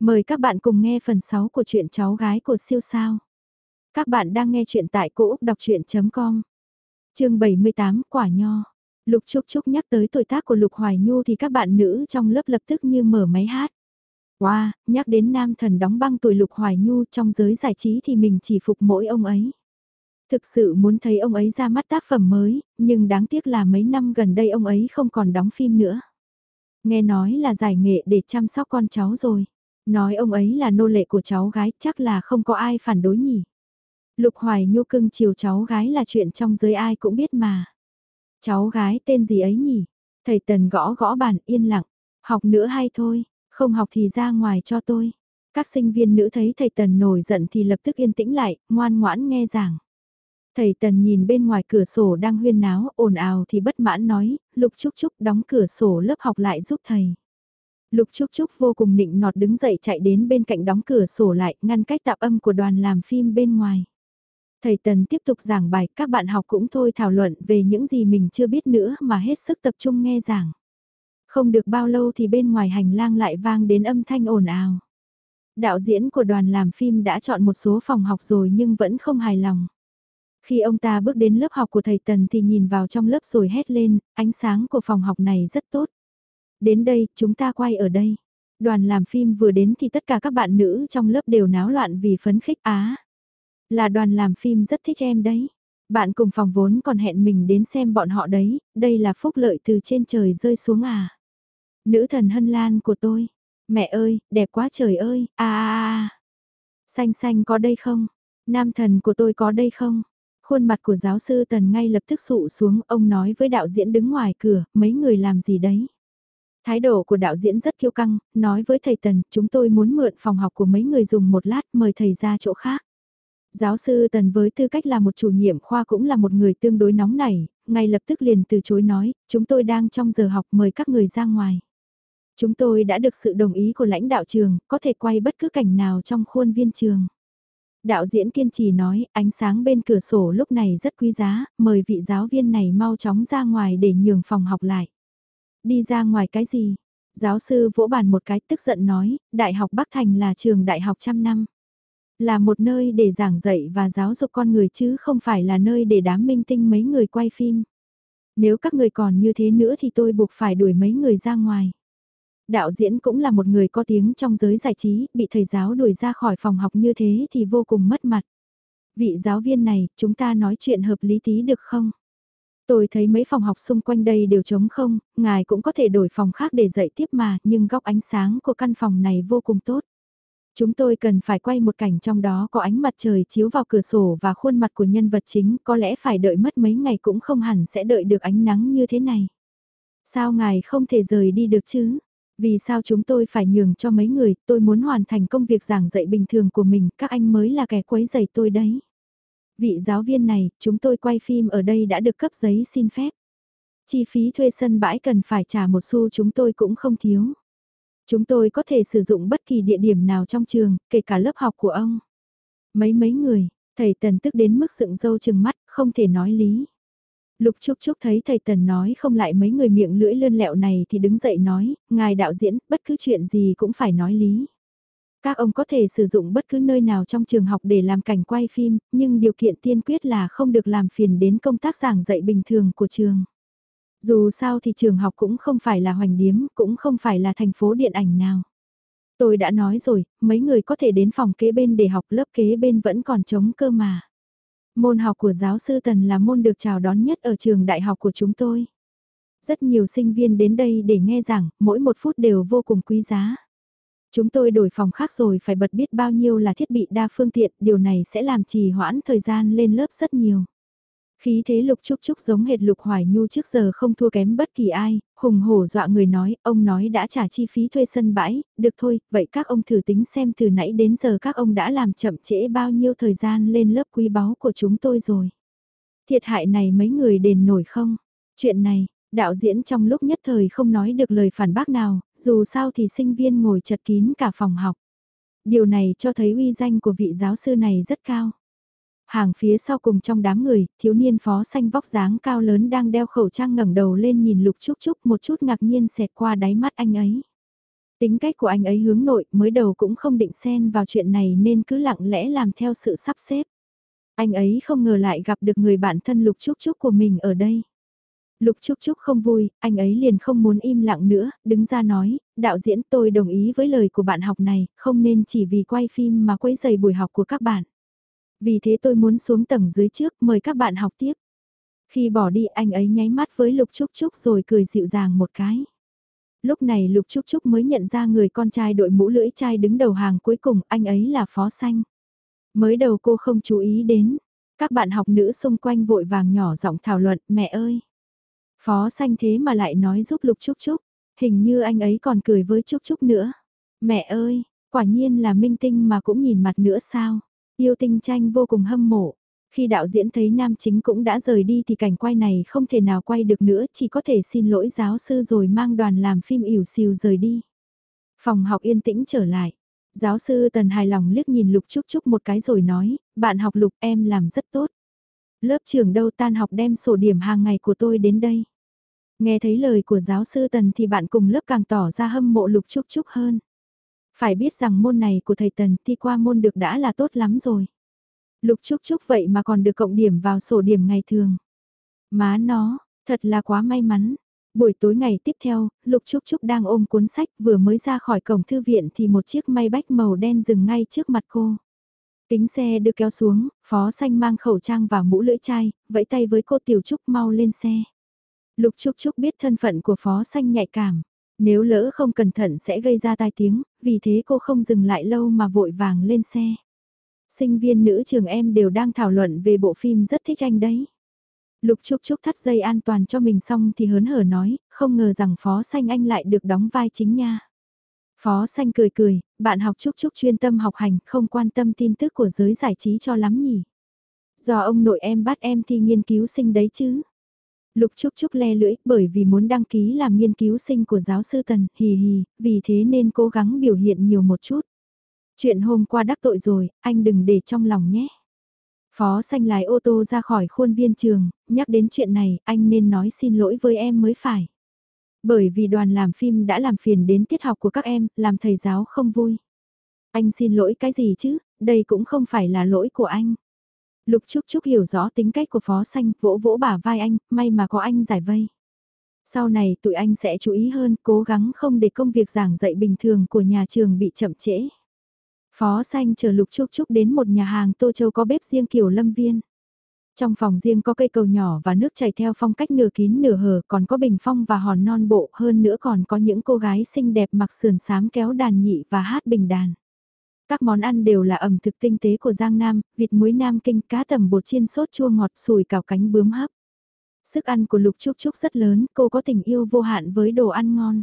Mời các bạn cùng nghe phần 6 của truyện cháu gái của siêu sao. Các bạn đang nghe truyện tại cỗ đọc chuyện.com. Chương 78 Quả Nho. Lục Trúc Trúc nhắc tới tuổi tác của Lục Hoài Nhu thì các bạn nữ trong lớp lập tức như mở máy hát. Wow, nhắc đến nam thần đóng băng tuổi Lục Hoài Nhu trong giới giải trí thì mình chỉ phục mỗi ông ấy. Thực sự muốn thấy ông ấy ra mắt tác phẩm mới, nhưng đáng tiếc là mấy năm gần đây ông ấy không còn đóng phim nữa. Nghe nói là giải nghệ để chăm sóc con cháu rồi. Nói ông ấy là nô lệ của cháu gái chắc là không có ai phản đối nhỉ. Lục Hoài Nhu cưng chiều cháu gái là chuyện trong giới ai cũng biết mà. Cháu gái tên gì ấy nhỉ? Thầy Tần gõ gõ bàn yên lặng. Học nữa hay thôi, không học thì ra ngoài cho tôi. Các sinh viên nữ thấy thầy Tần nổi giận thì lập tức yên tĩnh lại, ngoan ngoãn nghe giảng. Thầy Tần nhìn bên ngoài cửa sổ đang huyên náo, ồn ào thì bất mãn nói, Lục Trúc Trúc đóng cửa sổ lớp học lại giúp thầy. Lục Trúc Trúc vô cùng nịnh nọt đứng dậy chạy đến bên cạnh đóng cửa sổ lại, ngăn cách tạp âm của đoàn làm phim bên ngoài. Thầy Tần tiếp tục giảng bài, các bạn học cũng thôi thảo luận về những gì mình chưa biết nữa mà hết sức tập trung nghe giảng. Không được bao lâu thì bên ngoài hành lang lại vang đến âm thanh ồn ào. Đạo diễn của đoàn làm phim đã chọn một số phòng học rồi nhưng vẫn không hài lòng. Khi ông ta bước đến lớp học của thầy Tần thì nhìn vào trong lớp rồi hét lên, ánh sáng của phòng học này rất tốt. Đến đây, chúng ta quay ở đây. Đoàn làm phim vừa đến thì tất cả các bạn nữ trong lớp đều náo loạn vì phấn khích á. Là đoàn làm phim rất thích em đấy. Bạn cùng phòng vốn còn hẹn mình đến xem bọn họ đấy, đây là phúc lợi từ trên trời rơi xuống à. Nữ thần hân lan của tôi. Mẹ ơi, đẹp quá trời ơi, a a a. Xanh xanh có đây không? Nam thần của tôi có đây không? Khuôn mặt của giáo sư Tần ngay lập tức sụ xuống, ông nói với đạo diễn đứng ngoài cửa, mấy người làm gì đấy? Thái độ của đạo diễn rất kiêu căng, nói với thầy Tần, chúng tôi muốn mượn phòng học của mấy người dùng một lát mời thầy ra chỗ khác. Giáo sư Tần với tư cách là một chủ nhiệm khoa cũng là một người tương đối nóng nảy, ngay lập tức liền từ chối nói, chúng tôi đang trong giờ học mời các người ra ngoài. Chúng tôi đã được sự đồng ý của lãnh đạo trường, có thể quay bất cứ cảnh nào trong khuôn viên trường. Đạo diễn kiên trì nói, ánh sáng bên cửa sổ lúc này rất quý giá, mời vị giáo viên này mau chóng ra ngoài để nhường phòng học lại. Đi ra ngoài cái gì? Giáo sư vỗ bàn một cái tức giận nói, Đại học Bắc Thành là trường đại học trăm năm. Là một nơi để giảng dạy và giáo dục con người chứ không phải là nơi để đám minh tinh mấy người quay phim. Nếu các người còn như thế nữa thì tôi buộc phải đuổi mấy người ra ngoài. Đạo diễn cũng là một người có tiếng trong giới giải trí, bị thầy giáo đuổi ra khỏi phòng học như thế thì vô cùng mất mặt. Vị giáo viên này, chúng ta nói chuyện hợp lý tí được không? Tôi thấy mấy phòng học xung quanh đây đều trống không, ngài cũng có thể đổi phòng khác để dạy tiếp mà, nhưng góc ánh sáng của căn phòng này vô cùng tốt. Chúng tôi cần phải quay một cảnh trong đó có ánh mặt trời chiếu vào cửa sổ và khuôn mặt của nhân vật chính, có lẽ phải đợi mất mấy ngày cũng không hẳn sẽ đợi được ánh nắng như thế này. Sao ngài không thể rời đi được chứ? Vì sao chúng tôi phải nhường cho mấy người, tôi muốn hoàn thành công việc giảng dạy bình thường của mình, các anh mới là kẻ quấy rầy tôi đấy. Vị giáo viên này, chúng tôi quay phim ở đây đã được cấp giấy xin phép. Chi phí thuê sân bãi cần phải trả một xu chúng tôi cũng không thiếu. Chúng tôi có thể sử dụng bất kỳ địa điểm nào trong trường, kể cả lớp học của ông. Mấy mấy người, thầy tần tức đến mức dựng dâu chừng mắt, không thể nói lý. Lục Trúc Trúc thấy thầy Tần nói không lại mấy người miệng lưỡi lươn lẹo này thì đứng dậy nói, ngài đạo diễn, bất cứ chuyện gì cũng phải nói lý. Các ông có thể sử dụng bất cứ nơi nào trong trường học để làm cảnh quay phim, nhưng điều kiện tiên quyết là không được làm phiền đến công tác giảng dạy bình thường của trường. Dù sao thì trường học cũng không phải là hoành điếm, cũng không phải là thành phố điện ảnh nào. Tôi đã nói rồi, mấy người có thể đến phòng kế bên để học lớp kế bên vẫn còn trống cơ mà. Môn học của giáo sư Tần là môn được chào đón nhất ở trường đại học của chúng tôi. Rất nhiều sinh viên đến đây để nghe giảng, mỗi một phút đều vô cùng quý giá. Chúng tôi đổi phòng khác rồi phải bật biết bao nhiêu là thiết bị đa phương tiện, điều này sẽ làm trì hoãn thời gian lên lớp rất nhiều. Khí thế lục trúc trúc giống hệt lục hoài nhu trước giờ không thua kém bất kỳ ai, hùng hổ dọa người nói, ông nói đã trả chi phí thuê sân bãi, được thôi, vậy các ông thử tính xem từ nãy đến giờ các ông đã làm chậm trễ bao nhiêu thời gian lên lớp quý báu của chúng tôi rồi. Thiệt hại này mấy người đền nổi không? Chuyện này, đạo diễn trong lúc nhất thời không nói được lời phản bác nào, dù sao thì sinh viên ngồi chật kín cả phòng học. Điều này cho thấy uy danh của vị giáo sư này rất cao. Hàng phía sau cùng trong đám người, thiếu niên phó xanh vóc dáng cao lớn đang đeo khẩu trang ngẩng đầu lên nhìn lục trúc trúc một chút ngạc nhiên xẹt qua đáy mắt anh ấy. Tính cách của anh ấy hướng nội mới đầu cũng không định xen vào chuyện này nên cứ lặng lẽ làm theo sự sắp xếp. Anh ấy không ngờ lại gặp được người bạn thân Lục Trúc Trúc của mình ở đây. Lục Trúc Trúc không vui, anh ấy liền không muốn im lặng nữa, đứng ra nói, đạo diễn tôi đồng ý với lời của bạn học này, không nên chỉ vì quay phim mà quấy dày buổi học của các bạn. Vì thế tôi muốn xuống tầng dưới trước mời các bạn học tiếp. Khi bỏ đi anh ấy nháy mắt với Lục Trúc Trúc rồi cười dịu dàng một cái. Lúc này Lục Trúc Trúc mới nhận ra người con trai đội mũ lưỡi chai đứng đầu hàng cuối cùng, anh ấy là Phó Xanh. Mới đầu cô không chú ý đến, các bạn học nữ xung quanh vội vàng nhỏ giọng thảo luận, mẹ ơi. Phó Xanh thế mà lại nói giúp Lục Trúc Trúc, hình như anh ấy còn cười với Trúc Trúc nữa. Mẹ ơi, quả nhiên là minh tinh mà cũng nhìn mặt nữa sao. Yêu tinh tranh vô cùng hâm mộ. Khi đạo diễn thấy nam chính cũng đã rời đi thì cảnh quay này không thể nào quay được nữa, chỉ có thể xin lỗi giáo sư rồi mang đoàn làm phim ỉu xìu rời đi. Phòng học yên tĩnh trở lại. Giáo sư Tần hài lòng liếc nhìn Lục Trúc Trúc một cái rồi nói, bạn học Lục em làm rất tốt. Lớp trưởng đâu tan học đem sổ điểm hàng ngày của tôi đến đây. Nghe thấy lời của giáo sư Tần thì bạn cùng lớp càng tỏ ra hâm mộ Lục Trúc Trúc hơn. Phải biết rằng môn này của thầy Tần thi qua môn được đã là tốt lắm rồi. Lục Trúc Trúc vậy mà còn được cộng điểm vào sổ điểm ngày thường. Má nó, thật là quá may mắn. Buổi tối ngày tiếp theo, Lục Trúc Trúc đang ôm cuốn sách vừa mới ra khỏi cổng thư viện thì một chiếc may bách màu đen dừng ngay trước mặt cô. Kính xe đưa kéo xuống, Phó Xanh mang khẩu trang và mũ lưỡi chai, vẫy tay với cô Tiểu Trúc mau lên xe. Lục Trúc Trúc biết thân phận của Phó Xanh nhạy cảm. Nếu lỡ không cẩn thận sẽ gây ra tai tiếng, vì thế cô không dừng lại lâu mà vội vàng lên xe. Sinh viên nữ trường em đều đang thảo luận về bộ phim rất thích anh đấy. Lục Trúc Trúc thắt dây an toàn cho mình xong thì hớn hở nói, không ngờ rằng Phó Xanh anh lại được đóng vai chính nha. Phó Xanh cười cười, bạn học Trúc Trúc chuyên tâm học hành, không quan tâm tin tức của giới giải trí cho lắm nhỉ. Do ông nội em bắt em thi nghiên cứu sinh đấy chứ. Lục Trúc Trúc le lưỡi, bởi vì muốn đăng ký làm nghiên cứu sinh của giáo sư Tần, hì hì, vì thế nên cố gắng biểu hiện nhiều một chút. Chuyện hôm qua đắc tội rồi, anh đừng để trong lòng nhé. Phó xanh lái ô tô ra khỏi khuôn viên trường, nhắc đến chuyện này, anh nên nói xin lỗi với em mới phải. Bởi vì đoàn làm phim đã làm phiền đến tiết học của các em, làm thầy giáo không vui. Anh xin lỗi cái gì chứ, đây cũng không phải là lỗi của anh. Lục Trúc Trúc hiểu rõ tính cách của Phó Xanh, vỗ vỗ bả vai anh, may mà có anh giải vây. Sau này tụi anh sẽ chú ý hơn, cố gắng không để công việc giảng dạy bình thường của nhà trường bị chậm trễ. Phó Xanh chờ Lục Trúc Trúc đến một nhà hàng Tô Châu có bếp riêng kiểu lâm viên. Trong phòng riêng có cây cầu nhỏ và nước chảy theo phong cách nửa kín nửa hở, còn có bình phong và hòn non bộ, hơn nữa còn có những cô gái xinh đẹp mặc sườn xám kéo đàn nhị và hát bình đàn. Các món ăn đều là ẩm thực tinh tế của Giang Nam, vịt muối Nam Kinh, cá tầm bột chiên sốt chua ngọt, sùi cảo cánh bướm hấp. Sức ăn của Lục Trúc Trúc rất lớn, cô có tình yêu vô hạn với đồ ăn ngon.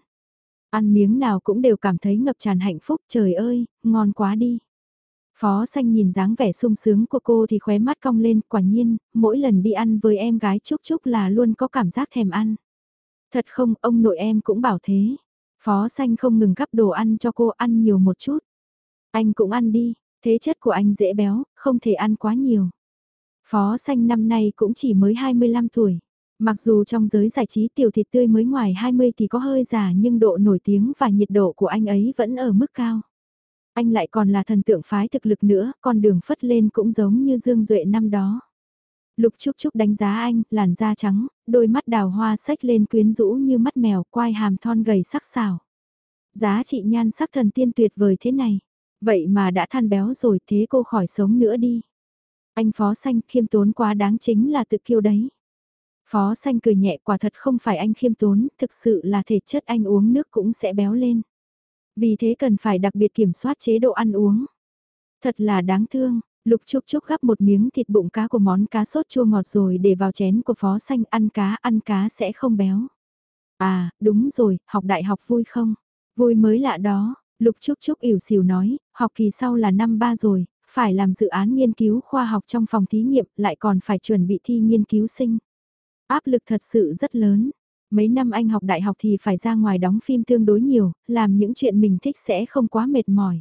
Ăn miếng nào cũng đều cảm thấy ngập tràn hạnh phúc, trời ơi, ngon quá đi. Phó xanh nhìn dáng vẻ sung sướng của cô thì khóe mắt cong lên, quả nhiên, mỗi lần đi ăn với em gái Trúc Trúc là luôn có cảm giác thèm ăn. Thật không, ông nội em cũng bảo thế. Phó xanh không ngừng gắp đồ ăn cho cô ăn nhiều một chút. Anh cũng ăn đi, thế chất của anh dễ béo, không thể ăn quá nhiều. Phó xanh năm nay cũng chỉ mới 25 tuổi. Mặc dù trong giới giải trí tiểu thịt tươi mới ngoài 20 thì có hơi già nhưng độ nổi tiếng và nhiệt độ của anh ấy vẫn ở mức cao. Anh lại còn là thần tượng phái thực lực nữa, con đường phất lên cũng giống như Dương Duệ năm đó. Lục Trúc Trúc đánh giá anh, làn da trắng, đôi mắt đào hoa sách lên quyến rũ như mắt mèo, quai hàm thon gầy sắc sảo. Giá trị nhan sắc thần tiên tuyệt vời thế này. Vậy mà đã than béo rồi thế cô khỏi sống nữa đi. Anh phó xanh khiêm tốn quá đáng chính là tự kiêu đấy. Phó xanh cười nhẹ quả thật không phải anh khiêm tốn, thực sự là thể chất anh uống nước cũng sẽ béo lên. Vì thế cần phải đặc biệt kiểm soát chế độ ăn uống. Thật là đáng thương, Lục Trúc Trúc gắp một miếng thịt bụng cá của món cá sốt chua ngọt rồi để vào chén của phó xanh ăn cá, ăn cá sẽ không béo. À, đúng rồi, học đại học vui không? Vui mới lạ đó, Lục Trúc Trúc ỉu xìu nói, học kỳ sau là năm ba rồi, phải làm dự án nghiên cứu khoa học trong phòng thí nghiệm, lại còn phải chuẩn bị thi nghiên cứu sinh. Áp lực thật sự rất lớn. Mấy năm anh học đại học thì phải ra ngoài đóng phim tương đối nhiều, làm những chuyện mình thích sẽ không quá mệt mỏi.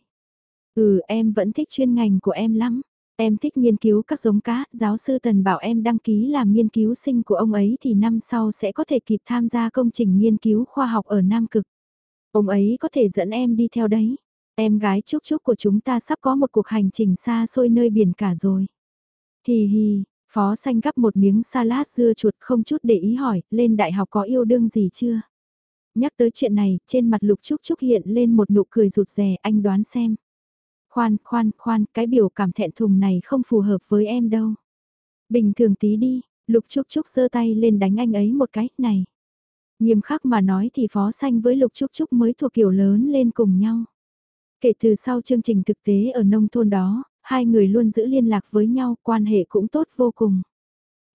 Ừ em vẫn thích chuyên ngành của em lắm. Em thích nghiên cứu các giống cá, giáo sư Tần bảo em đăng ký làm nghiên cứu sinh của ông ấy thì năm sau sẽ có thể kịp tham gia công trình nghiên cứu khoa học ở Nam Cực. Ông ấy có thể dẫn em đi theo đấy. Em gái chúc chúc của chúng ta sắp có một cuộc hành trình xa xôi nơi biển cả rồi. Hì hì, Phó Xanh gắp một miếng salad dưa chuột không chút để ý hỏi, lên đại học có yêu đương gì chưa? Nhắc tới chuyện này, trên mặt Lục Trúc Trúc hiện lên một nụ cười rụt rè, anh đoán xem. Khoan, khoan, khoan, cái biểu cảm thẹn thùng này không phù hợp với em đâu. Bình thường tí đi, Lục Trúc Trúc giơ tay lên đánh anh ấy một cái, này. Nghiêm khắc mà nói thì Phó Xanh với Lục Trúc Trúc mới thuộc kiểu lớn lên cùng nhau. Kể từ sau chương trình thực tế ở nông thôn đó, hai người luôn giữ liên lạc với nhau, quan hệ cũng tốt vô cùng.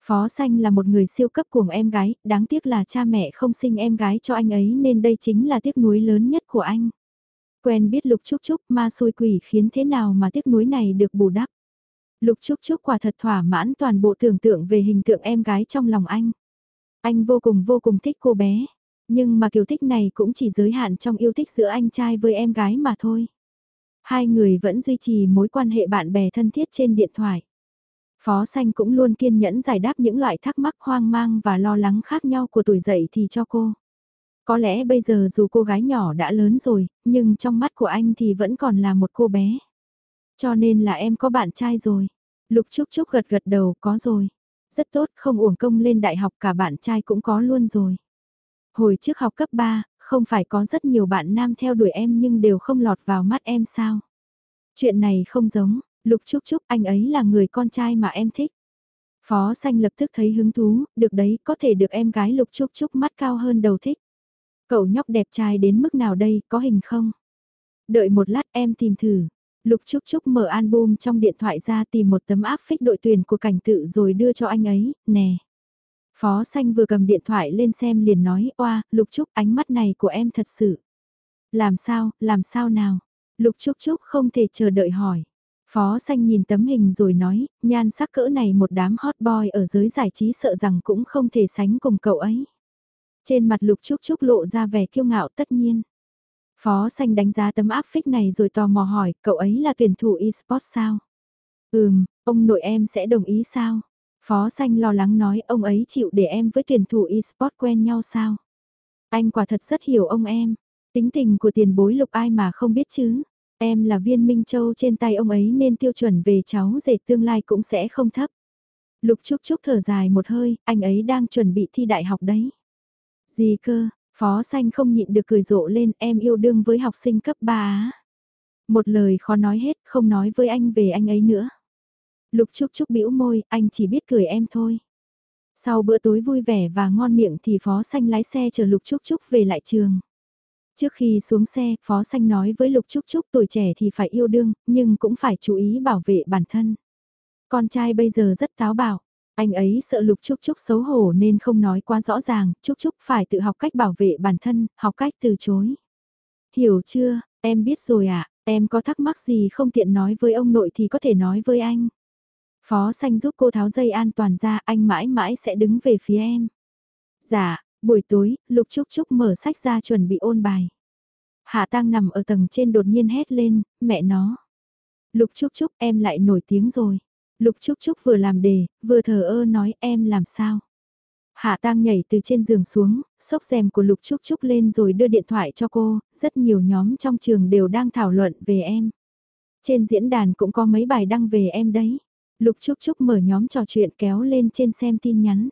Phó Xanh là một người siêu cấp cuồng em gái, đáng tiếc là cha mẹ không sinh em gái cho anh ấy nên đây chính là tiếc nuối lớn nhất của anh. Quen biết Lục Trúc Trúc ma xui quỷ khiến thế nào mà tiếc nuối này được bù đắp. Lục Trúc Trúc quả thật thỏa mãn toàn bộ tưởng tượng về hình tượng em gái trong lòng anh. Anh vô cùng vô cùng thích cô bé, nhưng mà kiểu thích này cũng chỉ giới hạn trong yêu thích giữa anh trai với em gái mà thôi. Hai người vẫn duy trì mối quan hệ bạn bè thân thiết trên điện thoại. Phó Xanh cũng luôn kiên nhẫn giải đáp những loại thắc mắc hoang mang và lo lắng khác nhau của tuổi dậy thì cho cô. Có lẽ bây giờ dù cô gái nhỏ đã lớn rồi, nhưng trong mắt của anh thì vẫn còn là một cô bé. Cho nên là em có bạn trai rồi. Lục Trúc Trúc gật gật đầu có rồi. Rất tốt không uổng công lên đại học cả bạn trai cũng có luôn rồi. Hồi trước học cấp 3, không phải có rất nhiều bạn nam theo đuổi em nhưng đều không lọt vào mắt em sao. Chuyện này không giống, Lục Trúc Trúc anh ấy là người con trai mà em thích. Phó xanh lập tức thấy hứng thú, được đấy có thể được em gái Lục Trúc Trúc mắt cao hơn đầu thích. Cậu nhóc đẹp trai đến mức nào đây, có hình không? Đợi một lát em tìm thử. Lục Trúc Trúc mở album trong điện thoại ra tìm một tấm áp phích đội tuyển của cảnh tự rồi đưa cho anh ấy, nè. Phó Xanh vừa cầm điện thoại lên xem liền nói, oa, Lục Trúc ánh mắt này của em thật sự. Làm sao, làm sao nào? Lục Trúc Trúc không thể chờ đợi hỏi. Phó Xanh nhìn tấm hình rồi nói, nhan sắc cỡ này một đám hot boy ở giới giải trí sợ rằng cũng không thể sánh cùng cậu ấy. Trên mặt Lục Trúc Trúc lộ ra vẻ kiêu ngạo tất nhiên. Phó Xanh đánh giá tấm áp phích này rồi tò mò hỏi, cậu ấy là tuyển thủ eSports sao? Ừm, ông nội em sẽ đồng ý sao? Phó Xanh lo lắng nói ông ấy chịu để em với tuyển thủ eSports quen nhau sao? Anh quả thật rất hiểu ông em. Tính tình của tiền bối lục ai mà không biết chứ? Em là viên Minh Châu trên tay ông ấy nên tiêu chuẩn về cháu rể tương lai cũng sẽ không thấp. Lục Trúc Trúc thở dài một hơi, anh ấy đang chuẩn bị thi đại học đấy. Gì cơ, Phó Xanh không nhịn được cười rộ lên em yêu đương với học sinh cấp 3 á. Một lời khó nói hết, không nói với anh về anh ấy nữa. Lục Trúc Trúc bĩu môi, anh chỉ biết cười em thôi. Sau bữa tối vui vẻ và ngon miệng thì Phó Xanh lái xe chờ Lục Trúc Trúc về lại trường. Trước khi xuống xe, Phó Xanh nói với Lục Trúc Trúc tuổi trẻ thì phải yêu đương, nhưng cũng phải chú ý bảo vệ bản thân. Con trai bây giờ rất táo bạo, anh ấy sợ Lục Trúc Trúc xấu hổ nên không nói quá rõ ràng, Trúc Trúc phải tự học cách bảo vệ bản thân, học cách từ chối. Hiểu chưa, em biết rồi ạ, à, em có thắc mắc gì không tiện nói với ông nội thì có thể nói với anh. Phó xanh giúp cô tháo dây an toàn ra, anh mãi mãi sẽ đứng về phía em. Dạ, buổi tối, Lục Trúc Trúc mở sách ra chuẩn bị ôn bài. Hạ Tăng nằm ở tầng trên đột nhiên hét lên, mẹ nó. Lục Trúc Trúc em lại nổi tiếng rồi. Lục Trúc Trúc vừa làm đề, vừa thờ ơ nói em làm sao. Hạ Tăng nhảy từ trên giường xuống, xốc rèm của Lục Trúc Trúc lên rồi đưa điện thoại cho cô, rất nhiều nhóm trong trường đều đang thảo luận về em. Trên diễn đàn cũng có mấy bài đăng về em đấy. Lục Trúc Trúc mở nhóm trò chuyện kéo lên trên xem tin nhắn.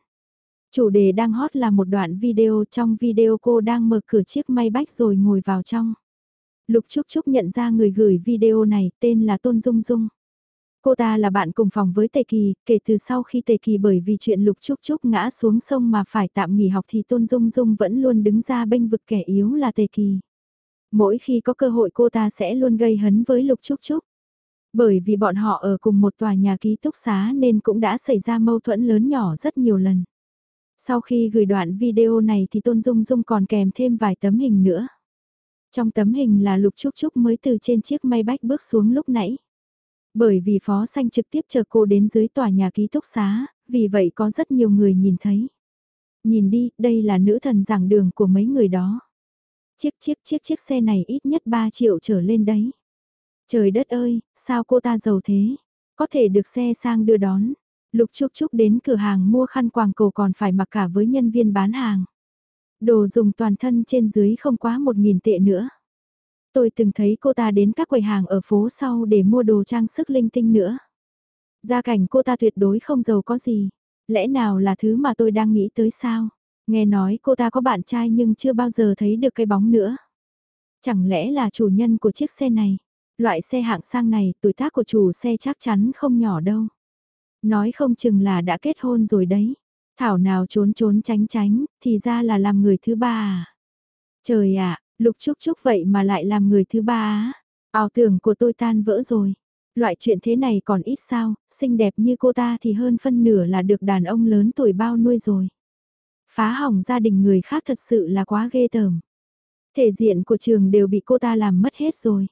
Chủ đề đang hot là một đoạn video trong video cô đang mở cửa chiếc may bách rồi ngồi vào trong. Lục Trúc Trúc nhận ra người gửi video này tên là Tôn Dung Dung. Cô ta là bạn cùng phòng với Tề Kỳ, kể từ sau khi Tề Kỳ bởi vì chuyện Lục Trúc Trúc ngã xuống sông mà phải tạm nghỉ học thì Tôn Dung Dung vẫn luôn đứng ra bênh vực kẻ yếu là Tề Kỳ. Mỗi khi có cơ hội cô ta sẽ luôn gây hấn với Lục Trúc Trúc. Bởi vì bọn họ ở cùng một tòa nhà ký túc xá nên cũng đã xảy ra mâu thuẫn lớn nhỏ rất nhiều lần. Sau khi gửi đoạn video này thì Tôn Dung Dung còn kèm thêm vài tấm hình nữa. Trong tấm hình là Lục Trúc Trúc mới từ trên chiếc may bách bước xuống lúc nãy. Bởi vì Phó Xanh trực tiếp chờ cô đến dưới tòa nhà ký túc xá, vì vậy có rất nhiều người nhìn thấy. Nhìn đi, đây là nữ thần giảng đường của mấy người đó. Chiếc chiếc chiếc chiếc xe này ít nhất 3 triệu trở lên đấy. Trời đất ơi, sao cô ta giàu thế? Có thể được xe sang đưa đón. Lục Trúc Trúc đến cửa hàng mua khăn quàng cổ còn phải mặc cả với nhân viên bán hàng. Đồ dùng toàn thân trên dưới không quá một nghìn tệ nữa. Tôi từng thấy cô ta đến các quầy hàng ở phố sau để mua đồ trang sức linh tinh nữa. Gia cảnh cô ta tuyệt đối không giàu có gì. Lẽ nào là thứ mà tôi đang nghĩ tới sao? Nghe nói cô ta có bạn trai nhưng chưa bao giờ thấy được cái bóng nữa. Chẳng lẽ là chủ nhân của chiếc xe này? Loại xe hạng sang này tuổi tác của chủ xe chắc chắn không nhỏ đâu. Nói không chừng là đã kết hôn rồi đấy. Thảo nào trốn trốn tránh tránh, thì ra là làm người thứ ba à. Trời ạ, lục chúc chúc vậy mà lại làm người thứ ba á. Ảo tưởng của tôi tan vỡ rồi. Loại chuyện thế này còn ít sao, xinh đẹp như cô ta thì hơn phân nửa là được đàn ông lớn tuổi bao nuôi rồi. Phá hỏng gia đình người khác thật sự là quá ghê tởm. Thể diện của trường đều bị cô ta làm mất hết rồi.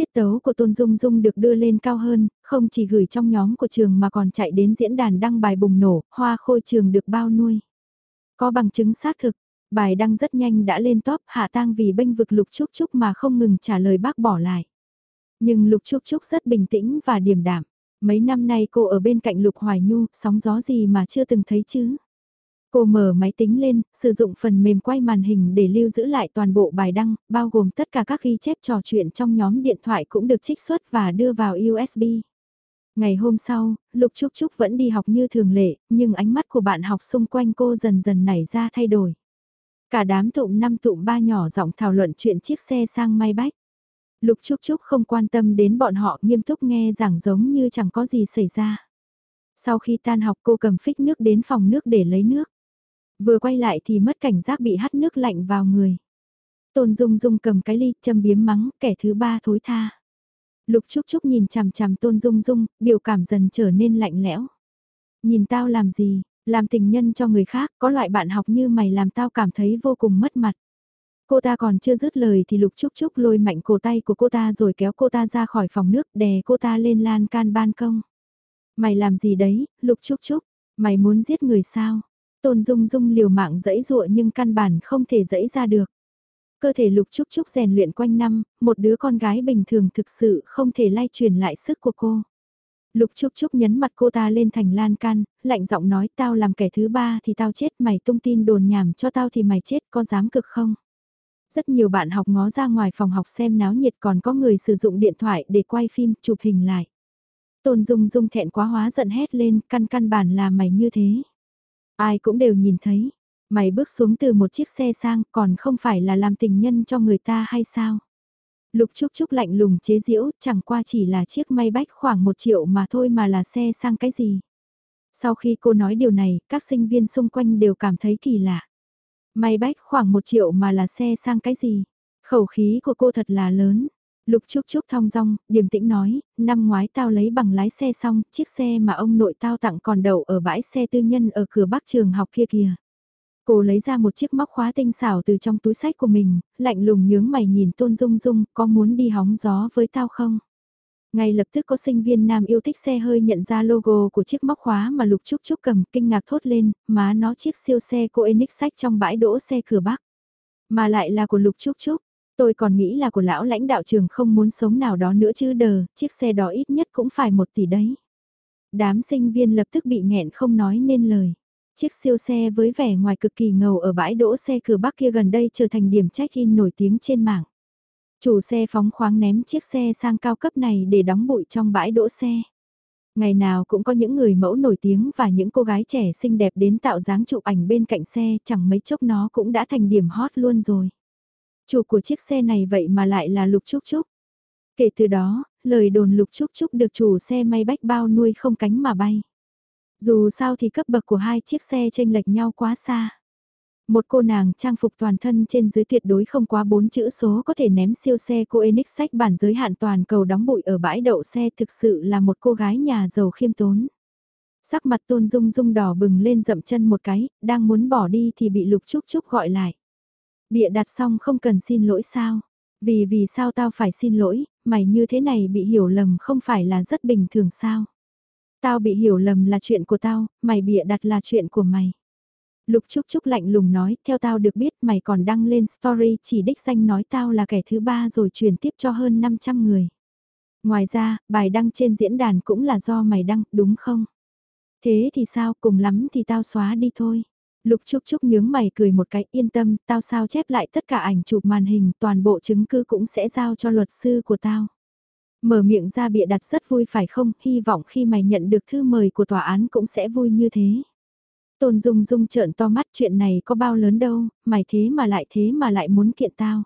Tiết tấu của Tôn Dung Dung được đưa lên cao hơn, không chỉ gửi trong nhóm của trường mà còn chạy đến diễn đàn đăng bài bùng nổ, hoa khôi trường được bao nuôi. Có bằng chứng xác thực, bài đăng rất nhanh đã lên top hạ tang vì bênh vực Lục Trúc Trúc mà không ngừng trả lời bác bỏ lại. Nhưng Lục Trúc Trúc rất bình tĩnh và điềm đạm. Mấy năm nay cô ở bên cạnh Lục Hoài Nhu, sóng gió gì mà chưa từng thấy chứ. Cô mở máy tính lên, sử dụng phần mềm quay màn hình để lưu giữ lại toàn bộ bài đăng, bao gồm tất cả các ghi chép trò chuyện trong nhóm điện thoại cũng được trích xuất và đưa vào USB. Ngày hôm sau, Lục Trúc Trúc vẫn đi học như thường lệ, nhưng ánh mắt của bạn học xung quanh cô dần dần nảy ra thay đổi. Cả đám tụm năm tụm ba nhỏ giọng thảo luận chuyện chiếc xe sang may bách. Lục Trúc Trúc không quan tâm đến bọn họ nghiêm túc nghe giảng giống như chẳng có gì xảy ra. Sau khi tan học cô cầm phích nước đến phòng nước để lấy nước. Vừa quay lại thì mất cảnh giác bị hắt nước lạnh vào người. Tôn Dung Dung cầm cái ly châm biếm mắng kẻ thứ ba thối tha. Lục Trúc Trúc nhìn chằm chằm Tôn Dung Dung, biểu cảm dần trở nên lạnh lẽo. Nhìn tao làm gì, làm tình nhân cho người khác, có loại bạn học như mày làm tao cảm thấy vô cùng mất mặt. Cô ta còn chưa dứt lời thì Lục Trúc Trúc lôi mạnh cổ tay của cô ta rồi kéo cô ta ra khỏi phòng nước đè cô ta lên lan can ban công. Mày làm gì đấy, Lục Trúc Trúc, mày muốn giết người sao? Tôn Dung Dung liều mạng dẫy dụa nhưng căn bản không thể dẫy ra được. Cơ thể Lục Trúc Trúc rèn luyện quanh năm, một đứa con gái bình thường thực sự không thể lay truyền lại sức của cô. Lục Trúc Trúc nhấn mặt cô ta lên thành lan can, lạnh giọng nói tao làm kẻ thứ ba thì tao chết mày tung tin đồn nhảm cho tao thì mày chết có dám cực không? Rất nhiều bạn học ngó ra ngoài phòng học xem náo nhiệt còn có người sử dụng điện thoại để quay phim chụp hình lại. Tôn Dung Dung thẹn quá hóa giận hét lên căn căn bản là mày như thế. Ai cũng đều nhìn thấy, mày bước xuống từ một chiếc xe sang còn không phải là làm tình nhân cho người ta hay sao? Lục Trúc Trúc lạnh lùng chế giễu, chẳng qua chỉ là chiếc may bách khoảng một triệu mà thôi mà là xe sang cái gì. Sau khi cô nói điều này, các sinh viên xung quanh đều cảm thấy kỳ lạ. May bách khoảng một triệu mà là xe sang cái gì? Khẩu khí của cô thật là lớn. Lục Trúc Trúc thong dong, điềm tĩnh nói, năm ngoái tao lấy bằng lái xe xong, chiếc xe mà ông nội tao tặng còn đậu ở bãi xe tư nhân ở cửa bắc trường học kia kìa. Cô lấy ra một chiếc móc khóa tinh xảo từ trong túi sách của mình, lạnh lùng nhướng mày nhìn Tôn Dung Dung, có muốn đi hóng gió với tao không? Ngay lập tức có sinh viên nam yêu thích xe hơi nhận ra logo của chiếc móc khóa mà Lục Trúc Trúc cầm kinh ngạc thốt lên, má nó chiếc siêu xe cô Enix sách trong bãi đỗ xe cửa bắc. Mà lại là của Lục Trúc Trúc. Tôi còn nghĩ là của lão lãnh đạo trường không muốn sống nào đó nữa chứ đờ, chiếc xe đó ít nhất cũng phải một tỷ đấy. Đám sinh viên lập tức bị nghẹn không nói nên lời. Chiếc siêu xe với vẻ ngoài cực kỳ ngầu ở bãi đỗ xe cửa bắc kia gần đây trở thành điểm check-in nổi tiếng trên mạng. Chủ xe phóng khoáng ném chiếc xe sang cao cấp này để đóng bụi trong bãi đỗ xe. Ngày nào cũng có những người mẫu nổi tiếng và những cô gái trẻ xinh đẹp đến tạo dáng chụp ảnh bên cạnh xe, chẳng mấy chốc nó cũng đã thành điểm hot luôn rồi. Chủ của chiếc xe này vậy mà lại là Lục Trúc Trúc. Kể từ đó, lời đồn Lục Trúc Trúc được chủ xe may bách bao nuôi không cánh mà bay. Dù sao thì cấp bậc của hai chiếc xe chênh lệch nhau quá xa. Một cô nàng trang phục toàn thân trên dưới tuyệt đối không quá bốn chữ số có thể ném siêu xe cô Enix sách bản giới hạn toàn cầu đóng bụi ở bãi đậu xe thực sự là một cô gái nhà giàu khiêm tốn. Sắc mặt tôn dung dung đỏ bừng lên dậm chân một cái, đang muốn bỏ đi thì bị lục trúc trúc gọi lại. Bịa đặt xong không cần xin lỗi sao? Vì vì sao tao phải xin lỗi, mày như thế này bị hiểu lầm không phải là rất bình thường sao? Tao bị hiểu lầm là chuyện của tao, mày bịa đặt là chuyện của mày. Lục Trúc Trúc lạnh lùng nói, theo tao được biết mày còn đăng lên story chỉ đích danh nói tao là kẻ thứ ba rồi truyền tiếp cho hơn 500 người. Ngoài ra, bài đăng trên diễn đàn cũng là do mày đăng, đúng không? Thế thì sao, cùng lắm thì tao xóa đi thôi. Lục Trúc Trúc nhướng mày cười một cái yên tâm, tao sao chép lại tất cả ảnh chụp màn hình, toàn bộ chứng cứ cũng sẽ giao cho luật sư của tao. Mở miệng ra bịa đặt rất vui phải không, hy vọng khi mày nhận được thư mời của tòa án cũng sẽ vui như thế. Tôn Dung Dung trợn to mắt chuyện này có bao lớn đâu, mày thế mà lại thế mà lại muốn kiện tao.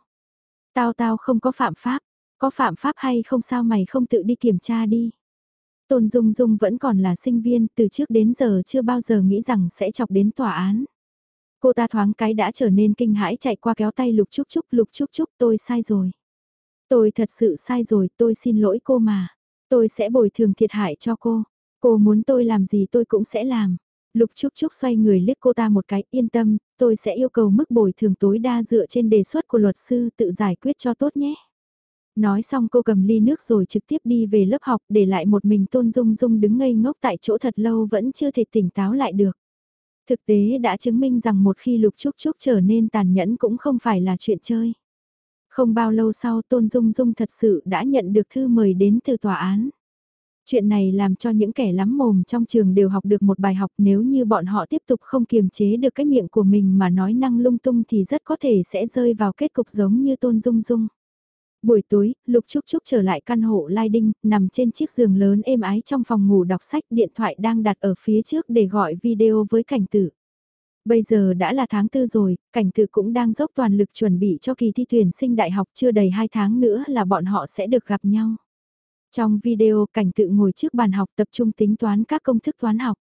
Tao tao không có phạm pháp, có phạm pháp hay không sao mày không tự đi kiểm tra đi. Tôn Dung Dung vẫn còn là sinh viên, từ trước đến giờ chưa bao giờ nghĩ rằng sẽ chọc đến tòa án. Cô ta thoáng cái đã trở nên kinh hãi chạy qua kéo tay Lục Trúc Trúc, Lục Trúc Trúc tôi sai rồi. Tôi thật sự sai rồi, tôi xin lỗi cô mà. Tôi sẽ bồi thường thiệt hại cho cô. Cô muốn tôi làm gì tôi cũng sẽ làm. Lục Trúc Trúc xoay người liếc cô ta một cái, yên tâm, tôi sẽ yêu cầu mức bồi thường tối đa dựa trên đề xuất của luật sư tự giải quyết cho tốt nhé. Nói xong cô cầm ly nước rồi trực tiếp đi về lớp học để lại một mình Tôn Dung Dung đứng ngây ngốc tại chỗ thật lâu vẫn chưa thể tỉnh táo lại được. Thực tế đã chứng minh rằng một khi Lục Trúc Trúc trở nên tàn nhẫn cũng không phải là chuyện chơi. Không bao lâu sau Tôn Dung Dung thật sự đã nhận được thư mời đến từ tòa án. Chuyện này làm cho những kẻ lắm mồm trong trường đều học được một bài học nếu như bọn họ tiếp tục không kiềm chế được cái miệng của mình mà nói năng lung tung thì rất có thể sẽ rơi vào kết cục giống như Tôn Dung Dung. Buổi tối, Lục Trúc Trúc trở lại căn hộ Lai Đinh, nằm trên chiếc giường lớn êm ái trong phòng ngủ đọc sách điện thoại đang đặt ở phía trước để gọi video với cảnh tử. Bây giờ đã là tháng tư rồi, cảnh tự cũng đang dốc toàn lực chuẩn bị cho kỳ thi tuyển sinh đại học chưa đầy 2 tháng nữa là bọn họ sẽ được gặp nhau. Trong video cảnh tự ngồi trước bàn học tập trung tính toán các công thức toán học.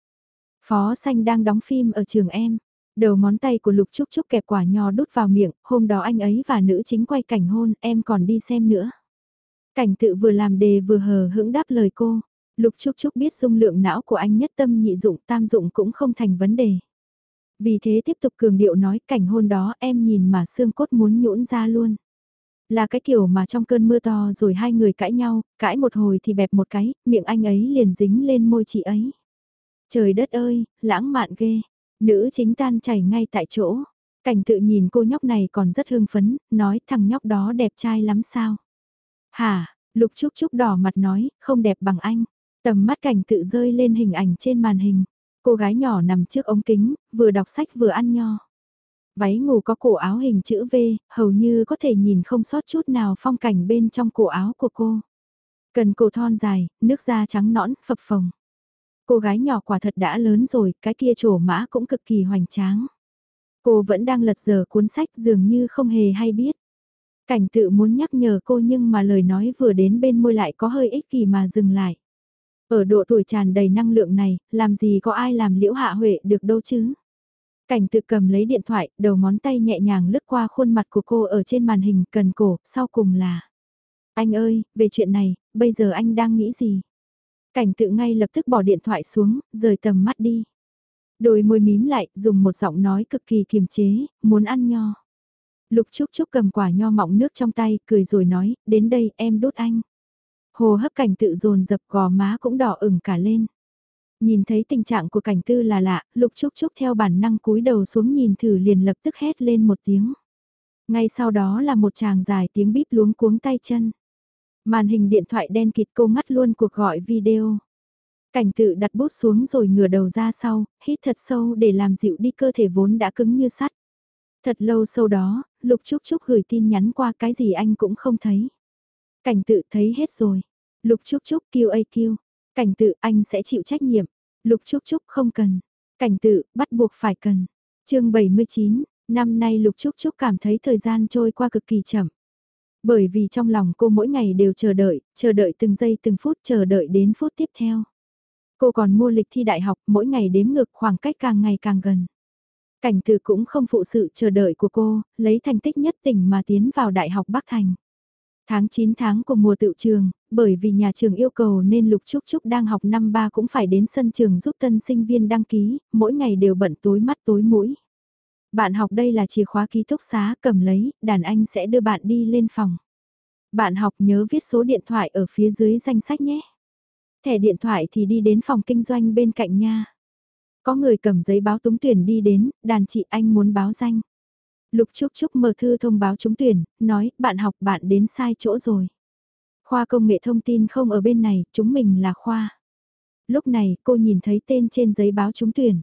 Phó Xanh đang đóng phim ở trường em. Đầu ngón tay của Lục Trúc Trúc kẹp quả nho đút vào miệng, hôm đó anh ấy và nữ chính quay cảnh hôn, em còn đi xem nữa. Cảnh tự vừa làm đề vừa hờ hững đáp lời cô. Lục Trúc Trúc biết dung lượng não của anh nhất tâm nhị dụng tam dụng cũng không thành vấn đề. Vì thế tiếp tục cường điệu nói cảnh hôn đó em nhìn mà xương cốt muốn nhũn ra luôn. Là cái kiểu mà trong cơn mưa to rồi hai người cãi nhau, cãi một hồi thì bẹp một cái, miệng anh ấy liền dính lên môi chị ấy. Trời đất ơi, lãng mạn ghê, nữ chính tan chảy ngay tại chỗ. Cảnh tự nhìn cô nhóc này còn rất hưng phấn, nói thằng nhóc đó đẹp trai lắm sao. Hả, lục trúc trúc đỏ mặt nói, không đẹp bằng anh. Tầm mắt cảnh tự rơi lên hình ảnh trên màn hình. Cô gái nhỏ nằm trước ống kính, vừa đọc sách vừa ăn nho. Váy ngủ có cổ áo hình chữ V, hầu như có thể nhìn không sót chút nào phong cảnh bên trong cổ áo của cô. Cần cổ thon dài, nước da trắng nõn, phập phồng. Cô gái nhỏ quả thật đã lớn rồi, cái kia trổ mã cũng cực kỳ hoành tráng. Cô vẫn đang lật dở cuốn sách dường như không hề hay biết. Cảnh tự muốn nhắc nhở cô nhưng mà lời nói vừa đến bên môi lại có hơi ích kỷ mà dừng lại. Ở độ tuổi tràn đầy năng lượng này, làm gì có ai làm liễu hạ huệ được đâu chứ? Cảnh tự cầm lấy điện thoại, đầu ngón tay nhẹ nhàng lướt qua khuôn mặt của cô ở trên màn hình cần cổ, sau cùng là... Anh ơi, về chuyện này, bây giờ anh đang nghĩ gì? Cảnh tự ngay lập tức bỏ điện thoại xuống, rời tầm mắt đi. Đôi môi mím lại, dùng một giọng nói cực kỳ kiềm chế, muốn ăn nho. Lục Trúc Trúc cầm quả nho mọng nước trong tay, cười rồi nói, đến đây em đốt anh. Hồ hấp cảnh tự dồn dập gò má cũng đỏ ửng cả lên. Nhìn thấy tình trạng của cảnh tư là lạ, lục trúc trúc theo bản năng cúi đầu xuống nhìn thử liền lập tức hét lên một tiếng. Ngay sau đó là một chàng dài tiếng bíp luống cuống tay chân. Màn hình điện thoại đen kịt cô ngắt luôn cuộc gọi video. Cảnh tự đặt bút xuống rồi ngửa đầu ra sau, hít thật sâu để làm dịu đi cơ thể vốn đã cứng như sắt. Thật lâu sau đó, Lục Trúc Trúc gửi tin nhắn qua cái gì anh cũng không thấy. Cảnh tự thấy hết rồi. Lục Trúc Trúc kêu. Cảnh tự anh sẽ chịu trách nhiệm. Lục Trúc Trúc không cần. Cảnh tự bắt buộc phải cần. chương 79, năm nay Lục Trúc Trúc cảm thấy thời gian trôi qua cực kỳ chậm. Bởi vì trong lòng cô mỗi ngày đều chờ đợi, chờ đợi từng giây từng phút chờ đợi đến phút tiếp theo. Cô còn mua lịch thi đại học mỗi ngày đếm ngược khoảng cách càng ngày càng gần. Cảnh từ cũng không phụ sự chờ đợi của cô, lấy thành tích nhất tỉnh mà tiến vào Đại học Bắc Thành. Tháng 9 tháng của mùa tự trường, bởi vì nhà trường yêu cầu nên Lục Trúc Trúc đang học năm ba cũng phải đến sân trường giúp tân sinh viên đăng ký, mỗi ngày đều bận tối mắt tối mũi. Bạn học đây là chìa khóa ký túc xá, cầm lấy, đàn anh sẽ đưa bạn đi lên phòng. Bạn học nhớ viết số điện thoại ở phía dưới danh sách nhé. Thẻ điện thoại thì đi đến phòng kinh doanh bên cạnh nha. Có người cầm giấy báo túng tuyển đi đến, đàn chị anh muốn báo danh. Lục Trúc Trúc mở thư thông báo trúng tuyển, nói, bạn học bạn đến sai chỗ rồi. Khoa công nghệ thông tin không ở bên này, chúng mình là khoa. Lúc này cô nhìn thấy tên trên giấy báo trúng tuyển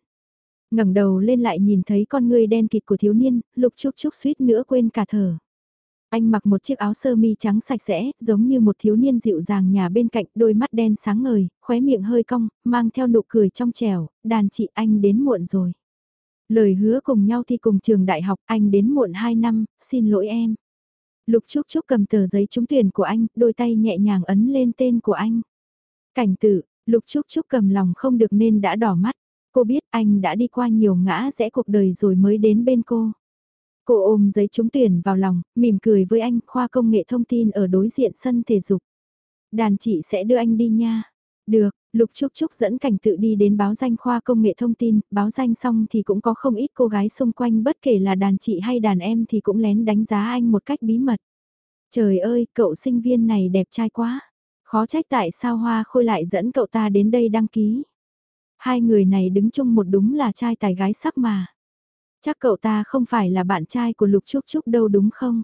ngẩng đầu lên lại nhìn thấy con ngươi đen kịt của thiếu niên, lục trúc trúc suýt nữa quên cả thở. Anh mặc một chiếc áo sơ mi trắng sạch sẽ, giống như một thiếu niên dịu dàng nhà bên cạnh, đôi mắt đen sáng ngời, khóe miệng hơi cong, mang theo nụ cười trong trẻo, đàn chị anh đến muộn rồi. Lời hứa cùng nhau thi cùng trường đại học, anh đến muộn 2 năm, xin lỗi em. Lục Trúc Trúc cầm tờ giấy trúng tuyển của anh, đôi tay nhẹ nhàng ấn lên tên của anh. Cảnh tự, Lục Trúc Trúc cầm lòng không được nên đã đỏ mắt. Cô biết anh đã đi qua nhiều ngã rẽ cuộc đời rồi mới đến bên cô. Cô ôm giấy trúng tuyển vào lòng, mỉm cười với anh khoa công nghệ thông tin ở đối diện sân thể dục. Đàn chị sẽ đưa anh đi nha. Được, Lục Trúc Trúc dẫn cảnh tự đi đến báo danh khoa công nghệ thông tin, báo danh xong thì cũng có không ít cô gái xung quanh bất kể là đàn chị hay đàn em thì cũng lén đánh giá anh một cách bí mật. Trời ơi, cậu sinh viên này đẹp trai quá. Khó trách tại sao Hoa Khôi lại dẫn cậu ta đến đây đăng ký. Hai người này đứng chung một đúng là trai tài gái sắc mà. Chắc cậu ta không phải là bạn trai của Lục Trúc Trúc đâu đúng không?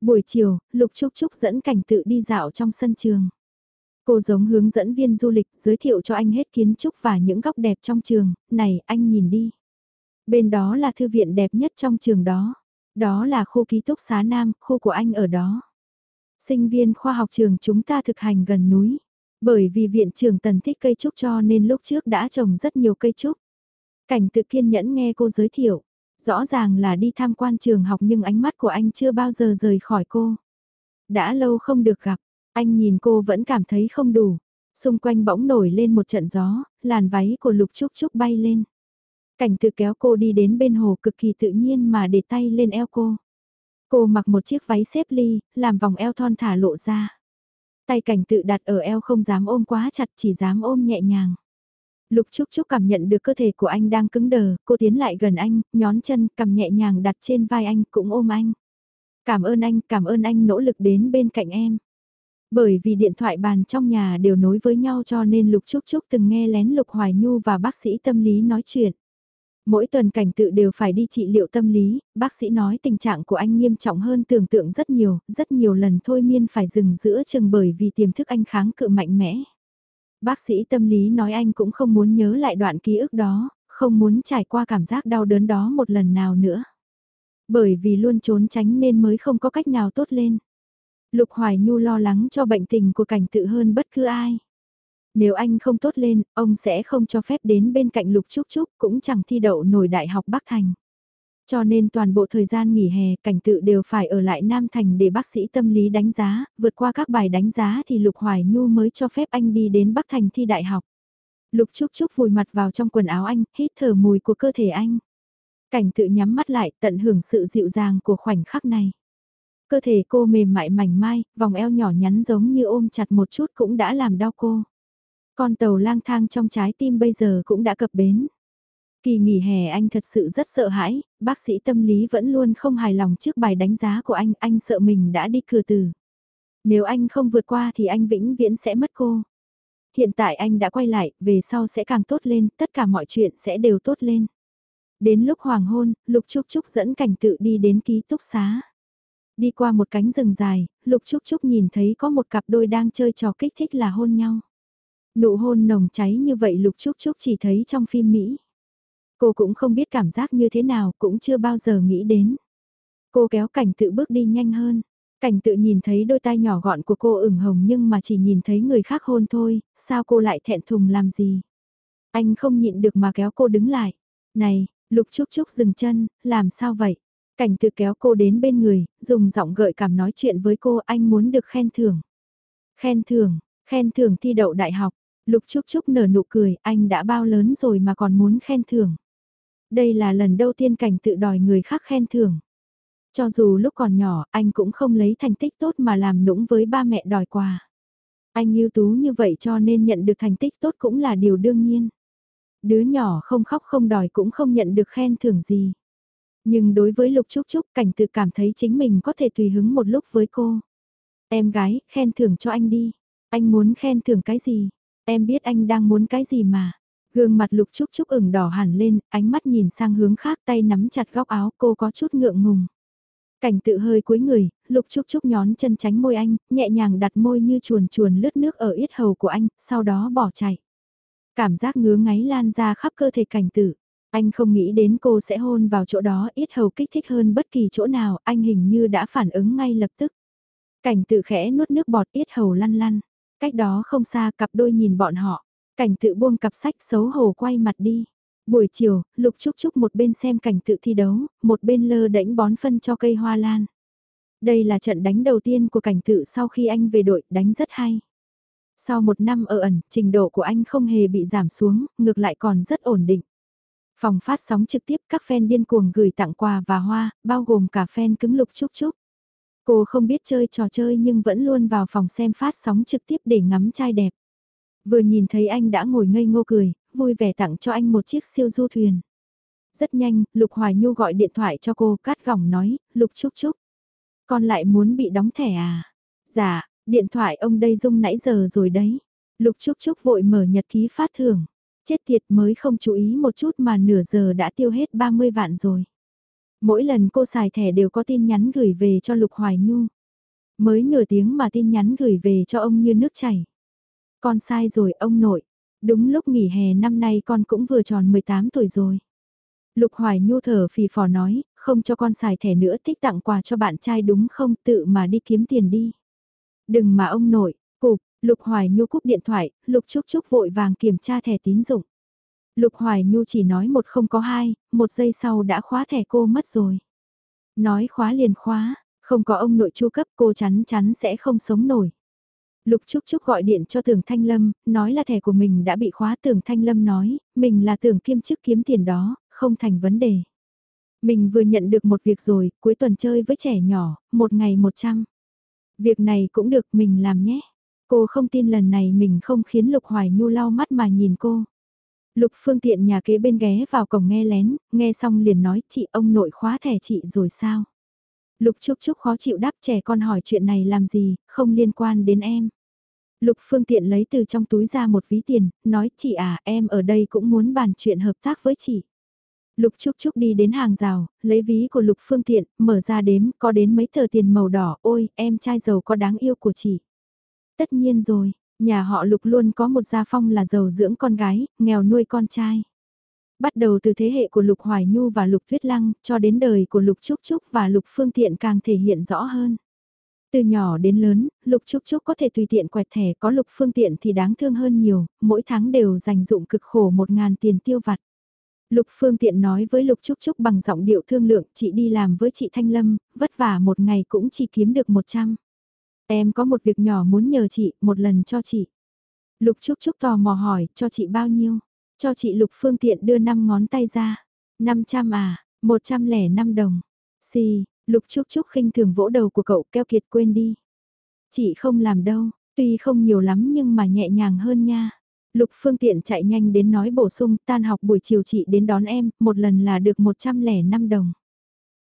Buổi chiều, Lục Trúc Trúc dẫn cảnh tự đi dạo trong sân trường. Cô giống hướng dẫn viên du lịch giới thiệu cho anh hết kiến trúc và những góc đẹp trong trường, này anh nhìn đi. Bên đó là thư viện đẹp nhất trong trường đó. Đó là khu ký túc xá Nam, khu của anh ở đó. Sinh viên khoa học trường chúng ta thực hành gần núi. Bởi vì viện trưởng tần thích cây trúc cho nên lúc trước đã trồng rất nhiều cây trúc. Cảnh tự kiên nhẫn nghe cô giới thiệu. Rõ ràng là đi tham quan trường học nhưng ánh mắt của anh chưa bao giờ rời khỏi cô. Đã lâu không được gặp, anh nhìn cô vẫn cảm thấy không đủ. Xung quanh bỗng nổi lên một trận gió, làn váy của Lục Trúc Trúc bay lên. Cảnh tự kéo cô đi đến bên hồ cực kỳ tự nhiên mà để tay lên eo cô. Cô mặc một chiếc váy xếp ly, làm vòng eo thon thả lộ ra. Tay cảnh tự đặt ở eo không dám ôm quá chặt chỉ dám ôm nhẹ nhàng. Lục Trúc Trúc cảm nhận được cơ thể của anh đang cứng đờ, cô tiến lại gần anh, nhón chân, cầm nhẹ nhàng đặt trên vai anh, cũng ôm anh. Cảm ơn anh, cảm ơn anh nỗ lực đến bên cạnh em. Bởi vì điện thoại bàn trong nhà đều nối với nhau cho nên Lục Trúc Trúc từng nghe lén Lục Hoài Nhu và bác sĩ tâm lý nói chuyện. Mỗi tuần cảnh tự đều phải đi trị liệu tâm lý, bác sĩ nói tình trạng của anh nghiêm trọng hơn tưởng tượng rất nhiều, rất nhiều lần thôi miên phải dừng giữa chừng bởi vì tiềm thức anh kháng cự mạnh mẽ. Bác sĩ tâm lý nói anh cũng không muốn nhớ lại đoạn ký ức đó, không muốn trải qua cảm giác đau đớn đó một lần nào nữa. Bởi vì luôn trốn tránh nên mới không có cách nào tốt lên. Lục Hoài Nhu lo lắng cho bệnh tình của cảnh tự hơn bất cứ ai. Nếu anh không tốt lên, ông sẽ không cho phép đến bên cạnh Lục Trúc Trúc cũng chẳng thi đậu nổi Đại học Bắc Thành. Cho nên toàn bộ thời gian nghỉ hè cảnh tự đều phải ở lại Nam Thành để bác sĩ tâm lý đánh giá, vượt qua các bài đánh giá thì Lục Hoài Nhu mới cho phép anh đi đến Bắc Thành thi đại học. Lục Trúc Trúc vùi mặt vào trong quần áo anh, hít thở mùi của cơ thể anh. Cảnh tự nhắm mắt lại tận hưởng sự dịu dàng của khoảnh khắc này. Cơ thể cô mềm mại mảnh mai, vòng eo nhỏ nhắn giống như ôm chặt một chút cũng đã làm đau cô. Con tàu lang thang trong trái tim bây giờ cũng đã cập bến. Kỳ nghỉ hè anh thật sự rất sợ hãi, bác sĩ tâm lý vẫn luôn không hài lòng trước bài đánh giá của anh, anh sợ mình đã đi cửa từ. Nếu anh không vượt qua thì anh vĩnh viễn sẽ mất cô. Hiện tại anh đã quay lại, về sau sẽ càng tốt lên, tất cả mọi chuyện sẽ đều tốt lên. Đến lúc hoàng hôn, Lục Trúc Trúc dẫn cảnh tự đi đến ký túc xá. Đi qua một cánh rừng dài, Lục Trúc Trúc nhìn thấy có một cặp đôi đang chơi trò kích thích là hôn nhau. Nụ hôn nồng cháy như vậy Lục Trúc Trúc chỉ thấy trong phim Mỹ. Cô cũng không biết cảm giác như thế nào, cũng chưa bao giờ nghĩ đến. Cô kéo cảnh tự bước đi nhanh hơn. Cảnh tự nhìn thấy đôi tay nhỏ gọn của cô ửng hồng nhưng mà chỉ nhìn thấy người khác hôn thôi, sao cô lại thẹn thùng làm gì? Anh không nhịn được mà kéo cô đứng lại. Này, Lục Trúc Trúc dừng chân, làm sao vậy? Cảnh tự kéo cô đến bên người, dùng giọng gợi cảm nói chuyện với cô anh muốn được khen thưởng. Khen thưởng, khen thưởng thi đậu đại học. Lục Trúc Trúc nở nụ cười, anh đã bao lớn rồi mà còn muốn khen thưởng. Đây là lần đầu tiên cảnh tự đòi người khác khen thưởng. Cho dù lúc còn nhỏ, anh cũng không lấy thành tích tốt mà làm nũng với ba mẹ đòi quà. Anh ưu tú như vậy cho nên nhận được thành tích tốt cũng là điều đương nhiên. Đứa nhỏ không khóc không đòi cũng không nhận được khen thưởng gì. Nhưng đối với Lục Trúc Trúc cảnh tự cảm thấy chính mình có thể tùy hứng một lúc với cô. Em gái, khen thưởng cho anh đi. Anh muốn khen thưởng cái gì? Em biết anh đang muốn cái gì mà. Gương mặt lục trúc trúc ửng đỏ hẳn lên, ánh mắt nhìn sang hướng khác tay nắm chặt góc áo cô có chút ngượng ngùng. Cảnh tự hơi cuối người, lục trúc trúc nhón chân tránh môi anh, nhẹ nhàng đặt môi như chuồn chuồn lướt nước ở yết hầu của anh, sau đó bỏ chạy. Cảm giác ngứa ngáy lan ra khắp cơ thể cảnh tự. Anh không nghĩ đến cô sẽ hôn vào chỗ đó ít hầu kích thích hơn bất kỳ chỗ nào, anh hình như đã phản ứng ngay lập tức. Cảnh tự khẽ nuốt nước bọt ít hầu lăn lăn. Cách đó không xa cặp đôi nhìn bọn họ. Cảnh tự buông cặp sách xấu hổ quay mặt đi. Buổi chiều, Lục Trúc Trúc một bên xem cảnh tự thi đấu, một bên lơ đễnh bón phân cho cây hoa lan. Đây là trận đánh đầu tiên của cảnh tự sau khi anh về đội, đánh rất hay. Sau một năm ở ẩn, trình độ của anh không hề bị giảm xuống, ngược lại còn rất ổn định. Phòng phát sóng trực tiếp các fan điên cuồng gửi tặng quà và hoa, bao gồm cả fan cứng Lục Trúc Trúc. Cô không biết chơi trò chơi nhưng vẫn luôn vào phòng xem phát sóng trực tiếp để ngắm trai đẹp. Vừa nhìn thấy anh đã ngồi ngây ngô cười, vui vẻ tặng cho anh một chiếc siêu du thuyền. Rất nhanh, Lục Hoài Nhu gọi điện thoại cho cô, cắt gỏng nói, Lục Trúc Trúc. Con lại muốn bị đóng thẻ à? Dạ, điện thoại ông đây rung nãy giờ rồi đấy. Lục Trúc Trúc vội mở nhật ký phát thưởng. Chết tiệt mới không chú ý một chút mà nửa giờ đã tiêu hết 30 vạn rồi. Mỗi lần cô xài thẻ đều có tin nhắn gửi về cho Lục Hoài Nhu. Mới nửa tiếng mà tin nhắn gửi về cho ông như nước chảy. Con sai rồi ông nội. Đúng lúc nghỉ hè năm nay con cũng vừa tròn 18 tuổi rồi. Lục Hoài Nhu thở phì phò nói, không cho con xài thẻ nữa thích tặng quà cho bạn trai đúng không tự mà đi kiếm tiền đi. Đừng mà ông nội, cục, Lục Hoài Nhu cúp điện thoại, Lục Trúc Trúc vội vàng kiểm tra thẻ tín dụng. Lục Hoài Nhu chỉ nói một không có hai, một giây sau đã khóa thẻ cô mất rồi. Nói khóa liền khóa, không có ông nội chu cấp cô chắn chắn sẽ không sống nổi. Lục Trúc Trúc gọi điện cho Tưởng Thanh Lâm, nói là thẻ của mình đã bị khóa Tưởng Thanh Lâm nói, mình là tưởng kiêm chức kiếm tiền đó, không thành vấn đề. Mình vừa nhận được một việc rồi, cuối tuần chơi với trẻ nhỏ, một ngày một trăm. Việc này cũng được mình làm nhé. Cô không tin lần này mình không khiến Lục Hoài Nhu lau mắt mà nhìn cô. Lục phương tiện nhà kế bên ghé vào cổng nghe lén, nghe xong liền nói chị ông nội khóa thẻ chị rồi sao? Lục Trúc Trúc khó chịu đáp trẻ con hỏi chuyện này làm gì, không liên quan đến em. Lục Phương Tiện lấy từ trong túi ra một ví tiền, nói chị à em ở đây cũng muốn bàn chuyện hợp tác với chị. Lục Trúc Trúc đi đến hàng rào, lấy ví của Lục Phương Tiện, mở ra đếm, có đến mấy tờ tiền màu đỏ, ôi, em trai giàu có đáng yêu của chị. Tất nhiên rồi, nhà họ Lục luôn có một gia phong là giàu dưỡng con gái, nghèo nuôi con trai. Bắt đầu từ thế hệ của Lục Hoài Nhu và Lục Thuyết Lăng, cho đến đời của Lục Trúc Trúc và Lục Phương Tiện càng thể hiện rõ hơn. Từ nhỏ đến lớn, Lục Trúc Trúc có thể tùy tiện quẹt thẻ có Lục Phương Tiện thì đáng thương hơn nhiều, mỗi tháng đều dành dụng cực khổ một ngàn tiền tiêu vặt. Lục Phương Tiện nói với Lục Trúc Trúc bằng giọng điệu thương lượng, chị đi làm với chị Thanh Lâm, vất vả một ngày cũng chỉ kiếm được 100. Em có một việc nhỏ muốn nhờ chị, một lần cho chị. Lục Trúc Trúc tò mò hỏi, cho chị bao nhiêu? Cho chị Lục Phương Tiện đưa 5 ngón tay ra. 500 à, 105 đồng. Xì, Lục Trúc Trúc khinh thường vỗ đầu của cậu keo kiệt quên đi. Chị không làm đâu, tuy không nhiều lắm nhưng mà nhẹ nhàng hơn nha. Lục Phương Tiện chạy nhanh đến nói bổ sung tan học buổi chiều chị đến đón em, một lần là được 105 đồng.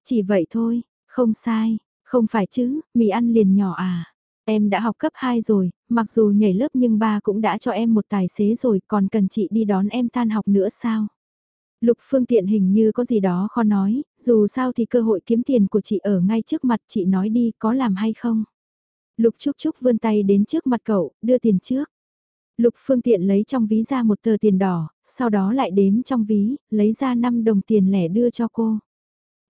Chỉ vậy thôi, không sai, không phải chứ, mì ăn liền nhỏ à. Em đã học cấp 2 rồi, mặc dù nhảy lớp nhưng ba cũng đã cho em một tài xế rồi, còn cần chị đi đón em tan học nữa sao? Lục phương tiện hình như có gì đó khó nói, dù sao thì cơ hội kiếm tiền của chị ở ngay trước mặt chị nói đi có làm hay không? Lục Trúc Trúc vươn tay đến trước mặt cậu, đưa tiền trước. Lục phương tiện lấy trong ví ra một tờ tiền đỏ, sau đó lại đếm trong ví, lấy ra 5 đồng tiền lẻ đưa cho cô.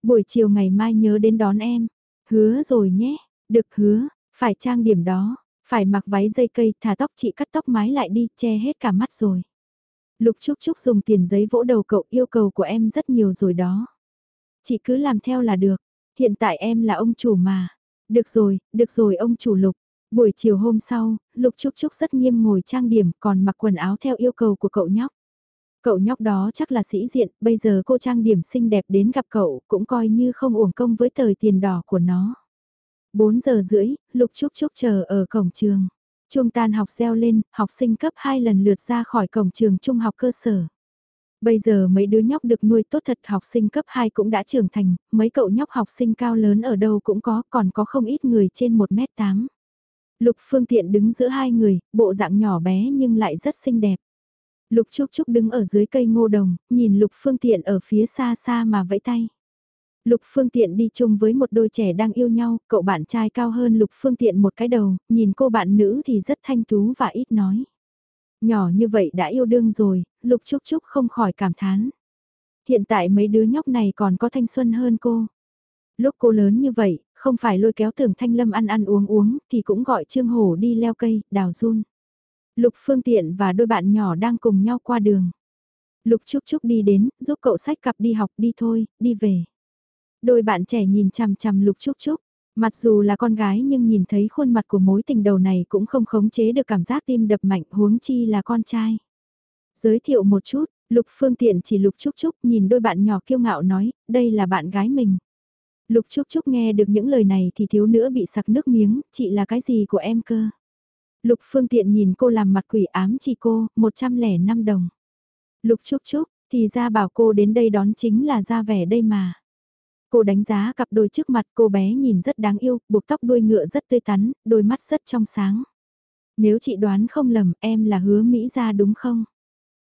Buổi chiều ngày mai nhớ đến đón em. Hứa rồi nhé, được hứa, phải trang điểm đó, phải mặc váy dây cây, thả tóc chị cắt tóc mái lại đi, che hết cả mắt rồi. Lục Trúc Trúc dùng tiền giấy vỗ đầu cậu yêu cầu của em rất nhiều rồi đó. Chị cứ làm theo là được, hiện tại em là ông chủ mà. Được rồi, được rồi ông chủ Lục. Buổi chiều hôm sau, Lục Trúc Trúc rất nghiêm ngồi trang điểm còn mặc quần áo theo yêu cầu của cậu nhóc. Cậu nhóc đó chắc là sĩ diện, bây giờ cô trang điểm xinh đẹp đến gặp cậu cũng coi như không uổng công với tờ tiền đỏ của nó. 4 giờ rưỡi, Lục Trúc Trúc chờ ở cổng trường. Chuông tan học reo lên, học sinh cấp 2 lần lượt ra khỏi cổng trường trung học cơ sở. Bây giờ mấy đứa nhóc được nuôi tốt thật học sinh cấp 2 cũng đã trưởng thành, mấy cậu nhóc học sinh cao lớn ở đâu cũng có, còn có không ít người trên 1m8. Lục Phương Tiện đứng giữa hai người, bộ dạng nhỏ bé nhưng lại rất xinh đẹp. Lục Trúc Trúc đứng ở dưới cây ngô đồng, nhìn Lục Phương Tiện ở phía xa xa mà vẫy tay. Lục Phương Tiện đi chung với một đôi trẻ đang yêu nhau, cậu bạn trai cao hơn Lục Phương Tiện một cái đầu, nhìn cô bạn nữ thì rất thanh tú và ít nói. Nhỏ như vậy đã yêu đương rồi, Lục Trúc Trúc không khỏi cảm thán. Hiện tại mấy đứa nhóc này còn có thanh xuân hơn cô. Lúc cô lớn như vậy, không phải lôi kéo tưởng thanh lâm ăn ăn uống uống, thì cũng gọi Trương Hổ đi leo cây, đào run. Lục Phương Tiện và đôi bạn nhỏ đang cùng nhau qua đường. Lục Trúc Trúc đi đến, giúp cậu sách cặp đi học đi thôi, đi về. Đôi bạn trẻ nhìn chằm chằm Lục Trúc Trúc. Mặc dù là con gái nhưng nhìn thấy khuôn mặt của mối tình đầu này cũng không khống chế được cảm giác tim đập mạnh huống chi là con trai. Giới thiệu một chút, Lục Phương Tiện chỉ Lục Trúc Trúc nhìn đôi bạn nhỏ kiêu ngạo nói, đây là bạn gái mình. Lục Trúc Trúc nghe được những lời này thì thiếu nữa bị sặc nước miếng, chị là cái gì của em cơ? Lục Phương Tiện nhìn cô làm mặt quỷ ám chỉ cô, 105 đồng. Lục Trúc Trúc, thì ra bảo cô đến đây đón chính là ra vẻ đây mà. Cô đánh giá cặp đôi trước mặt cô bé nhìn rất đáng yêu, buộc tóc đuôi ngựa rất tươi tắn, đôi mắt rất trong sáng. Nếu chị đoán không lầm em là hứa Mỹ ra đúng không?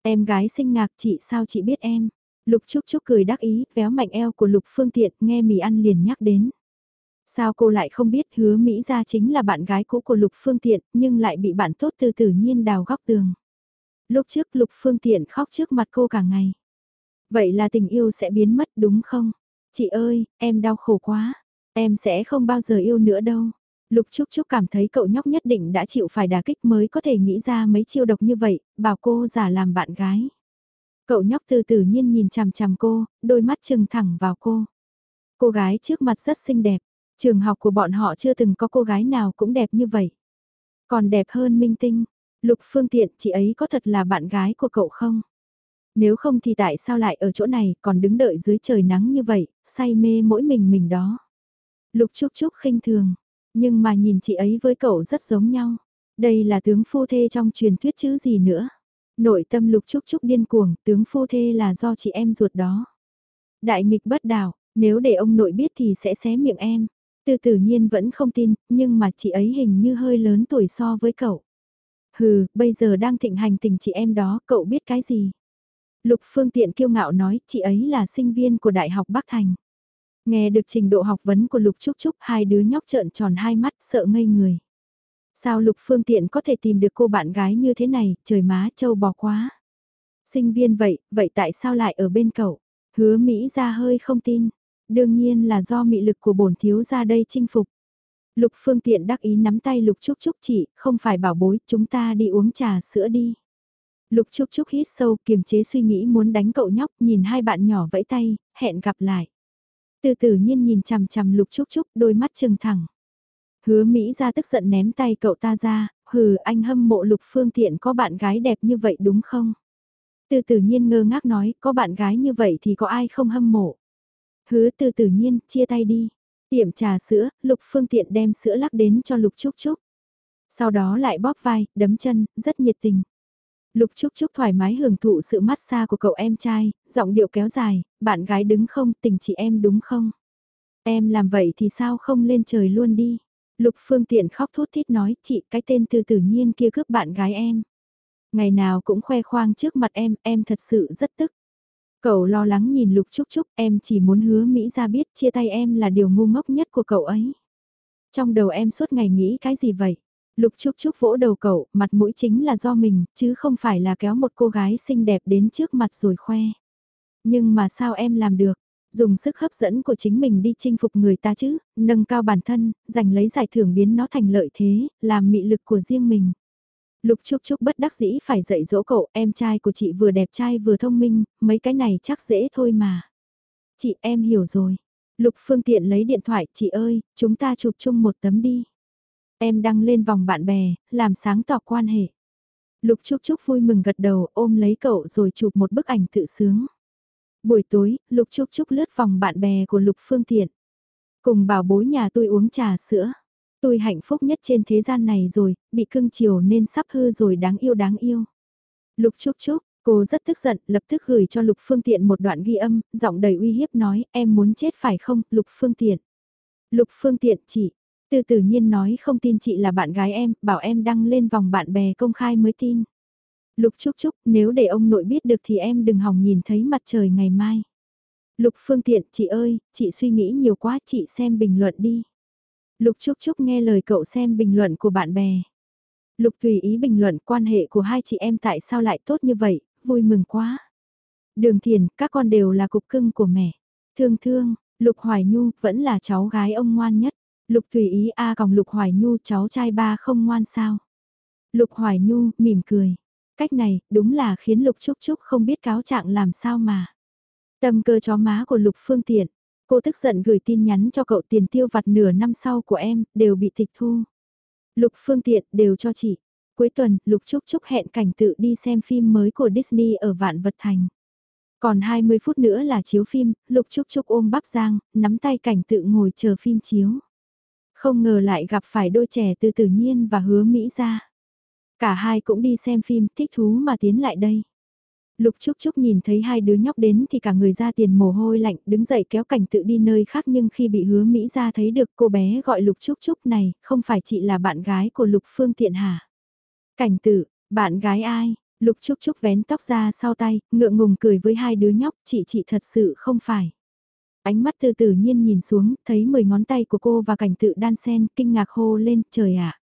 Em gái xinh ngạc chị sao chị biết em? Lục Trúc Trúc cười đắc ý, véo mạnh eo của Lục Phương Tiện nghe mì ăn liền nhắc đến. Sao cô lại không biết hứa Mỹ ra chính là bạn gái cũ của Lục Phương Tiện nhưng lại bị bạn tốt từ tự nhiên đào góc tường. Lúc trước Lục Phương Tiện khóc trước mặt cô cả ngày. Vậy là tình yêu sẽ biến mất đúng không? Chị ơi, em đau khổ quá. Em sẽ không bao giờ yêu nữa đâu. Lục Trúc Trúc cảm thấy cậu nhóc nhất định đã chịu phải đả kích mới có thể nghĩ ra mấy chiêu độc như vậy, bảo cô giả làm bạn gái. Cậu nhóc từ từ nhiên nhìn chằm chằm cô, đôi mắt trừng thẳng vào cô. Cô gái trước mặt rất xinh đẹp, trường học của bọn họ chưa từng có cô gái nào cũng đẹp như vậy. Còn đẹp hơn minh tinh, Lục Phương Tiện chị ấy có thật là bạn gái của cậu không? Nếu không thì tại sao lại ở chỗ này còn đứng đợi dưới trời nắng như vậy, say mê mỗi mình mình đó. Lục Trúc Trúc khinh thường, nhưng mà nhìn chị ấy với cậu rất giống nhau. Đây là tướng phu thê trong truyền thuyết chứ gì nữa. Nội tâm Lục Trúc Trúc điên cuồng, tướng phu thê là do chị em ruột đó. Đại nghịch bất đảo, nếu để ông nội biết thì sẽ xé miệng em. Từ tự nhiên vẫn không tin, nhưng mà chị ấy hình như hơi lớn tuổi so với cậu. Hừ, bây giờ đang thịnh hành tình chị em đó, cậu biết cái gì? Lục Phương Tiện kiêu ngạo nói, chị ấy là sinh viên của Đại học Bắc Thành. Nghe được trình độ học vấn của Lục Trúc Trúc, hai đứa nhóc trợn tròn hai mắt sợ ngây người. Sao Lục Phương Tiện có thể tìm được cô bạn gái như thế này, trời má châu bò quá. Sinh viên vậy, vậy tại sao lại ở bên cậu? Hứa Mỹ ra hơi không tin. Đương nhiên là do mị lực của bổn thiếu ra đây chinh phục. Lục Phương Tiện đắc ý nắm tay Lục Trúc Trúc chị, không phải bảo bối, chúng ta đi uống trà sữa đi. Lục Trúc Trúc hít sâu kiềm chế suy nghĩ muốn đánh cậu nhóc nhìn hai bạn nhỏ vẫy tay, hẹn gặp lại. Từ Tử nhiên nhìn chằm chằm Lục Trúc Trúc đôi mắt trừng thẳng. Hứa Mỹ ra tức giận ném tay cậu ta ra, hừ anh hâm mộ Lục Phương Tiện có bạn gái đẹp như vậy đúng không? Từ Tử nhiên ngơ ngác nói có bạn gái như vậy thì có ai không hâm mộ? Hứa từ Tử nhiên chia tay đi. Tiệm trà sữa, Lục Phương Tiện đem sữa lắc đến cho Lục Trúc Trúc. Sau đó lại bóp vai, đấm chân, rất nhiệt tình. Lục Trúc Trúc thoải mái hưởng thụ sự mát xa của cậu em trai, giọng điệu kéo dài, bạn gái đứng không, tình chị em đúng không? Em làm vậy thì sao không lên trời luôn đi? Lục Phương Tiện khóc thút thít nói, chị cái tên từ tự nhiên kia cướp bạn gái em. Ngày nào cũng khoe khoang trước mặt em, em thật sự rất tức. Cậu lo lắng nhìn Lục Trúc Trúc, em chỉ muốn hứa Mỹ ra biết chia tay em là điều ngu ngốc nhất của cậu ấy. Trong đầu em suốt ngày nghĩ cái gì vậy? Lục Trúc Trúc vỗ đầu cậu, mặt mũi chính là do mình, chứ không phải là kéo một cô gái xinh đẹp đến trước mặt rồi khoe. Nhưng mà sao em làm được? Dùng sức hấp dẫn của chính mình đi chinh phục người ta chứ, nâng cao bản thân, giành lấy giải thưởng biến nó thành lợi thế, làm mị lực của riêng mình. Lục Trúc Trúc bất đắc dĩ phải dạy dỗ cậu, em trai của chị vừa đẹp trai vừa thông minh, mấy cái này chắc dễ thôi mà. Chị em hiểu rồi. Lục Phương Tiện lấy điện thoại, chị ơi, chúng ta chụp chung một tấm đi. Em đăng lên vòng bạn bè, làm sáng tỏ quan hệ. Lục Trúc Trúc vui mừng gật đầu ôm lấy cậu rồi chụp một bức ảnh tự sướng. Buổi tối, Lục Trúc Trúc lướt vòng bạn bè của Lục Phương Tiện. Cùng bảo bối nhà tôi uống trà sữa. Tôi hạnh phúc nhất trên thế gian này rồi, bị cưng chiều nên sắp hư rồi đáng yêu đáng yêu. Lục Trúc Trúc, cô rất tức giận, lập tức gửi cho Lục Phương Tiện một đoạn ghi âm, giọng đầy uy hiếp nói, em muốn chết phải không, Lục Phương Tiện. Lục Phương Tiện chỉ, từ tự nhiên nói không tin chị là bạn gái em, bảo em đăng lên vòng bạn bè công khai mới tin. Lục Trúc Trúc, nếu để ông nội biết được thì em đừng hòng nhìn thấy mặt trời ngày mai. Lục Phương Tiện, chị ơi, chị suy nghĩ nhiều quá, chị xem bình luận đi. Lục Trúc Trúc nghe lời cậu xem bình luận của bạn bè. Lục tùy ý bình luận quan hệ của hai chị em tại sao lại tốt như vậy, vui mừng quá. Đường thiền, các con đều là cục cưng của mẹ. Thương thương, Lục Hoài Nhu vẫn là cháu gái ông ngoan nhất. Lục Thủy Ý A à còng Lục Hoài Nhu cháu trai ba không ngoan sao. Lục Hoài Nhu mỉm cười. Cách này đúng là khiến Lục Trúc Trúc không biết cáo trạng làm sao mà. Tâm cơ chó má của Lục Phương Tiện. Cô tức giận gửi tin nhắn cho cậu tiền tiêu vặt nửa năm sau của em, đều bị tịch thu. Lục Phương Tiện đều cho chị. Cuối tuần, Lục Trúc Trúc hẹn cảnh tự đi xem phim mới của Disney ở Vạn Vật Thành. Còn 20 phút nữa là chiếu phim, Lục Trúc Trúc ôm bắp giang, nắm tay cảnh tự ngồi chờ phim chiếu. Không ngờ lại gặp phải đôi trẻ từ tự nhiên và hứa Mỹ ra. Cả hai cũng đi xem phim thích thú mà tiến lại đây. Lục Trúc Trúc nhìn thấy hai đứa nhóc đến thì cả người ra tiền mồ hôi lạnh đứng dậy kéo cảnh tự đi nơi khác nhưng khi bị hứa Mỹ ra thấy được cô bé gọi Lục Trúc Trúc này, không phải chị là bạn gái của Lục Phương Tiện hả? Cảnh tự, bạn gái ai? Lục Trúc Trúc vén tóc ra sau tay, ngượng ngùng cười với hai đứa nhóc, chị chị thật sự không phải. Ánh mắt từ tự nhiên nhìn xuống, thấy 10 ngón tay của cô và cảnh tự đan sen, kinh ngạc hô lên, trời ạ.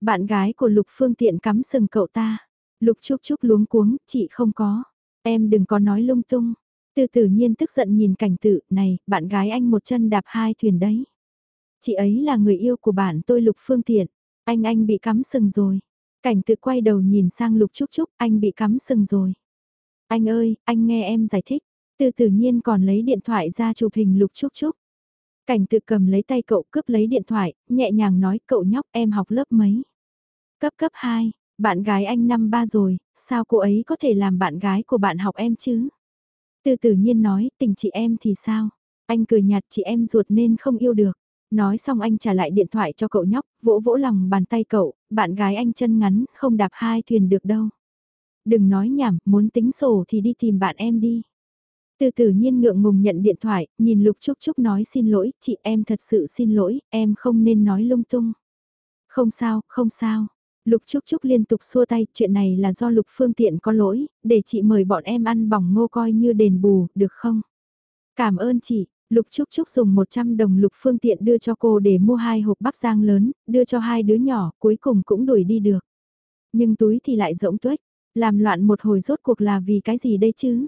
Bạn gái của Lục Phương Tiện cắm sừng cậu ta. Lục Trúc Trúc luống cuống, chị không có. Em đừng có nói lung tung. Từ tự nhiên tức giận nhìn cảnh tự, này, bạn gái anh một chân đạp hai thuyền đấy. Chị ấy là người yêu của bạn tôi Lục Phương Tiện. Anh anh bị cắm sừng rồi. Cảnh tự quay đầu nhìn sang Lục Trúc Trúc, anh bị cắm sừng rồi. Anh ơi, anh nghe em giải thích. Từ tự nhiên còn lấy điện thoại ra chụp hình Lục Trúc Trúc. Cảnh tự cầm lấy tay cậu cướp lấy điện thoại, nhẹ nhàng nói cậu nhóc em học lớp mấy. Cấp cấp 2, bạn gái anh năm ba rồi, sao cô ấy có thể làm bạn gái của bạn học em chứ? Từ tự nhiên nói, tình chị em thì sao? Anh cười nhạt chị em ruột nên không yêu được. Nói xong anh trả lại điện thoại cho cậu nhóc, vỗ vỗ lòng bàn tay cậu, bạn gái anh chân ngắn, không đạp hai thuyền được đâu. Đừng nói nhảm, muốn tính sổ thì đi tìm bạn em đi. Từ tử nhiên ngượng ngùng nhận điện thoại, nhìn Lục Trúc Trúc nói xin lỗi, chị em thật sự xin lỗi, em không nên nói lung tung. Không sao, không sao. Lục Trúc Trúc liên tục xua tay, chuyện này là do Lục Phương Tiện có lỗi, để chị mời bọn em ăn bỏng ngô coi như đền bù, được không? Cảm ơn chị, Lục Trúc Trúc dùng 100 đồng Lục Phương Tiện đưa cho cô để mua hai hộp bắp rang lớn, đưa cho hai đứa nhỏ, cuối cùng cũng đuổi đi được. Nhưng túi thì lại rỗng tuếch, làm loạn một hồi rốt cuộc là vì cái gì đây chứ?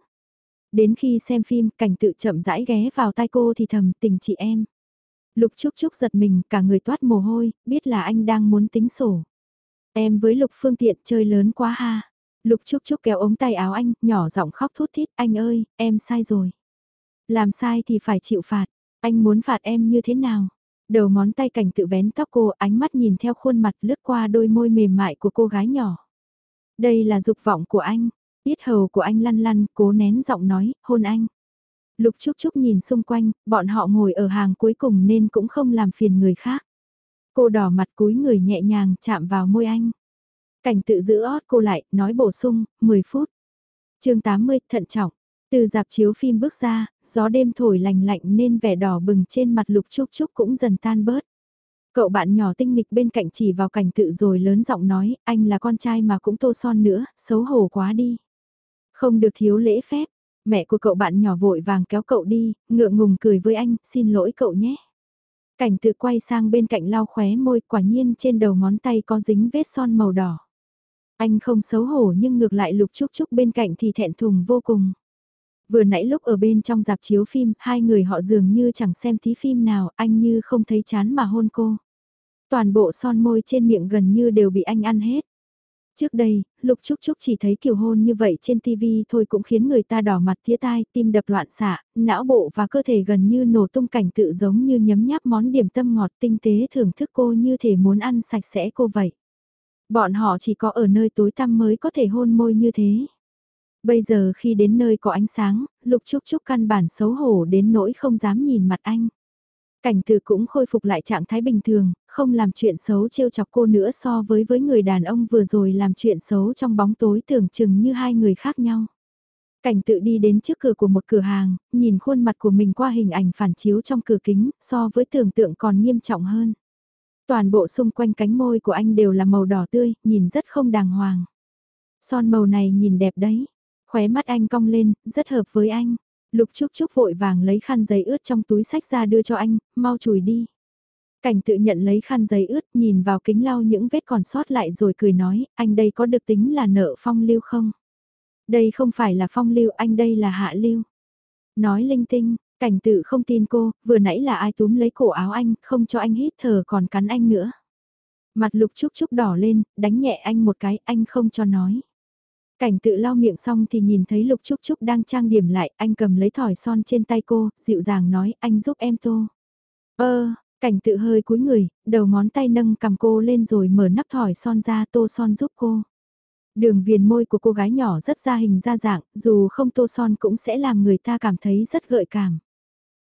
Đến khi xem phim, cảnh tự chậm rãi ghé vào tai cô thì thầm tình chị em. Lục Trúc Trúc giật mình, cả người toát mồ hôi, biết là anh đang muốn tính sổ. Em với Lục Phương Tiện chơi lớn quá ha. Lục Trúc Trúc kéo ống tay áo anh, nhỏ giọng khóc thút thít, anh ơi, em sai rồi. Làm sai thì phải chịu phạt, anh muốn phạt em như thế nào? Đầu ngón tay cảnh tự vén tóc cô, ánh mắt nhìn theo khuôn mặt lướt qua đôi môi mềm mại của cô gái nhỏ. Đây là dục vọng của anh, Tiết hầu của anh lăn lăn, cố nén giọng nói, hôn anh. Lục Trúc Trúc nhìn xung quanh, bọn họ ngồi ở hàng cuối cùng nên cũng không làm phiền người khác. Cô đỏ mặt cúi người nhẹ nhàng chạm vào môi anh. Cảnh tự giữ ót cô lại, nói bổ sung, 10 phút. chương 80, thận trọng. Từ dạp chiếu phim bước ra, gió đêm thổi lành lạnh nên vẻ đỏ bừng trên mặt Lục Trúc Trúc cũng dần tan bớt. Cậu bạn nhỏ tinh nghịch bên cạnh chỉ vào cảnh tự rồi lớn giọng nói, anh là con trai mà cũng tô son nữa, xấu hổ quá đi. Không được thiếu lễ phép, mẹ của cậu bạn nhỏ vội vàng kéo cậu đi, ngượng ngùng cười với anh, xin lỗi cậu nhé. Cảnh tự quay sang bên cạnh lau khóe môi, quả nhiên trên đầu ngón tay có dính vết son màu đỏ. Anh không xấu hổ nhưng ngược lại lục chúc chúc bên cạnh thì thẹn thùng vô cùng. Vừa nãy lúc ở bên trong dạp chiếu phim, hai người họ dường như chẳng xem tí phim nào, anh như không thấy chán mà hôn cô. Toàn bộ son môi trên miệng gần như đều bị anh ăn hết. Trước đây, Lục Trúc Trúc chỉ thấy kiểu hôn như vậy trên TV thôi cũng khiến người ta đỏ mặt tía tai, tim đập loạn xạ, não bộ và cơ thể gần như nổ tung cảnh tự giống như nhấm nháp món điểm tâm ngọt tinh tế thưởng thức cô như thể muốn ăn sạch sẽ cô vậy. Bọn họ chỉ có ở nơi tối tăm mới có thể hôn môi như thế. Bây giờ khi đến nơi có ánh sáng, Lục Trúc Trúc căn bản xấu hổ đến nỗi không dám nhìn mặt anh. Cảnh từ cũng khôi phục lại trạng thái bình thường, không làm chuyện xấu trêu chọc cô nữa so với với người đàn ông vừa rồi làm chuyện xấu trong bóng tối tưởng chừng như hai người khác nhau. Cảnh tự đi đến trước cửa của một cửa hàng, nhìn khuôn mặt của mình qua hình ảnh phản chiếu trong cửa kính, so với tưởng tượng còn nghiêm trọng hơn. Toàn bộ xung quanh cánh môi của anh đều là màu đỏ tươi, nhìn rất không đàng hoàng. Son màu này nhìn đẹp đấy, khóe mắt anh cong lên, rất hợp với anh. Lục Trúc Trúc vội vàng lấy khăn giấy ướt trong túi sách ra đưa cho anh, mau chùi đi. Cảnh tự nhận lấy khăn giấy ướt nhìn vào kính lau những vết còn sót lại rồi cười nói, anh đây có được tính là nợ phong lưu không? Đây không phải là phong lưu, anh đây là hạ lưu. Nói linh tinh, cảnh tự không tin cô, vừa nãy là ai túm lấy cổ áo anh, không cho anh hít thở còn cắn anh nữa. Mặt lục Trúc Trúc đỏ lên, đánh nhẹ anh một cái, anh không cho nói. Cảnh tự lau miệng xong thì nhìn thấy Lục Trúc Trúc đang trang điểm lại, anh cầm lấy thỏi son trên tay cô, dịu dàng nói anh giúp em tô. Ơ, cảnh tự hơi cúi người, đầu ngón tay nâng cầm cô lên rồi mở nắp thỏi son ra tô son giúp cô. Đường viền môi của cô gái nhỏ rất ra hình ra dạng, dù không tô son cũng sẽ làm người ta cảm thấy rất gợi cảm.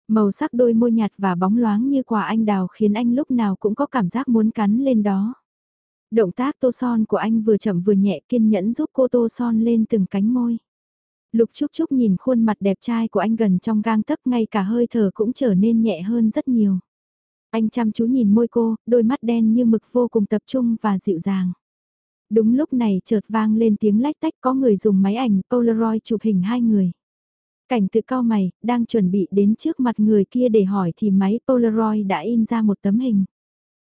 Màu sắc đôi môi nhạt và bóng loáng như quả anh đào khiến anh lúc nào cũng có cảm giác muốn cắn lên đó. Động tác tô son của anh vừa chậm vừa nhẹ kiên nhẫn giúp cô tô son lên từng cánh môi. Lục Trúc Trúc nhìn khuôn mặt đẹp trai của anh gần trong gang tấc ngay cả hơi thở cũng trở nên nhẹ hơn rất nhiều. Anh chăm chú nhìn môi cô, đôi mắt đen như mực vô cùng tập trung và dịu dàng. Đúng lúc này chợt vang lên tiếng lách tách có người dùng máy ảnh Polaroid chụp hình hai người. Cảnh tự cao mày, đang chuẩn bị đến trước mặt người kia để hỏi thì máy Polaroid đã in ra một tấm hình.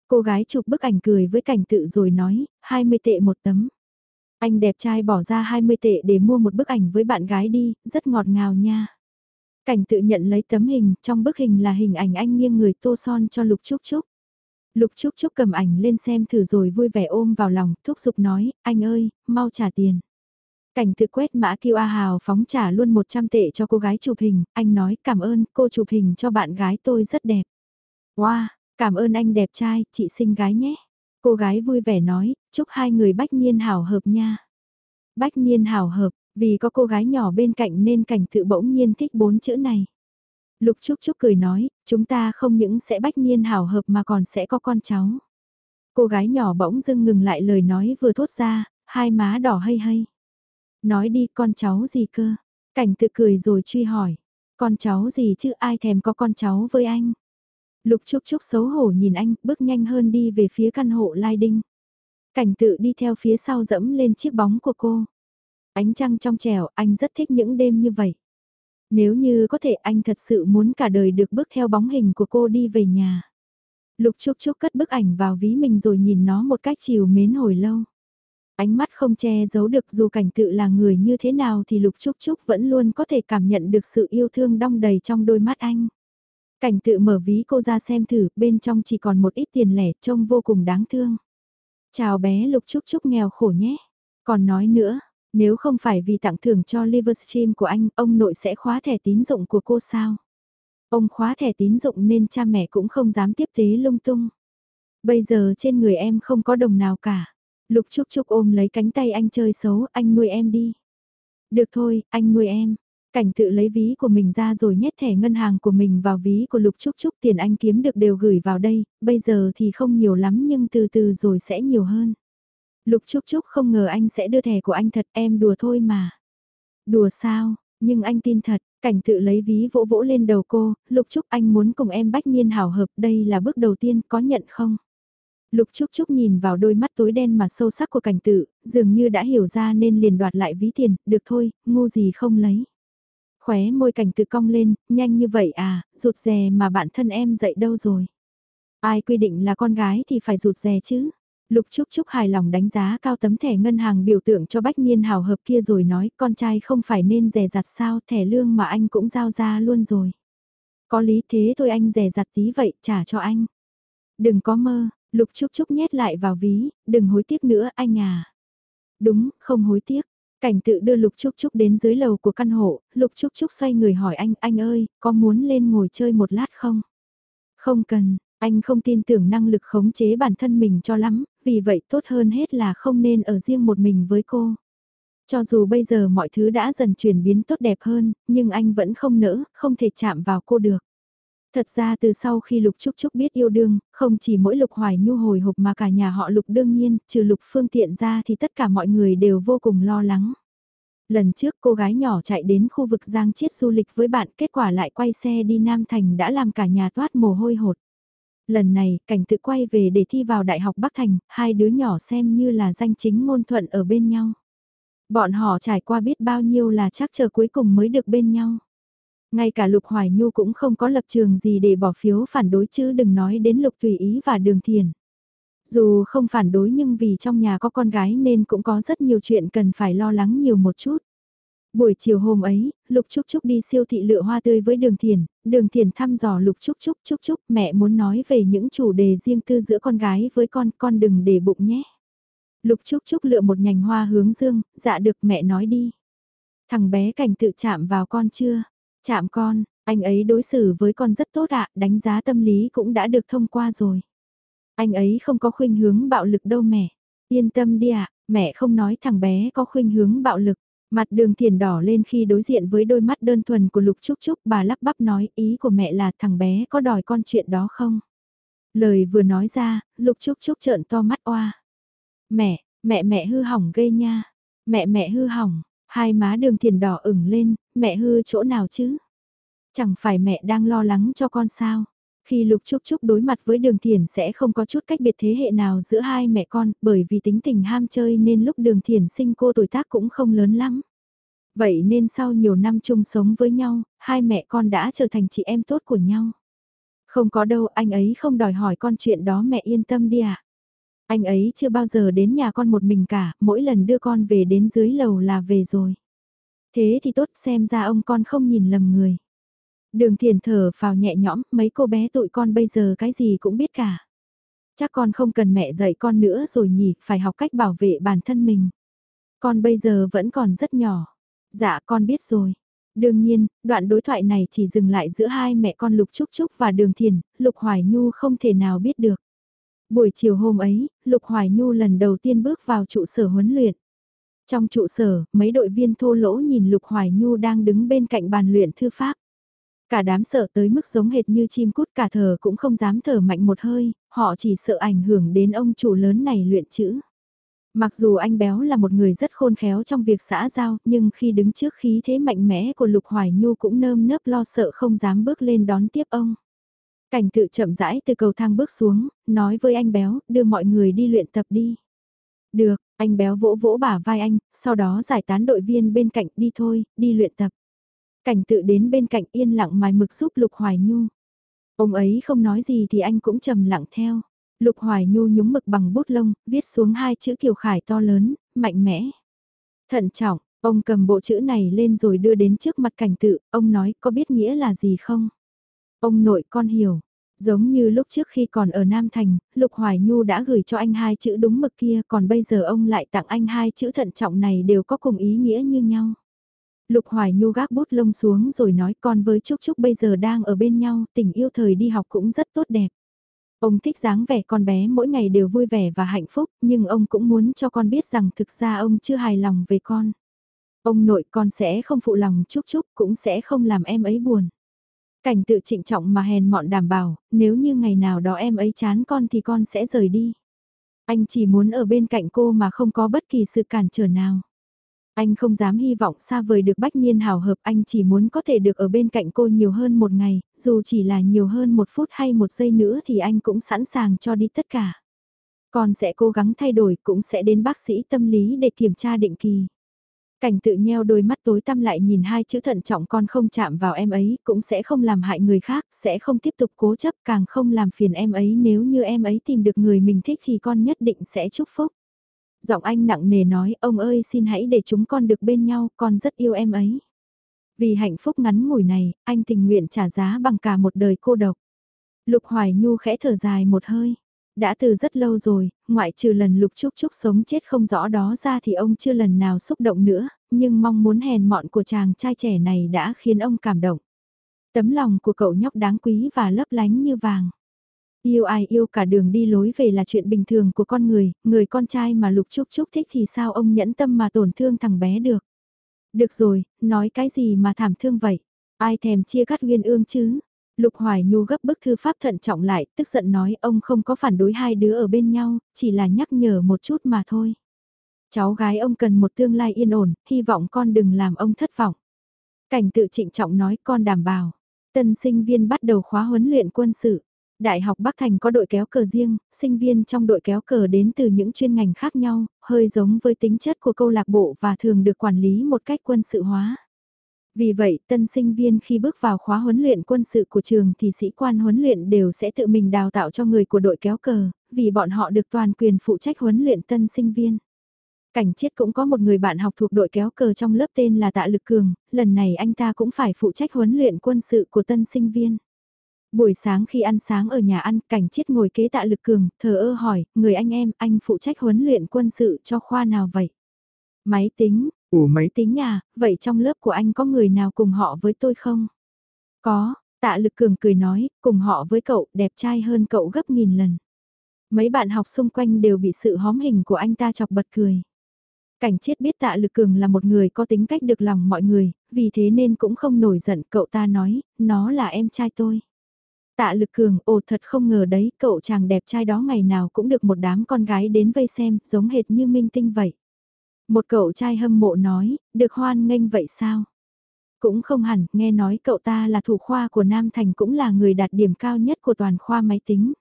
Cô gái chụp bức ảnh cười với cảnh tự rồi nói, 20 tệ một tấm. Anh đẹp trai bỏ ra 20 tệ để mua một bức ảnh với bạn gái đi, rất ngọt ngào nha. Cảnh tự nhận lấy tấm hình, trong bức hình là hình ảnh anh nghiêng người tô son cho Lục Trúc Trúc. Lục Trúc Trúc cầm ảnh lên xem thử rồi vui vẻ ôm vào lòng, thúc giục nói, anh ơi, mau trả tiền. Cảnh tự quét mã kêu a hào phóng trả luôn 100 tệ cho cô gái chụp hình, anh nói cảm ơn, cô chụp hình cho bạn gái tôi rất đẹp. Wow, cảm ơn anh đẹp trai, chị xinh gái nhé. Cô gái vui vẻ nói, chúc hai người bách niên hảo hợp nha. Bách niên hảo hợp, vì có cô gái nhỏ bên cạnh nên cảnh tự bỗng nhiên thích bốn chữ này. Lục Trúc Trúc cười nói, chúng ta không những sẽ bách niên hảo hợp mà còn sẽ có con cháu. Cô gái nhỏ bỗng dưng ngừng lại lời nói vừa thốt ra, hai má đỏ hay hay. Nói đi con cháu gì cơ? Cảnh tự cười rồi truy hỏi. Con cháu gì chứ ai thèm có con cháu với anh? Lục Trúc Trúc xấu hổ nhìn anh, bước nhanh hơn đi về phía căn hộ Lai Đinh. Cảnh tự đi theo phía sau dẫm lên chiếc bóng của cô. Ánh trăng trong trẻo, anh rất thích những đêm như vậy. Nếu như có thể anh thật sự muốn cả đời được bước theo bóng hình của cô đi về nhà. Lục Trúc Trúc cất bức ảnh vào ví mình rồi nhìn nó một cách chiều mến hồi lâu. Ánh mắt không che giấu được dù cảnh tự là người như thế nào thì Lục Trúc Trúc vẫn luôn có thể cảm nhận được sự yêu thương đong đầy trong đôi mắt anh. Cảnh tự mở ví cô ra xem thử, bên trong chỉ còn một ít tiền lẻ, trông vô cùng đáng thương. Chào bé Lục Trúc Trúc nghèo khổ nhé. Còn nói nữa, nếu không phải vì tặng thưởng cho Livestream của anh, ông nội sẽ khóa thẻ tín dụng của cô sao? Ông khóa thẻ tín dụng nên cha mẹ cũng không dám tiếp tế lung tung. Bây giờ trên người em không có đồng nào cả. Lục Trúc Trúc ôm lấy cánh tay anh chơi xấu, anh nuôi em đi. Được thôi, anh nuôi em. Cảnh tự lấy ví của mình ra rồi nhét thẻ ngân hàng của mình vào ví của Lục Trúc Trúc tiền anh kiếm được đều gửi vào đây, bây giờ thì không nhiều lắm nhưng từ từ rồi sẽ nhiều hơn. Lục Trúc Trúc không ngờ anh sẽ đưa thẻ của anh thật em đùa thôi mà. Đùa sao, nhưng anh tin thật, cảnh tự lấy ví vỗ vỗ lên đầu cô, Lục Trúc anh muốn cùng em bách niên hảo hợp đây là bước đầu tiên có nhận không? Lục Trúc Trúc nhìn vào đôi mắt tối đen mà sâu sắc của cảnh tự, dường như đã hiểu ra nên liền đoạt lại ví tiền, được thôi, ngu gì không lấy. Khóe môi cảnh từ cong lên, nhanh như vậy à, rụt rè mà bạn thân em dậy đâu rồi. Ai quy định là con gái thì phải rụt rè chứ. Lục Trúc Trúc hài lòng đánh giá cao tấm thẻ ngân hàng biểu tượng cho bách niên hào hợp kia rồi nói con trai không phải nên rè rặt sao thẻ lương mà anh cũng giao ra luôn rồi. Có lý thế thôi anh rè rặt tí vậy trả cho anh. Đừng có mơ, Lục Trúc Trúc nhét lại vào ví, đừng hối tiếc nữa anh à. Đúng, không hối tiếc. Cảnh tự đưa Lục Trúc Trúc đến dưới lầu của căn hộ, Lục Trúc Trúc xoay người hỏi anh, anh ơi, có muốn lên ngồi chơi một lát không? Không cần, anh không tin tưởng năng lực khống chế bản thân mình cho lắm, vì vậy tốt hơn hết là không nên ở riêng một mình với cô. Cho dù bây giờ mọi thứ đã dần chuyển biến tốt đẹp hơn, nhưng anh vẫn không nỡ, không thể chạm vào cô được. Thật ra từ sau khi Lục Trúc Trúc biết yêu đương, không chỉ mỗi Lục Hoài Nhu hồi hộp mà cả nhà họ Lục đương nhiên, trừ Lục Phương Tiện ra thì tất cả mọi người đều vô cùng lo lắng. Lần trước cô gái nhỏ chạy đến khu vực Giang Chiết du lịch với bạn kết quả lại quay xe đi Nam Thành đã làm cả nhà toát mồ hôi hột. Lần này, cảnh tự quay về để thi vào Đại học Bắc Thành, hai đứa nhỏ xem như là danh chính ngôn thuận ở bên nhau. Bọn họ trải qua biết bao nhiêu là chắc chờ cuối cùng mới được bên nhau. Ngay cả Lục Hoài Nhu cũng không có lập trường gì để bỏ phiếu phản đối chứ đừng nói đến Lục Tùy Ý và Đường Thiền. Dù không phản đối nhưng vì trong nhà có con gái nên cũng có rất nhiều chuyện cần phải lo lắng nhiều một chút. Buổi chiều hôm ấy, Lục Trúc Trúc đi siêu thị lựa hoa tươi với Đường Thiền, Đường Thiền thăm dò Lục Trúc Trúc Trúc Trúc mẹ muốn nói về những chủ đề riêng tư giữa con gái với con, con đừng để bụng nhé. Lục Trúc Trúc lựa một nhành hoa hướng dương, dạ được mẹ nói đi. Thằng bé cảnh tự chạm vào con chưa? Chạm con, anh ấy đối xử với con rất tốt ạ, đánh giá tâm lý cũng đã được thông qua rồi. Anh ấy không có khuynh hướng bạo lực đâu mẹ. Yên tâm đi ạ, mẹ không nói thằng bé có khuynh hướng bạo lực. Mặt đường thiền đỏ lên khi đối diện với đôi mắt đơn thuần của Lục Trúc Trúc bà lắp bắp nói ý của mẹ là thằng bé có đòi con chuyện đó không? Lời vừa nói ra, Lục Trúc Trúc trợn to mắt oa. Mẹ, mẹ mẹ hư hỏng ghê nha. Mẹ mẹ hư hỏng, hai má đường thiền đỏ ửng lên, mẹ hư chỗ nào chứ? Chẳng phải mẹ đang lo lắng cho con sao? Khi Lục Trúc Trúc đối mặt với Đường Thiền sẽ không có chút cách biệt thế hệ nào giữa hai mẹ con, bởi vì tính tình ham chơi nên lúc Đường Thiền sinh cô tuổi tác cũng không lớn lắm. Vậy nên sau nhiều năm chung sống với nhau, hai mẹ con đã trở thành chị em tốt của nhau. Không có đâu, anh ấy không đòi hỏi con chuyện đó mẹ yên tâm đi ạ. Anh ấy chưa bao giờ đến nhà con một mình cả, mỗi lần đưa con về đến dưới lầu là về rồi. Thế thì tốt xem ra ông con không nhìn lầm người. Đường thiền thở vào nhẹ nhõm, mấy cô bé tụi con bây giờ cái gì cũng biết cả. Chắc con không cần mẹ dạy con nữa rồi nhỉ, phải học cách bảo vệ bản thân mình. Con bây giờ vẫn còn rất nhỏ. Dạ con biết rồi. Đương nhiên, đoạn đối thoại này chỉ dừng lại giữa hai mẹ con Lục Trúc Trúc và Đường Thiền, Lục Hoài Nhu không thể nào biết được. Buổi chiều hôm ấy, Lục Hoài Nhu lần đầu tiên bước vào trụ sở huấn luyện. Trong trụ sở, mấy đội viên thô lỗ nhìn Lục Hoài Nhu đang đứng bên cạnh bàn luyện thư pháp. Cả đám sợ tới mức giống hệt như chim cút cả thờ cũng không dám thở mạnh một hơi, họ chỉ sợ ảnh hưởng đến ông chủ lớn này luyện chữ. Mặc dù anh Béo là một người rất khôn khéo trong việc xã giao, nhưng khi đứng trước khí thế mạnh mẽ của Lục Hoài Nhu cũng nơm nớp lo sợ không dám bước lên đón tiếp ông. Cảnh tự chậm rãi từ cầu thang bước xuống, nói với anh Béo, đưa mọi người đi luyện tập đi. Được, anh Béo vỗ vỗ bả vai anh, sau đó giải tán đội viên bên cạnh đi thôi, đi luyện tập. Cảnh tự đến bên cạnh yên lặng mài mực giúp Lục Hoài Nhu. Ông ấy không nói gì thì anh cũng trầm lặng theo. Lục Hoài Nhu nhúng mực bằng bút lông, viết xuống hai chữ kiều khải to lớn, mạnh mẽ. Thận trọng, ông cầm bộ chữ này lên rồi đưa đến trước mặt cảnh tự, ông nói có biết nghĩa là gì không? Ông nội con hiểu. Giống như lúc trước khi còn ở Nam Thành, Lục Hoài Nhu đã gửi cho anh hai chữ đúng mực kia còn bây giờ ông lại tặng anh hai chữ thận trọng này đều có cùng ý nghĩa như nhau. Lục Hoài Nhu gác bút lông xuống rồi nói con với Trúc Trúc bây giờ đang ở bên nhau, tình yêu thời đi học cũng rất tốt đẹp. Ông thích dáng vẻ con bé mỗi ngày đều vui vẻ và hạnh phúc, nhưng ông cũng muốn cho con biết rằng thực ra ông chưa hài lòng về con. Ông nội con sẽ không phụ lòng Trúc Trúc cũng sẽ không làm em ấy buồn. Cảnh tự trịnh trọng mà hèn mọn đảm bảo, nếu như ngày nào đó em ấy chán con thì con sẽ rời đi. Anh chỉ muốn ở bên cạnh cô mà không có bất kỳ sự cản trở nào. Anh không dám hy vọng xa vời được bách niên hào hợp anh chỉ muốn có thể được ở bên cạnh cô nhiều hơn một ngày, dù chỉ là nhiều hơn một phút hay một giây nữa thì anh cũng sẵn sàng cho đi tất cả. Con sẽ cố gắng thay đổi cũng sẽ đến bác sĩ tâm lý để kiểm tra định kỳ. Cảnh tự nheo đôi mắt tối tăm lại nhìn hai chữ thận trọng con không chạm vào em ấy cũng sẽ không làm hại người khác, sẽ không tiếp tục cố chấp càng không làm phiền em ấy nếu như em ấy tìm được người mình thích thì con nhất định sẽ chúc phúc. Giọng anh nặng nề nói, ông ơi xin hãy để chúng con được bên nhau, con rất yêu em ấy. Vì hạnh phúc ngắn ngủi này, anh tình nguyện trả giá bằng cả một đời cô độc. Lục Hoài Nhu khẽ thở dài một hơi. Đã từ rất lâu rồi, ngoại trừ lần Lục Trúc Trúc sống chết không rõ đó ra thì ông chưa lần nào xúc động nữa, nhưng mong muốn hèn mọn của chàng trai trẻ này đã khiến ông cảm động. Tấm lòng của cậu nhóc đáng quý và lấp lánh như vàng. Yêu ai yêu cả đường đi lối về là chuyện bình thường của con người, người con trai mà Lục Trúc Trúc thích thì sao ông nhẫn tâm mà tổn thương thằng bé được. Được rồi, nói cái gì mà thảm thương vậy? Ai thèm chia cắt nguyên ương chứ? Lục Hoài Nhu gấp bức thư pháp thận trọng lại, tức giận nói ông không có phản đối hai đứa ở bên nhau, chỉ là nhắc nhở một chút mà thôi. Cháu gái ông cần một tương lai yên ổn, hy vọng con đừng làm ông thất vọng. Cảnh tự trịnh trọng nói con đảm bảo. Tân sinh viên bắt đầu khóa huấn luyện quân sự. Đại học Bắc Thành có đội kéo cờ riêng, sinh viên trong đội kéo cờ đến từ những chuyên ngành khác nhau, hơi giống với tính chất của câu lạc bộ và thường được quản lý một cách quân sự hóa. Vì vậy, tân sinh viên khi bước vào khóa huấn luyện quân sự của trường thì sĩ quan huấn luyện đều sẽ tự mình đào tạo cho người của đội kéo cờ, vì bọn họ được toàn quyền phụ trách huấn luyện tân sinh viên. Cảnh chiết cũng có một người bạn học thuộc đội kéo cờ trong lớp tên là Tạ Lực Cường, lần này anh ta cũng phải phụ trách huấn luyện quân sự của tân sinh viên. Buổi sáng khi ăn sáng ở nhà ăn, cảnh chiết ngồi kế Tạ Lực Cường, thờ ơ hỏi, người anh em, anh phụ trách huấn luyện quân sự cho khoa nào vậy? Máy tính, ủa máy tính à, vậy trong lớp của anh có người nào cùng họ với tôi không? Có, Tạ Lực Cường cười nói, cùng họ với cậu, đẹp trai hơn cậu gấp nghìn lần. Mấy bạn học xung quanh đều bị sự hóm hình của anh ta chọc bật cười. Cảnh chiết biết tạ lực cường là một người có tính cách được lòng mọi người, vì thế nên cũng không nổi giận cậu ta nói, nó là em trai tôi. Tạ lực cường, ồ thật không ngờ đấy, cậu chàng đẹp trai đó ngày nào cũng được một đám con gái đến vây xem, giống hệt như minh tinh vậy. Một cậu trai hâm mộ nói, được hoan nghênh vậy sao? Cũng không hẳn, nghe nói cậu ta là thủ khoa của Nam Thành cũng là người đạt điểm cao nhất của toàn khoa máy tính.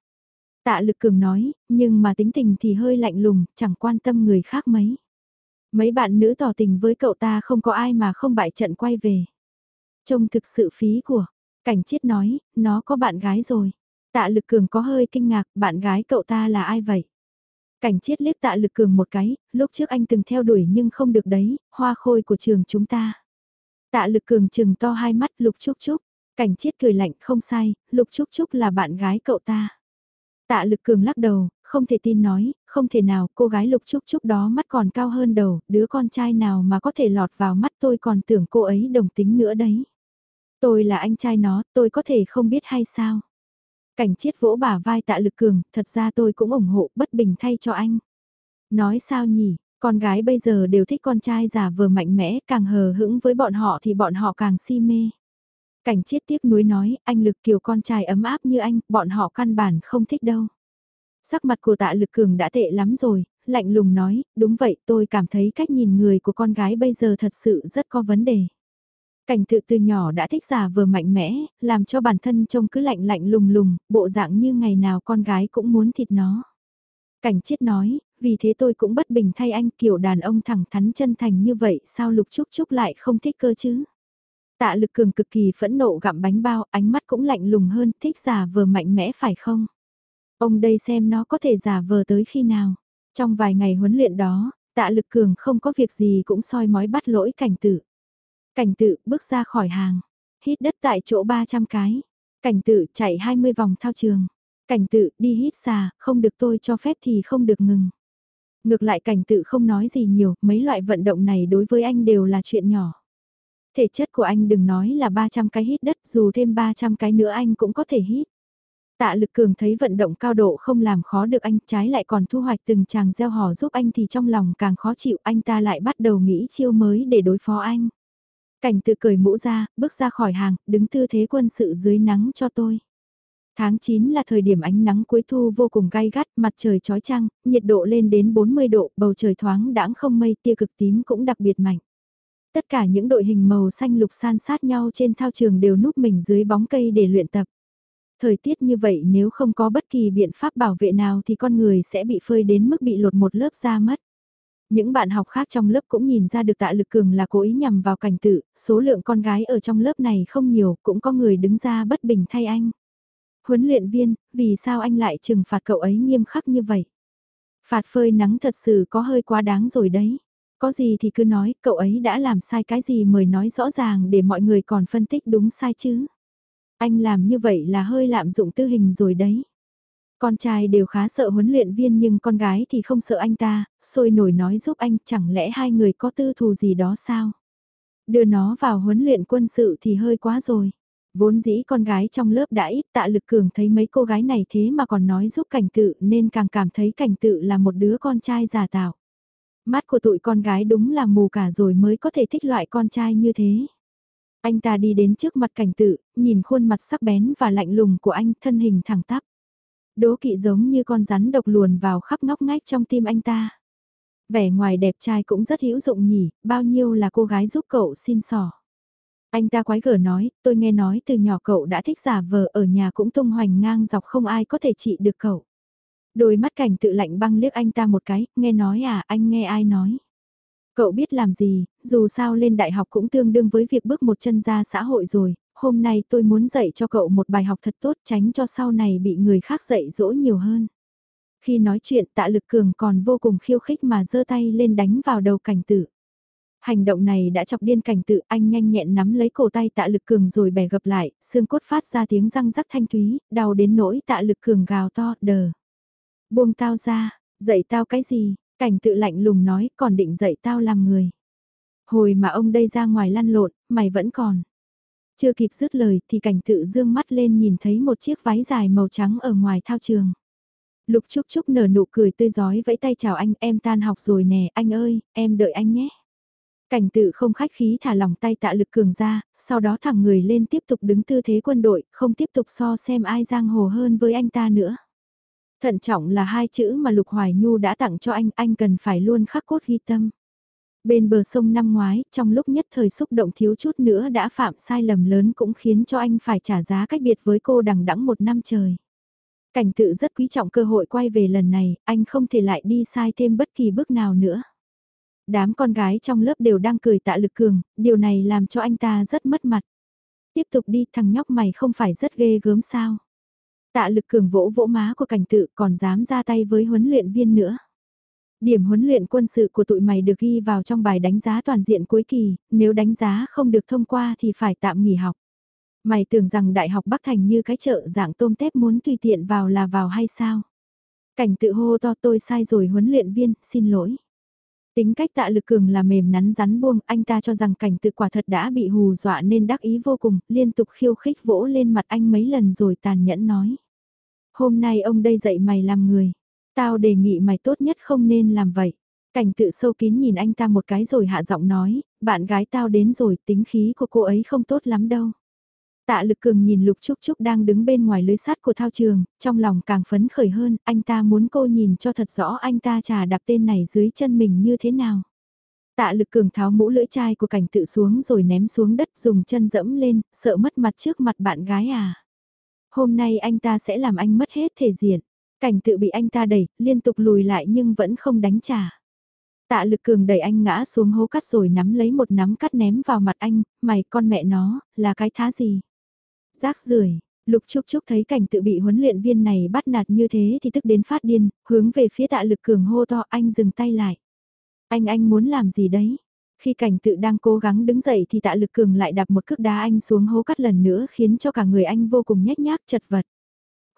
Tạ lực cường nói, nhưng mà tính tình thì hơi lạnh lùng, chẳng quan tâm người khác mấy. Mấy bạn nữ tỏ tình với cậu ta không có ai mà không bại trận quay về. Trông thực sự phí của, cảnh chiết nói, nó có bạn gái rồi. Tạ lực cường có hơi kinh ngạc, bạn gái cậu ta là ai vậy? Cảnh chiết liếc tạ lực cường một cái, lúc trước anh từng theo đuổi nhưng không được đấy, hoa khôi của trường chúng ta. Tạ lực cường chừng to hai mắt lục chúc chúc, cảnh chiết cười lạnh không sai, lục chúc chúc là bạn gái cậu ta. Tạ lực cường lắc đầu, không thể tin nói, không thể nào, cô gái lục trúc trúc đó mắt còn cao hơn đầu, đứa con trai nào mà có thể lọt vào mắt tôi còn tưởng cô ấy đồng tính nữa đấy. Tôi là anh trai nó, tôi có thể không biết hay sao? Cảnh chiết vỗ bả vai tạ lực cường, thật ra tôi cũng ủng hộ bất bình thay cho anh. Nói sao nhỉ, con gái bây giờ đều thích con trai già vừa mạnh mẽ, càng hờ hững với bọn họ thì bọn họ càng si mê. Cảnh chiết tiếc nuối nói, anh lực kiều con trai ấm áp như anh, bọn họ căn bản không thích đâu. Sắc mặt của tạ lực cường đã tệ lắm rồi, lạnh lùng nói, đúng vậy tôi cảm thấy cách nhìn người của con gái bây giờ thật sự rất có vấn đề. Cảnh tự từ nhỏ đã thích giả vờ mạnh mẽ, làm cho bản thân trông cứ lạnh lạnh lùng lùng, bộ dạng như ngày nào con gái cũng muốn thịt nó. Cảnh chết nói, vì thế tôi cũng bất bình thay anh kiểu đàn ông thẳng thắn chân thành như vậy sao lục trúc trúc lại không thích cơ chứ. Tạ lực cường cực kỳ phẫn nộ gặm bánh bao, ánh mắt cũng lạnh lùng hơn, thích giả vờ mạnh mẽ phải không? Ông đây xem nó có thể giả vờ tới khi nào. Trong vài ngày huấn luyện đó, tạ lực cường không có việc gì cũng soi mói bắt lỗi cảnh tự. Cảnh tự bước ra khỏi hàng, hít đất tại chỗ 300 cái. Cảnh tự chạy 20 vòng thao trường. Cảnh tự đi hít xà, không được tôi cho phép thì không được ngừng. Ngược lại cảnh tự không nói gì nhiều, mấy loại vận động này đối với anh đều là chuyện nhỏ. Thể chất của anh đừng nói là 300 cái hít đất, dù thêm 300 cái nữa anh cũng có thể hít. Tạ lực cường thấy vận động cao độ không làm khó được anh, trái lại còn thu hoạch từng chàng gieo hò giúp anh thì trong lòng càng khó chịu, anh ta lại bắt đầu nghĩ chiêu mới để đối phó anh. Cảnh tự cởi mũ ra, bước ra khỏi hàng, đứng tư thế quân sự dưới nắng cho tôi. Tháng 9 là thời điểm ánh nắng cuối thu vô cùng gai gắt, mặt trời chói chang, nhiệt độ lên đến 40 độ, bầu trời thoáng đãng không mây, tia cực tím cũng đặc biệt mạnh. Tất cả những đội hình màu xanh lục san sát nhau trên thao trường đều núp mình dưới bóng cây để luyện tập. Thời tiết như vậy nếu không có bất kỳ biện pháp bảo vệ nào thì con người sẽ bị phơi đến mức bị lột một lớp da mất. Những bạn học khác trong lớp cũng nhìn ra được tạ lực cường là cố ý nhằm vào cảnh tự, số lượng con gái ở trong lớp này không nhiều, cũng có người đứng ra bất bình thay anh. Huấn luyện viên, vì sao anh lại trừng phạt cậu ấy nghiêm khắc như vậy? Phạt phơi nắng thật sự có hơi quá đáng rồi đấy. Có gì thì cứ nói, cậu ấy đã làm sai cái gì mời nói rõ ràng để mọi người còn phân tích đúng sai chứ. Anh làm như vậy là hơi lạm dụng tư hình rồi đấy. Con trai đều khá sợ huấn luyện viên nhưng con gái thì không sợ anh ta, sôi nổi nói giúp anh chẳng lẽ hai người có tư thù gì đó sao? Đưa nó vào huấn luyện quân sự thì hơi quá rồi. Vốn dĩ con gái trong lớp đã ít tạ lực cường thấy mấy cô gái này thế mà còn nói giúp cảnh tự nên càng cảm thấy cảnh tự là một đứa con trai giả tạo. Mắt của tụi con gái đúng là mù cả rồi mới có thể thích loại con trai như thế. Anh ta đi đến trước mặt cảnh tự, nhìn khuôn mặt sắc bén và lạnh lùng của anh thân hình thẳng tắp. Đố kỵ giống như con rắn độc luồn vào khắp ngóc ngách trong tim anh ta. Vẻ ngoài đẹp trai cũng rất hữu dụng nhỉ, bao nhiêu là cô gái giúp cậu xin sỏ. Anh ta quái gở nói, tôi nghe nói từ nhỏ cậu đã thích giả vờ ở nhà cũng tung hoành ngang dọc không ai có thể trị được cậu. Đôi mắt cảnh tự lạnh băng liếc anh ta một cái, nghe nói à, anh nghe ai nói. Cậu biết làm gì, dù sao lên đại học cũng tương đương với việc bước một chân ra xã hội rồi, hôm nay tôi muốn dạy cho cậu một bài học thật tốt tránh cho sau này bị người khác dạy dỗ nhiều hơn. Khi nói chuyện tạ lực cường còn vô cùng khiêu khích mà giơ tay lên đánh vào đầu cảnh tử. Hành động này đã chọc điên cảnh tự anh nhanh nhẹn nắm lấy cổ tay tạ lực cường rồi bẻ gập lại, xương cốt phát ra tiếng răng rắc thanh thúy, đau đến nỗi tạ lực cường gào to, đờ. Buông tao ra, dạy tao cái gì, cảnh tự lạnh lùng nói còn định dạy tao làm người. Hồi mà ông đây ra ngoài lăn lộn, mày vẫn còn. Chưa kịp dứt lời thì cảnh tự dương mắt lên nhìn thấy một chiếc váy dài màu trắng ở ngoài thao trường. Lục Trúc Trúc nở nụ cười tươi giói vẫy tay chào anh, em tan học rồi nè, anh ơi, em đợi anh nhé. Cảnh tự không khách khí thả lỏng tay tạ lực cường ra, sau đó thẳng người lên tiếp tục đứng tư thế quân đội, không tiếp tục so xem ai giang hồ hơn với anh ta nữa. Thận trọng là hai chữ mà Lục Hoài Nhu đã tặng cho anh, anh cần phải luôn khắc cốt ghi tâm. Bên bờ sông năm ngoái, trong lúc nhất thời xúc động thiếu chút nữa đã phạm sai lầm lớn cũng khiến cho anh phải trả giá cách biệt với cô đằng đẵng một năm trời. Cảnh tự rất quý trọng cơ hội quay về lần này, anh không thể lại đi sai thêm bất kỳ bước nào nữa. Đám con gái trong lớp đều đang cười tạ lực cường, điều này làm cho anh ta rất mất mặt. Tiếp tục đi thằng nhóc mày không phải rất ghê gớm sao. Tạ lực cường vỗ vỗ má của cảnh tự còn dám ra tay với huấn luyện viên nữa. Điểm huấn luyện quân sự của tụi mày được ghi vào trong bài đánh giá toàn diện cuối kỳ, nếu đánh giá không được thông qua thì phải tạm nghỉ học. Mày tưởng rằng Đại học Bắc Thành như cái chợ dạng tôm tép muốn tùy tiện vào là vào hay sao? Cảnh tự hô to tôi sai rồi huấn luyện viên, xin lỗi. Tính cách tạ lực cường là mềm nắn rắn buông, anh ta cho rằng cảnh tự quả thật đã bị hù dọa nên đắc ý vô cùng, liên tục khiêu khích vỗ lên mặt anh mấy lần rồi tàn nhẫn nói. Hôm nay ông đây dạy mày làm người, tao đề nghị mày tốt nhất không nên làm vậy. Cảnh tự sâu kín nhìn anh ta một cái rồi hạ giọng nói, bạn gái tao đến rồi, tính khí của cô ấy không tốt lắm đâu. Tạ lực cường nhìn Lục Trúc Trúc đang đứng bên ngoài lưới sắt của thao trường, trong lòng càng phấn khởi hơn, anh ta muốn cô nhìn cho thật rõ anh ta trà đạp tên này dưới chân mình như thế nào. Tạ lực cường tháo mũ lưỡi chai của cảnh tự xuống rồi ném xuống đất dùng chân dẫm lên, sợ mất mặt trước mặt bạn gái à. Hôm nay anh ta sẽ làm anh mất hết thể diện. Cảnh tự bị anh ta đẩy, liên tục lùi lại nhưng vẫn không đánh trả. Tạ lực cường đẩy anh ngã xuống hố cắt rồi nắm lấy một nắm cắt ném vào mặt anh, mày con mẹ nó, là cái thá gì? Rác rưởi Lục Trúc Trúc thấy cảnh tự bị huấn luyện viên này bắt nạt như thế thì tức đến phát điên, hướng về phía tạ lực cường hô to anh dừng tay lại. Anh anh muốn làm gì đấy? Khi cảnh tự đang cố gắng đứng dậy thì tạ lực cường lại đạp một cước đá anh xuống hố cắt lần nữa khiến cho cả người anh vô cùng nhếch nhác chật vật.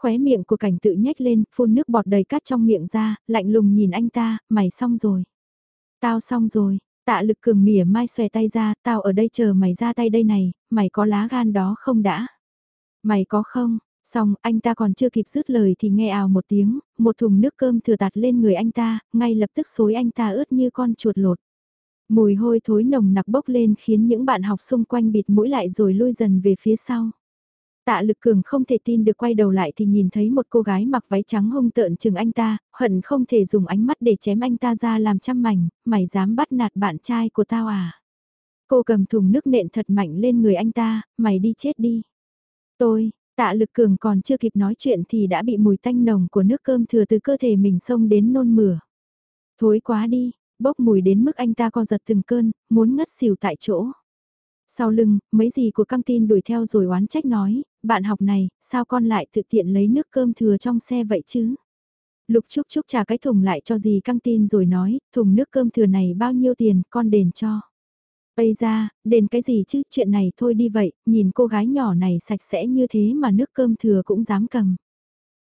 Khóe miệng của cảnh tự nhếch lên, phun nước bọt đầy cát trong miệng ra, lạnh lùng nhìn anh ta, mày xong rồi. Tao xong rồi, tạ lực cường mỉa mai xòe tay ra, tao ở đây chờ mày ra tay đây này, mày có lá gan đó không đã? Mày có không? Xong, anh ta còn chưa kịp dứt lời thì nghe ào một tiếng, một thùng nước cơm thừa tạt lên người anh ta, ngay lập tức xối anh ta ướt như con chuột lột. Mùi hôi thối nồng nặc bốc lên khiến những bạn học xung quanh bịt mũi lại rồi lui dần về phía sau. Tạ lực cường không thể tin được quay đầu lại thì nhìn thấy một cô gái mặc váy trắng hung tợn chừng anh ta, hận không thể dùng ánh mắt để chém anh ta ra làm trăm mảnh, mày dám bắt nạt bạn trai của tao à. Cô cầm thùng nước nện thật mạnh lên người anh ta, mày đi chết đi. Tôi, tạ lực cường còn chưa kịp nói chuyện thì đã bị mùi tanh nồng của nước cơm thừa từ cơ thể mình xông đến nôn mửa. Thối quá đi, bốc mùi đến mức anh ta co giật từng cơn, muốn ngất xỉu tại chỗ. Sau lưng, mấy gì của căng tin đuổi theo rồi oán trách nói, bạn học này, sao con lại tự tiện lấy nước cơm thừa trong xe vậy chứ? Lục Trúc Trúc trả cái thùng lại cho dì căng tin rồi nói, thùng nước cơm thừa này bao nhiêu tiền, con đền cho. Bây ra, đền cái gì chứ, chuyện này thôi đi vậy, nhìn cô gái nhỏ này sạch sẽ như thế mà nước cơm thừa cũng dám cầm.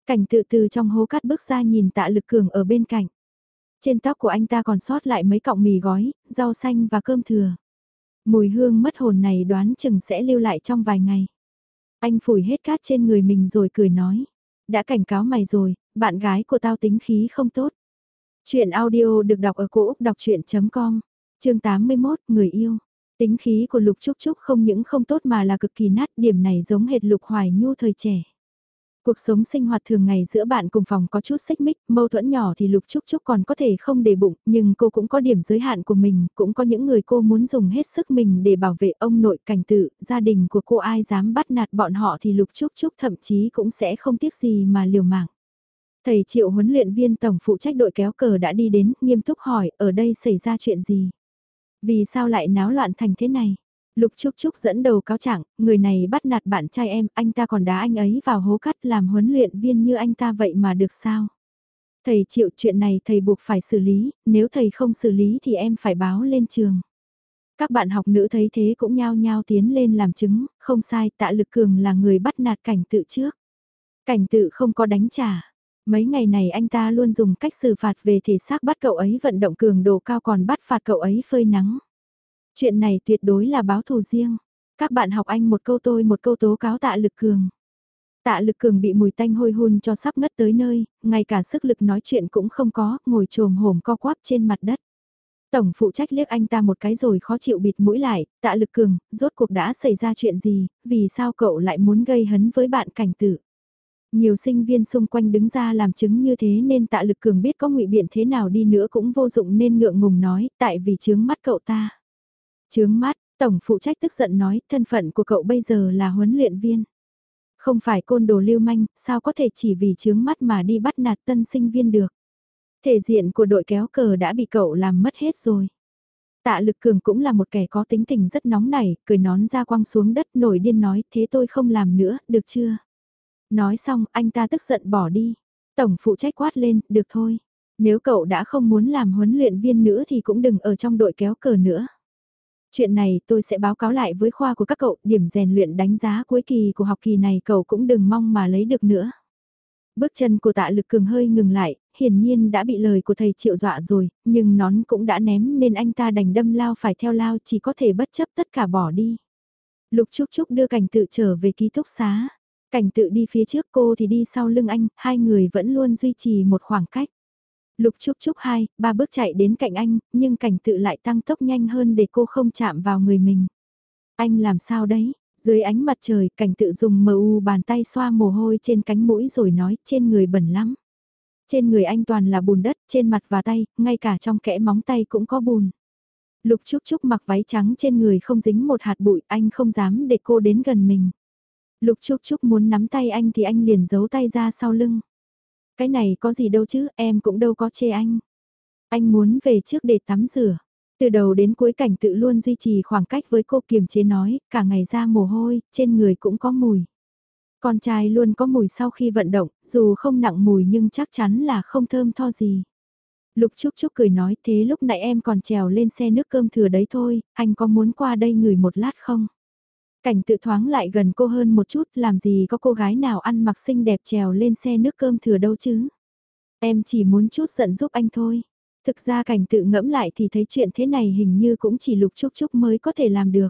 Cảnh tự từ trong hố cắt bước ra nhìn tạ lực cường ở bên cạnh. Trên tóc của anh ta còn sót lại mấy cọng mì gói, rau xanh và cơm thừa. Mùi hương mất hồn này đoán chừng sẽ lưu lại trong vài ngày. Anh phủi hết cát trên người mình rồi cười nói. Đã cảnh cáo mày rồi, bạn gái của tao tính khí không tốt. Chuyện audio được đọc ở cổ Úc đọc chuyện.com, chương 81, người yêu. Tính khí của Lục Trúc Trúc không những không tốt mà là cực kỳ nát, điểm này giống hệt Lục Hoài Nhu thời trẻ. Cuộc sống sinh hoạt thường ngày giữa bạn cùng phòng có chút xích mích, mâu thuẫn nhỏ thì Lục Trúc Trúc còn có thể không để bụng, nhưng cô cũng có điểm giới hạn của mình, cũng có những người cô muốn dùng hết sức mình để bảo vệ ông nội cảnh tự, gia đình của cô ai dám bắt nạt bọn họ thì Lục Trúc Trúc thậm chí cũng sẽ không tiếc gì mà liều mạng. Thầy triệu huấn luyện viên tổng phụ trách đội kéo cờ đã đi đến, nghiêm túc hỏi, ở đây xảy ra chuyện gì? Vì sao lại náo loạn thành thế này? Lục Trúc Trúc dẫn đầu cáo trạng, người này bắt nạt bạn trai em, anh ta còn đá anh ấy vào hố cắt làm huấn luyện viên như anh ta vậy mà được sao? Thầy chịu chuyện này thầy buộc phải xử lý, nếu thầy không xử lý thì em phải báo lên trường. Các bạn học nữ thấy thế cũng nhao nhao tiến lên làm chứng, không sai tạ lực cường là người bắt nạt cảnh tự trước. Cảnh tự không có đánh trả. Mấy ngày này anh ta luôn dùng cách xử phạt về thể xác bắt cậu ấy vận động cường độ cao còn bắt phạt cậu ấy phơi nắng. Chuyện này tuyệt đối là báo thù riêng. Các bạn học anh một câu tôi một câu tố cáo tạ lực cường. Tạ lực cường bị mùi tanh hôi hun cho sắp ngất tới nơi, ngay cả sức lực nói chuyện cũng không có, ngồi trồm hổm co quắp trên mặt đất. Tổng phụ trách liếc anh ta một cái rồi khó chịu bịt mũi lại, tạ lực cường, rốt cuộc đã xảy ra chuyện gì, vì sao cậu lại muốn gây hấn với bạn cảnh tử. Nhiều sinh viên xung quanh đứng ra làm chứng như thế nên tạ lực cường biết có ngụy biện thế nào đi nữa cũng vô dụng nên ngượng ngùng nói, tại vì chướng mắt cậu ta. Chướng mắt, tổng phụ trách tức giận nói, thân phận của cậu bây giờ là huấn luyện viên. Không phải côn đồ lưu manh, sao có thể chỉ vì chướng mắt mà đi bắt nạt tân sinh viên được. Thể diện của đội kéo cờ đã bị cậu làm mất hết rồi. Tạ lực cường cũng là một kẻ có tính tình rất nóng nảy, cười nón ra quăng xuống đất nổi điên nói thế tôi không làm nữa, được chưa? Nói xong anh ta tức giận bỏ đi. Tổng phụ trách quát lên, được thôi. Nếu cậu đã không muốn làm huấn luyện viên nữa thì cũng đừng ở trong đội kéo cờ nữa. Chuyện này tôi sẽ báo cáo lại với khoa của các cậu, điểm rèn luyện đánh giá cuối kỳ của học kỳ này cậu cũng đừng mong mà lấy được nữa. Bước chân của tạ lực cường hơi ngừng lại, hiển nhiên đã bị lời của thầy triệu dọa rồi, nhưng nón cũng đã ném nên anh ta đành đâm lao phải theo lao chỉ có thể bất chấp tất cả bỏ đi. Lục Trúc Trúc đưa cảnh tự trở về ký túc xá. Cảnh tự đi phía trước cô thì đi sau lưng anh, hai người vẫn luôn duy trì một khoảng cách. Lục Trúc Trúc hai, ba bước chạy đến cạnh anh, nhưng cảnh tự lại tăng tốc nhanh hơn để cô không chạm vào người mình. Anh làm sao đấy? Dưới ánh mặt trời, cảnh tự dùng mờ u bàn tay xoa mồ hôi trên cánh mũi rồi nói trên người bẩn lắm. Trên người anh toàn là bùn đất, trên mặt và tay, ngay cả trong kẽ móng tay cũng có bùn. Lục Trúc Trúc mặc váy trắng trên người không dính một hạt bụi, anh không dám để cô đến gần mình. Lục Trúc Trúc muốn nắm tay anh thì anh liền giấu tay ra sau lưng. Cái này có gì đâu chứ, em cũng đâu có chê anh. Anh muốn về trước để tắm rửa. Từ đầu đến cuối cảnh tự luôn duy trì khoảng cách với cô kiềm chế nói, cả ngày ra mồ hôi, trên người cũng có mùi. Con trai luôn có mùi sau khi vận động, dù không nặng mùi nhưng chắc chắn là không thơm tho gì. Lục Trúc Trúc cười nói thế lúc nãy em còn trèo lên xe nước cơm thừa đấy thôi, anh có muốn qua đây ngửi một lát không? Cảnh tự thoáng lại gần cô hơn một chút làm gì có cô gái nào ăn mặc xinh đẹp trèo lên xe nước cơm thừa đâu chứ. Em chỉ muốn chút giận giúp anh thôi. Thực ra cảnh tự ngẫm lại thì thấy chuyện thế này hình như cũng chỉ lục chúc chúc mới có thể làm được.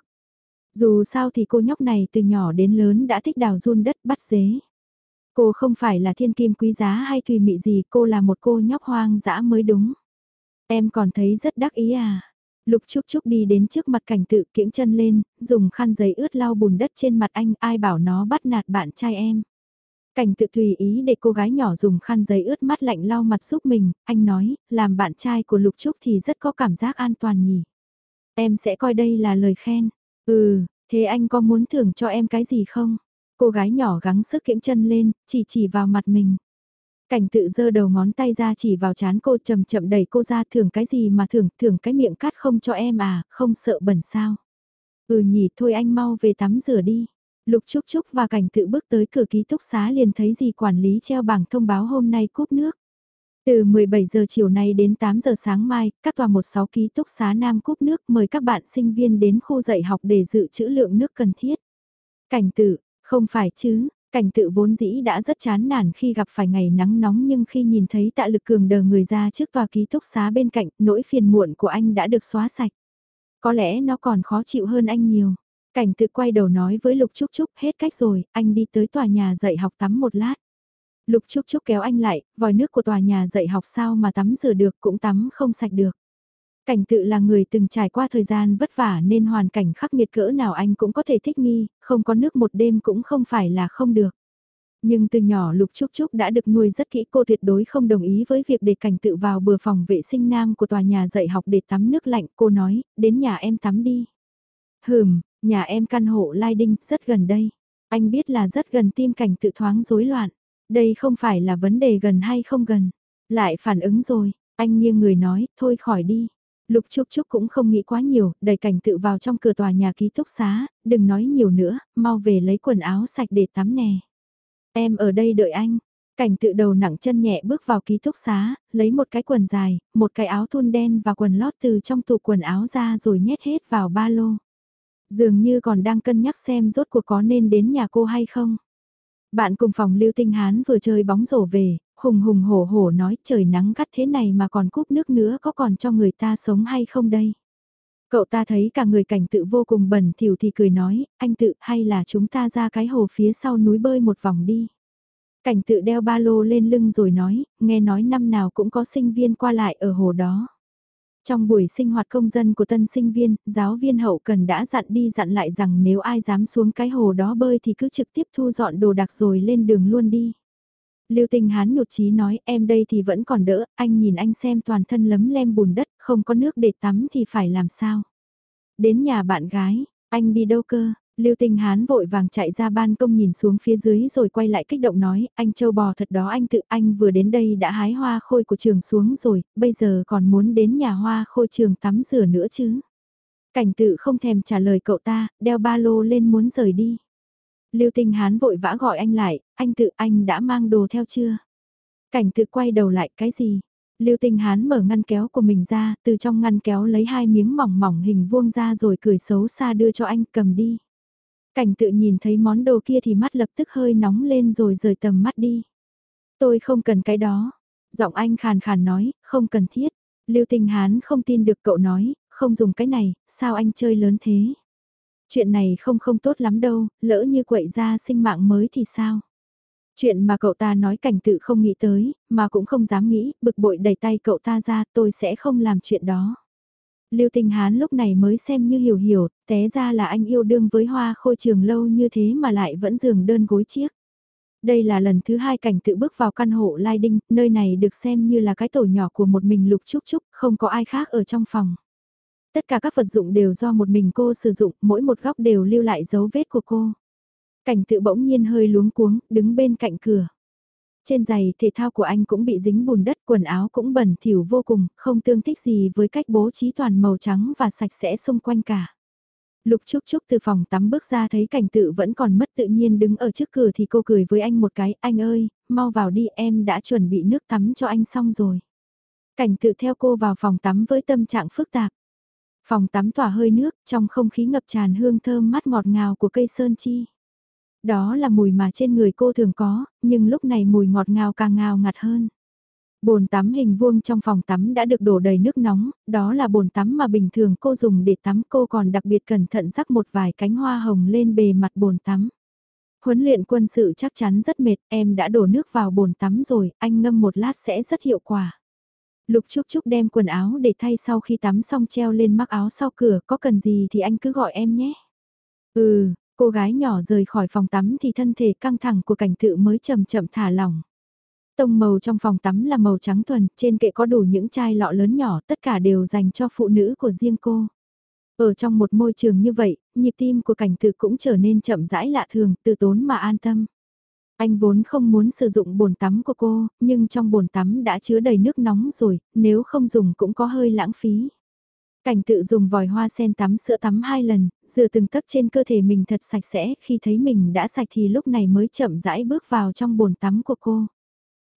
Dù sao thì cô nhóc này từ nhỏ đến lớn đã thích đào run đất bắt dế. Cô không phải là thiên kim quý giá hay tùy mị gì, cô là một cô nhóc hoang dã mới đúng. Em còn thấy rất đắc ý à. Lục Trúc Trúc đi đến trước mặt cảnh tự kiễng chân lên, dùng khăn giấy ướt lau bùn đất trên mặt anh, ai bảo nó bắt nạt bạn trai em. Cảnh tự tùy ý để cô gái nhỏ dùng khăn giấy ướt mắt lạnh lau mặt giúp mình, anh nói, làm bạn trai của Lục Trúc thì rất có cảm giác an toàn nhỉ. Em sẽ coi đây là lời khen. Ừ, thế anh có muốn thưởng cho em cái gì không? Cô gái nhỏ gắng sức kiễng chân lên, chỉ chỉ vào mặt mình. Cảnh tự giơ đầu ngón tay ra chỉ vào chán cô chậm chậm đẩy cô ra thưởng cái gì mà thưởng, thưởng cái miệng cắt không cho em à, không sợ bẩn sao. Ừ nhỉ thôi anh mau về tắm rửa đi. Lục Trúc Trúc và cảnh tự bước tới cửa ký túc xá liền thấy gì quản lý treo bảng thông báo hôm nay cúp nước. Từ 17 giờ chiều nay đến 8 giờ sáng mai, các tòa 16 ký túc xá Nam cúp nước mời các bạn sinh viên đến khu dạy học để dự trữ lượng nước cần thiết. Cảnh tự, không phải chứ, Cảnh tự vốn dĩ đã rất chán nản khi gặp phải ngày nắng nóng nhưng khi nhìn thấy tạ lực cường đờ người ra trước tòa ký túc xá bên cạnh, nỗi phiền muộn của anh đã được xóa sạch. Có lẽ nó còn khó chịu hơn anh nhiều. Cảnh tự quay đầu nói với Lục Trúc Trúc hết cách rồi, anh đi tới tòa nhà dạy học tắm một lát. Lục Trúc Trúc kéo anh lại, vòi nước của tòa nhà dạy học sao mà tắm rửa được cũng tắm không sạch được. Cảnh tự là người từng trải qua thời gian vất vả nên hoàn cảnh khắc nghiệt cỡ nào anh cũng có thể thích nghi, không có nước một đêm cũng không phải là không được. Nhưng từ nhỏ Lục Trúc Trúc đã được nuôi rất kỹ cô tuyệt đối không đồng ý với việc để cảnh tự vào bừa phòng vệ sinh nam của tòa nhà dạy học để tắm nước lạnh. Cô nói, đến nhà em tắm đi. Hừm, nhà em căn hộ Lai Đinh rất gần đây. Anh biết là rất gần tim cảnh tự thoáng rối loạn. Đây không phải là vấn đề gần hay không gần. Lại phản ứng rồi, anh nghiêng người nói, thôi khỏi đi. Lục Trúc Trúc cũng không nghĩ quá nhiều, đẩy cảnh tự vào trong cửa tòa nhà ký túc xá, đừng nói nhiều nữa, mau về lấy quần áo sạch để tắm nè. Em ở đây đợi anh. Cảnh tự đầu nặng chân nhẹ bước vào ký túc xá, lấy một cái quần dài, một cái áo thun đen và quần lót từ trong tủ quần áo ra rồi nhét hết vào ba lô. Dường như còn đang cân nhắc xem rốt cuộc có nên đến nhà cô hay không. Bạn cùng phòng Lưu Tinh Hán vừa chơi bóng rổ về, hùng hùng hổ hổ nói trời nắng gắt thế này mà còn cúp nước nữa có còn cho người ta sống hay không đây. Cậu ta thấy cả người cảnh tự vô cùng bẩn thỉu thì cười nói, anh tự hay là chúng ta ra cái hồ phía sau núi bơi một vòng đi. Cảnh tự đeo ba lô lên lưng rồi nói, nghe nói năm nào cũng có sinh viên qua lại ở hồ đó. Trong buổi sinh hoạt công dân của tân sinh viên, giáo viên hậu cần đã dặn đi dặn lại rằng nếu ai dám xuống cái hồ đó bơi thì cứ trực tiếp thu dọn đồ đạc rồi lên đường luôn đi. Lưu Tinh Hán nhụt chí nói em đây thì vẫn còn đỡ, anh nhìn anh xem toàn thân lấm lem bùn đất, không có nước để tắm thì phải làm sao. Đến nhà bạn gái, anh đi đâu cơ, Lưu Tinh Hán vội vàng chạy ra ban công nhìn xuống phía dưới rồi quay lại kích động nói, anh châu bò thật đó anh tự anh vừa đến đây đã hái hoa khôi của trường xuống rồi, bây giờ còn muốn đến nhà hoa khôi trường tắm rửa nữa chứ. Cảnh tự không thèm trả lời cậu ta, đeo ba lô lên muốn rời đi. Lưu Tinh Hán vội vã gọi anh lại, anh tự anh đã mang đồ theo chưa? Cảnh tự quay đầu lại cái gì? Lưu Tinh Hán mở ngăn kéo của mình ra, từ trong ngăn kéo lấy hai miếng mỏng mỏng hình vuông ra rồi cười xấu xa đưa cho anh cầm đi. Cảnh tự nhìn thấy món đồ kia thì mắt lập tức hơi nóng lên rồi rời tầm mắt đi. Tôi không cần cái đó. Giọng anh khàn khàn nói, không cần thiết. Lưu Tinh Hán không tin được cậu nói, không dùng cái này, sao anh chơi lớn thế? Chuyện này không không tốt lắm đâu, lỡ như quậy ra sinh mạng mới thì sao? Chuyện mà cậu ta nói cảnh tự không nghĩ tới, mà cũng không dám nghĩ, bực bội đẩy tay cậu ta ra tôi sẽ không làm chuyện đó. Lưu tình Hán lúc này mới xem như hiểu hiểu, té ra là anh yêu đương với hoa khôi trường lâu như thế mà lại vẫn giường đơn gối chiếc. Đây là lần thứ hai cảnh tự bước vào căn hộ Lai Đinh, nơi này được xem như là cái tổ nhỏ của một mình Lục Trúc Trúc, không có ai khác ở trong phòng. Tất cả các vật dụng đều do một mình cô sử dụng, mỗi một góc đều lưu lại dấu vết của cô. Cảnh tự bỗng nhiên hơi luống cuống, đứng bên cạnh cửa. Trên giày thể thao của anh cũng bị dính bùn đất, quần áo cũng bẩn thỉu vô cùng, không tương thích gì với cách bố trí toàn màu trắng và sạch sẽ xung quanh cả. Lục Trúc Trúc từ phòng tắm bước ra thấy cảnh tự vẫn còn mất tự nhiên đứng ở trước cửa thì cô cười với anh một cái, anh ơi, mau vào đi em đã chuẩn bị nước tắm cho anh xong rồi. Cảnh tự theo cô vào phòng tắm với tâm trạng phức tạp. Phòng tắm tỏa hơi nước, trong không khí ngập tràn hương thơm mát ngọt ngào của cây sơn chi. Đó là mùi mà trên người cô thường có, nhưng lúc này mùi ngọt ngào càng ngào ngạt hơn. Bồn tắm hình vuông trong phòng tắm đã được đổ đầy nước nóng, đó là bồn tắm mà bình thường cô dùng để tắm cô còn đặc biệt cẩn thận rắc một vài cánh hoa hồng lên bề mặt bồn tắm. Huấn luyện quân sự chắc chắn rất mệt, em đã đổ nước vào bồn tắm rồi, anh ngâm một lát sẽ rất hiệu quả. Lục Trúc Trúc đem quần áo để thay sau khi tắm xong treo lên mắc áo sau cửa, có cần gì thì anh cứ gọi em nhé. Ừ, cô gái nhỏ rời khỏi phòng tắm thì thân thể căng thẳng của cảnh tự mới chậm chậm thả lỏng. Tông màu trong phòng tắm là màu trắng thuần, trên kệ có đủ những chai lọ lớn nhỏ, tất cả đều dành cho phụ nữ của riêng cô. Ở trong một môi trường như vậy, nhịp tim của cảnh tự cũng trở nên chậm rãi lạ thường, từ tốn mà an tâm. Anh vốn không muốn sử dụng bồn tắm của cô, nhưng trong bồn tắm đã chứa đầy nước nóng rồi, nếu không dùng cũng có hơi lãng phí. Cảnh tự dùng vòi hoa sen tắm sữa tắm hai lần, rửa từng tấc trên cơ thể mình thật sạch sẽ, khi thấy mình đã sạch thì lúc này mới chậm rãi bước vào trong bồn tắm của cô.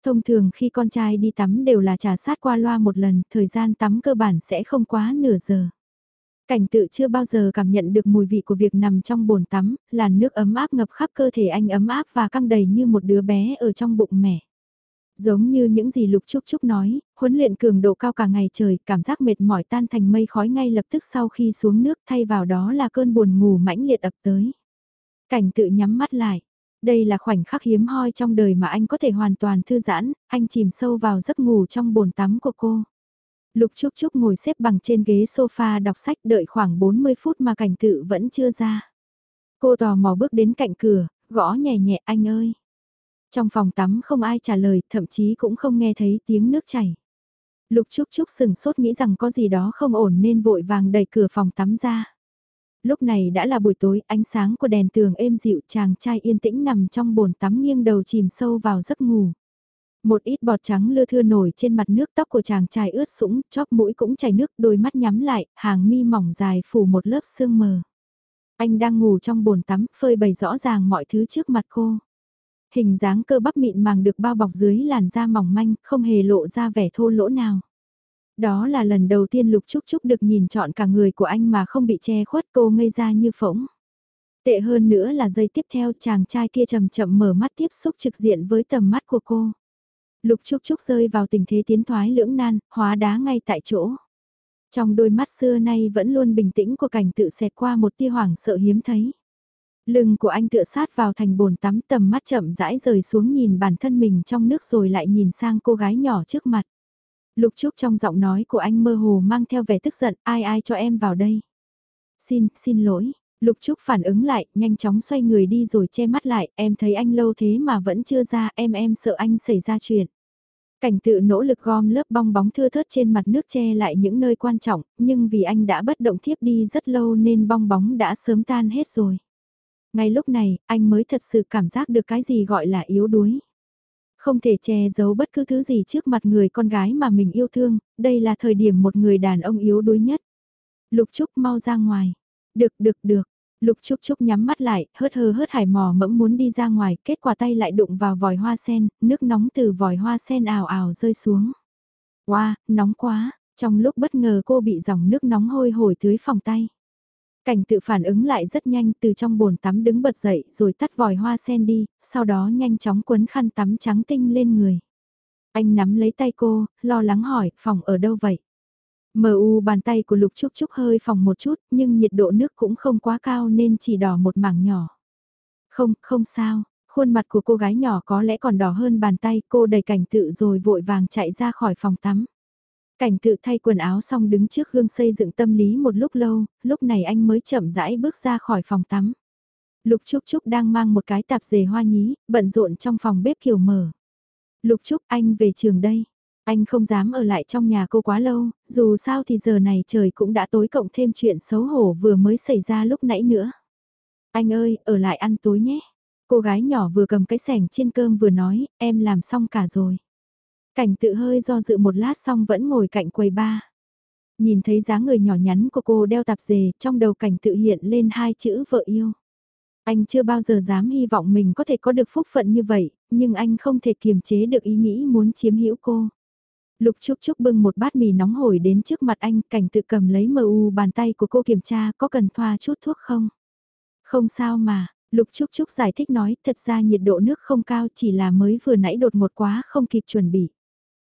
Thông thường khi con trai đi tắm đều là trà sát qua loa một lần, thời gian tắm cơ bản sẽ không quá nửa giờ. Cảnh tự chưa bao giờ cảm nhận được mùi vị của việc nằm trong bồn tắm, làn nước ấm áp ngập khắp cơ thể anh ấm áp và căng đầy như một đứa bé ở trong bụng mẹ. Giống như những gì Lục Trúc Trúc nói, huấn luyện cường độ cao cả ngày trời, cảm giác mệt mỏi tan thành mây khói ngay lập tức sau khi xuống nước thay vào đó là cơn buồn ngủ mãnh liệt ập tới. Cảnh tự nhắm mắt lại. Đây là khoảnh khắc hiếm hoi trong đời mà anh có thể hoàn toàn thư giãn, anh chìm sâu vào giấc ngủ trong bồn tắm của cô. Lục Trúc Trúc ngồi xếp bằng trên ghế sofa đọc sách đợi khoảng 40 phút mà cảnh tự vẫn chưa ra. Cô tò mò bước đến cạnh cửa, gõ nhẹ nhẹ anh ơi. Trong phòng tắm không ai trả lời, thậm chí cũng không nghe thấy tiếng nước chảy. Lục Trúc Trúc sừng sốt nghĩ rằng có gì đó không ổn nên vội vàng đẩy cửa phòng tắm ra. Lúc này đã là buổi tối, ánh sáng của đèn tường êm dịu chàng trai yên tĩnh nằm trong bồn tắm nghiêng đầu chìm sâu vào giấc ngủ. Một ít bọt trắng lưa thưa nổi trên mặt nước tóc của chàng trai ướt sũng, chóp mũi cũng chảy nước, đôi mắt nhắm lại, hàng mi mỏng dài phủ một lớp sương mờ. Anh đang ngủ trong bồn tắm, phơi bày rõ ràng mọi thứ trước mặt cô. hình dáng cơ bắp mịn màng được bao bọc dưới làn da mỏng manh, không hề lộ ra vẻ thô lỗ nào. Đó là lần đầu tiên Lục Trúc Trúc được nhìn trọn cả người của anh mà không bị che khuất cô ngây ra như phỗng. Tệ hơn nữa là giây tiếp theo chàng trai kia chậm chậm mở mắt tiếp xúc trực diện với tầm mắt của cô. Lục Trúc Trúc rơi vào tình thế tiến thoái lưỡng nan, hóa đá ngay tại chỗ. Trong đôi mắt xưa nay vẫn luôn bình tĩnh của cảnh tự xẹt qua một tia hoảng sợ hiếm thấy. Lưng của anh tựa sát vào thành bồn tắm tầm mắt chậm rãi rời xuống nhìn bản thân mình trong nước rồi lại nhìn sang cô gái nhỏ trước mặt. Lục Trúc trong giọng nói của anh mơ hồ mang theo vẻ tức giận, ai ai cho em vào đây. Xin, xin lỗi. Lục Trúc phản ứng lại, nhanh chóng xoay người đi rồi che mắt lại, em thấy anh lâu thế mà vẫn chưa ra, em em sợ anh xảy ra chuyện. Cảnh tự nỗ lực gom lớp bong bóng thưa thớt trên mặt nước che lại những nơi quan trọng, nhưng vì anh đã bất động thiếp đi rất lâu nên bong bóng đã sớm tan hết rồi. Ngay lúc này, anh mới thật sự cảm giác được cái gì gọi là yếu đuối. Không thể che giấu bất cứ thứ gì trước mặt người con gái mà mình yêu thương, đây là thời điểm một người đàn ông yếu đuối nhất. Lục Trúc mau ra ngoài. Được, được, được. Lục Trúc Trúc nhắm mắt lại, hớt hơ hớt hải mò mẫm muốn đi ra ngoài, kết quả tay lại đụng vào vòi hoa sen, nước nóng từ vòi hoa sen ào ào rơi xuống. Wow, nóng quá, trong lúc bất ngờ cô bị dòng nước nóng hôi hổi tưới phòng tay. Cảnh tự phản ứng lại rất nhanh từ trong bồn tắm đứng bật dậy rồi tắt vòi hoa sen đi, sau đó nhanh chóng quấn khăn tắm trắng tinh lên người. Anh nắm lấy tay cô, lo lắng hỏi, phòng ở đâu vậy? Mờ u bàn tay của Lục Trúc Trúc hơi phòng một chút, nhưng nhiệt độ nước cũng không quá cao nên chỉ đỏ một mảng nhỏ. Không, không sao, khuôn mặt của cô gái nhỏ có lẽ còn đỏ hơn bàn tay, cô đầy cảnh tự rồi vội vàng chạy ra khỏi phòng tắm. Cảnh tự thay quần áo xong đứng trước gương xây dựng tâm lý một lúc lâu, lúc này anh mới chậm rãi bước ra khỏi phòng tắm. Lục Trúc Trúc đang mang một cái tạp dề hoa nhí, bận rộn trong phòng bếp kiểu mở. Lục Trúc anh về trường đây. Anh không dám ở lại trong nhà cô quá lâu, dù sao thì giờ này trời cũng đã tối cộng thêm chuyện xấu hổ vừa mới xảy ra lúc nãy nữa. Anh ơi, ở lại ăn tối nhé. Cô gái nhỏ vừa cầm cái sẻng trên cơm vừa nói, em làm xong cả rồi. Cảnh tự hơi do dự một lát xong vẫn ngồi cạnh quầy ba. Nhìn thấy dáng người nhỏ nhắn của cô đeo tạp dề, trong đầu cảnh tự hiện lên hai chữ vợ yêu. Anh chưa bao giờ dám hy vọng mình có thể có được phúc phận như vậy, nhưng anh không thể kiềm chế được ý nghĩ muốn chiếm hữu cô. Lục Trúc Trúc bưng một bát mì nóng hổi đến trước mặt anh, cảnh tự cầm lấy mờ u bàn tay của cô kiểm tra có cần thoa chút thuốc không? Không sao mà, Lục Trúc Trúc giải thích nói thật ra nhiệt độ nước không cao chỉ là mới vừa nãy đột ngột quá không kịp chuẩn bị.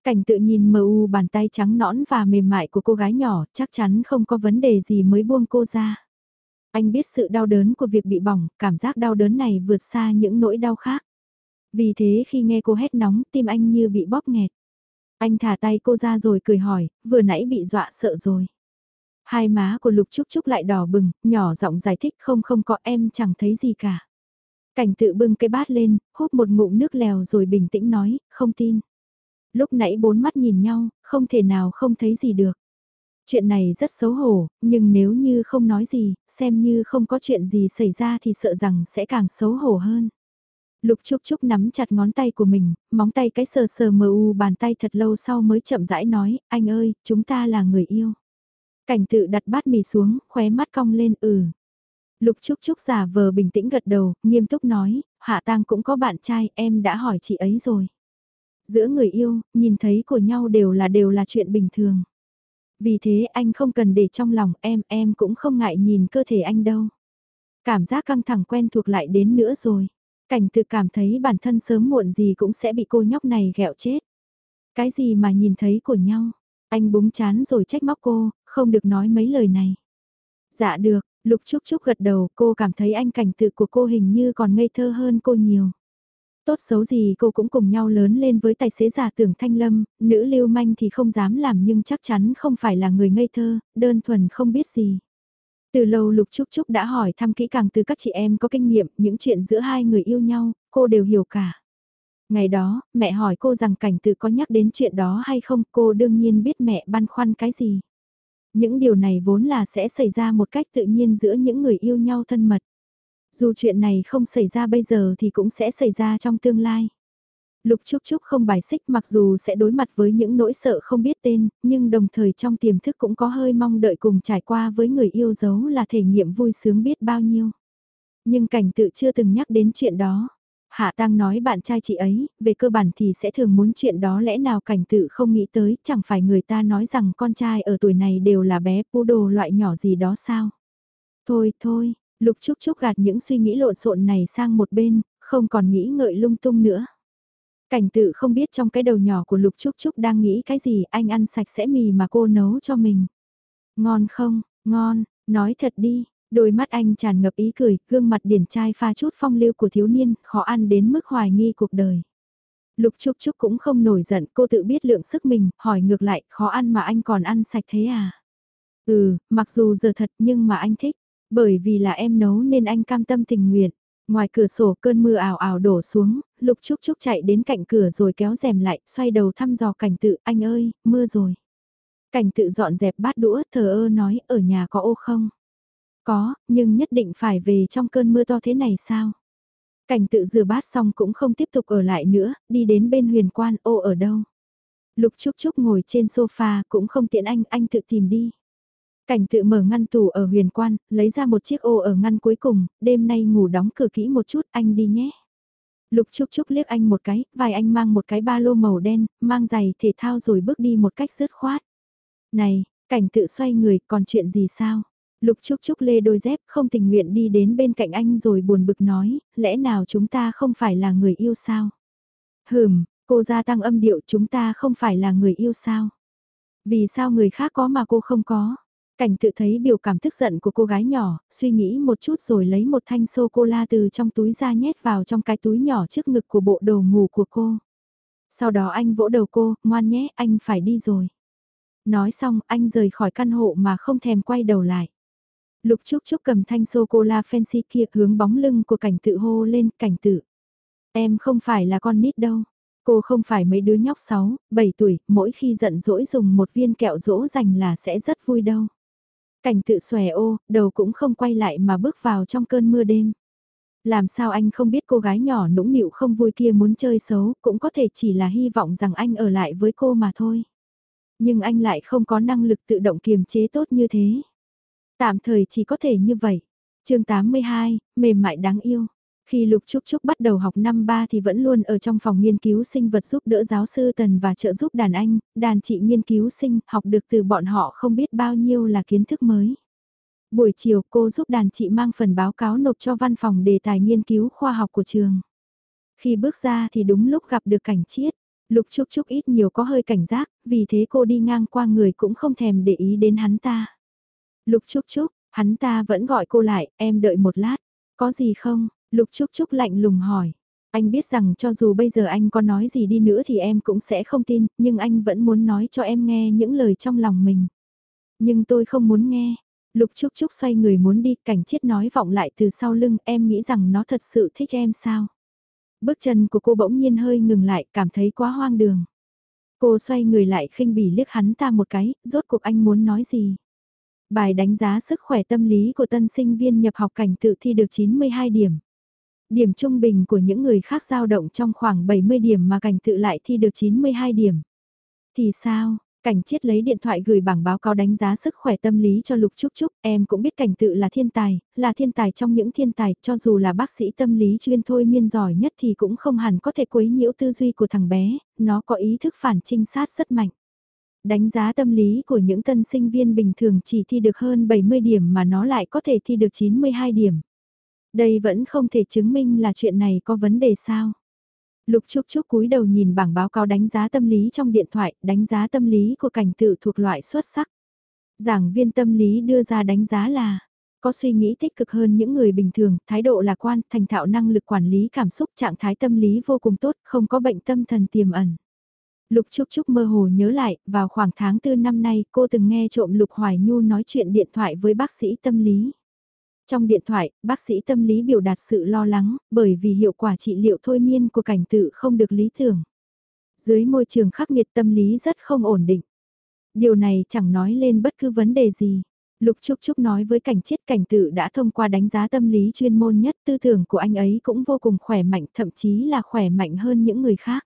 Cảnh tự nhìn mờ u bàn tay trắng nõn và mềm mại của cô gái nhỏ chắc chắn không có vấn đề gì mới buông cô ra. Anh biết sự đau đớn của việc bị bỏng, cảm giác đau đớn này vượt xa những nỗi đau khác. Vì thế khi nghe cô hét nóng tim anh như bị bóp nghẹt. Anh thả tay cô ra rồi cười hỏi, vừa nãy bị dọa sợ rồi. Hai má của Lục Trúc Trúc lại đỏ bừng, nhỏ giọng giải thích không không có em chẳng thấy gì cả. Cảnh tự bưng cái bát lên, hút một ngụm nước lèo rồi bình tĩnh nói, không tin. Lúc nãy bốn mắt nhìn nhau, không thể nào không thấy gì được. Chuyện này rất xấu hổ, nhưng nếu như không nói gì, xem như không có chuyện gì xảy ra thì sợ rằng sẽ càng xấu hổ hơn. Lục Trúc Trúc nắm chặt ngón tay của mình, móng tay cái sờ sờ mờ u bàn tay thật lâu sau mới chậm rãi nói, anh ơi, chúng ta là người yêu. Cảnh tự đặt bát mì xuống, khóe mắt cong lên ừ. Lục Trúc Trúc giả vờ bình tĩnh gật đầu, nghiêm túc nói, Hạ Tang cũng có bạn trai, em đã hỏi chị ấy rồi. Giữa người yêu, nhìn thấy của nhau đều là đều là chuyện bình thường. Vì thế anh không cần để trong lòng em, em cũng không ngại nhìn cơ thể anh đâu. Cảm giác căng thẳng quen thuộc lại đến nữa rồi. Cảnh tự cảm thấy bản thân sớm muộn gì cũng sẽ bị cô nhóc này ghẹo chết. Cái gì mà nhìn thấy của nhau, anh búng chán rồi trách móc cô, không được nói mấy lời này. Dạ được, Lục Trúc Trúc gật đầu cô cảm thấy anh cảnh tự của cô hình như còn ngây thơ hơn cô nhiều. Tốt xấu gì cô cũng cùng nhau lớn lên với tài xế giả tưởng thanh lâm, nữ lưu manh thì không dám làm nhưng chắc chắn không phải là người ngây thơ, đơn thuần không biết gì. Từ lâu Lục Trúc Trúc đã hỏi thăm kỹ càng từ các chị em có kinh nghiệm, những chuyện giữa hai người yêu nhau, cô đều hiểu cả. Ngày đó, mẹ hỏi cô rằng cảnh tự có nhắc đến chuyện đó hay không, cô đương nhiên biết mẹ băn khoăn cái gì. Những điều này vốn là sẽ xảy ra một cách tự nhiên giữa những người yêu nhau thân mật. Dù chuyện này không xảy ra bây giờ thì cũng sẽ xảy ra trong tương lai. Lục Trúc Trúc không bài xích mặc dù sẽ đối mặt với những nỗi sợ không biết tên, nhưng đồng thời trong tiềm thức cũng có hơi mong đợi cùng trải qua với người yêu dấu là thể nghiệm vui sướng biết bao nhiêu. Nhưng cảnh tự chưa từng nhắc đến chuyện đó. Hạ Tăng nói bạn trai chị ấy, về cơ bản thì sẽ thường muốn chuyện đó lẽ nào cảnh tự không nghĩ tới, chẳng phải người ta nói rằng con trai ở tuổi này đều là bé pu đồ loại nhỏ gì đó sao. Thôi thôi, Lục Trúc Trúc gạt những suy nghĩ lộn xộn này sang một bên, không còn nghĩ ngợi lung tung nữa. Cảnh tự không biết trong cái đầu nhỏ của Lục Trúc Trúc đang nghĩ cái gì anh ăn sạch sẽ mì mà cô nấu cho mình. Ngon không, ngon, nói thật đi, đôi mắt anh tràn ngập ý cười, gương mặt điển trai pha chút phong lưu của thiếu niên, khó ăn đến mức hoài nghi cuộc đời. Lục Trúc Trúc cũng không nổi giận, cô tự biết lượng sức mình, hỏi ngược lại, khó ăn mà anh còn ăn sạch thế à? Ừ, mặc dù giờ thật nhưng mà anh thích, bởi vì là em nấu nên anh cam tâm tình nguyện. Ngoài cửa sổ cơn mưa ảo ảo đổ xuống, Lục Trúc Trúc chạy đến cạnh cửa rồi kéo rèm lại, xoay đầu thăm dò cảnh tự, anh ơi, mưa rồi. Cảnh tự dọn dẹp bát đũa, thờ ơ nói, ở nhà có ô không? Có, nhưng nhất định phải về trong cơn mưa to thế này sao? Cảnh tự rửa bát xong cũng không tiếp tục ở lại nữa, đi đến bên huyền quan, ô ở đâu? Lục Trúc Trúc ngồi trên sofa, cũng không tiện anh, anh tự tìm đi. Cảnh tự mở ngăn tủ ở huyền quan, lấy ra một chiếc ô ở ngăn cuối cùng, đêm nay ngủ đóng cửa kỹ một chút, anh đi nhé. Lục Trúc Trúc liếc anh một cái, vài anh mang một cái ba lô màu đen, mang giày thể thao rồi bước đi một cách rứt khoát. Này, cảnh tự xoay người, còn chuyện gì sao? Lục Trúc Trúc lê đôi dép không tình nguyện đi đến bên cạnh anh rồi buồn bực nói, lẽ nào chúng ta không phải là người yêu sao? Hừm, cô gia tăng âm điệu chúng ta không phải là người yêu sao? Vì sao người khác có mà cô không có? Cảnh tự thấy biểu cảm tức giận của cô gái nhỏ, suy nghĩ một chút rồi lấy một thanh sô-cô-la từ trong túi ra nhét vào trong cái túi nhỏ trước ngực của bộ đồ ngủ của cô. Sau đó anh vỗ đầu cô, ngoan nhé, anh phải đi rồi. Nói xong, anh rời khỏi căn hộ mà không thèm quay đầu lại. Lục Trúc Trúc cầm thanh sô-cô-la fancy kia hướng bóng lưng của cảnh tự hô lên, cảnh tự. Em không phải là con nít đâu. Cô không phải mấy đứa nhóc 6, 7 tuổi, mỗi khi giận dỗi dùng một viên kẹo dỗ dành là sẽ rất vui đâu. Cảnh tự xòe ô, đầu cũng không quay lại mà bước vào trong cơn mưa đêm. Làm sao anh không biết cô gái nhỏ nũng nịu không vui kia muốn chơi xấu, cũng có thể chỉ là hy vọng rằng anh ở lại với cô mà thôi. Nhưng anh lại không có năng lực tự động kiềm chế tốt như thế. Tạm thời chỉ có thể như vậy. chương 82, mềm mại đáng yêu. Khi Lục Trúc Trúc bắt đầu học năm ba thì vẫn luôn ở trong phòng nghiên cứu sinh vật giúp đỡ giáo sư Tần và trợ giúp đàn anh, đàn chị nghiên cứu sinh, học được từ bọn họ không biết bao nhiêu là kiến thức mới. Buổi chiều cô giúp đàn chị mang phần báo cáo nộp cho văn phòng đề tài nghiên cứu khoa học của trường. Khi bước ra thì đúng lúc gặp được cảnh chiết, Lục Trúc Trúc ít nhiều có hơi cảnh giác, vì thế cô đi ngang qua người cũng không thèm để ý đến hắn ta. Lục Trúc Trúc, hắn ta vẫn gọi cô lại, em đợi một lát, có gì không? Lục Trúc Trúc lạnh lùng hỏi. Anh biết rằng cho dù bây giờ anh có nói gì đi nữa thì em cũng sẽ không tin, nhưng anh vẫn muốn nói cho em nghe những lời trong lòng mình. Nhưng tôi không muốn nghe. Lục Trúc Trúc xoay người muốn đi, cảnh chết nói vọng lại từ sau lưng, em nghĩ rằng nó thật sự thích em sao. Bước chân của cô bỗng nhiên hơi ngừng lại, cảm thấy quá hoang đường. Cô xoay người lại khinh bỉ liếc hắn ta một cái, rốt cuộc anh muốn nói gì. Bài đánh giá sức khỏe tâm lý của tân sinh viên nhập học cảnh tự thi được 92 điểm. Điểm trung bình của những người khác dao động trong khoảng 70 điểm mà cảnh tự lại thi được 92 điểm. Thì sao, Cảnh chiết lấy điện thoại gửi bảng báo cáo đánh giá sức khỏe tâm lý cho Lục Trúc Trúc, em cũng biết cảnh tự là thiên tài, là thiên tài trong những thiên tài, cho dù là bác sĩ tâm lý chuyên thôi miên giỏi nhất thì cũng không hẳn có thể quấy nhiễu tư duy của thằng bé, nó có ý thức phản trinh sát rất mạnh. Đánh giá tâm lý của những tân sinh viên bình thường chỉ thi được hơn 70 điểm mà nó lại có thể thi được 92 điểm. Đây vẫn không thể chứng minh là chuyện này có vấn đề sao. Lục Trúc Trúc cúi đầu nhìn bảng báo cáo đánh giá tâm lý trong điện thoại, đánh giá tâm lý của cảnh tự thuộc loại xuất sắc. Giảng viên tâm lý đưa ra đánh giá là, có suy nghĩ tích cực hơn những người bình thường, thái độ lạc quan, thành thạo năng lực quản lý cảm xúc, trạng thái tâm lý vô cùng tốt, không có bệnh tâm thần tiềm ẩn. Lục Trúc Trúc mơ hồ nhớ lại, vào khoảng tháng 4 năm nay cô từng nghe trộm Lục Hoài Nhu nói chuyện điện thoại với bác sĩ tâm lý. Trong điện thoại, bác sĩ tâm lý biểu đạt sự lo lắng, bởi vì hiệu quả trị liệu thôi miên của cảnh tự không được lý tưởng. Dưới môi trường khắc nghiệt tâm lý rất không ổn định. Điều này chẳng nói lên bất cứ vấn đề gì. Lục Trúc Trúc nói với cảnh chết cảnh tự đã thông qua đánh giá tâm lý chuyên môn nhất tư tưởng của anh ấy cũng vô cùng khỏe mạnh thậm chí là khỏe mạnh hơn những người khác.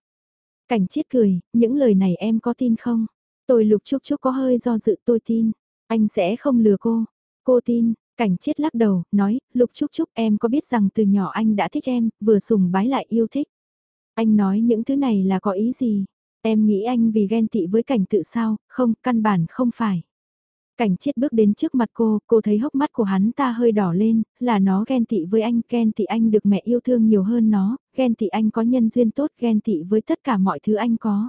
Cảnh chết cười, những lời này em có tin không? Tôi Lục Trúc Trúc có hơi do dự tôi tin. Anh sẽ không lừa cô. Cô tin, Cảnh chết lắc đầu, nói, Lục Trúc Trúc em có biết rằng từ nhỏ anh đã thích em, vừa sùng bái lại yêu thích. Anh nói những thứ này là có ý gì? Em nghĩ anh vì ghen tị với cảnh tự sao, không, căn bản không phải. Cảnh chết bước đến trước mặt cô, cô thấy hốc mắt của hắn ta hơi đỏ lên, là nó ghen tị với anh, ghen tị anh được mẹ yêu thương nhiều hơn nó, ghen tị anh có nhân duyên tốt, ghen tị với tất cả mọi thứ anh có.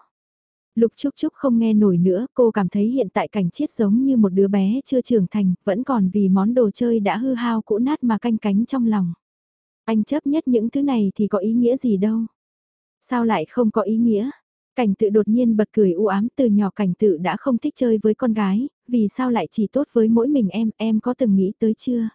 Lục Trúc Trúc không nghe nổi nữa, cô cảm thấy hiện tại cảnh chiết giống như một đứa bé chưa trưởng thành, vẫn còn vì món đồ chơi đã hư hao cũ nát mà canh cánh trong lòng. Anh chấp nhất những thứ này thì có ý nghĩa gì đâu. Sao lại không có ý nghĩa? Cảnh tự đột nhiên bật cười u ám từ nhỏ cảnh tự đã không thích chơi với con gái, vì sao lại chỉ tốt với mỗi mình em, em có từng nghĩ tới chưa?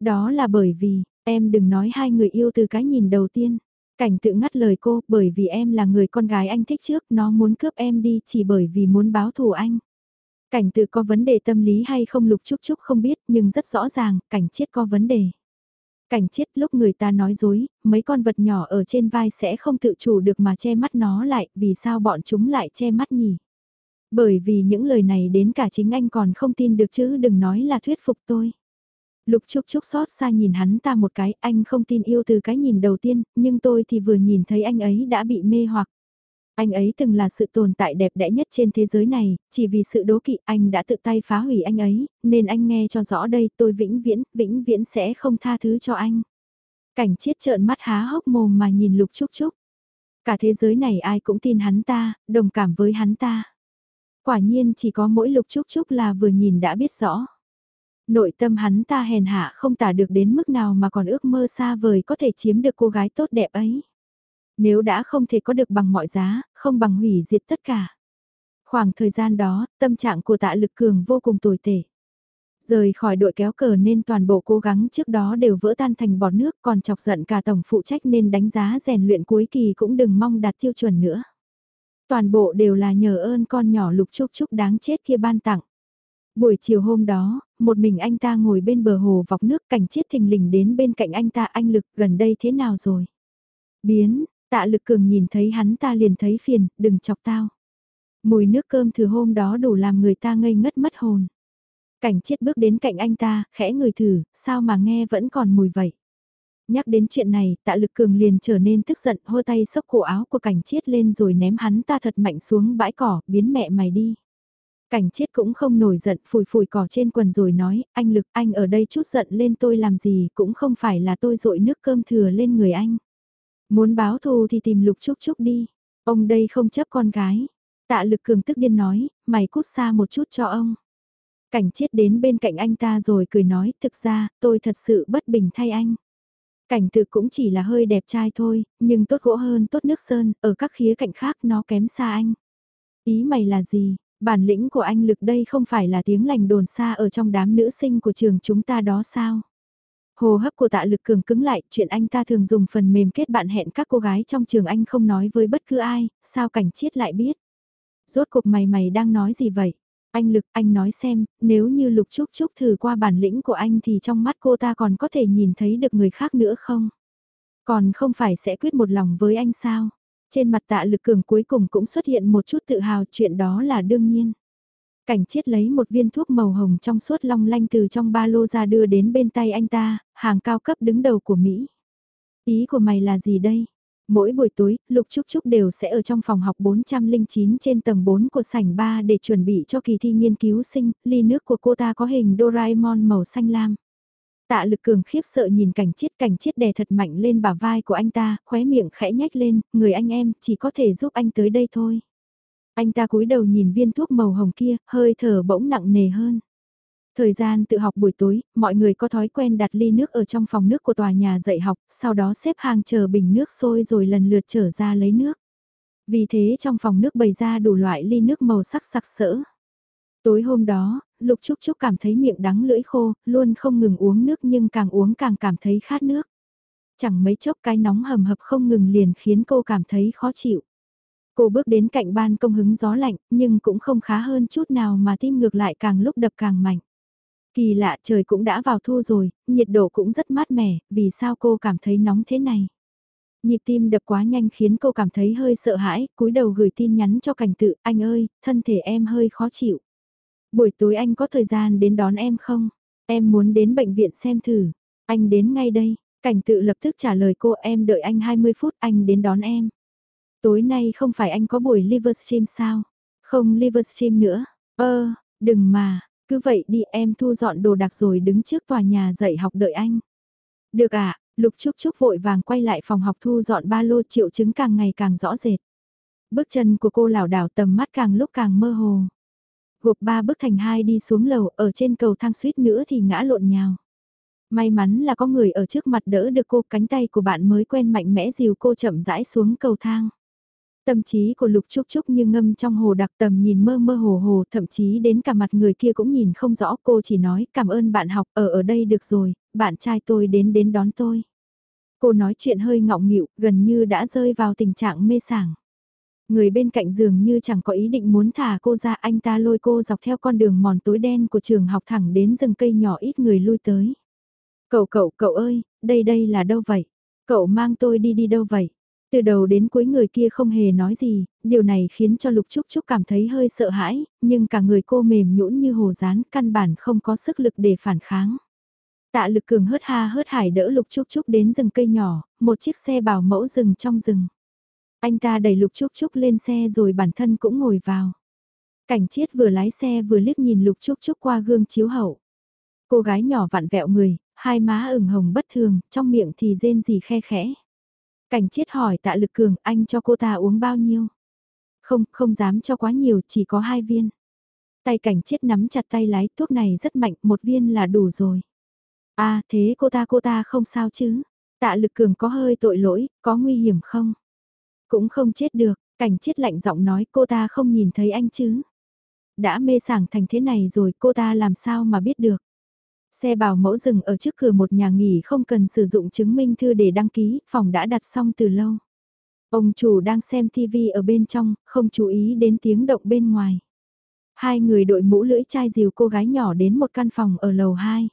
Đó là bởi vì, em đừng nói hai người yêu từ cái nhìn đầu tiên. Cảnh tự ngắt lời cô, bởi vì em là người con gái anh thích trước, nó muốn cướp em đi chỉ bởi vì muốn báo thù anh. Cảnh tự có vấn đề tâm lý hay không lục chúc chúc không biết, nhưng rất rõ ràng, cảnh chết có vấn đề. Cảnh chết lúc người ta nói dối, mấy con vật nhỏ ở trên vai sẽ không tự chủ được mà che mắt nó lại, vì sao bọn chúng lại che mắt nhỉ? Bởi vì những lời này đến cả chính anh còn không tin được chứ đừng nói là thuyết phục tôi. Lục Trúc Trúc xót xa nhìn hắn ta một cái, anh không tin yêu từ cái nhìn đầu tiên, nhưng tôi thì vừa nhìn thấy anh ấy đã bị mê hoặc. Anh ấy từng là sự tồn tại đẹp đẽ nhất trên thế giới này, chỉ vì sự đố kỵ anh đã tự tay phá hủy anh ấy, nên anh nghe cho rõ đây tôi vĩnh viễn, vĩnh viễn sẽ không tha thứ cho anh. Cảnh chiết trợn mắt há hốc mồm mà nhìn Lục Trúc Trúc. Cả thế giới này ai cũng tin hắn ta, đồng cảm với hắn ta. Quả nhiên chỉ có mỗi Lục Trúc Trúc là vừa nhìn đã biết rõ. Nội tâm hắn ta hèn hạ không tả được đến mức nào mà còn ước mơ xa vời có thể chiếm được cô gái tốt đẹp ấy. Nếu đã không thể có được bằng mọi giá, không bằng hủy diệt tất cả. Khoảng thời gian đó, tâm trạng của tạ lực cường vô cùng tồi tệ. Rời khỏi đội kéo cờ nên toàn bộ cố gắng trước đó đều vỡ tan thành bọt nước còn chọc giận cả tổng phụ trách nên đánh giá rèn luyện cuối kỳ cũng đừng mong đạt tiêu chuẩn nữa. Toàn bộ đều là nhờ ơn con nhỏ lục trúc trúc đáng chết kia ban tặng. Buổi chiều hôm đó, một mình anh ta ngồi bên bờ hồ vọc nước cảnh chiết thình lình đến bên cạnh anh ta anh lực gần đây thế nào rồi. Biến, tạ lực cường nhìn thấy hắn ta liền thấy phiền, đừng chọc tao. Mùi nước cơm thừa hôm đó đủ làm người ta ngây ngất mất hồn. Cảnh chiết bước đến cạnh anh ta, khẽ người thử, sao mà nghe vẫn còn mùi vậy. Nhắc đến chuyện này, tạ lực cường liền trở nên tức giận hô tay xốc cổ áo của cảnh chiết lên rồi ném hắn ta thật mạnh xuống bãi cỏ, biến mẹ mày đi. Cảnh chiết cũng không nổi giận phủi phủi cỏ trên quần rồi nói, anh Lực anh ở đây chút giận lên tôi làm gì cũng không phải là tôi dội nước cơm thừa lên người anh. Muốn báo thù thì tìm Lục Trúc Trúc đi, ông đây không chấp con gái. Tạ Lực cường tức điên nói, mày cút xa một chút cho ông. Cảnh chiết đến bên cạnh anh ta rồi cười nói, thực ra, tôi thật sự bất bình thay anh. Cảnh tự cũng chỉ là hơi đẹp trai thôi, nhưng tốt gỗ hơn tốt nước sơn, ở các khía cạnh khác nó kém xa anh. Ý mày là gì? Bản lĩnh của anh lực đây không phải là tiếng lành đồn xa ở trong đám nữ sinh của trường chúng ta đó sao? Hồ hấp của tạ lực cường cứng lại, chuyện anh ta thường dùng phần mềm kết bạn hẹn các cô gái trong trường anh không nói với bất cứ ai, sao cảnh chiết lại biết? Rốt cuộc mày mày đang nói gì vậy? Anh Lực, anh nói xem, nếu như Lục Trúc Trúc thử qua bản lĩnh của anh thì trong mắt cô ta còn có thể nhìn thấy được người khác nữa không? Còn không phải sẽ quyết một lòng với anh sao? Trên mặt tạ lực cường cuối cùng cũng xuất hiện một chút tự hào chuyện đó là đương nhiên. Cảnh chiết lấy một viên thuốc màu hồng trong suốt long lanh từ trong ba lô ra đưa đến bên tay anh ta, hàng cao cấp đứng đầu của Mỹ. Ý của mày là gì đây? Mỗi buổi tối, Lục Trúc Trúc đều sẽ ở trong phòng học 409 trên tầng 4 của sảnh 3 để chuẩn bị cho kỳ thi nghiên cứu sinh, ly nước của cô ta có hình Doraemon màu xanh lam. Tạ lực cường khiếp sợ nhìn cảnh chiết cảnh chiết đè thật mạnh lên bả vai của anh ta, khóe miệng khẽ nhách lên, người anh em chỉ có thể giúp anh tới đây thôi. Anh ta cúi đầu nhìn viên thuốc màu hồng kia, hơi thở bỗng nặng nề hơn. Thời gian tự học buổi tối, mọi người có thói quen đặt ly nước ở trong phòng nước của tòa nhà dạy học, sau đó xếp hàng chờ bình nước sôi rồi lần lượt trở ra lấy nước. Vì thế trong phòng nước bày ra đủ loại ly nước màu sắc sặc sỡ. Tối hôm đó, Lục Trúc Trúc cảm thấy miệng đắng lưỡi khô, luôn không ngừng uống nước nhưng càng uống càng cảm thấy khát nước. Chẳng mấy chốc cái nóng hầm hập không ngừng liền khiến cô cảm thấy khó chịu. Cô bước đến cạnh ban công hứng gió lạnh, nhưng cũng không khá hơn chút nào mà tim ngược lại càng lúc đập càng mạnh. Kỳ lạ trời cũng đã vào thu rồi, nhiệt độ cũng rất mát mẻ, vì sao cô cảm thấy nóng thế này? Nhịp tim đập quá nhanh khiến cô cảm thấy hơi sợ hãi, cúi đầu gửi tin nhắn cho cảnh tự, anh ơi, thân thể em hơi khó chịu. Buổi tối anh có thời gian đến đón em không? Em muốn đến bệnh viện xem thử. Anh đến ngay đây. Cảnh tự lập tức trả lời cô em đợi anh 20 phút anh đến đón em. Tối nay không phải anh có buổi Livestream sao? Không Livestream nữa. Ơ, đừng mà, cứ vậy đi em thu dọn đồ đạc rồi đứng trước tòa nhà dạy học đợi anh. Được ạ, à, Lục Trúc Trúc vội vàng quay lại phòng học thu dọn ba lô triệu chứng càng ngày càng rõ rệt. Bước chân của cô lảo đảo tầm mắt càng lúc càng mơ hồ. Gộp ba bước thành hai đi xuống lầu ở trên cầu thang suýt nữa thì ngã lộn nhào. May mắn là có người ở trước mặt đỡ được cô cánh tay của bạn mới quen mạnh mẽ dìu cô chậm rãi xuống cầu thang. Tâm trí của Lục Trúc Trúc như ngâm trong hồ đặc tầm nhìn mơ mơ hồ hồ thậm chí đến cả mặt người kia cũng nhìn không rõ cô chỉ nói cảm ơn bạn học ở ở đây được rồi, bạn trai tôi đến đến đón tôi. Cô nói chuyện hơi ngọng nghịu gần như đã rơi vào tình trạng mê sảng. Người bên cạnh giường như chẳng có ý định muốn thả cô ra anh ta lôi cô dọc theo con đường mòn tối đen của trường học thẳng đến rừng cây nhỏ ít người lui tới. Cậu cậu cậu ơi, đây đây là đâu vậy? Cậu mang tôi đi đi đâu vậy? Từ đầu đến cuối người kia không hề nói gì, điều này khiến cho Lục Trúc Trúc cảm thấy hơi sợ hãi, nhưng cả người cô mềm nhũn như hồ rán, căn bản không có sức lực để phản kháng. Tạ lực cường hớt ha hớt hải đỡ Lục Trúc Trúc đến rừng cây nhỏ, một chiếc xe bảo mẫu rừng trong rừng. Anh ta đẩy Lục Trúc Trúc lên xe rồi bản thân cũng ngồi vào. Cảnh chiết vừa lái xe vừa liếc nhìn Lục Trúc Trúc qua gương chiếu hậu. Cô gái nhỏ vặn vẹo người, hai má ửng hồng bất thường, trong miệng thì rên gì khe khẽ. Cảnh chiết hỏi tạ lực cường anh cho cô ta uống bao nhiêu? Không, không dám cho quá nhiều, chỉ có hai viên. Tay cảnh chiết nắm chặt tay lái, thuốc này rất mạnh, một viên là đủ rồi. À, thế cô ta cô ta không sao chứ? Tạ lực cường có hơi tội lỗi, có nguy hiểm không? Cũng không chết được, cảnh chết lạnh giọng nói cô ta không nhìn thấy anh chứ? Đã mê sảng thành thế này rồi cô ta làm sao mà biết được? Xe bảo mẫu dừng ở trước cửa một nhà nghỉ không cần sử dụng chứng minh thư để đăng ký, phòng đã đặt xong từ lâu. Ông chủ đang xem TV ở bên trong, không chú ý đến tiếng động bên ngoài. Hai người đội mũ lưỡi chai dìu cô gái nhỏ đến một căn phòng ở lầu 2.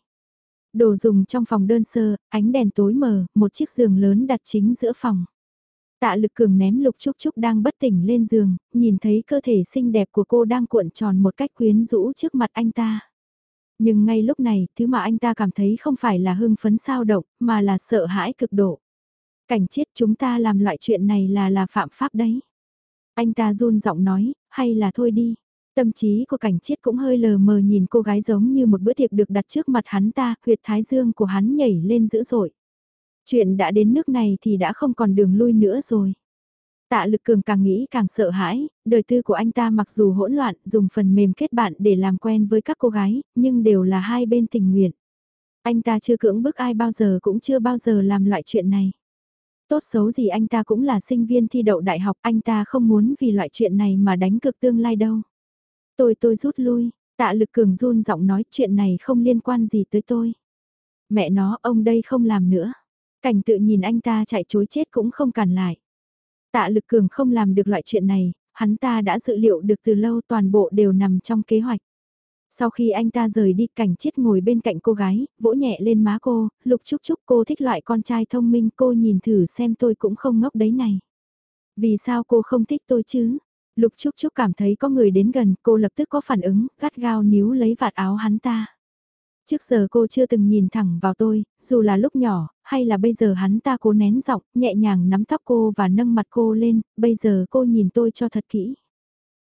Đồ dùng trong phòng đơn sơ, ánh đèn tối mờ, một chiếc giường lớn đặt chính giữa phòng. Tạ lực cường ném lục trúc trúc đang bất tỉnh lên giường, nhìn thấy cơ thể xinh đẹp của cô đang cuộn tròn một cách quyến rũ trước mặt anh ta. Nhưng ngay lúc này, thứ mà anh ta cảm thấy không phải là hưng phấn sao động, mà là sợ hãi cực độ. Cảnh chết chúng ta làm loại chuyện này là là phạm pháp đấy. Anh ta run giọng nói, hay là thôi đi. Tâm trí của cảnh chiết cũng hơi lờ mờ nhìn cô gái giống như một bữa tiệc được đặt trước mặt hắn ta, huyệt thái dương của hắn nhảy lên dữ dội. Chuyện đã đến nước này thì đã không còn đường lui nữa rồi. Tạ lực cường càng nghĩ càng sợ hãi, đời tư của anh ta mặc dù hỗn loạn dùng phần mềm kết bạn để làm quen với các cô gái, nhưng đều là hai bên tình nguyện. Anh ta chưa cưỡng bức ai bao giờ cũng chưa bao giờ làm loại chuyện này. Tốt xấu gì anh ta cũng là sinh viên thi đậu đại học, anh ta không muốn vì loại chuyện này mà đánh cực tương lai đâu. Tôi tôi rút lui, tạ lực cường run giọng nói chuyện này không liên quan gì tới tôi. Mẹ nó ông đây không làm nữa. Cảnh tự nhìn anh ta chạy chối chết cũng không cản lại. Tạ lực cường không làm được loại chuyện này, hắn ta đã dự liệu được từ lâu toàn bộ đều nằm trong kế hoạch. Sau khi anh ta rời đi cảnh chết ngồi bên cạnh cô gái, vỗ nhẹ lên má cô, lục chúc chúc cô thích loại con trai thông minh cô nhìn thử xem tôi cũng không ngốc đấy này. Vì sao cô không thích tôi chứ? Lục Trúc Trúc cảm thấy có người đến gần, cô lập tức có phản ứng, gắt gao níu lấy vạt áo hắn ta. Trước giờ cô chưa từng nhìn thẳng vào tôi, dù là lúc nhỏ, hay là bây giờ hắn ta cố nén giọng, nhẹ nhàng nắm tóc cô và nâng mặt cô lên, bây giờ cô nhìn tôi cho thật kỹ.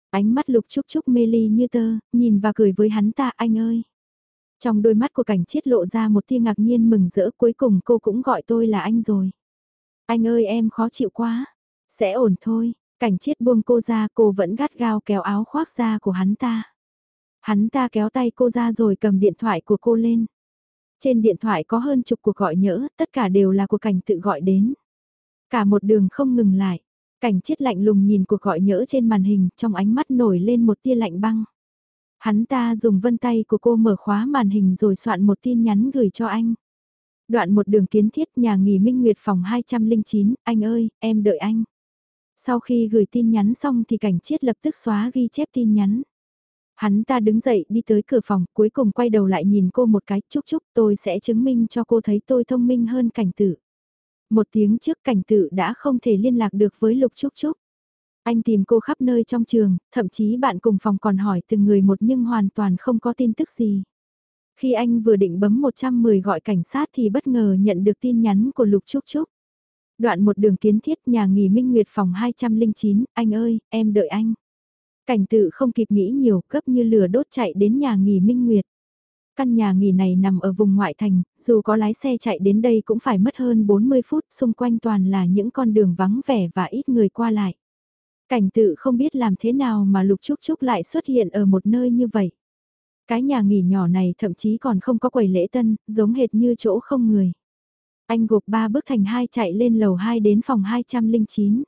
Ánh mắt lục trúc trúc mê ly như tơ, nhìn và cười với hắn ta anh ơi. Trong đôi mắt của cảnh chiết lộ ra một tia ngạc nhiên mừng rỡ cuối cùng cô cũng gọi tôi là anh rồi. Anh ơi em khó chịu quá. Sẽ ổn thôi, cảnh chiết buông cô ra cô vẫn gắt gao kéo áo khoác ra của hắn ta. Hắn ta kéo tay cô ra rồi cầm điện thoại của cô lên. Trên điện thoại có hơn chục cuộc gọi nhỡ, tất cả đều là của cảnh tự gọi đến. Cả một đường không ngừng lại. Cảnh chết lạnh lùng nhìn cuộc gọi nhỡ trên màn hình, trong ánh mắt nổi lên một tia lạnh băng. Hắn ta dùng vân tay của cô mở khóa màn hình rồi soạn một tin nhắn gửi cho anh. Đoạn một đường kiến thiết nhà nghỉ Minh Nguyệt phòng 209, anh ơi, em đợi anh. Sau khi gửi tin nhắn xong thì cảnh chiết lập tức xóa ghi chép tin nhắn. Hắn ta đứng dậy đi tới cửa phòng, cuối cùng quay đầu lại nhìn cô một cái, chúc chúc tôi sẽ chứng minh cho cô thấy tôi thông minh hơn cảnh tử. Một tiếng trước cảnh tử đã không thể liên lạc được với Lục Trúc Trúc. Anh tìm cô khắp nơi trong trường, thậm chí bạn cùng phòng còn hỏi từng người một nhưng hoàn toàn không có tin tức gì. Khi anh vừa định bấm 110 gọi cảnh sát thì bất ngờ nhận được tin nhắn của Lục Trúc Trúc. Đoạn một đường kiến thiết nhà nghỉ Minh Nguyệt phòng 209, anh ơi, em đợi anh. Cảnh tự không kịp nghĩ nhiều, cấp như lửa đốt chạy đến nhà nghỉ Minh Nguyệt. Căn nhà nghỉ này nằm ở vùng ngoại thành, dù có lái xe chạy đến đây cũng phải mất hơn 40 phút, xung quanh toàn là những con đường vắng vẻ và ít người qua lại. Cảnh tự không biết làm thế nào mà Lục Trúc Trúc lại xuất hiện ở một nơi như vậy. Cái nhà nghỉ nhỏ này thậm chí còn không có quầy lễ tân, giống hệt như chỗ không người. Anh gục ba bước thành hai chạy lên lầu 2 đến phòng 209.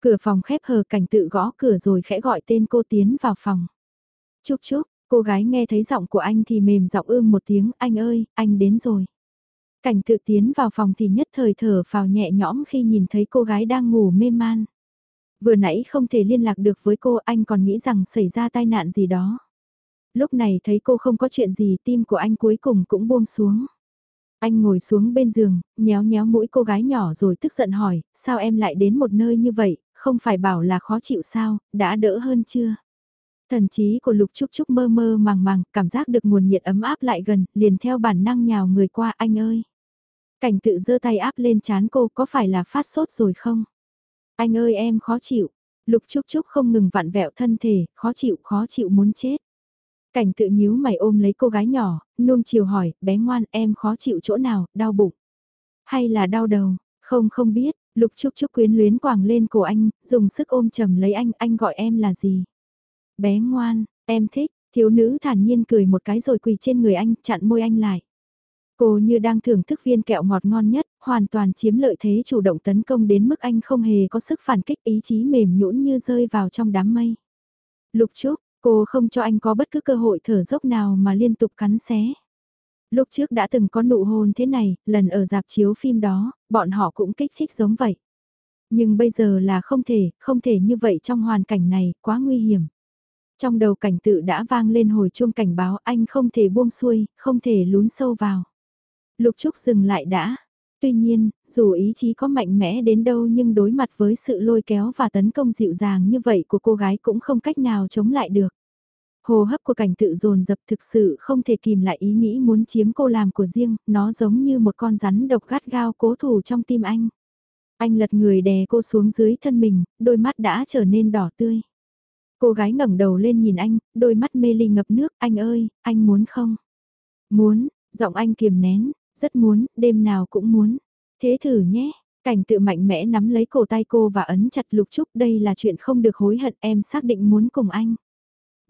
Cửa phòng khép hờ cảnh tự gõ cửa rồi khẽ gọi tên cô tiến vào phòng. Chúc chúc, cô gái nghe thấy giọng của anh thì mềm giọng ưm một tiếng, anh ơi, anh đến rồi. Cảnh tự tiến vào phòng thì nhất thời thở vào nhẹ nhõm khi nhìn thấy cô gái đang ngủ mê man. Vừa nãy không thể liên lạc được với cô anh còn nghĩ rằng xảy ra tai nạn gì đó. Lúc này thấy cô không có chuyện gì tim của anh cuối cùng cũng buông xuống. Anh ngồi xuống bên giường, nhéo nhéo mũi cô gái nhỏ rồi tức giận hỏi, sao em lại đến một nơi như vậy, không phải bảo là khó chịu sao, đã đỡ hơn chưa? Thần trí của Lục Trúc Trúc mơ mơ màng màng, cảm giác được nguồn nhiệt ấm áp lại gần, liền theo bản năng nhào người qua anh ơi. Cảnh tự giơ tay áp lên chán cô có phải là phát sốt rồi không? Anh ơi em khó chịu. Lục Trúc Trúc không ngừng vặn vẹo thân thể, khó chịu khó chịu muốn chết. Cảnh tự nhíu mày ôm lấy cô gái nhỏ, nuông chiều hỏi, bé ngoan em khó chịu chỗ nào, đau bụng. Hay là đau đầu, không không biết, lục trúc trúc quyến luyến quàng lên cổ anh, dùng sức ôm chầm lấy anh, anh gọi em là gì? Bé ngoan, em thích, thiếu nữ thản nhiên cười một cái rồi quỳ trên người anh, chặn môi anh lại. Cô như đang thưởng thức viên kẹo ngọt ngon nhất, hoàn toàn chiếm lợi thế chủ động tấn công đến mức anh không hề có sức phản kích ý chí mềm nhũn như rơi vào trong đám mây. Lục Trúc, Cô không cho anh có bất cứ cơ hội thở dốc nào mà liên tục cắn xé. Lúc trước đã từng có nụ hôn thế này, lần ở dạp chiếu phim đó, bọn họ cũng kích thích giống vậy. Nhưng bây giờ là không thể, không thể như vậy trong hoàn cảnh này, quá nguy hiểm. Trong đầu cảnh tự đã vang lên hồi chuông cảnh báo anh không thể buông xuôi, không thể lún sâu vào. Lục Trúc dừng lại đã, Tuy nhiên, dù ý chí có mạnh mẽ đến đâu nhưng đối mặt với sự lôi kéo và tấn công dịu dàng như vậy của cô gái cũng không cách nào chống lại được. Hồ hấp của cảnh tự dồn dập thực sự không thể kìm lại ý nghĩ muốn chiếm cô làm của riêng, nó giống như một con rắn độc gắt gao cố thủ trong tim anh. Anh lật người đè cô xuống dưới thân mình, đôi mắt đã trở nên đỏ tươi. Cô gái ngẩng đầu lên nhìn anh, đôi mắt mê ly ngập nước, anh ơi, anh muốn không? Muốn, giọng anh kiềm nén, rất muốn, đêm nào cũng muốn. Thế thử nhé. Cảnh tự mạnh mẽ nắm lấy cổ tay cô và ấn chặt lục trúc đây là chuyện không được hối hận em xác định muốn cùng anh.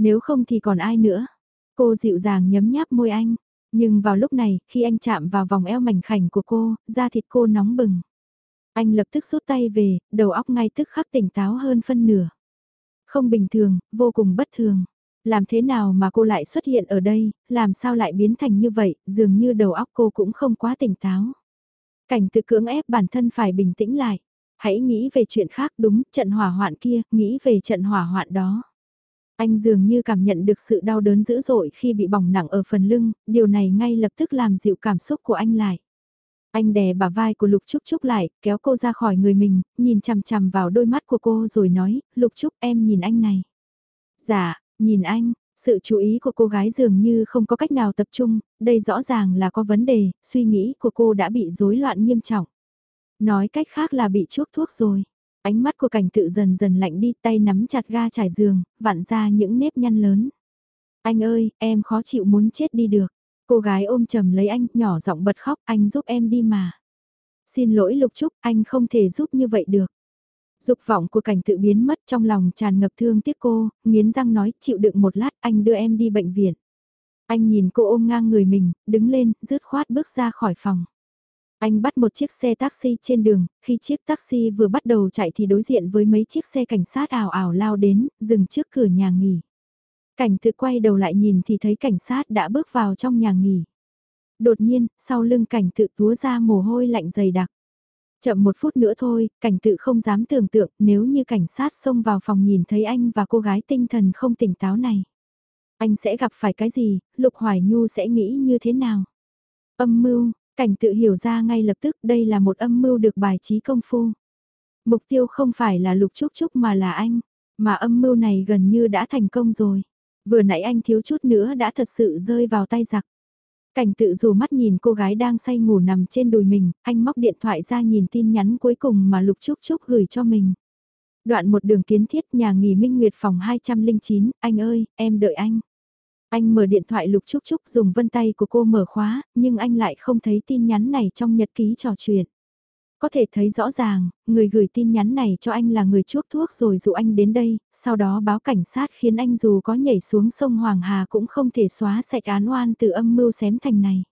Nếu không thì còn ai nữa. Cô dịu dàng nhấm nháp môi anh. Nhưng vào lúc này, khi anh chạm vào vòng eo mảnh khảnh của cô, da thịt cô nóng bừng. Anh lập tức rút tay về, đầu óc ngay tức khắc tỉnh táo hơn phân nửa. Không bình thường, vô cùng bất thường. Làm thế nào mà cô lại xuất hiện ở đây, làm sao lại biến thành như vậy, dường như đầu óc cô cũng không quá tỉnh táo. Cảnh tự cưỡng ép bản thân phải bình tĩnh lại. Hãy nghĩ về chuyện khác đúng, trận hỏa hoạn kia, nghĩ về trận hỏa hoạn đó. Anh dường như cảm nhận được sự đau đớn dữ dội khi bị bỏng nặng ở phần lưng, điều này ngay lập tức làm dịu cảm xúc của anh lại. Anh đè bả vai của Lục Trúc Trúc lại, kéo cô ra khỏi người mình, nhìn chằm chằm vào đôi mắt của cô rồi nói, Lục Trúc em nhìn anh này. Dạ, Nhìn anh, sự chú ý của cô gái dường như không có cách nào tập trung, đây rõ ràng là có vấn đề, suy nghĩ của cô đã bị rối loạn nghiêm trọng. Nói cách khác là bị chuốc thuốc rồi. Ánh mắt của cảnh tự dần dần lạnh đi tay nắm chặt ga trải giường, vặn ra những nếp nhăn lớn. Anh ơi, em khó chịu muốn chết đi được. Cô gái ôm chầm lấy anh, nhỏ giọng bật khóc, anh giúp em đi mà. Xin lỗi Lục Trúc, anh không thể giúp như vậy được. Dục vọng của cảnh tự biến mất trong lòng tràn ngập thương tiếc cô, nghiến răng nói chịu đựng một lát anh đưa em đi bệnh viện. Anh nhìn cô ôm ngang người mình, đứng lên, rứt khoát bước ra khỏi phòng. Anh bắt một chiếc xe taxi trên đường, khi chiếc taxi vừa bắt đầu chạy thì đối diện với mấy chiếc xe cảnh sát ảo ảo lao đến, dừng trước cửa nhà nghỉ. Cảnh tự quay đầu lại nhìn thì thấy cảnh sát đã bước vào trong nhà nghỉ. Đột nhiên, sau lưng cảnh tự túa ra mồ hôi lạnh dày đặc. Chậm một phút nữa thôi, cảnh tự không dám tưởng tượng nếu như cảnh sát xông vào phòng nhìn thấy anh và cô gái tinh thần không tỉnh táo này. Anh sẽ gặp phải cái gì, Lục Hoài Nhu sẽ nghĩ như thế nào? Âm mưu, cảnh tự hiểu ra ngay lập tức đây là một âm mưu được bài trí công phu. Mục tiêu không phải là Lục Trúc Trúc mà là anh, mà âm mưu này gần như đã thành công rồi. Vừa nãy anh thiếu chút nữa đã thật sự rơi vào tay giặc. Cảnh tự dù mắt nhìn cô gái đang say ngủ nằm trên đùi mình, anh móc điện thoại ra nhìn tin nhắn cuối cùng mà Lục Trúc Trúc gửi cho mình. Đoạn một đường kiến thiết nhà nghỉ Minh Nguyệt phòng 209, anh ơi, em đợi anh. Anh mở điện thoại Lục Trúc Trúc dùng vân tay của cô mở khóa, nhưng anh lại không thấy tin nhắn này trong nhật ký trò chuyện. Có thể thấy rõ ràng, người gửi tin nhắn này cho anh là người chuốc thuốc rồi dụ anh đến đây, sau đó báo cảnh sát khiến anh dù có nhảy xuống sông Hoàng Hà cũng không thể xóa sạch án oan từ âm mưu xém thành này.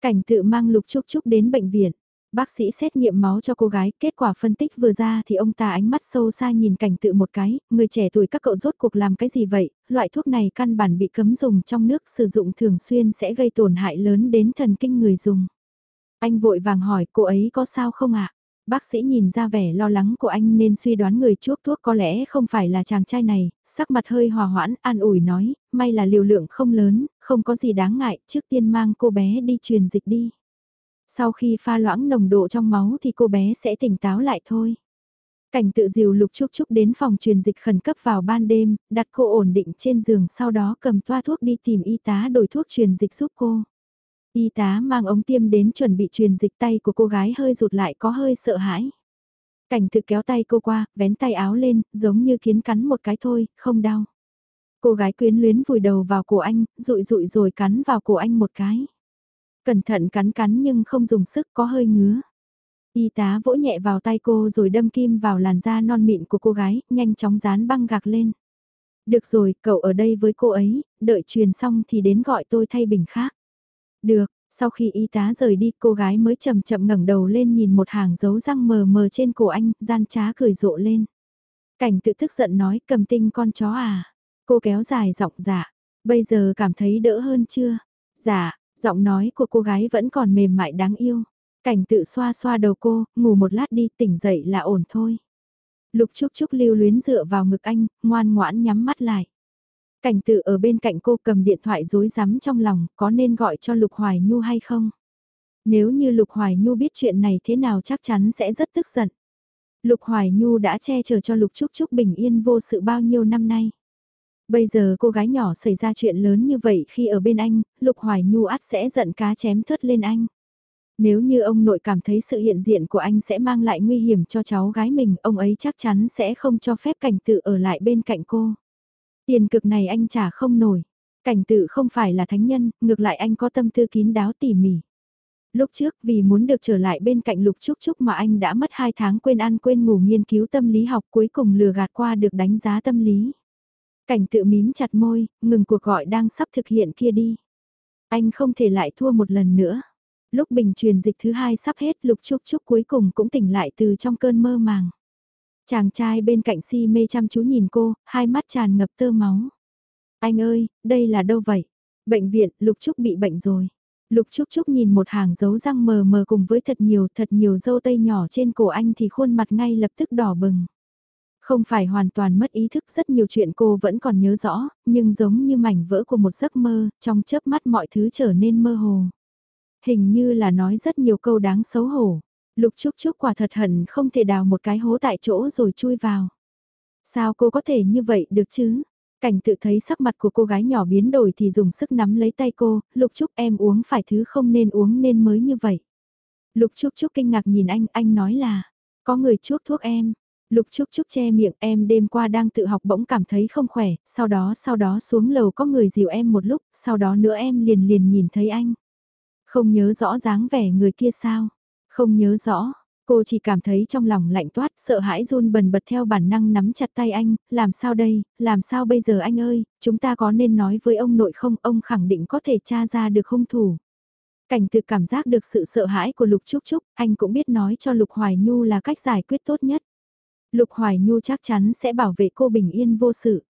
Cảnh tự mang Lục Trúc Trúc đến bệnh viện. Bác sĩ xét nghiệm máu cho cô gái, kết quả phân tích vừa ra thì ông ta ánh mắt sâu xa nhìn cảnh tự một cái, người trẻ tuổi các cậu rốt cuộc làm cái gì vậy, loại thuốc này căn bản bị cấm dùng trong nước sử dụng thường xuyên sẽ gây tổn hại lớn đến thần kinh người dùng. Anh vội vàng hỏi cô ấy có sao không ạ? Bác sĩ nhìn ra vẻ lo lắng của anh nên suy đoán người chuốc thuốc có lẽ không phải là chàng trai này, sắc mặt hơi hòa hoãn, an ủi nói, may là liều lượng không lớn, không có gì đáng ngại, trước tiên mang cô bé đi truyền dịch đi. Sau khi pha loãng nồng độ trong máu thì cô bé sẽ tỉnh táo lại thôi. Cảnh tự diều lục chúc chúc đến phòng truyền dịch khẩn cấp vào ban đêm, đặt cô ổn định trên giường sau đó cầm toa thuốc đi tìm y tá đổi thuốc truyền dịch giúp cô. Y tá mang ống tiêm đến chuẩn bị truyền dịch tay của cô gái hơi rụt lại có hơi sợ hãi. Cảnh thực kéo tay cô qua, vén tay áo lên, giống như kiến cắn một cái thôi, không đau. Cô gái quyến luyến vùi đầu vào cổ anh, rụi rụi rồi cắn vào cổ anh một cái. Cẩn thận cắn cắn nhưng không dùng sức có hơi ngứa. Y tá vỗ nhẹ vào tay cô rồi đâm kim vào làn da non mịn của cô gái, nhanh chóng dán băng gạc lên. Được rồi, cậu ở đây với cô ấy, đợi truyền xong thì đến gọi tôi thay bình khác. Được, sau khi y tá rời đi cô gái mới chậm chậm ngẩng đầu lên nhìn một hàng dấu răng mờ mờ trên cổ anh, gian trá cười rộ lên. Cảnh tự thức giận nói cầm tinh con chó à. Cô kéo dài giọng dạ. Bây giờ cảm thấy đỡ hơn chưa? Dạ, giọng nói của cô gái vẫn còn mềm mại đáng yêu. Cảnh tự xoa xoa đầu cô, ngủ một lát đi tỉnh dậy là ổn thôi. Lục Trúc Trúc lưu luyến dựa vào ngực anh, ngoan ngoãn nhắm mắt lại. Cảnh tự ở bên cạnh cô cầm điện thoại rối rắm trong lòng, có nên gọi cho Lục Hoài Nhu hay không? Nếu như Lục Hoài Nhu biết chuyện này thế nào chắc chắn sẽ rất tức giận. Lục Hoài Nhu đã che chở cho Lục Trúc Trúc bình yên vô sự bao nhiêu năm nay. Bây giờ cô gái nhỏ xảy ra chuyện lớn như vậy khi ở bên anh, Lục Hoài Nhu át sẽ giận cá chém thớt lên anh. Nếu như ông nội cảm thấy sự hiện diện của anh sẽ mang lại nguy hiểm cho cháu gái mình, ông ấy chắc chắn sẽ không cho phép cảnh tự ở lại bên cạnh cô. Tiền cực này anh trả không nổi. Cảnh tự không phải là thánh nhân, ngược lại anh có tâm tư kín đáo tỉ mỉ. Lúc trước vì muốn được trở lại bên cạnh Lục Trúc Trúc mà anh đã mất 2 tháng quên ăn quên ngủ nghiên cứu tâm lý học cuối cùng lừa gạt qua được đánh giá tâm lý. Cảnh tự mím chặt môi, ngừng cuộc gọi đang sắp thực hiện kia đi. Anh không thể lại thua một lần nữa. Lúc bình truyền dịch thứ hai sắp hết Lục Trúc Trúc cuối cùng cũng tỉnh lại từ trong cơn mơ màng. Chàng trai bên cạnh si mê chăm chú nhìn cô, hai mắt tràn ngập tơ máu. Anh ơi, đây là đâu vậy? Bệnh viện, Lục Trúc bị bệnh rồi. Lục Trúc Trúc nhìn một hàng dấu răng mờ mờ cùng với thật nhiều thật nhiều dâu tây nhỏ trên cổ anh thì khuôn mặt ngay lập tức đỏ bừng. Không phải hoàn toàn mất ý thức rất nhiều chuyện cô vẫn còn nhớ rõ, nhưng giống như mảnh vỡ của một giấc mơ, trong chớp mắt mọi thứ trở nên mơ hồ. Hình như là nói rất nhiều câu đáng xấu hổ. Lục Trúc Trúc quả thật hận không thể đào một cái hố tại chỗ rồi chui vào. Sao cô có thể như vậy được chứ? Cảnh tự thấy sắc mặt của cô gái nhỏ biến đổi thì dùng sức nắm lấy tay cô, Lục Trúc em uống phải thứ không nên uống nên mới như vậy. Lục Trúc Trúc kinh ngạc nhìn anh, anh nói là, có người chuốc thuốc em. Lục Trúc Trúc che miệng em đêm qua đang tự học bỗng cảm thấy không khỏe, sau đó sau đó xuống lầu có người dìu em một lúc, sau đó nữa em liền liền nhìn thấy anh. Không nhớ rõ dáng vẻ người kia sao, không nhớ rõ, cô chỉ cảm thấy trong lòng lạnh toát, sợ hãi run bần bật theo bản năng nắm chặt tay anh, làm sao đây, làm sao bây giờ anh ơi, chúng ta có nên nói với ông nội không, ông khẳng định có thể tra ra được hung thủ. Cảnh tự cảm giác được sự sợ hãi của Lục Trúc Trúc, anh cũng biết nói cho Lục Hoài Nhu là cách giải quyết tốt nhất. Lục Hoài Nhu chắc chắn sẽ bảo vệ cô bình yên vô sự.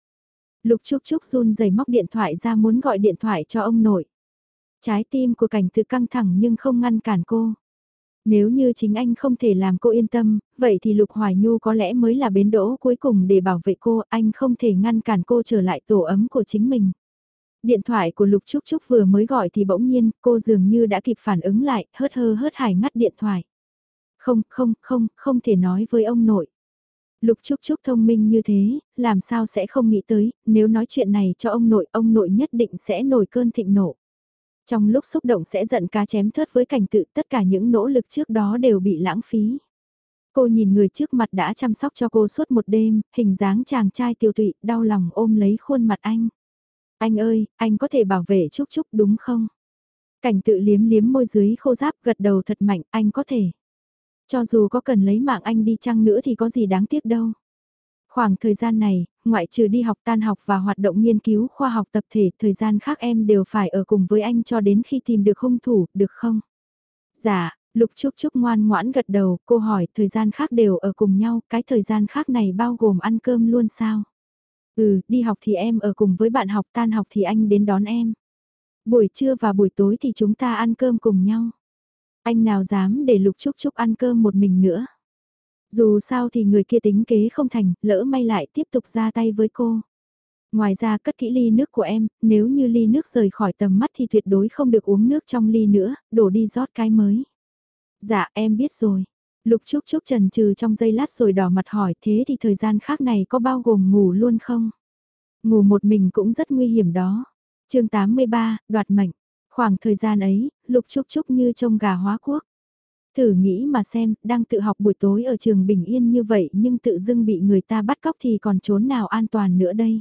Lục Trúc Trúc run rẩy móc điện thoại ra muốn gọi điện thoại cho ông nội. Trái tim của cảnh tự căng thẳng nhưng không ngăn cản cô. Nếu như chính anh không thể làm cô yên tâm, vậy thì Lục Hoài Nhu có lẽ mới là bến đỗ cuối cùng để bảo vệ cô, anh không thể ngăn cản cô trở lại tổ ấm của chính mình. Điện thoại của Lục Trúc Trúc vừa mới gọi thì bỗng nhiên, cô dường như đã kịp phản ứng lại, hớt hơ hớt hải ngắt điện thoại. Không, không, không, không thể nói với ông nội. Lục Trúc Trúc thông minh như thế, làm sao sẽ không nghĩ tới, nếu nói chuyện này cho ông nội, ông nội nhất định sẽ nổi cơn thịnh nộ. Trong lúc xúc động sẽ giận cá chém thớt với cảnh tự tất cả những nỗ lực trước đó đều bị lãng phí. Cô nhìn người trước mặt đã chăm sóc cho cô suốt một đêm, hình dáng chàng trai tiêu tụy, đau lòng ôm lấy khuôn mặt anh. Anh ơi, anh có thể bảo vệ Trúc Trúc đúng không? Cảnh tự liếm liếm môi dưới khô giáp gật đầu thật mạnh, anh có thể. Cho dù có cần lấy mạng anh đi chăng nữa thì có gì đáng tiếc đâu. Khoảng thời gian này, ngoại trừ đi học tan học và hoạt động nghiên cứu khoa học tập thể, thời gian khác em đều phải ở cùng với anh cho đến khi tìm được hung thủ, được không? Dạ, Lục Trúc Trúc ngoan ngoãn gật đầu, cô hỏi thời gian khác đều ở cùng nhau, cái thời gian khác này bao gồm ăn cơm luôn sao? Ừ, đi học thì em ở cùng với bạn học tan học thì anh đến đón em. Buổi trưa và buổi tối thì chúng ta ăn cơm cùng nhau. Anh nào dám để Lục Trúc Trúc ăn cơm một mình nữa. Dù sao thì người kia tính kế không thành, lỡ may lại tiếp tục ra tay với cô. Ngoài ra cất kỹ ly nước của em, nếu như ly nước rời khỏi tầm mắt thì tuyệt đối không được uống nước trong ly nữa, đổ đi rót cái mới. Dạ em biết rồi. Lục Trúc Trúc trần trừ trong giây lát rồi đỏ mặt hỏi thế thì thời gian khác này có bao gồm ngủ luôn không? Ngủ một mình cũng rất nguy hiểm đó. chương 83, đoạt mệnh. Khoảng thời gian ấy, Lục Trúc Trúc như trông gà hóa quốc. Thử nghĩ mà xem, đang tự học buổi tối ở trường bình yên như vậy nhưng tự dưng bị người ta bắt cóc thì còn trốn nào an toàn nữa đây.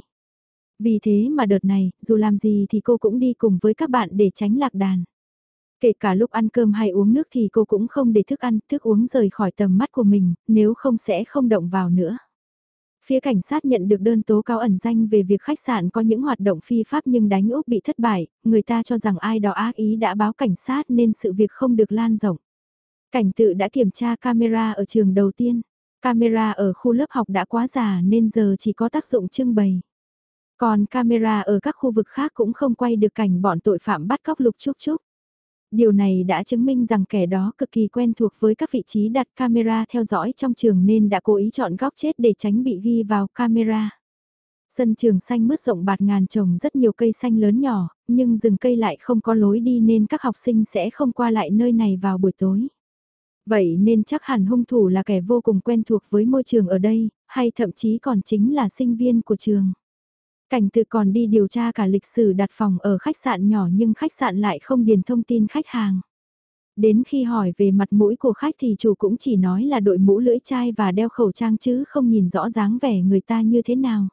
Vì thế mà đợt này, dù làm gì thì cô cũng đi cùng với các bạn để tránh lạc đàn. Kể cả lúc ăn cơm hay uống nước thì cô cũng không để thức ăn, thức uống rời khỏi tầm mắt của mình, nếu không sẽ không động vào nữa. Phía cảnh sát nhận được đơn tố cáo ẩn danh về việc khách sạn có những hoạt động phi pháp nhưng đánh úp bị thất bại, người ta cho rằng ai đó ác ý đã báo cảnh sát nên sự việc không được lan rộng. Cảnh tự đã kiểm tra camera ở trường đầu tiên. Camera ở khu lớp học đã quá già nên giờ chỉ có tác dụng trưng bày. Còn camera ở các khu vực khác cũng không quay được cảnh bọn tội phạm bắt cóc lục trúc trúc. Điều này đã chứng minh rằng kẻ đó cực kỳ quen thuộc với các vị trí đặt camera theo dõi trong trường nên đã cố ý chọn góc chết để tránh bị ghi vào camera. Sân trường xanh mướt rộng bạt ngàn trồng rất nhiều cây xanh lớn nhỏ, nhưng rừng cây lại không có lối đi nên các học sinh sẽ không qua lại nơi này vào buổi tối. Vậy nên chắc hẳn hung thủ là kẻ vô cùng quen thuộc với môi trường ở đây, hay thậm chí còn chính là sinh viên của trường. Cảnh tự còn đi điều tra cả lịch sử đặt phòng ở khách sạn nhỏ nhưng khách sạn lại không điền thông tin khách hàng. Đến khi hỏi về mặt mũi của khách thì chủ cũng chỉ nói là đội mũ lưỡi chai và đeo khẩu trang chứ không nhìn rõ dáng vẻ người ta như thế nào.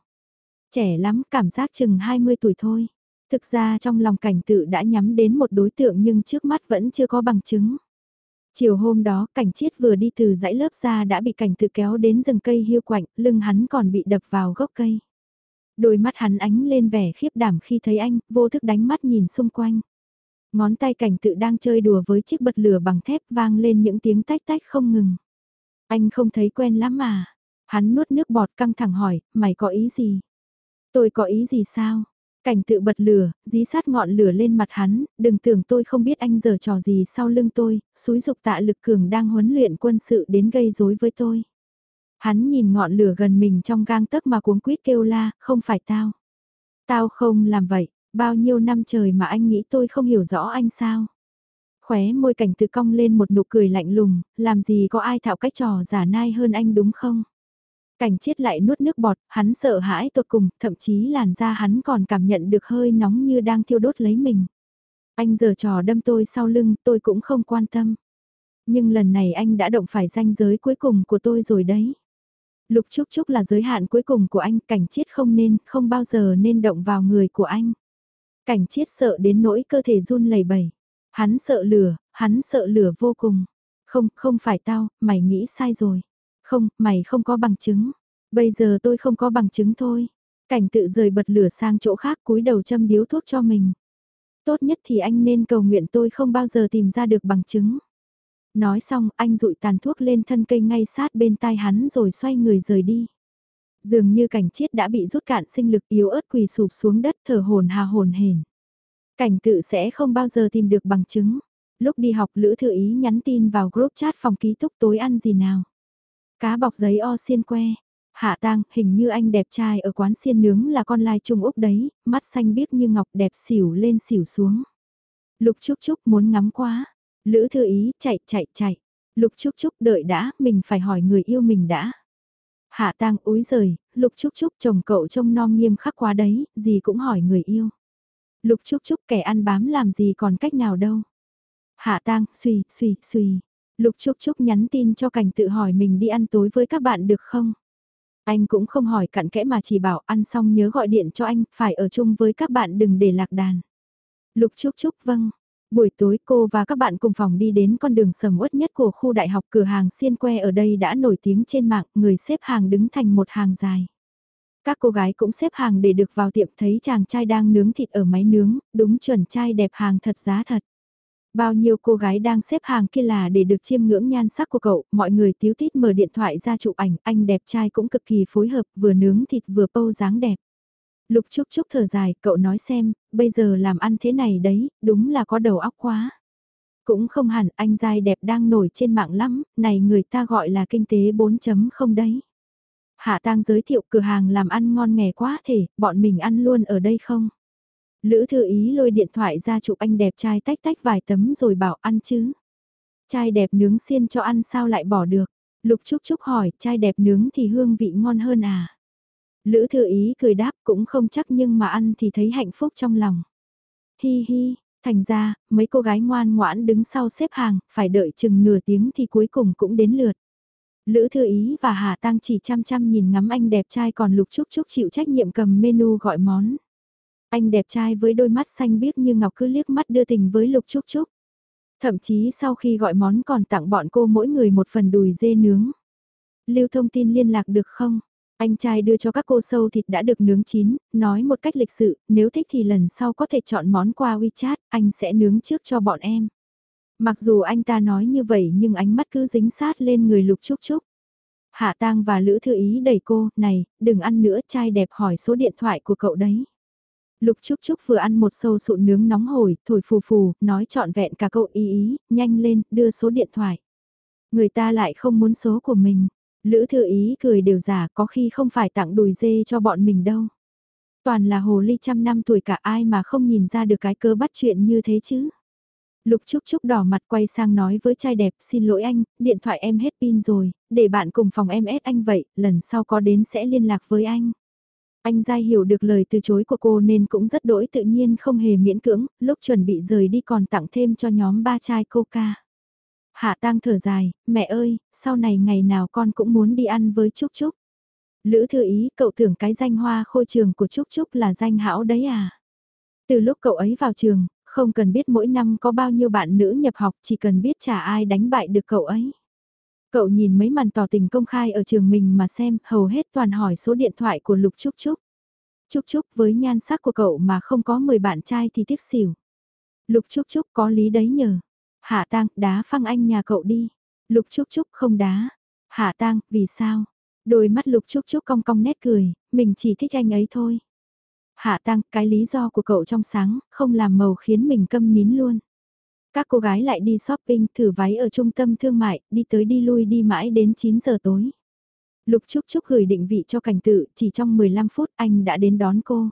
Trẻ lắm, cảm giác chừng 20 tuổi thôi. Thực ra trong lòng cảnh tự đã nhắm đến một đối tượng nhưng trước mắt vẫn chưa có bằng chứng. Chiều hôm đó, cảnh chiết vừa đi từ dãy lớp ra đã bị cảnh tự kéo đến rừng cây hiu quạnh, lưng hắn còn bị đập vào gốc cây. Đôi mắt hắn ánh lên vẻ khiếp đảm khi thấy anh, vô thức đánh mắt nhìn xung quanh. Ngón tay cảnh tự đang chơi đùa với chiếc bật lửa bằng thép vang lên những tiếng tách tách không ngừng. Anh không thấy quen lắm mà. Hắn nuốt nước bọt căng thẳng hỏi, mày có ý gì? Tôi có ý gì sao? Cảnh tự bật lửa, dí sát ngọn lửa lên mặt hắn, đừng tưởng tôi không biết anh giờ trò gì sau lưng tôi, suối dục tạ lực cường đang huấn luyện quân sự đến gây rối với tôi. Hắn nhìn ngọn lửa gần mình trong gang tấc mà cuống quýt kêu la, không phải tao. Tao không làm vậy, bao nhiêu năm trời mà anh nghĩ tôi không hiểu rõ anh sao. Khóe môi cảnh tự cong lên một nụ cười lạnh lùng, làm gì có ai thạo cách trò giả nai hơn anh đúng không? Cảnh chết lại nuốt nước bọt, hắn sợ hãi tột cùng, thậm chí làn da hắn còn cảm nhận được hơi nóng như đang thiêu đốt lấy mình. Anh giờ trò đâm tôi sau lưng, tôi cũng không quan tâm. Nhưng lần này anh đã động phải ranh giới cuối cùng của tôi rồi đấy. Lục Trúc Trúc là giới hạn cuối cùng của anh, cảnh chết không nên, không bao giờ nên động vào người của anh. Cảnh chết sợ đến nỗi cơ thể run lẩy bẩy. Hắn sợ lửa, hắn sợ lửa vô cùng. Không, không phải tao, mày nghĩ sai rồi. Không, mày không có bằng chứng. Bây giờ tôi không có bằng chứng thôi. Cảnh tự rời bật lửa sang chỗ khác cúi đầu châm điếu thuốc cho mình. Tốt nhất thì anh nên cầu nguyện tôi không bao giờ tìm ra được bằng chứng. Nói xong anh rụi tàn thuốc lên thân cây ngay sát bên tai hắn rồi xoay người rời đi. Dường như cảnh chiết đã bị rút cạn sinh lực yếu ớt quỳ sụp xuống đất thở hồn hà hồn hển. Cảnh tự sẽ không bao giờ tìm được bằng chứng. Lúc đi học Lữ Thư Ý nhắn tin vào group chat phòng ký túc tối ăn gì nào. Cá bọc giấy o xiên que. Hạ tang, hình như anh đẹp trai ở quán xiên nướng là con lai trung úc đấy, mắt xanh biếc như ngọc đẹp xỉu lên xỉu xuống. Lục Trúc Trúc muốn ngắm quá. Lữ Thư Ý chạy chạy chạy. Lục Trúc Trúc đợi đã, mình phải hỏi người yêu mình đã. Hạ tang úi rời, Lục Trúc Trúc chồng cậu trông non nghiêm khắc quá đấy, gì cũng hỏi người yêu. Lục Trúc Trúc kẻ ăn bám làm gì còn cách nào đâu. Hạ tang, suy, suy, suy. Lục Trúc Trúc nhắn tin cho cảnh tự hỏi mình đi ăn tối với các bạn được không? Anh cũng không hỏi cặn kẽ mà chỉ bảo ăn xong nhớ gọi điện cho anh, phải ở chung với các bạn đừng để lạc đàn. Lục Trúc Trúc vâng. Buổi tối cô và các bạn cùng phòng đi đến con đường sầm uất nhất của khu đại học cửa hàng xiên que ở đây đã nổi tiếng trên mạng, người xếp hàng đứng thành một hàng dài. Các cô gái cũng xếp hàng để được vào tiệm thấy chàng trai đang nướng thịt ở máy nướng, đúng chuẩn trai đẹp hàng thật giá thật. Bao nhiêu cô gái đang xếp hàng kia là để được chiêm ngưỡng nhan sắc của cậu, mọi người tiếu tít mở điện thoại ra chụp ảnh, anh đẹp trai cũng cực kỳ phối hợp, vừa nướng thịt vừa pâu dáng đẹp. Lục Trúc Trúc thở dài, cậu nói xem, bây giờ làm ăn thế này đấy, đúng là có đầu óc quá. Cũng không hẳn, anh dai đẹp đang nổi trên mạng lắm, này người ta gọi là kinh tế 4.0 đấy. Hạ tang giới thiệu cửa hàng làm ăn ngon nghè quá thể, bọn mình ăn luôn ở đây không? Lữ thư ý lôi điện thoại ra chụp anh đẹp trai tách tách vài tấm rồi bảo ăn chứ. Trai đẹp nướng xiên cho ăn sao lại bỏ được? Lục Trúc Trúc hỏi, trai đẹp nướng thì hương vị ngon hơn à? Lữ thư ý cười đáp cũng không chắc nhưng mà ăn thì thấy hạnh phúc trong lòng. Hi hi, thành ra, mấy cô gái ngoan ngoãn đứng sau xếp hàng, phải đợi chừng nửa tiếng thì cuối cùng cũng đến lượt. Lữ Thư Ý và Hà Tăng chỉ chăm chăm nhìn ngắm anh đẹp trai còn Lục Trúc Trúc chịu trách nhiệm cầm menu gọi món. Anh đẹp trai với đôi mắt xanh biếc như ngọc cứ liếc mắt đưa tình với Lục Trúc Trúc. Thậm chí sau khi gọi món còn tặng bọn cô mỗi người một phần đùi dê nướng. Lưu thông tin liên lạc được không? Anh trai đưa cho các cô sâu thịt đã được nướng chín, nói một cách lịch sự, nếu thích thì lần sau có thể chọn món qua WeChat, anh sẽ nướng trước cho bọn em. Mặc dù anh ta nói như vậy nhưng ánh mắt cứ dính sát lên người Lục Trúc Trúc. Hạ Tang và Lữ Thư Ý đẩy cô, này, đừng ăn nữa trai đẹp hỏi số điện thoại của cậu đấy. Lục Trúc Trúc vừa ăn một sâu sụn nướng nóng hổi, thổi phù phù, nói trọn vẹn cả cậu ý ý, nhanh lên, đưa số điện thoại. Người ta lại không muốn số của mình. Lữ Thư Ý cười đều giả có khi không phải tặng đùi dê cho bọn mình đâu. Toàn là hồ ly trăm năm tuổi cả ai mà không nhìn ra được cái cơ bắt chuyện như thế chứ. Lục Trúc Trúc đỏ mặt quay sang nói với trai đẹp, xin lỗi anh, điện thoại em hết pin rồi, để bạn cùng phòng em ép anh vậy, lần sau có đến sẽ liên lạc với anh. Anh Giai hiểu được lời từ chối của cô nên cũng rất đỗi tự nhiên không hề miễn cưỡng, lúc chuẩn bị rời đi còn tặng thêm cho nhóm ba chai coca. Hạ tang thở dài, mẹ ơi, sau này ngày nào con cũng muốn đi ăn với Trúc Trúc. Lữ thư ý, cậu tưởng cái danh hoa khôi trường của Trúc Trúc là danh hão đấy à? Từ lúc cậu ấy vào trường, không cần biết mỗi năm có bao nhiêu bạn nữ nhập học, chỉ cần biết trả ai đánh bại được cậu ấy. Cậu nhìn mấy màn tỏ tình công khai ở trường mình mà xem, hầu hết toàn hỏi số điện thoại của Lục Trúc Trúc. Trúc Trúc với nhan sắc của cậu mà không có 10 bạn trai thì tiếc xỉu. Lục Trúc Trúc có lý đấy nhờ. Hạ tang, đá phăng anh nhà cậu đi. Lục Trúc Trúc không đá. Hạ tang, vì sao? Đôi mắt Lục Trúc Trúc cong cong nét cười, mình chỉ thích anh ấy thôi. Hạ tăng, cái lý do của cậu trong sáng, không làm màu khiến mình câm nín luôn. Các cô gái lại đi shopping thử váy ở trung tâm thương mại, đi tới đi lui đi mãi đến 9 giờ tối. Lục Trúc Trúc gửi định vị cho cảnh tự, chỉ trong 15 phút anh đã đến đón cô.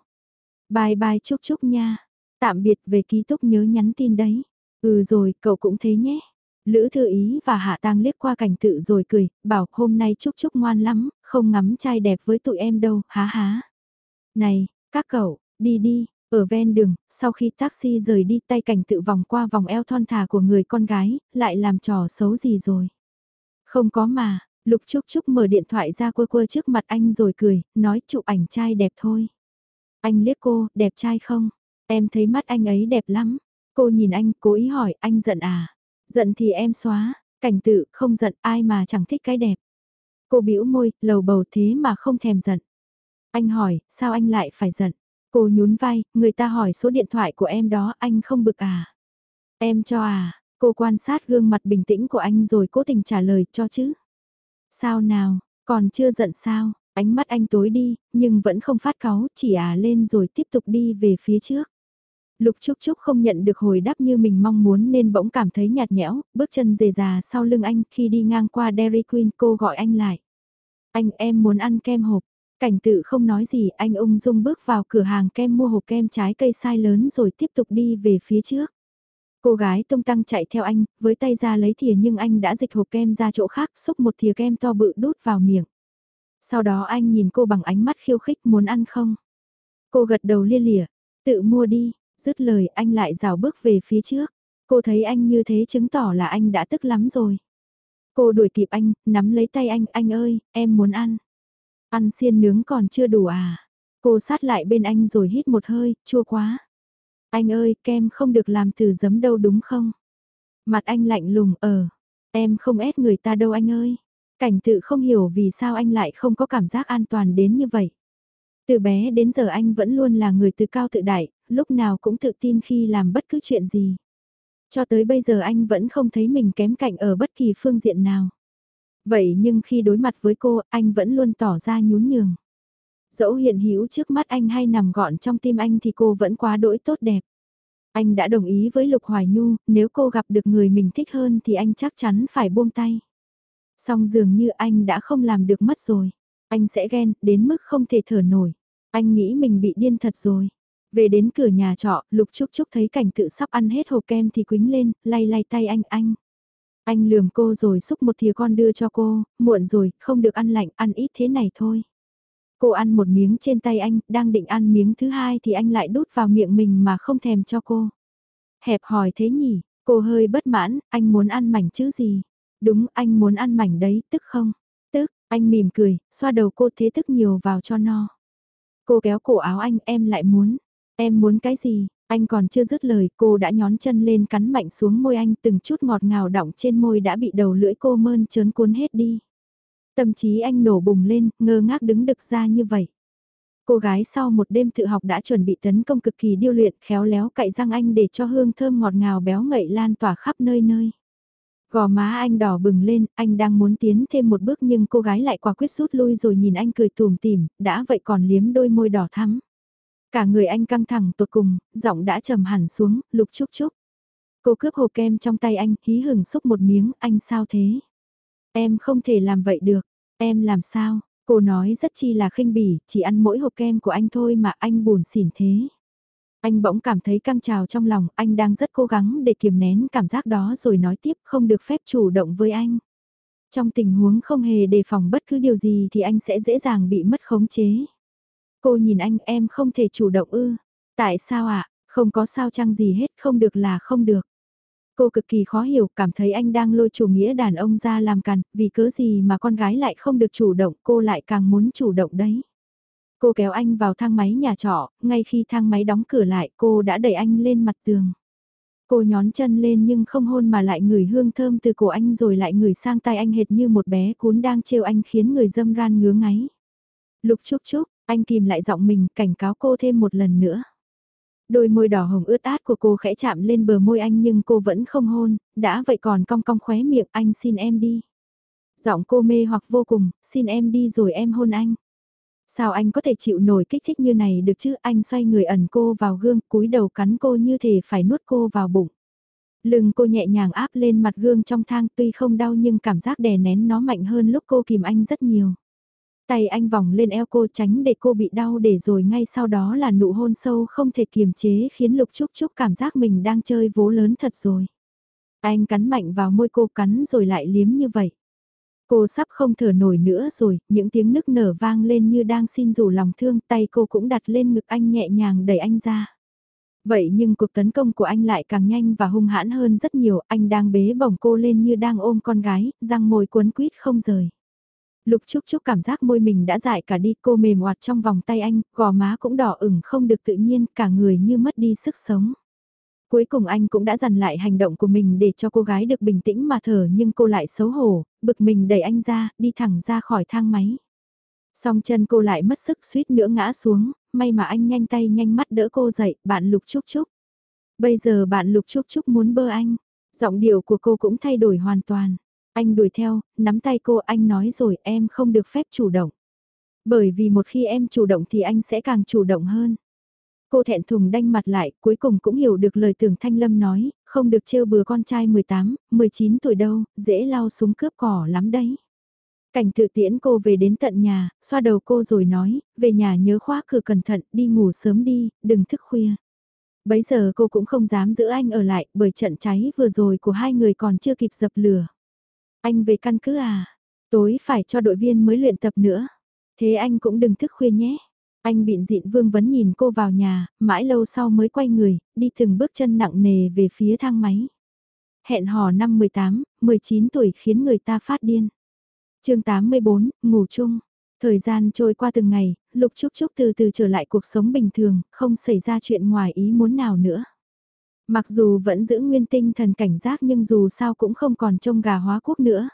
Bye bye Trúc Trúc nha. Tạm biệt về ký túc nhớ nhắn tin đấy. Ừ rồi, cậu cũng thế nhé. Lữ Thư Ý và Hạ Tang liếc qua cảnh tự rồi cười, bảo hôm nay Trúc Trúc ngoan lắm, không ngắm trai đẹp với tụi em đâu, há há. Này, các cậu, đi đi, ở ven đường, sau khi taxi rời đi tay cảnh tự vòng qua vòng eo thon thả của người con gái, lại làm trò xấu gì rồi. Không có mà, Lục Trúc Trúc mở điện thoại ra quơ quơ trước mặt anh rồi cười, nói chụp ảnh trai đẹp thôi. Anh liếc cô, đẹp trai không? Em thấy mắt anh ấy đẹp lắm. Cô nhìn anh, cố ý hỏi, anh giận à? Giận thì em xóa, cảnh tự, không giận ai mà chẳng thích cái đẹp. Cô bĩu môi, lầu bầu thế mà không thèm giận. Anh hỏi, sao anh lại phải giận? Cô nhún vai, người ta hỏi số điện thoại của em đó, anh không bực à? Em cho à? Cô quan sát gương mặt bình tĩnh của anh rồi cố tình trả lời cho chứ. Sao nào, còn chưa giận sao? Ánh mắt anh tối đi, nhưng vẫn không phát cáu, chỉ à lên rồi tiếp tục đi về phía trước. Lục Trúc Trúc không nhận được hồi đáp như mình mong muốn nên bỗng cảm thấy nhạt nhẽo, bước chân dề già sau lưng anh khi đi ngang qua Dairy Queen cô gọi anh lại. Anh em muốn ăn kem hộp, Cảnh tự không nói gì, anh ung dung bước vào cửa hàng kem mua hộp kem trái cây sai lớn rồi tiếp tục đi về phía trước. Cô gái tung tăng chạy theo anh, với tay ra lấy thìa nhưng anh đã dịch hộp kem ra chỗ khác, xúc một thìa kem to bự đút vào miệng. Sau đó anh nhìn cô bằng ánh mắt khiêu khích muốn ăn không? Cô gật đầu lia lịa, tự mua đi, Dứt lời anh lại rào bước về phía trước. Cô thấy anh như thế chứng tỏ là anh đã tức lắm rồi. Cô đuổi kịp anh, nắm lấy tay anh, anh ơi, em muốn ăn. Ăn xiên nướng còn chưa đủ à? Cô sát lại bên anh rồi hít một hơi, chua quá. Anh ơi, kem không được làm từ giấm đâu đúng không? Mặt anh lạnh lùng, ờ, em không ép người ta đâu anh ơi. Cảnh tự không hiểu vì sao anh lại không có cảm giác an toàn đến như vậy. Từ bé đến giờ anh vẫn luôn là người tự cao tự đại, lúc nào cũng tự tin khi làm bất cứ chuyện gì. Cho tới bây giờ anh vẫn không thấy mình kém cạnh ở bất kỳ phương diện nào. Vậy nhưng khi đối mặt với cô, anh vẫn luôn tỏ ra nhún nhường. Dẫu hiện hữu trước mắt anh hay nằm gọn trong tim anh thì cô vẫn quá đỗi tốt đẹp. Anh đã đồng ý với Lục Hoài Nhu, nếu cô gặp được người mình thích hơn thì anh chắc chắn phải buông tay. Song dường như anh đã không làm được mất rồi. Anh sẽ ghen, đến mức không thể thở nổi. Anh nghĩ mình bị điên thật rồi. Về đến cửa nhà trọ, Lục Trúc Trúc thấy cảnh tự sắp ăn hết hộp kem thì quính lên, lay lay tay anh anh. Anh lườm cô rồi xúc một thìa con đưa cho cô, muộn rồi, không được ăn lạnh, ăn ít thế này thôi. Cô ăn một miếng trên tay anh, đang định ăn miếng thứ hai thì anh lại đút vào miệng mình mà không thèm cho cô. Hẹp hỏi thế nhỉ, cô hơi bất mãn, anh muốn ăn mảnh chứ gì? Đúng, anh muốn ăn mảnh đấy, tức không? Tức, anh mỉm cười, xoa đầu cô thế tức nhiều vào cho no. Cô kéo cổ áo anh, em lại muốn. Em muốn cái gì? Anh còn chưa dứt lời, cô đã nhón chân lên cắn mạnh xuống môi anh từng chút ngọt ngào đọng trên môi đã bị đầu lưỡi cô mơn trớn cuốn hết đi. Tâm trí anh nổ bùng lên, ngơ ngác đứng đực ra như vậy. Cô gái sau một đêm tự học đã chuẩn bị tấn công cực kỳ điêu luyện, khéo léo cạy răng anh để cho hương thơm ngọt ngào béo ngậy lan tỏa khắp nơi nơi. Gò má anh đỏ bừng lên, anh đang muốn tiến thêm một bước nhưng cô gái lại quả quyết rút lui rồi nhìn anh cười tùm tìm, đã vậy còn liếm đôi môi đỏ thắm. Cả người anh căng thẳng tột cùng, giọng đã trầm hẳn xuống, lục chúc chúc. Cô cướp hộp kem trong tay anh, hí hừng xúc một miếng, anh sao thế? Em không thể làm vậy được, em làm sao? Cô nói rất chi là khinh bỉ, chỉ ăn mỗi hộp kem của anh thôi mà anh buồn xỉn thế. Anh bỗng cảm thấy căng trào trong lòng, anh đang rất cố gắng để kiềm nén cảm giác đó rồi nói tiếp không được phép chủ động với anh. Trong tình huống không hề đề phòng bất cứ điều gì thì anh sẽ dễ dàng bị mất khống chế. Cô nhìn anh em không thể chủ động ư. Tại sao ạ? À? Không có sao chăng gì hết không được là không được. Cô cực kỳ khó hiểu, cảm thấy anh đang lôi chủ nghĩa đàn ông ra làm cằn, vì cớ gì mà con gái lại không được chủ động, cô lại càng muốn chủ động đấy. Cô kéo anh vào thang máy nhà trọ, ngay khi thang máy đóng cửa lại cô đã đẩy anh lên mặt tường. Cô nhón chân lên nhưng không hôn mà lại ngửi hương thơm từ cổ anh rồi lại ngửi sang tay anh hệt như một bé cún đang trêu anh khiến người dâm ran ngứa ngáy. Lục chúc chúc, anh kìm lại giọng mình cảnh cáo cô thêm một lần nữa. Đôi môi đỏ hồng ướt át của cô khẽ chạm lên bờ môi anh nhưng cô vẫn không hôn, đã vậy còn cong cong khóe miệng anh xin em đi. Giọng cô mê hoặc vô cùng, xin em đi rồi em hôn anh. Sao anh có thể chịu nổi kích thích như này được chứ anh xoay người ẩn cô vào gương cúi đầu cắn cô như thể phải nuốt cô vào bụng. Lưng cô nhẹ nhàng áp lên mặt gương trong thang tuy không đau nhưng cảm giác đè nén nó mạnh hơn lúc cô kìm anh rất nhiều. Tay anh vòng lên eo cô tránh để cô bị đau để rồi ngay sau đó là nụ hôn sâu không thể kiềm chế khiến Lục Trúc Trúc cảm giác mình đang chơi vố lớn thật rồi. Anh cắn mạnh vào môi cô cắn rồi lại liếm như vậy. Cô sắp không thở nổi nữa rồi, những tiếng nức nở vang lên như đang xin rủ lòng thương, tay cô cũng đặt lên ngực anh nhẹ nhàng đẩy anh ra. Vậy nhưng cuộc tấn công của anh lại càng nhanh và hung hãn hơn rất nhiều, anh đang bế bổng cô lên như đang ôm con gái, răng môi cuốn quýt không rời. Lục Trúc Trúc cảm giác môi mình đã dại cả đi cô mềm oạt trong vòng tay anh, gò má cũng đỏ ửng không được tự nhiên, cả người như mất đi sức sống. Cuối cùng anh cũng đã dằn lại hành động của mình để cho cô gái được bình tĩnh mà thở nhưng cô lại xấu hổ, bực mình đẩy anh ra, đi thẳng ra khỏi thang máy. Song chân cô lại mất sức suýt nữa ngã xuống, may mà anh nhanh tay nhanh mắt đỡ cô dậy, bạn Lục Trúc Trúc. Bây giờ bạn Lục Trúc Trúc muốn bơ anh, giọng điệu của cô cũng thay đổi hoàn toàn. Anh đuổi theo, nắm tay cô anh nói rồi em không được phép chủ động. Bởi vì một khi em chủ động thì anh sẽ càng chủ động hơn. Cô thẹn thùng đanh mặt lại, cuối cùng cũng hiểu được lời tưởng Thanh Lâm nói, không được trêu bừa con trai 18, 19 tuổi đâu, dễ lao súng cướp cỏ lắm đấy. Cảnh tự tiễn cô về đến tận nhà, xoa đầu cô rồi nói, về nhà nhớ khóa cửa cẩn thận, đi ngủ sớm đi, đừng thức khuya. Bấy giờ cô cũng không dám giữ anh ở lại, bởi trận cháy vừa rồi của hai người còn chưa kịp dập lửa. Anh về căn cứ à? Tối phải cho đội viên mới luyện tập nữa. Thế anh cũng đừng thức khuya nhé. Anh bịn dịn vương vấn nhìn cô vào nhà, mãi lâu sau mới quay người, đi từng bước chân nặng nề về phía thang máy. Hẹn hò năm 18, 19 tuổi khiến người ta phát điên. chương 84, ngủ chung. Thời gian trôi qua từng ngày, Lục Trúc Trúc từ từ trở lại cuộc sống bình thường, không xảy ra chuyện ngoài ý muốn nào nữa. Mặc dù vẫn giữ nguyên tinh thần cảnh giác nhưng dù sao cũng không còn trông gà hóa quốc nữa.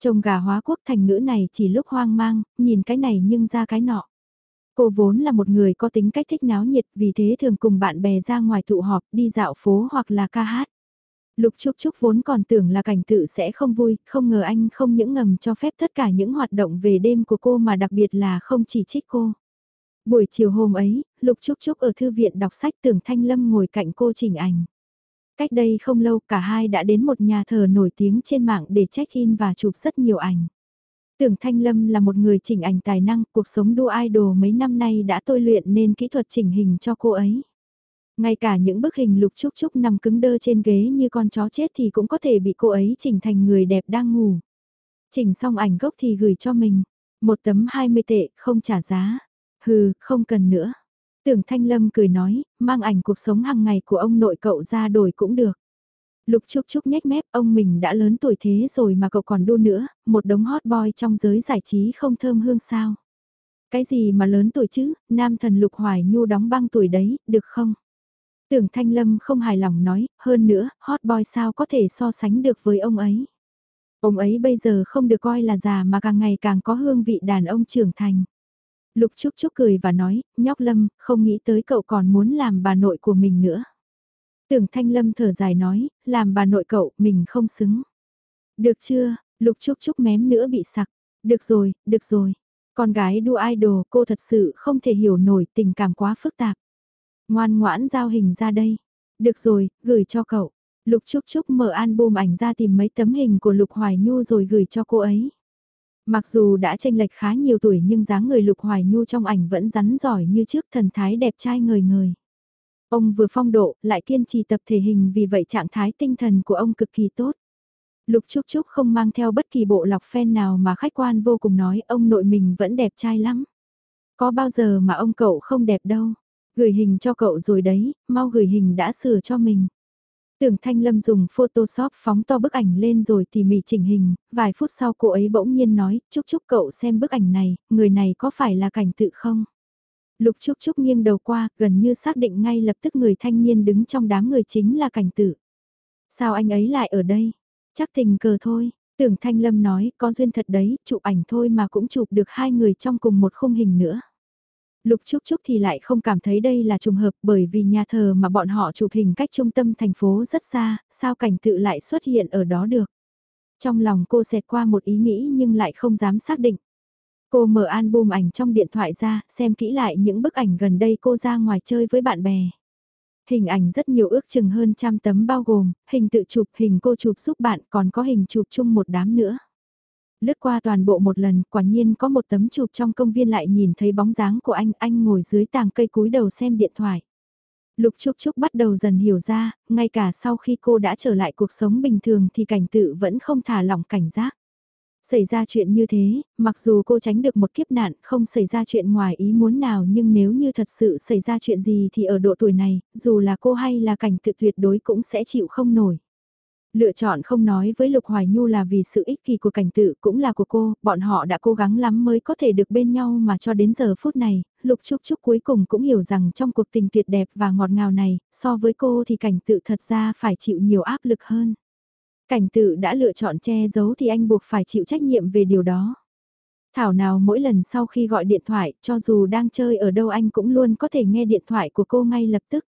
Trông gà hóa quốc thành ngữ này chỉ lúc hoang mang, nhìn cái này nhưng ra cái nọ. Cô vốn là một người có tính cách thích náo nhiệt vì thế thường cùng bạn bè ra ngoài tụ họp đi dạo phố hoặc là ca hát. Lục Trúc Trúc vốn còn tưởng là cảnh tự sẽ không vui, không ngờ anh không những ngầm cho phép tất cả những hoạt động về đêm của cô mà đặc biệt là không chỉ trích cô. Buổi chiều hôm ấy, Lục Trúc Trúc ở thư viện đọc sách tưởng Thanh Lâm ngồi cạnh cô chỉnh ảnh. Cách đây không lâu cả hai đã đến một nhà thờ nổi tiếng trên mạng để check-in và chụp rất nhiều ảnh. Tưởng Thanh Lâm là một người chỉnh ảnh tài năng, cuộc sống đua idol mấy năm nay đã tôi luyện nên kỹ thuật chỉnh hình cho cô ấy. Ngay cả những bức hình lục trúc trúc nằm cứng đơ trên ghế như con chó chết thì cũng có thể bị cô ấy chỉnh thành người đẹp đang ngủ. Chỉnh xong ảnh gốc thì gửi cho mình. Một tấm 20 tệ, không trả giá. Hừ, không cần nữa. Tưởng Thanh Lâm cười nói, mang ảnh cuộc sống hàng ngày của ông nội cậu ra đổi cũng được. Lục Trúc Trúc nhếch mép, ông mình đã lớn tuổi thế rồi mà cậu còn đua nữa, một đống hot boy trong giới giải trí không thơm hương sao. Cái gì mà lớn tuổi chứ, nam thần Lục Hoài Nhu đóng băng tuổi đấy, được không? Tưởng Thanh Lâm không hài lòng nói, hơn nữa, hot boy sao có thể so sánh được với ông ấy. Ông ấy bây giờ không được coi là già mà càng ngày càng có hương vị đàn ông trưởng thành. Lục Trúc Trúc cười và nói, nhóc Lâm, không nghĩ tới cậu còn muốn làm bà nội của mình nữa. Tưởng Thanh Lâm thở dài nói, làm bà nội cậu, mình không xứng. Được chưa, Lục Trúc Trúc mém nữa bị sặc. Được rồi, được rồi. Con gái đua idol cô thật sự không thể hiểu nổi tình cảm quá phức tạp. Ngoan ngoãn giao hình ra đây. Được rồi, gửi cho cậu. Lục Trúc Trúc mở album ảnh ra tìm mấy tấm hình của Lục Hoài Nhu rồi gửi cho cô ấy. Mặc dù đã tranh lệch khá nhiều tuổi nhưng dáng người Lục Hoài Nhu trong ảnh vẫn rắn giỏi như trước thần thái đẹp trai người người Ông vừa phong độ, lại kiên trì tập thể hình vì vậy trạng thái tinh thần của ông cực kỳ tốt. Lục Trúc Trúc không mang theo bất kỳ bộ lọc phen nào mà khách quan vô cùng nói ông nội mình vẫn đẹp trai lắm. Có bao giờ mà ông cậu không đẹp đâu. Gửi hình cho cậu rồi đấy, mau gửi hình đã sửa cho mình. Tưởng Thanh Lâm dùng Photoshop phóng to bức ảnh lên rồi tỉ mỉ chỉnh hình, vài phút sau cô ấy bỗng nhiên nói, chúc chúc cậu xem bức ảnh này, người này có phải là cảnh tự không? Lục Chúc Chúc nghiêng đầu qua, gần như xác định ngay lập tức người thanh niên đứng trong đám người chính là cảnh Tự. Sao anh ấy lại ở đây? Chắc tình cờ thôi. Tưởng Thanh Lâm nói, có duyên thật đấy, chụp ảnh thôi mà cũng chụp được hai người trong cùng một khung hình nữa. Lục Trúc Trúc thì lại không cảm thấy đây là trùng hợp bởi vì nhà thờ mà bọn họ chụp hình cách trung tâm thành phố rất xa, sao cảnh tự lại xuất hiện ở đó được. Trong lòng cô xẹt qua một ý nghĩ nhưng lại không dám xác định. Cô mở album ảnh trong điện thoại ra, xem kỹ lại những bức ảnh gần đây cô ra ngoài chơi với bạn bè. Hình ảnh rất nhiều ước chừng hơn trăm tấm bao gồm, hình tự chụp, hình cô chụp giúp bạn, còn có hình chụp chung một đám nữa. Lướt qua toàn bộ một lần, quả nhiên có một tấm chụp trong công viên lại nhìn thấy bóng dáng của anh, anh ngồi dưới tàng cây cúi đầu xem điện thoại. Lục Trúc Trúc bắt đầu dần hiểu ra, ngay cả sau khi cô đã trở lại cuộc sống bình thường thì cảnh tự vẫn không thả lỏng cảnh giác. Xảy ra chuyện như thế, mặc dù cô tránh được một kiếp nạn không xảy ra chuyện ngoài ý muốn nào nhưng nếu như thật sự xảy ra chuyện gì thì ở độ tuổi này, dù là cô hay là cảnh tự tuyệt đối cũng sẽ chịu không nổi. Lựa chọn không nói với Lục Hoài Nhu là vì sự ích kỷ của cảnh tự cũng là của cô, bọn họ đã cố gắng lắm mới có thể được bên nhau mà cho đến giờ phút này, Lục Trúc Trúc cuối cùng cũng hiểu rằng trong cuộc tình tuyệt đẹp và ngọt ngào này, so với cô thì cảnh tự thật ra phải chịu nhiều áp lực hơn. Cảnh tự đã lựa chọn che giấu thì anh buộc phải chịu trách nhiệm về điều đó. Thảo nào mỗi lần sau khi gọi điện thoại, cho dù đang chơi ở đâu anh cũng luôn có thể nghe điện thoại của cô ngay lập tức.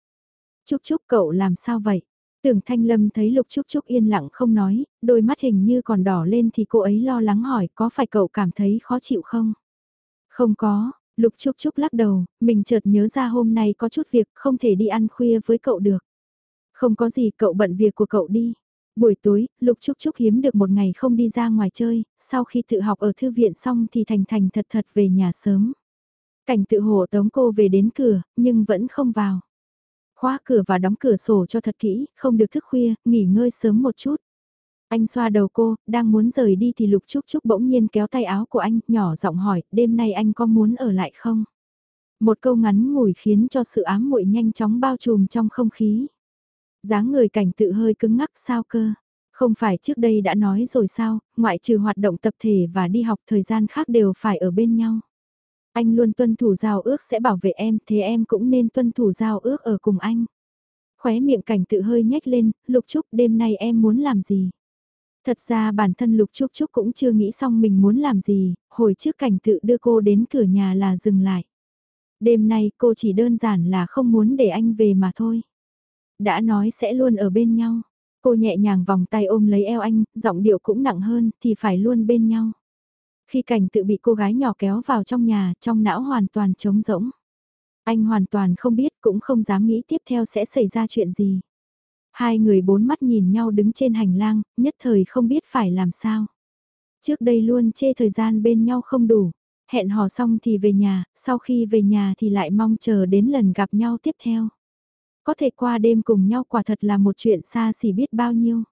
trúc trúc cậu làm sao vậy? Tưởng Thanh Lâm thấy Lục Trúc Trúc yên lặng không nói, đôi mắt hình như còn đỏ lên thì cô ấy lo lắng hỏi có phải cậu cảm thấy khó chịu không? Không có, Lục Trúc Trúc lắc đầu, mình chợt nhớ ra hôm nay có chút việc không thể đi ăn khuya với cậu được. Không có gì cậu bận việc của cậu đi. Buổi tối, Lục Trúc Trúc hiếm được một ngày không đi ra ngoài chơi, sau khi tự học ở thư viện xong thì thành thành thật thật về nhà sớm. Cảnh tự hồ tống cô về đến cửa, nhưng vẫn không vào. Khóa cửa và đóng cửa sổ cho thật kỹ, không được thức khuya, nghỉ ngơi sớm một chút. Anh xoa đầu cô, đang muốn rời đi thì Lục Trúc Trúc bỗng nhiên kéo tay áo của anh, nhỏ giọng hỏi, đêm nay anh có muốn ở lại không? Một câu ngắn ngủi khiến cho sự ám muội nhanh chóng bao trùm trong không khí. dáng người cảnh tự hơi cứng ngắc sao cơ. Không phải trước đây đã nói rồi sao, ngoại trừ hoạt động tập thể và đi học thời gian khác đều phải ở bên nhau. Anh luôn tuân thủ giao ước sẽ bảo vệ em, thế em cũng nên tuân thủ giao ước ở cùng anh. Khóe miệng cảnh tự hơi nhếch lên, Lục Trúc đêm nay em muốn làm gì? Thật ra bản thân Lục Trúc Trúc cũng chưa nghĩ xong mình muốn làm gì, hồi trước cảnh tự đưa cô đến cửa nhà là dừng lại. Đêm nay cô chỉ đơn giản là không muốn để anh về mà thôi. Đã nói sẽ luôn ở bên nhau. Cô nhẹ nhàng vòng tay ôm lấy eo anh, giọng điệu cũng nặng hơn, thì phải luôn bên nhau. Khi cảnh tự bị cô gái nhỏ kéo vào trong nhà, trong não hoàn toàn trống rỗng. Anh hoàn toàn không biết cũng không dám nghĩ tiếp theo sẽ xảy ra chuyện gì. Hai người bốn mắt nhìn nhau đứng trên hành lang, nhất thời không biết phải làm sao. Trước đây luôn chê thời gian bên nhau không đủ, hẹn hò xong thì về nhà, sau khi về nhà thì lại mong chờ đến lần gặp nhau tiếp theo. Có thể qua đêm cùng nhau quả thật là một chuyện xa xỉ biết bao nhiêu.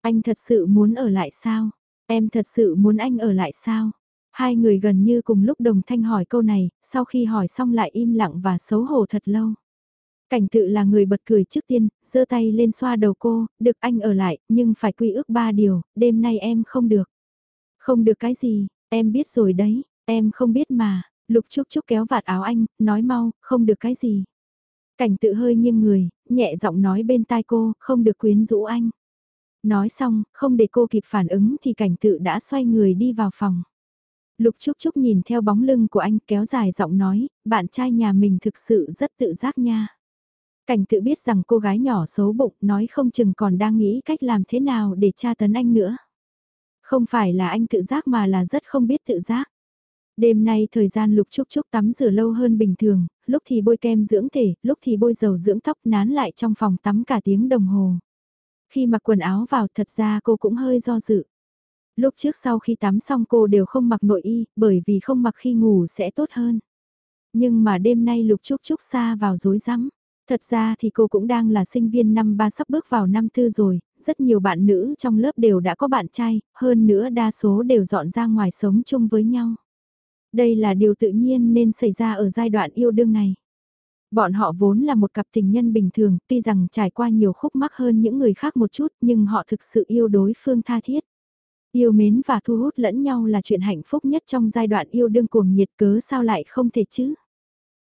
Anh thật sự muốn ở lại sao? Em thật sự muốn anh ở lại sao? Hai người gần như cùng lúc đồng thanh hỏi câu này, sau khi hỏi xong lại im lặng và xấu hổ thật lâu. Cảnh tự là người bật cười trước tiên, giơ tay lên xoa đầu cô, được anh ở lại, nhưng phải quy ước ba điều, đêm nay em không được. Không được cái gì, em biết rồi đấy, em không biết mà, lục trúc trúc kéo vạt áo anh, nói mau, không được cái gì. Cảnh tự hơi nghiêng người, nhẹ giọng nói bên tai cô, không được quyến rũ anh. Nói xong, không để cô kịp phản ứng thì cảnh tự đã xoay người đi vào phòng. Lục Trúc Trúc nhìn theo bóng lưng của anh kéo dài giọng nói, bạn trai nhà mình thực sự rất tự giác nha. Cảnh tự biết rằng cô gái nhỏ xấu bụng nói không chừng còn đang nghĩ cách làm thế nào để tra tấn anh nữa. Không phải là anh tự giác mà là rất không biết tự giác. Đêm nay thời gian lục trúc trúc tắm rửa lâu hơn bình thường, lúc thì bôi kem dưỡng thể, lúc thì bôi dầu dưỡng tóc nán lại trong phòng tắm cả tiếng đồng hồ. Khi mặc quần áo vào thật ra cô cũng hơi do dự. Lúc trước sau khi tắm xong cô đều không mặc nội y, bởi vì không mặc khi ngủ sẽ tốt hơn. Nhưng mà đêm nay lục trúc trúc xa vào dối rắm Thật ra thì cô cũng đang là sinh viên năm ba sắp bước vào năm tư rồi, rất nhiều bạn nữ trong lớp đều đã có bạn trai, hơn nữa đa số đều dọn ra ngoài sống chung với nhau. Đây là điều tự nhiên nên xảy ra ở giai đoạn yêu đương này. Bọn họ vốn là một cặp tình nhân bình thường, tuy rằng trải qua nhiều khúc mắc hơn những người khác một chút nhưng họ thực sự yêu đối phương tha thiết. Yêu mến và thu hút lẫn nhau là chuyện hạnh phúc nhất trong giai đoạn yêu đương cuồng nhiệt cớ sao lại không thể chứ.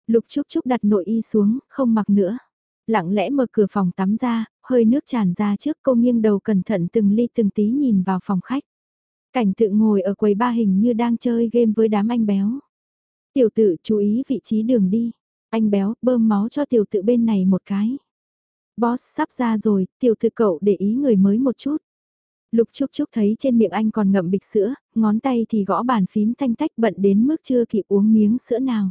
Lục Trúc Trúc đặt nội y xuống, không mặc nữa. Lặng lẽ mở cửa phòng tắm ra, hơi nước tràn ra trước cô nghiêng đầu cẩn thận từng ly từng tí nhìn vào phòng khách. Cảnh tự ngồi ở quầy ba hình như đang chơi game với đám anh béo. Tiểu tự chú ý vị trí đường đi. Anh béo bơm máu cho tiểu tự bên này một cái. Boss sắp ra rồi, tiểu tự cậu để ý người mới một chút. Lục Trúc Trúc thấy trên miệng anh còn ngậm bịch sữa, ngón tay thì gõ bàn phím thanh tách bận đến mức chưa kịp uống miếng sữa nào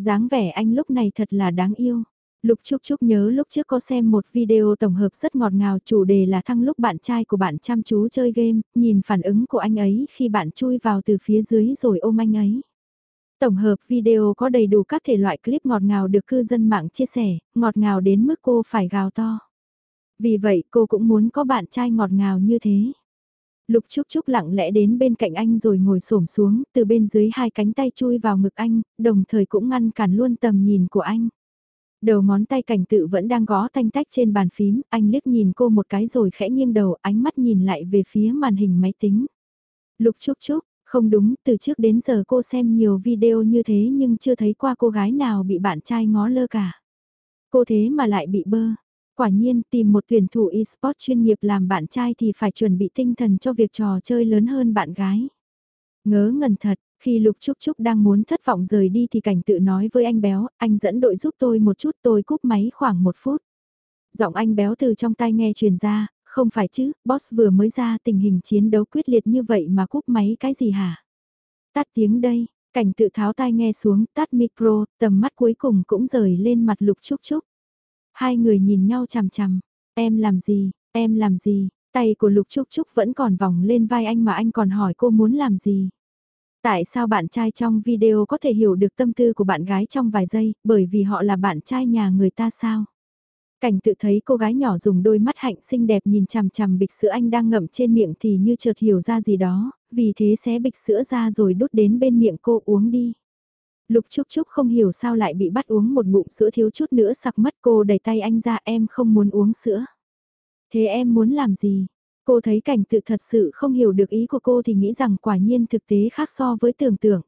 dáng vẻ anh lúc này thật là đáng yêu. Lục Trúc Trúc nhớ lúc trước có xem một video tổng hợp rất ngọt ngào chủ đề là thăng lúc bạn trai của bạn chăm chú chơi game, nhìn phản ứng của anh ấy khi bạn chui vào từ phía dưới rồi ôm anh ấy. Tổng hợp video có đầy đủ các thể loại clip ngọt ngào được cư dân mạng chia sẻ, ngọt ngào đến mức cô phải gào to. Vì vậy cô cũng muốn có bạn trai ngọt ngào như thế. Lục Trúc Trúc lặng lẽ đến bên cạnh anh rồi ngồi xổm xuống, từ bên dưới hai cánh tay chui vào ngực anh, đồng thời cũng ngăn cản luôn tầm nhìn của anh. Đầu ngón tay cảnh tự vẫn đang gõ thanh tách trên bàn phím, anh liếc nhìn cô một cái rồi khẽ nghiêng đầu, ánh mắt nhìn lại về phía màn hình máy tính. Lục Trúc Trúc, không đúng, từ trước đến giờ cô xem nhiều video như thế nhưng chưa thấy qua cô gái nào bị bạn trai ngó lơ cả. Cô thế mà lại bị bơ, Quả nhiên tìm một tuyển thủ eSport chuyên nghiệp làm bạn trai thì phải chuẩn bị tinh thần cho việc trò chơi lớn hơn bạn gái. Ngớ ngẩn thật, khi Lục Trúc Trúc đang muốn thất vọng rời đi thì cảnh tự nói với anh béo, anh dẫn đội giúp tôi một chút tôi cúp máy khoảng một phút. Giọng anh béo từ trong tai nghe truyền ra, không phải chứ, boss vừa mới ra tình hình chiến đấu quyết liệt như vậy mà cúp máy cái gì hả? Tắt tiếng đây, cảnh tự tháo tai nghe xuống, tắt micro, tầm mắt cuối cùng cũng rời lên mặt Lục Trúc Trúc. Hai người nhìn nhau chằm chằm, em làm gì, em làm gì, tay của Lục Trúc Trúc vẫn còn vòng lên vai anh mà anh còn hỏi cô muốn làm gì. Tại sao bạn trai trong video có thể hiểu được tâm tư của bạn gái trong vài giây, bởi vì họ là bạn trai nhà người ta sao? Cảnh tự thấy cô gái nhỏ dùng đôi mắt hạnh xinh đẹp nhìn chằm chằm bịch sữa anh đang ngậm trên miệng thì như chợt hiểu ra gì đó, vì thế xé bịch sữa ra rồi đút đến bên miệng cô uống đi. Lục Trúc Trúc không hiểu sao lại bị bắt uống một bụng sữa thiếu chút nữa sặc mất cô đẩy tay anh ra em không muốn uống sữa. Thế em muốn làm gì? Cô thấy cảnh tự thật sự không hiểu được ý của cô thì nghĩ rằng quả nhiên thực tế khác so với tưởng tượng.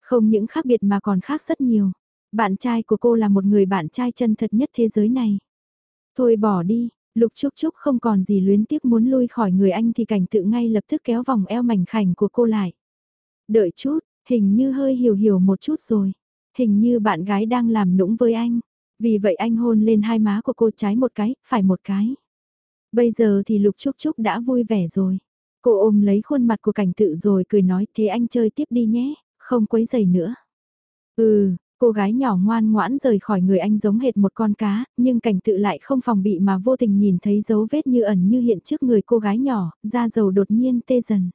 Không những khác biệt mà còn khác rất nhiều. Bạn trai của cô là một người bạn trai chân thật nhất thế giới này. Thôi bỏ đi, Lục Trúc Trúc không còn gì luyến tiếc muốn lui khỏi người anh thì cảnh tự ngay lập tức kéo vòng eo mảnh khảnh của cô lại. Đợi chút, hình như hơi hiểu hiểu một chút rồi. Hình như bạn gái đang làm nũng với anh. Vì vậy anh hôn lên hai má của cô trái một cái, phải một cái. Bây giờ thì Lục Trúc Trúc đã vui vẻ rồi. Cô ôm lấy khuôn mặt của cảnh tự rồi cười nói thế anh chơi tiếp đi nhé, không quấy giày nữa. Ừ, cô gái nhỏ ngoan ngoãn rời khỏi người anh giống hệt một con cá, nhưng cảnh tự lại không phòng bị mà vô tình nhìn thấy dấu vết như ẩn như hiện trước người cô gái nhỏ, da dầu đột nhiên tê dần.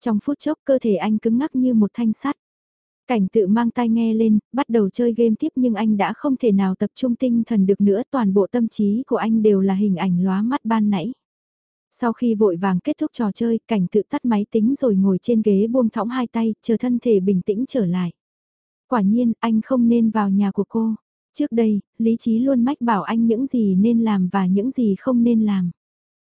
Trong phút chốc cơ thể anh cứng ngắc như một thanh sắt. Cảnh tự mang tai nghe lên, bắt đầu chơi game tiếp nhưng anh đã không thể nào tập trung tinh thần được nữa toàn bộ tâm trí của anh đều là hình ảnh lóa mắt ban nãy. Sau khi vội vàng kết thúc trò chơi, cảnh tự tắt máy tính rồi ngồi trên ghế buông thõng hai tay, chờ thân thể bình tĩnh trở lại. Quả nhiên, anh không nên vào nhà của cô. Trước đây, lý trí luôn mách bảo anh những gì nên làm và những gì không nên làm.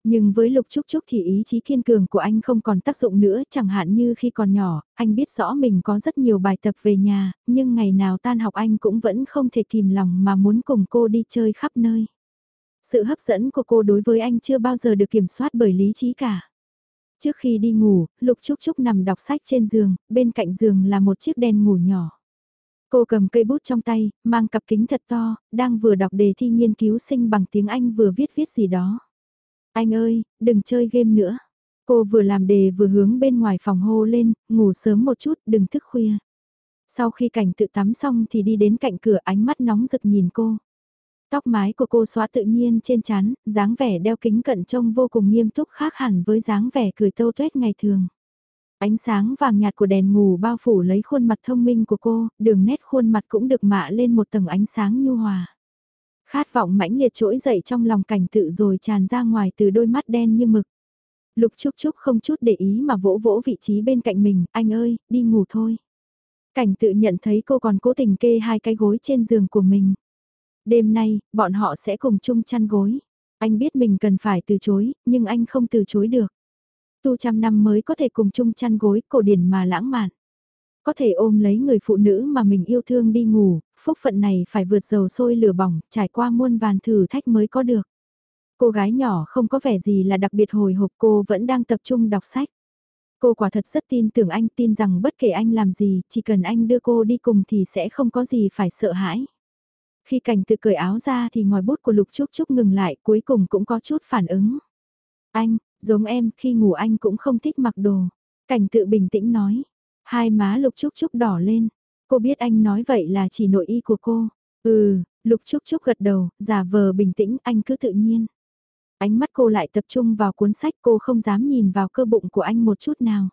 Nhưng với Lục Trúc Trúc thì ý chí kiên cường của anh không còn tác dụng nữa, chẳng hạn như khi còn nhỏ, anh biết rõ mình có rất nhiều bài tập về nhà, nhưng ngày nào tan học anh cũng vẫn không thể kìm lòng mà muốn cùng cô đi chơi khắp nơi. Sự hấp dẫn của cô đối với anh chưa bao giờ được kiểm soát bởi lý trí cả. Trước khi đi ngủ, Lục Trúc Trúc nằm đọc sách trên giường, bên cạnh giường là một chiếc đèn ngủ nhỏ. Cô cầm cây bút trong tay, mang cặp kính thật to, đang vừa đọc đề thi nghiên cứu sinh bằng tiếng Anh vừa viết viết gì đó. Anh ơi, đừng chơi game nữa. Cô vừa làm đề vừa hướng bên ngoài phòng hô lên, ngủ sớm một chút, đừng thức khuya. Sau khi cảnh tự tắm xong thì đi đến cạnh cửa ánh mắt nóng rực nhìn cô. Tóc mái của cô xóa tự nhiên trên chán, dáng vẻ đeo kính cận trông vô cùng nghiêm túc khác hẳn với dáng vẻ cười tâu tuét ngày thường. Ánh sáng vàng nhạt của đèn ngủ bao phủ lấy khuôn mặt thông minh của cô, đường nét khuôn mặt cũng được mạ lên một tầng ánh sáng nhu hòa. Khát vọng mãnh liệt trỗi dậy trong lòng cảnh tự rồi tràn ra ngoài từ đôi mắt đen như mực. Lục Trúc Trúc không chút để ý mà vỗ vỗ vị trí bên cạnh mình, anh ơi, đi ngủ thôi. Cảnh tự nhận thấy cô còn cố tình kê hai cái gối trên giường của mình. Đêm nay, bọn họ sẽ cùng chung chăn gối. Anh biết mình cần phải từ chối, nhưng anh không từ chối được. Tu trăm năm mới có thể cùng chung chăn gối cổ điển mà lãng mạn. Có thể ôm lấy người phụ nữ mà mình yêu thương đi ngủ, phúc phận này phải vượt dầu sôi lửa bỏng, trải qua muôn vàn thử thách mới có được. Cô gái nhỏ không có vẻ gì là đặc biệt hồi hộp cô vẫn đang tập trung đọc sách. Cô quả thật rất tin tưởng anh tin rằng bất kể anh làm gì, chỉ cần anh đưa cô đi cùng thì sẽ không có gì phải sợ hãi. Khi cảnh tự cởi áo ra thì ngòi bút của Lục Trúc Trúc ngừng lại cuối cùng cũng có chút phản ứng. Anh, giống em, khi ngủ anh cũng không thích mặc đồ. Cảnh tự bình tĩnh nói. Hai má Lục Trúc Trúc đỏ lên. Cô biết anh nói vậy là chỉ nội y của cô. Ừ, Lục Trúc Trúc gật đầu, giả vờ bình tĩnh, anh cứ tự nhiên. Ánh mắt cô lại tập trung vào cuốn sách cô không dám nhìn vào cơ bụng của anh một chút nào.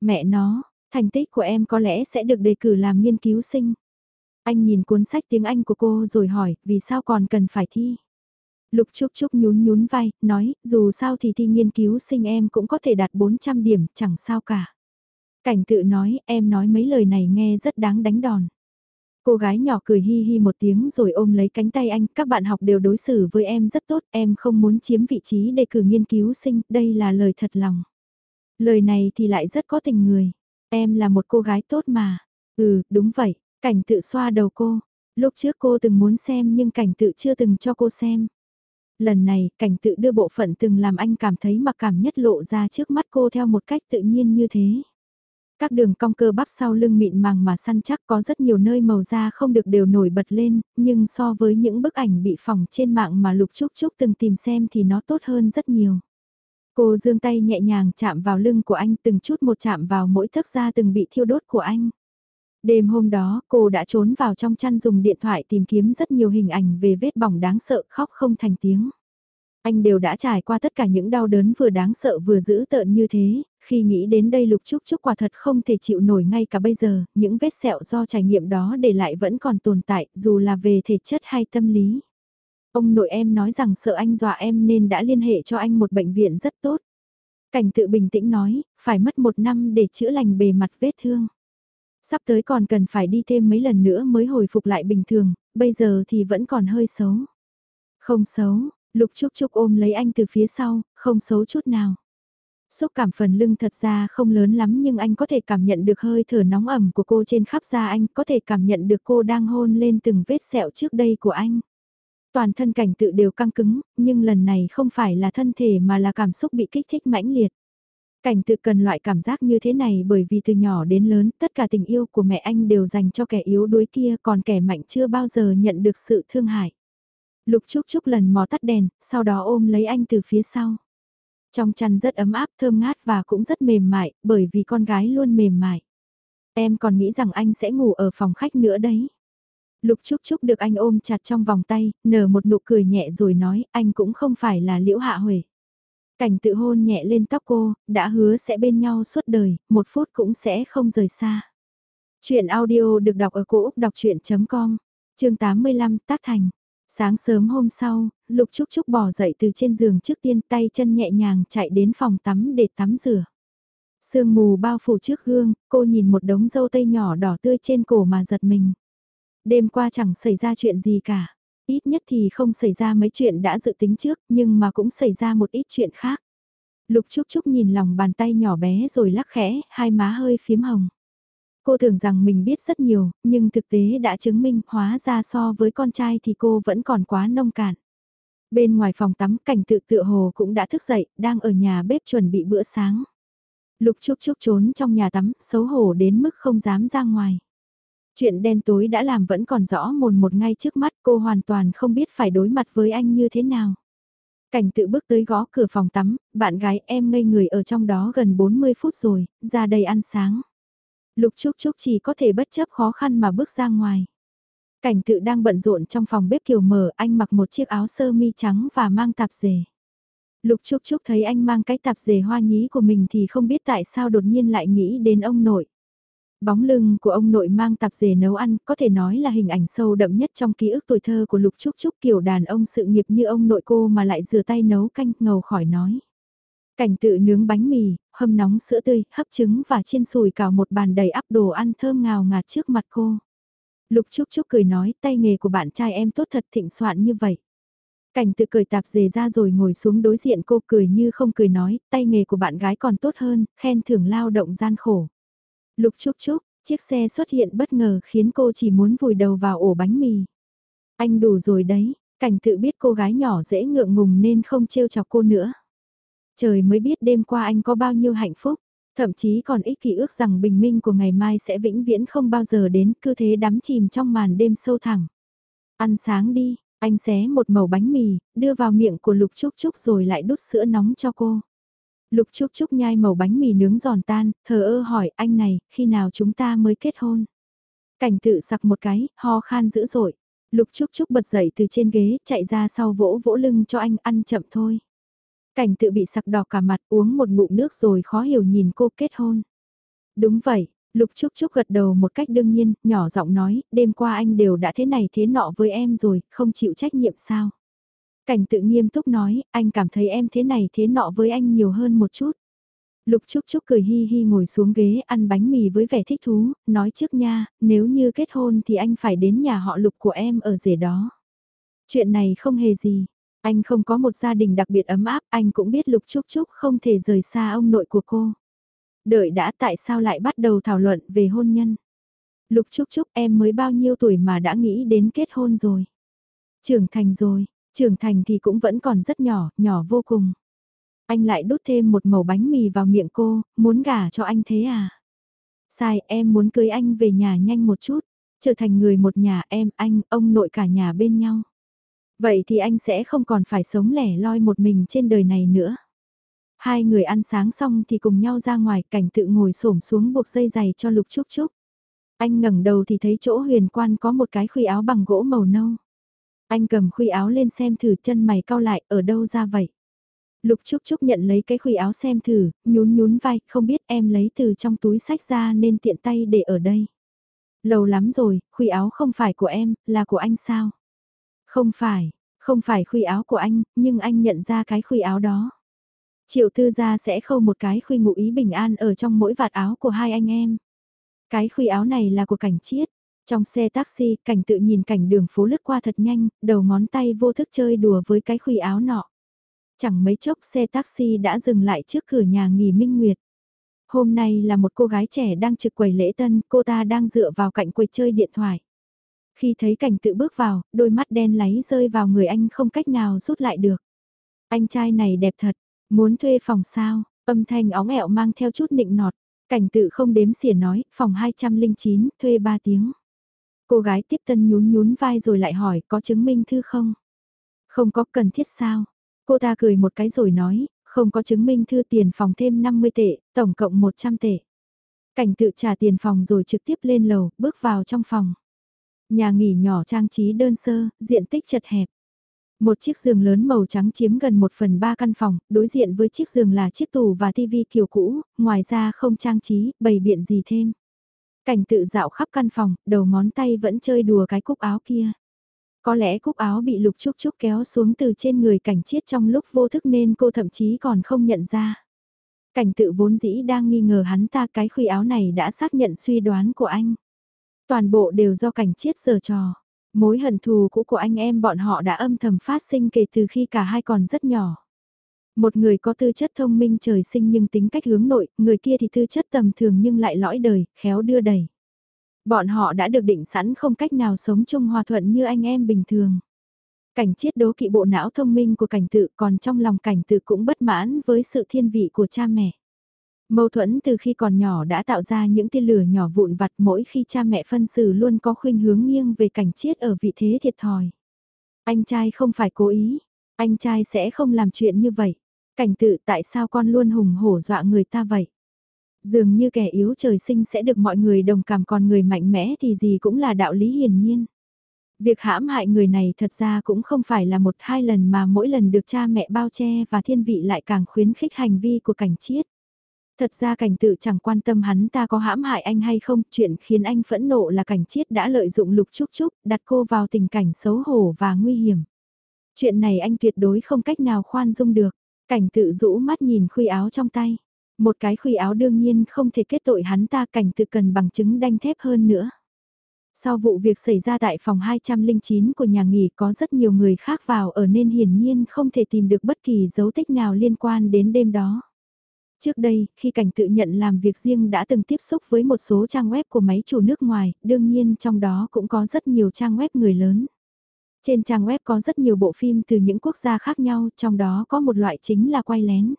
Mẹ nó, thành tích của em có lẽ sẽ được đề cử làm nghiên cứu sinh. Anh nhìn cuốn sách tiếng Anh của cô rồi hỏi, vì sao còn cần phải thi? Lục Trúc Trúc nhún nhún vai, nói, dù sao thì thi nghiên cứu sinh em cũng có thể đạt 400 điểm, chẳng sao cả. Cảnh tự nói, em nói mấy lời này nghe rất đáng đánh đòn. Cô gái nhỏ cười hi hi một tiếng rồi ôm lấy cánh tay anh, các bạn học đều đối xử với em rất tốt, em không muốn chiếm vị trí đề cử nghiên cứu sinh, đây là lời thật lòng. Lời này thì lại rất có tình người, em là một cô gái tốt mà. Ừ, đúng vậy, cảnh tự xoa đầu cô, lúc trước cô từng muốn xem nhưng cảnh tự chưa từng cho cô xem. Lần này, cảnh tự đưa bộ phận từng làm anh cảm thấy mặc cảm nhất lộ ra trước mắt cô theo một cách tự nhiên như thế. Các đường cong cơ bắp sau lưng mịn màng mà săn chắc có rất nhiều nơi màu da không được đều nổi bật lên, nhưng so với những bức ảnh bị phỏng trên mạng mà Lục Trúc Trúc từng tìm xem thì nó tốt hơn rất nhiều. Cô dương tay nhẹ nhàng chạm vào lưng của anh từng chút một chạm vào mỗi thức da từng bị thiêu đốt của anh. Đêm hôm đó, cô đã trốn vào trong chăn dùng điện thoại tìm kiếm rất nhiều hình ảnh về vết bỏng đáng sợ khóc không thành tiếng. Anh đều đã trải qua tất cả những đau đớn vừa đáng sợ vừa dữ tợn như thế, khi nghĩ đến đây Lục Trúc Trúc quả thật không thể chịu nổi ngay cả bây giờ, những vết sẹo do trải nghiệm đó để lại vẫn còn tồn tại, dù là về thể chất hay tâm lý. Ông nội em nói rằng sợ anh dọa em nên đã liên hệ cho anh một bệnh viện rất tốt. Cảnh tự bình tĩnh nói, phải mất một năm để chữa lành bề mặt vết thương. Sắp tới còn cần phải đi thêm mấy lần nữa mới hồi phục lại bình thường, bây giờ thì vẫn còn hơi xấu. Không xấu, Lục Trúc Trúc ôm lấy anh từ phía sau, không xấu chút nào. Xúc cảm phần lưng thật ra không lớn lắm nhưng anh có thể cảm nhận được hơi thở nóng ẩm của cô trên khắp da anh, có thể cảm nhận được cô đang hôn lên từng vết sẹo trước đây của anh. Toàn thân cảnh tự đều căng cứng, nhưng lần này không phải là thân thể mà là cảm xúc bị kích thích mãnh liệt. Cảnh tự cần loại cảm giác như thế này bởi vì từ nhỏ đến lớn tất cả tình yêu của mẹ anh đều dành cho kẻ yếu đuối kia còn kẻ mạnh chưa bao giờ nhận được sự thương hại. Lục Trúc Trúc lần mò tắt đèn, sau đó ôm lấy anh từ phía sau. Trong chăn rất ấm áp thơm ngát và cũng rất mềm mại, bởi vì con gái luôn mềm mại. Em còn nghĩ rằng anh sẽ ngủ ở phòng khách nữa đấy. Lục Trúc Trúc được anh ôm chặt trong vòng tay, nở một nụ cười nhẹ rồi nói anh cũng không phải là liễu hạ huệ. Cảnh tự hôn nhẹ lên tóc cô, đã hứa sẽ bên nhau suốt đời, một phút cũng sẽ không rời xa. Chuyện audio được đọc ở cổ đọc chuyện.com, chương 85 tác thành. Sáng sớm hôm sau, Lục Trúc Trúc bỏ dậy từ trên giường trước tiên tay chân nhẹ nhàng chạy đến phòng tắm để tắm rửa. Sương mù bao phủ trước gương, cô nhìn một đống dâu tây nhỏ đỏ tươi trên cổ mà giật mình. Đêm qua chẳng xảy ra chuyện gì cả. Ít nhất thì không xảy ra mấy chuyện đã dự tính trước, nhưng mà cũng xảy ra một ít chuyện khác. Lục Trúc Trúc nhìn lòng bàn tay nhỏ bé rồi lắc khẽ, hai má hơi phiếm hồng. Cô tưởng rằng mình biết rất nhiều, nhưng thực tế đã chứng minh hóa ra so với con trai thì cô vẫn còn quá nông cạn. Bên ngoài phòng tắm cảnh tự tựa hồ cũng đã thức dậy, đang ở nhà bếp chuẩn bị bữa sáng. Lục Trúc Trúc trốn trong nhà tắm, xấu hổ đến mức không dám ra ngoài. Chuyện đen tối đã làm vẫn còn rõ mồn một ngay trước mắt cô hoàn toàn không biết phải đối mặt với anh như thế nào. Cảnh tự bước tới gõ cửa phòng tắm, bạn gái em ngây người ở trong đó gần 40 phút rồi, ra đây ăn sáng. Lục Trúc Trúc chỉ có thể bất chấp khó khăn mà bước ra ngoài. Cảnh tự đang bận rộn trong phòng bếp kiều mở, anh mặc một chiếc áo sơ mi trắng và mang tạp dề. Lục Trúc Trúc thấy anh mang cái tạp dề hoa nhí của mình thì không biết tại sao đột nhiên lại nghĩ đến ông nội. Bóng lưng của ông nội mang tạp dề nấu ăn có thể nói là hình ảnh sâu đậm nhất trong ký ức tuổi thơ của Lục Trúc Trúc kiểu đàn ông sự nghiệp như ông nội cô mà lại rửa tay nấu canh ngầu khỏi nói. Cảnh tự nướng bánh mì, hâm nóng sữa tươi, hấp trứng và chiên sùi cào một bàn đầy ắp đồ ăn thơm ngào ngạt trước mặt cô. Lục Trúc Trúc cười nói tay nghề của bạn trai em tốt thật thịnh soạn như vậy. Cảnh tự cười tạp dề ra rồi ngồi xuống đối diện cô cười như không cười nói, tay nghề của bạn gái còn tốt hơn, khen thưởng lao động gian khổ. Lục Trúc Trúc, chiếc xe xuất hiện bất ngờ khiến cô chỉ muốn vùi đầu vào ổ bánh mì. Anh đủ rồi đấy, cảnh tự biết cô gái nhỏ dễ ngượng ngùng nên không trêu chọc cô nữa. Trời mới biết đêm qua anh có bao nhiêu hạnh phúc, thậm chí còn ích kỷ ước rằng bình minh của ngày mai sẽ vĩnh viễn không bao giờ đến, cứ thế đắm chìm trong màn đêm sâu thẳng. Ăn sáng đi, anh xé một mẩu bánh mì, đưa vào miệng của Lục Trúc Trúc rồi lại đút sữa nóng cho cô. Lục Trúc Trúc nhai mẩu bánh mì nướng giòn tan, thờ ơ hỏi anh này, khi nào chúng ta mới kết hôn? Cảnh tự sặc một cái, ho khan dữ dội. Lục Trúc Trúc bật dậy từ trên ghế, chạy ra sau vỗ vỗ lưng cho anh ăn chậm thôi. Cảnh tự bị sặc đỏ cả mặt uống một ngụm nước rồi khó hiểu nhìn cô kết hôn. Đúng vậy, Lục Trúc Trúc gật đầu một cách đương nhiên, nhỏ giọng nói, đêm qua anh đều đã thế này thế nọ với em rồi, không chịu trách nhiệm sao. Cảnh tự nghiêm túc nói, anh cảm thấy em thế này thế nọ với anh nhiều hơn một chút. Lục Trúc Trúc cười hi hi ngồi xuống ghế ăn bánh mì với vẻ thích thú, nói trước nha, nếu như kết hôn thì anh phải đến nhà họ Lục của em ở rể đó. Chuyện này không hề gì, anh không có một gia đình đặc biệt ấm áp, anh cũng biết Lục Trúc Trúc không thể rời xa ông nội của cô. Đợi đã tại sao lại bắt đầu thảo luận về hôn nhân. Lục Trúc Trúc em mới bao nhiêu tuổi mà đã nghĩ đến kết hôn rồi. Trưởng thành rồi, trưởng thành thì cũng vẫn còn rất nhỏ, nhỏ vô cùng. Anh lại đút thêm một mẩu bánh mì vào miệng cô, muốn gả cho anh thế à? Sai, em muốn cưới anh về nhà nhanh một chút, trở thành người một nhà em, anh, ông nội cả nhà bên nhau. Vậy thì anh sẽ không còn phải sống lẻ loi một mình trên đời này nữa. Hai người ăn sáng xong thì cùng nhau ra ngoài cảnh tự ngồi xổm xuống buộc dây giày cho Lục Trúc Trúc. Anh ngẩng đầu thì thấy chỗ huyền quan có một cái khuy áo bằng gỗ màu nâu. Anh cầm khuy áo lên xem thử chân mày cau lại ở đâu ra vậy. Lục Trúc Trúc nhận lấy cái khuy áo xem thử, nhún nhún vai, không biết em lấy từ trong túi sách ra nên tiện tay để ở đây. Lâu lắm rồi, khuy áo không phải của em, là của anh sao? Không phải, không phải khuy áo của anh, nhưng anh nhận ra cái khuy áo đó. Triệu tư gia sẽ khâu một cái khuy ngụ ý bình an ở trong mỗi vạt áo của hai anh em. Cái khuy áo này là của cảnh chiết. Trong xe taxi, cảnh tự nhìn cảnh đường phố lướt qua thật nhanh, đầu ngón tay vô thức chơi đùa với cái khuy áo nọ. Chẳng mấy chốc xe taxi đã dừng lại trước cửa nhà nghỉ Minh Nguyệt. Hôm nay là một cô gái trẻ đang trực quầy lễ tân, cô ta đang dựa vào cạnh quầy chơi điện thoại. Khi thấy cảnh tự bước vào, đôi mắt đen láy rơi vào người anh không cách nào rút lại được. Anh trai này đẹp thật, muốn thuê phòng sao, âm thanh óng ẹo mang theo chút nịnh nọt. Cảnh tự không đếm xỉa nói, phòng 209, thuê 3 tiếng. Cô gái tiếp tân nhún nhún vai rồi lại hỏi, có chứng minh thư không? Không có cần thiết sao? Cô ta cười một cái rồi nói, không có chứng minh thư tiền phòng thêm 50 tệ, tổng cộng 100 tệ. Cảnh tự trả tiền phòng rồi trực tiếp lên lầu, bước vào trong phòng. Nhà nghỉ nhỏ trang trí đơn sơ, diện tích chật hẹp. Một chiếc giường lớn màu trắng chiếm gần 1 phần 3 căn phòng, đối diện với chiếc giường là chiếc tủ và tivi kiểu cũ, ngoài ra không trang trí, bày biện gì thêm. Cảnh tự dạo khắp căn phòng, đầu ngón tay vẫn chơi đùa cái cúc áo kia. Có lẽ cúc áo bị lục trúc trúc kéo xuống từ trên người cảnh chiết trong lúc vô thức nên cô thậm chí còn không nhận ra. Cảnh tự vốn dĩ đang nghi ngờ hắn ta cái khuy áo này đã xác nhận suy đoán của anh. Toàn bộ đều do cảnh chiết giờ trò. Mối hận thù cũ của anh em bọn họ đã âm thầm phát sinh kể từ khi cả hai còn rất nhỏ. Một người có tư chất thông minh trời sinh nhưng tính cách hướng nội, người kia thì tư chất tầm thường nhưng lại lõi đời, khéo đưa đẩy. Bọn họ đã được định sẵn không cách nào sống chung hòa thuận như anh em bình thường. Cảnh chiết đố kỵ bộ não thông minh của cảnh tự còn trong lòng cảnh tự cũng bất mãn với sự thiên vị của cha mẹ. Mâu thuẫn từ khi còn nhỏ đã tạo ra những tia lửa nhỏ vụn vặt mỗi khi cha mẹ phân xử luôn có khuynh hướng nghiêng về cảnh chiết ở vị thế thiệt thòi. Anh trai không phải cố ý, anh trai sẽ không làm chuyện như vậy. Cảnh tự tại sao con luôn hùng hổ dọa người ta vậy? Dường như kẻ yếu trời sinh sẽ được mọi người đồng cảm còn người mạnh mẽ thì gì cũng là đạo lý hiển nhiên. Việc hãm hại người này thật ra cũng không phải là một hai lần mà mỗi lần được cha mẹ bao che và thiên vị lại càng khuyến khích hành vi của cảnh chiết. Thật ra cảnh tự chẳng quan tâm hắn ta có hãm hại anh hay không, chuyện khiến anh phẫn nộ là cảnh chiết đã lợi dụng lục trúc trúc, đặt cô vào tình cảnh xấu hổ và nguy hiểm. Chuyện này anh tuyệt đối không cách nào khoan dung được, cảnh tự rũ mắt nhìn khuy áo trong tay. Một cái khuy áo đương nhiên không thể kết tội hắn ta cảnh tự cần bằng chứng đanh thép hơn nữa. Sau vụ việc xảy ra tại phòng 209 của nhà nghỉ có rất nhiều người khác vào ở nên hiển nhiên không thể tìm được bất kỳ dấu tích nào liên quan đến đêm đó. Trước đây, khi cảnh tự nhận làm việc riêng đã từng tiếp xúc với một số trang web của máy chủ nước ngoài, đương nhiên trong đó cũng có rất nhiều trang web người lớn. Trên trang web có rất nhiều bộ phim từ những quốc gia khác nhau, trong đó có một loại chính là quay lén.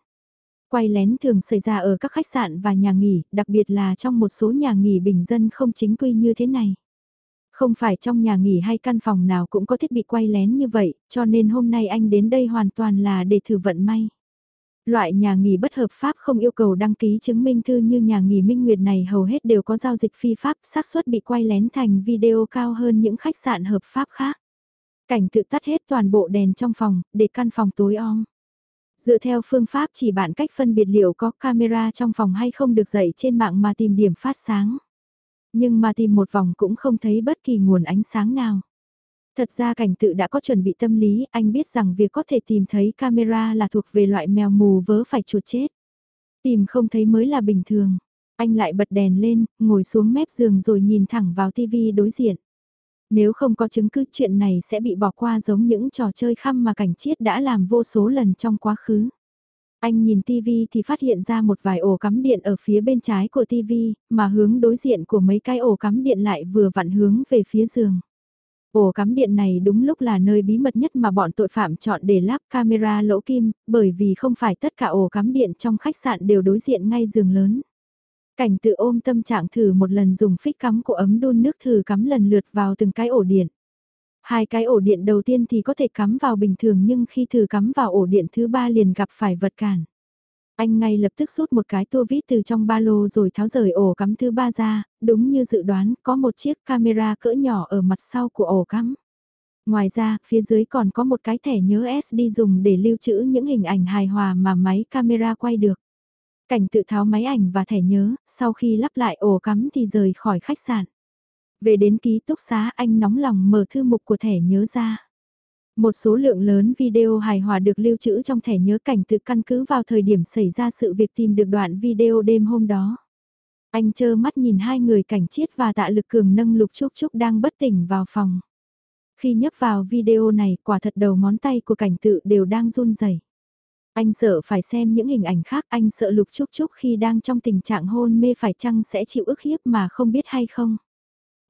Quay lén thường xảy ra ở các khách sạn và nhà nghỉ, đặc biệt là trong một số nhà nghỉ bình dân không chính quy như thế này. Không phải trong nhà nghỉ hay căn phòng nào cũng có thiết bị quay lén như vậy, cho nên hôm nay anh đến đây hoàn toàn là để thử vận may. Loại nhà nghỉ bất hợp pháp không yêu cầu đăng ký chứng minh thư như nhà nghỉ Minh Nguyệt này hầu hết đều có giao dịch phi pháp, xác suất bị quay lén thành video cao hơn những khách sạn hợp pháp khác. Cảnh tự tắt hết toàn bộ đèn trong phòng, để căn phòng tối om. Dựa theo phương pháp chỉ bạn cách phân biệt liệu có camera trong phòng hay không được dạy trên mạng mà tìm điểm phát sáng. Nhưng mà tìm một vòng cũng không thấy bất kỳ nguồn ánh sáng nào. Thật ra cảnh tự đã có chuẩn bị tâm lý, anh biết rằng việc có thể tìm thấy camera là thuộc về loại mèo mù vớ phải chuột chết. Tìm không thấy mới là bình thường. Anh lại bật đèn lên, ngồi xuống mép giường rồi nhìn thẳng vào tivi đối diện. Nếu không có chứng cứ chuyện này sẽ bị bỏ qua giống những trò chơi khăm mà cảnh chiết đã làm vô số lần trong quá khứ. Anh nhìn TV thì phát hiện ra một vài ổ cắm điện ở phía bên trái của TV, mà hướng đối diện của mấy cái ổ cắm điện lại vừa vặn hướng về phía giường. Ổ cắm điện này đúng lúc là nơi bí mật nhất mà bọn tội phạm chọn để lắp camera lỗ kim, bởi vì không phải tất cả ổ cắm điện trong khách sạn đều đối diện ngay giường lớn. Cảnh tự ôm tâm trạng thử một lần dùng phích cắm của ấm đun nước thử cắm lần lượt vào từng cái ổ điện. Hai cái ổ điện đầu tiên thì có thể cắm vào bình thường nhưng khi thử cắm vào ổ điện thứ ba liền gặp phải vật cản. Anh ngay lập tức rút một cái tua vít từ trong ba lô rồi tháo rời ổ cắm thứ ba ra, đúng như dự đoán có một chiếc camera cỡ nhỏ ở mặt sau của ổ cắm. Ngoài ra, phía dưới còn có một cái thẻ nhớ SD dùng để lưu trữ những hình ảnh hài hòa mà máy camera quay được. Cảnh tự tháo máy ảnh và thẻ nhớ, sau khi lắp lại ổ cắm thì rời khỏi khách sạn. Về đến ký túc xá anh nóng lòng mở thư mục của thẻ nhớ ra. Một số lượng lớn video hài hòa được lưu trữ trong thẻ nhớ cảnh tự căn cứ vào thời điểm xảy ra sự việc tìm được đoạn video đêm hôm đó. Anh chơ mắt nhìn hai người cảnh chiết và tạ lực cường nâng lục trúc trúc đang bất tỉnh vào phòng. Khi nhấp vào video này quả thật đầu ngón tay của cảnh tự đều đang run rẩy. Anh sợ phải xem những hình ảnh khác, anh sợ lục trúc trúc khi đang trong tình trạng hôn mê phải chăng sẽ chịu ức hiếp mà không biết hay không.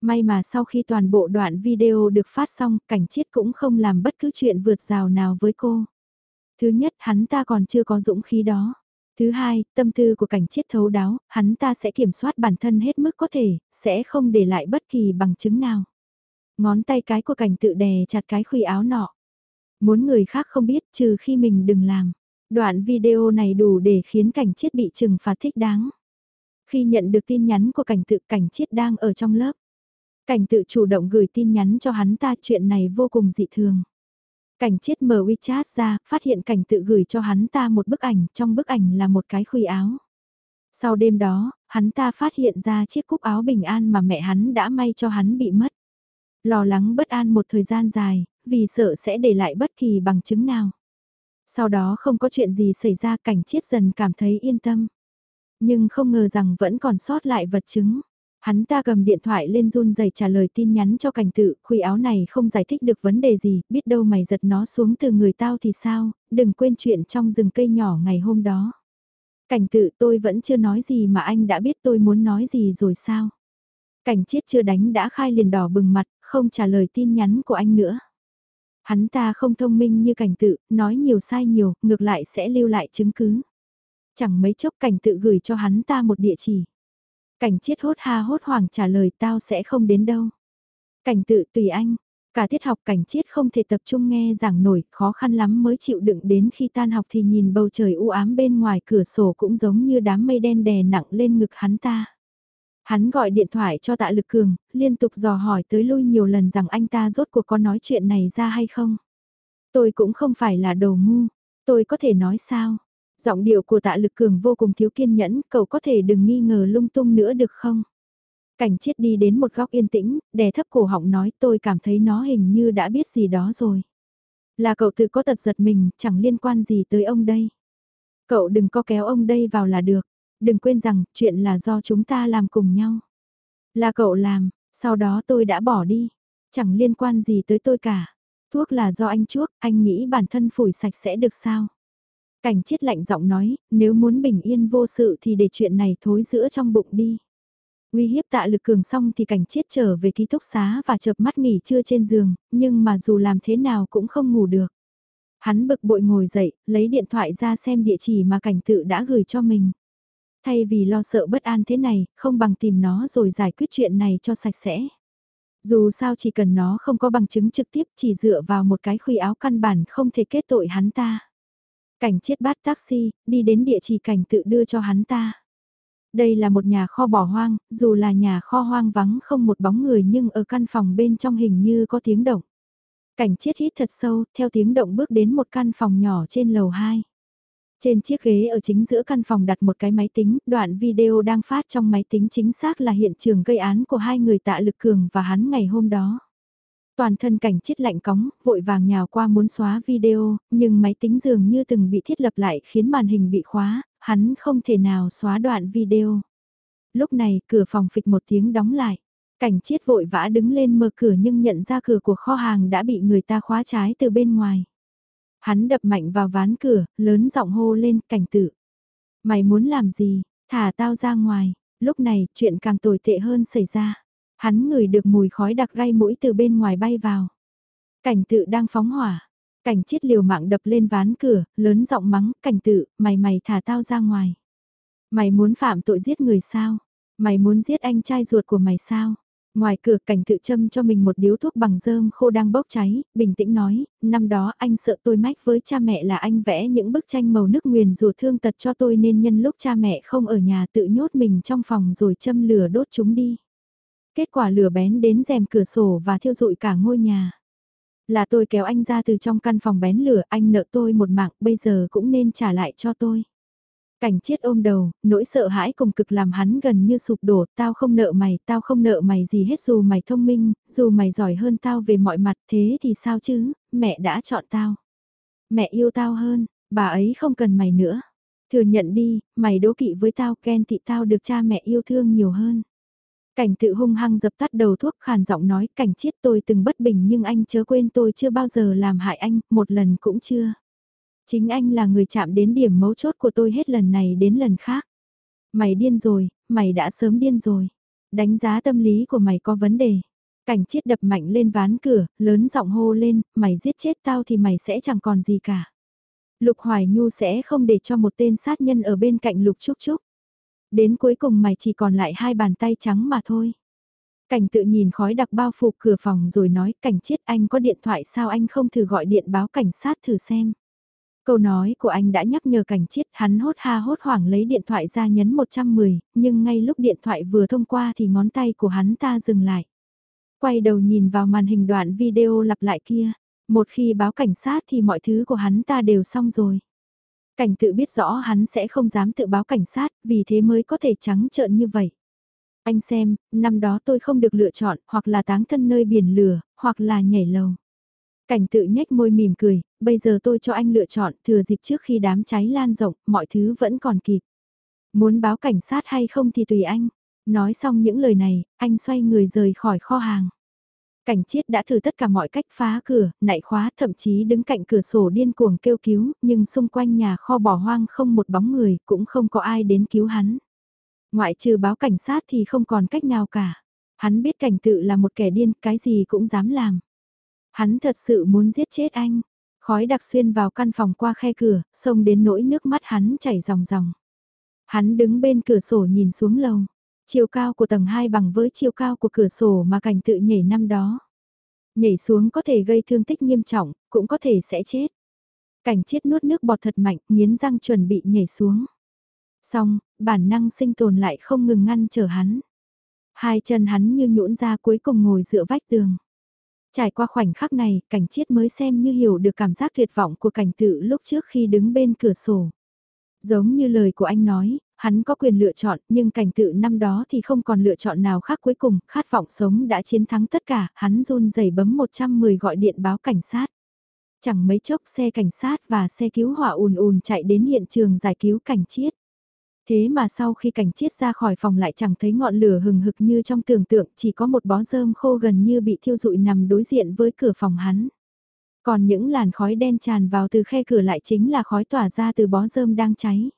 May mà sau khi toàn bộ đoạn video được phát xong, cảnh chiết cũng không làm bất cứ chuyện vượt rào nào với cô. Thứ nhất, hắn ta còn chưa có dũng khí đó. Thứ hai, tâm tư của cảnh chiết thấu đáo, hắn ta sẽ kiểm soát bản thân hết mức có thể, sẽ không để lại bất kỳ bằng chứng nào. Ngón tay cái của cảnh tự đè chặt cái khuy áo nọ. Muốn người khác không biết trừ khi mình đừng làm. Đoạn video này đủ để khiến cảnh chiết bị trừng phạt thích đáng. Khi nhận được tin nhắn của cảnh tự cảnh chiết đang ở trong lớp. Cảnh tự chủ động gửi tin nhắn cho hắn ta chuyện này vô cùng dị thường. Cảnh chiết mở WeChat ra, phát hiện cảnh tự gửi cho hắn ta một bức ảnh, trong bức ảnh là một cái khuy áo. Sau đêm đó, hắn ta phát hiện ra chiếc cúc áo bình an mà mẹ hắn đã may cho hắn bị mất. Lo lắng bất an một thời gian dài, vì sợ sẽ để lại bất kỳ bằng chứng nào. Sau đó không có chuyện gì xảy ra cảnh chiết dần cảm thấy yên tâm. Nhưng không ngờ rằng vẫn còn sót lại vật chứng. Hắn ta cầm điện thoại lên run rẩy trả lời tin nhắn cho cảnh tự, khuy áo này không giải thích được vấn đề gì, biết đâu mày giật nó xuống từ người tao thì sao, đừng quên chuyện trong rừng cây nhỏ ngày hôm đó. Cảnh tự tôi vẫn chưa nói gì mà anh đã biết tôi muốn nói gì rồi sao. Cảnh chiết chưa đánh đã khai liền đỏ bừng mặt, không trả lời tin nhắn của anh nữa. Hắn ta không thông minh như cảnh tự, nói nhiều sai nhiều, ngược lại sẽ lưu lại chứng cứ. Chẳng mấy chốc cảnh tự gửi cho hắn ta một địa chỉ. Cảnh chiết hốt ha hốt hoảng trả lời tao sẽ không đến đâu. Cảnh tự tùy anh, cả tiết học cảnh chiết không thể tập trung nghe giảng nổi, khó khăn lắm mới chịu đựng đến khi tan học thì nhìn bầu trời u ám bên ngoài cửa sổ cũng giống như đám mây đen đè nặng lên ngực hắn ta. Hắn gọi điện thoại cho tạ lực cường, liên tục dò hỏi tới lui nhiều lần rằng anh ta rốt cuộc có nói chuyện này ra hay không. Tôi cũng không phải là đồ ngu, tôi có thể nói sao. Giọng điệu của tạ lực cường vô cùng thiếu kiên nhẫn, cậu có thể đừng nghi ngờ lung tung nữa được không? Cảnh chiết đi đến một góc yên tĩnh, đè thấp cổ họng nói tôi cảm thấy nó hình như đã biết gì đó rồi. Là cậu tự có tật giật mình, chẳng liên quan gì tới ông đây. Cậu đừng có kéo ông đây vào là được. Đừng quên rằng, chuyện là do chúng ta làm cùng nhau. Là cậu làm, sau đó tôi đã bỏ đi. Chẳng liên quan gì tới tôi cả. Thuốc là do anh chuốc, anh nghĩ bản thân phủi sạch sẽ được sao? Cảnh chết lạnh giọng nói, nếu muốn bình yên vô sự thì để chuyện này thối giữa trong bụng đi. Uy hiếp tạ lực cường xong thì cảnh chết trở về ký túc xá và chợp mắt nghỉ trưa trên giường, nhưng mà dù làm thế nào cũng không ngủ được. Hắn bực bội ngồi dậy, lấy điện thoại ra xem địa chỉ mà cảnh tự đã gửi cho mình. Thay vì lo sợ bất an thế này, không bằng tìm nó rồi giải quyết chuyện này cho sạch sẽ. Dù sao chỉ cần nó không có bằng chứng trực tiếp chỉ dựa vào một cái khuy áo căn bản không thể kết tội hắn ta. Cảnh chiết bắt taxi, đi đến địa chỉ cảnh tự đưa cho hắn ta. Đây là một nhà kho bỏ hoang, dù là nhà kho hoang vắng không một bóng người nhưng ở căn phòng bên trong hình như có tiếng động. Cảnh chiết hít thật sâu, theo tiếng động bước đến một căn phòng nhỏ trên lầu 2. Trên chiếc ghế ở chính giữa căn phòng đặt một cái máy tính, đoạn video đang phát trong máy tính chính xác là hiện trường gây án của hai người tạ lực cường và hắn ngày hôm đó. Toàn thân cảnh chết lạnh cóng, vội vàng nhào qua muốn xóa video, nhưng máy tính dường như từng bị thiết lập lại khiến màn hình bị khóa, hắn không thể nào xóa đoạn video. Lúc này cửa phòng phịch một tiếng đóng lại. Cảnh chiết vội vã đứng lên mở cửa nhưng nhận ra cửa của kho hàng đã bị người ta khóa trái từ bên ngoài. Hắn đập mạnh vào ván cửa, lớn giọng hô lên cảnh tự Mày muốn làm gì, thả tao ra ngoài, lúc này chuyện càng tồi tệ hơn xảy ra. Hắn ngửi được mùi khói đặc gai mũi từ bên ngoài bay vào. Cảnh tự đang phóng hỏa. Cảnh chết liều mạng đập lên ván cửa, lớn giọng mắng, cảnh tự, mày mày thả tao ra ngoài. Mày muốn phạm tội giết người sao? Mày muốn giết anh trai ruột của mày sao? Ngoài cửa cảnh tự châm cho mình một điếu thuốc bằng dơm khô đang bốc cháy, bình tĩnh nói, năm đó anh sợ tôi mách với cha mẹ là anh vẽ những bức tranh màu nước nguyền rùa thương tật cho tôi nên nhân lúc cha mẹ không ở nhà tự nhốt mình trong phòng rồi châm lửa đốt chúng đi. Kết quả lửa bén đến rèm cửa sổ và thiêu rụi cả ngôi nhà. Là tôi kéo anh ra từ trong căn phòng bén lửa, anh nợ tôi một mạng, bây giờ cũng nên trả lại cho tôi. Cảnh chiết ôm đầu, nỗi sợ hãi cùng cực làm hắn gần như sụp đổ, tao không nợ mày, tao không nợ mày gì hết dù mày thông minh, dù mày giỏi hơn tao về mọi mặt thế thì sao chứ, mẹ đã chọn tao. Mẹ yêu tao hơn, bà ấy không cần mày nữa. Thừa nhận đi, mày đố kỵ với tao, ghen tị tao được cha mẹ yêu thương nhiều hơn. Cảnh tự hung hăng dập tắt đầu thuốc khàn giọng nói cảnh chiết tôi từng bất bình nhưng anh chớ quên tôi chưa bao giờ làm hại anh, một lần cũng chưa. Chính anh là người chạm đến điểm mấu chốt của tôi hết lần này đến lần khác. Mày điên rồi, mày đã sớm điên rồi. Đánh giá tâm lý của mày có vấn đề. Cảnh chiết đập mạnh lên ván cửa, lớn giọng hô lên, mày giết chết tao thì mày sẽ chẳng còn gì cả. Lục Hoài Nhu sẽ không để cho một tên sát nhân ở bên cạnh Lục Trúc Trúc. Đến cuối cùng mày chỉ còn lại hai bàn tay trắng mà thôi. Cảnh tự nhìn khói đặc bao phủ cửa phòng rồi nói cảnh chiết anh có điện thoại sao anh không thử gọi điện báo cảnh sát thử xem. Câu nói của anh đã nhắc nhở cảnh chiết hắn hốt ha hốt hoảng lấy điện thoại ra nhấn 110, nhưng ngay lúc điện thoại vừa thông qua thì ngón tay của hắn ta dừng lại. Quay đầu nhìn vào màn hình đoạn video lặp lại kia, một khi báo cảnh sát thì mọi thứ của hắn ta đều xong rồi. Cảnh tự biết rõ hắn sẽ không dám tự báo cảnh sát, vì thế mới có thể trắng trợn như vậy. Anh xem, năm đó tôi không được lựa chọn, hoặc là táng thân nơi biển lửa, hoặc là nhảy lầu. Cảnh tự nhếch môi mỉm cười, bây giờ tôi cho anh lựa chọn, thừa dịp trước khi đám cháy lan rộng, mọi thứ vẫn còn kịp. Muốn báo cảnh sát hay không thì tùy anh. Nói xong những lời này, anh xoay người rời khỏi kho hàng. Cảnh chiết đã thử tất cả mọi cách phá cửa, nạy khóa, thậm chí đứng cạnh cửa sổ điên cuồng kêu cứu, nhưng xung quanh nhà kho bỏ hoang không một bóng người, cũng không có ai đến cứu hắn. Ngoại trừ báo cảnh sát thì không còn cách nào cả. Hắn biết cảnh tự là một kẻ điên, cái gì cũng dám làm. Hắn thật sự muốn giết chết anh. Khói đặc xuyên vào căn phòng qua khe cửa, xông đến nỗi nước mắt hắn chảy ròng ròng. Hắn đứng bên cửa sổ nhìn xuống lầu. Chiều cao của tầng 2 bằng với chiều cao của cửa sổ mà cảnh tự nhảy năm đó. Nhảy xuống có thể gây thương tích nghiêm trọng, cũng có thể sẽ chết. Cảnh chết nuốt nước bọt thật mạnh, nghiến răng chuẩn bị nhảy xuống. Xong, bản năng sinh tồn lại không ngừng ngăn trở hắn. Hai chân hắn như nhũn ra cuối cùng ngồi dựa vách tường. Trải qua khoảnh khắc này, cảnh chiết mới xem như hiểu được cảm giác tuyệt vọng của cảnh tự lúc trước khi đứng bên cửa sổ. Giống như lời của anh nói, hắn có quyền lựa chọn nhưng cảnh tự năm đó thì không còn lựa chọn nào khác cuối cùng, khát vọng sống đã chiến thắng tất cả, hắn run rẩy bấm 110 gọi điện báo cảnh sát. Chẳng mấy chốc xe cảnh sát và xe cứu hỏa ùn ùn chạy đến hiện trường giải cứu cảnh chiết. Thế mà sau khi cảnh chiết ra khỏi phòng lại chẳng thấy ngọn lửa hừng hực như trong tưởng tượng, chỉ có một bó rơm khô gần như bị thiêu rụi nằm đối diện với cửa phòng hắn. Còn những làn khói đen tràn vào từ khe cửa lại chính là khói tỏa ra từ bó rơm đang cháy.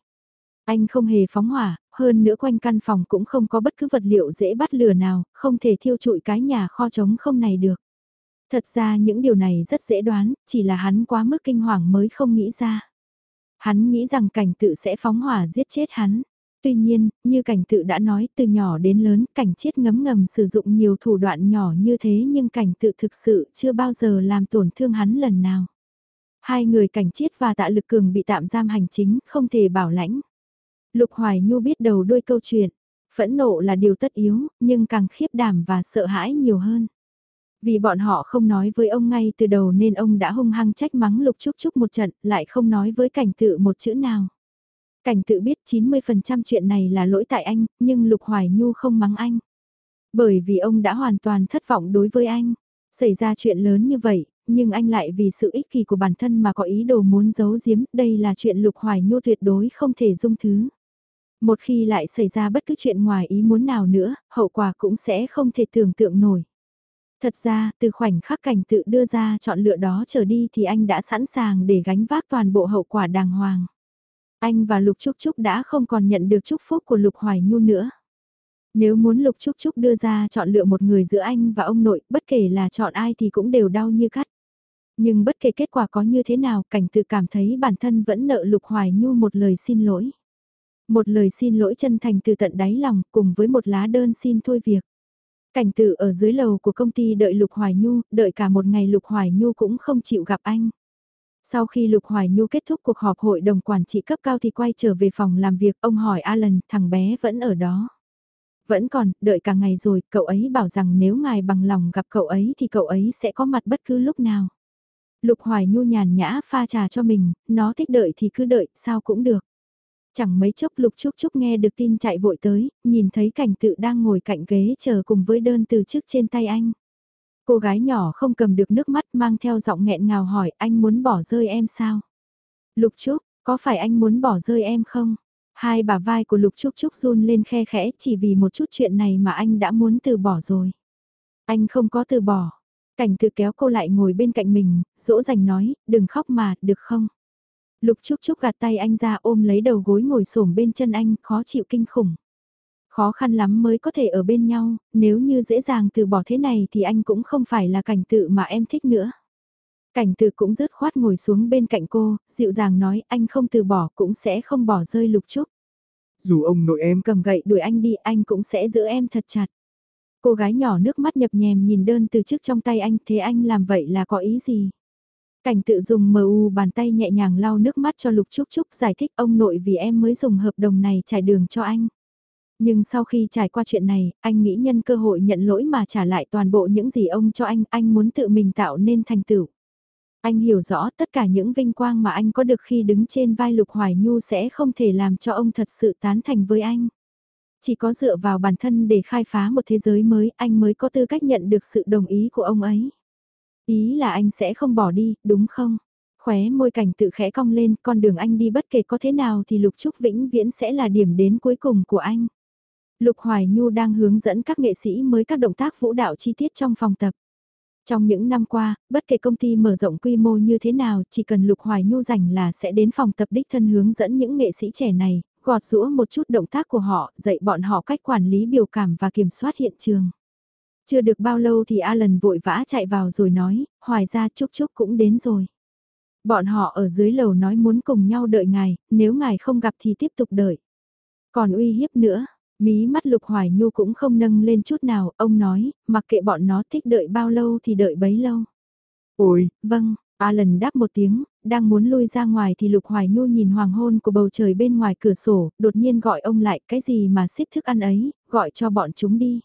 Anh không hề phóng hỏa, hơn nữa quanh căn phòng cũng không có bất cứ vật liệu dễ bắt lửa nào, không thể thiêu trụi cái nhà kho trống không này được. Thật ra những điều này rất dễ đoán, chỉ là hắn quá mức kinh hoàng mới không nghĩ ra. Hắn nghĩ rằng cảnh tự sẽ phóng hỏa giết chết hắn. Tuy nhiên, như cảnh tự đã nói từ nhỏ đến lớn, cảnh chết ngấm ngầm sử dụng nhiều thủ đoạn nhỏ như thế nhưng cảnh tự thực sự chưa bao giờ làm tổn thương hắn lần nào. Hai người cảnh chết và tạ lực cường bị tạm giam hành chính, không thể bảo lãnh. Lục Hoài Nhu biết đầu đuôi câu chuyện, phẫn nộ là điều tất yếu, nhưng càng khiếp đảm và sợ hãi nhiều hơn. Vì bọn họ không nói với ông ngay từ đầu nên ông đã hung hăng trách mắng Lục Trúc Trúc một trận, lại không nói với cảnh tự một chữ nào. Cảnh tự biết 90% chuyện này là lỗi tại anh, nhưng Lục Hoài Nhu không mắng anh. Bởi vì ông đã hoàn toàn thất vọng đối với anh. Xảy ra chuyện lớn như vậy, nhưng anh lại vì sự ích kỷ của bản thân mà có ý đồ muốn giấu giếm, đây là chuyện Lục Hoài Nhu tuyệt đối không thể dung thứ. Một khi lại xảy ra bất cứ chuyện ngoài ý muốn nào nữa, hậu quả cũng sẽ không thể tưởng tượng nổi. Thật ra, từ khoảnh khắc cảnh tự đưa ra chọn lựa đó trở đi thì anh đã sẵn sàng để gánh vác toàn bộ hậu quả đàng hoàng. Anh và Lục Trúc Trúc đã không còn nhận được chúc phúc của Lục Hoài Nhu nữa. Nếu muốn Lục Trúc Trúc đưa ra chọn lựa một người giữa anh và ông nội, bất kể là chọn ai thì cũng đều đau như cắt. Nhưng bất kể kết quả có như thế nào, cảnh tự cảm thấy bản thân vẫn nợ Lục Hoài Nhu một lời xin lỗi. Một lời xin lỗi chân thành từ tận đáy lòng cùng với một lá đơn xin thôi việc. Cảnh tự ở dưới lầu của công ty đợi Lục Hoài Nhu, đợi cả một ngày Lục Hoài Nhu cũng không chịu gặp anh. Sau khi Lục Hoài Nhu kết thúc cuộc họp hội đồng quản trị cấp cao thì quay trở về phòng làm việc, ông hỏi Alan, thằng bé vẫn ở đó. Vẫn còn, đợi cả ngày rồi, cậu ấy bảo rằng nếu ngài bằng lòng gặp cậu ấy thì cậu ấy sẽ có mặt bất cứ lúc nào. Lục Hoài Nhu nhàn nhã pha trà cho mình, nó thích đợi thì cứ đợi, sao cũng được. Chẳng mấy chốc Lục Trúc Trúc nghe được tin chạy vội tới, nhìn thấy cảnh tự đang ngồi cạnh ghế chờ cùng với đơn từ trước trên tay anh. Cô gái nhỏ không cầm được nước mắt mang theo giọng nghẹn ngào hỏi anh muốn bỏ rơi em sao? Lục Trúc, Có phải anh muốn bỏ rơi em không? Hai bà vai của Lục Trúc Trúc run lên khe khẽ chỉ vì một chút chuyện này mà anh đã muốn từ bỏ rồi. Anh không có từ bỏ. Cảnh tự kéo cô lại ngồi bên cạnh mình, dỗ dành nói, đừng khóc mà, được không? Lục Trúc Trúc gạt tay anh ra ôm lấy đầu gối ngồi xổm bên chân anh, khó chịu kinh khủng. Khó khăn lắm mới có thể ở bên nhau, nếu như dễ dàng từ bỏ thế này thì anh cũng không phải là cảnh tự mà em thích nữa. Cảnh tự cũng rớt khoát ngồi xuống bên cạnh cô, dịu dàng nói anh không từ bỏ cũng sẽ không bỏ rơi lục trúc. Dù ông nội em cầm gậy đuổi anh đi anh cũng sẽ giữ em thật chặt. Cô gái nhỏ nước mắt nhập nhèm nhìn đơn từ trước trong tay anh thế anh làm vậy là có ý gì? Cảnh tự dùng mờ u bàn tay nhẹ nhàng lau nước mắt cho Lục Trúc Trúc giải thích ông nội vì em mới dùng hợp đồng này trải đường cho anh. Nhưng sau khi trải qua chuyện này, anh nghĩ nhân cơ hội nhận lỗi mà trả lại toàn bộ những gì ông cho anh, anh muốn tự mình tạo nên thành tựu. Anh hiểu rõ tất cả những vinh quang mà anh có được khi đứng trên vai Lục Hoài Nhu sẽ không thể làm cho ông thật sự tán thành với anh. Chỉ có dựa vào bản thân để khai phá một thế giới mới anh mới có tư cách nhận được sự đồng ý của ông ấy. Ý là anh sẽ không bỏ đi, đúng không? Khóe môi cảnh tự khẽ cong lên, con đường anh đi bất kể có thế nào thì Lục Trúc vĩnh viễn sẽ là điểm đến cuối cùng của anh. Lục Hoài Nhu đang hướng dẫn các nghệ sĩ mới các động tác vũ đạo chi tiết trong phòng tập. Trong những năm qua, bất kể công ty mở rộng quy mô như thế nào, chỉ cần Lục Hoài Nhu rảnh là sẽ đến phòng tập đích thân hướng dẫn những nghệ sĩ trẻ này, gọt rũa một chút động tác của họ, dạy bọn họ cách quản lý biểu cảm và kiểm soát hiện trường. Chưa được bao lâu thì Alan vội vã chạy vào rồi nói, hoài ra Trúc Trúc cũng đến rồi. Bọn họ ở dưới lầu nói muốn cùng nhau đợi ngài, nếu ngài không gặp thì tiếp tục đợi. Còn uy hiếp nữa, Mí mắt Lục Hoài Nhu cũng không nâng lên chút nào, ông nói, mặc kệ bọn nó thích đợi bao lâu thì đợi bấy lâu. Ôi, vâng, Alan đáp một tiếng, đang muốn lui ra ngoài thì Lục Hoài Nhu nhìn hoàng hôn của bầu trời bên ngoài cửa sổ, đột nhiên gọi ông lại cái gì mà xếp thức ăn ấy, gọi cho bọn chúng đi.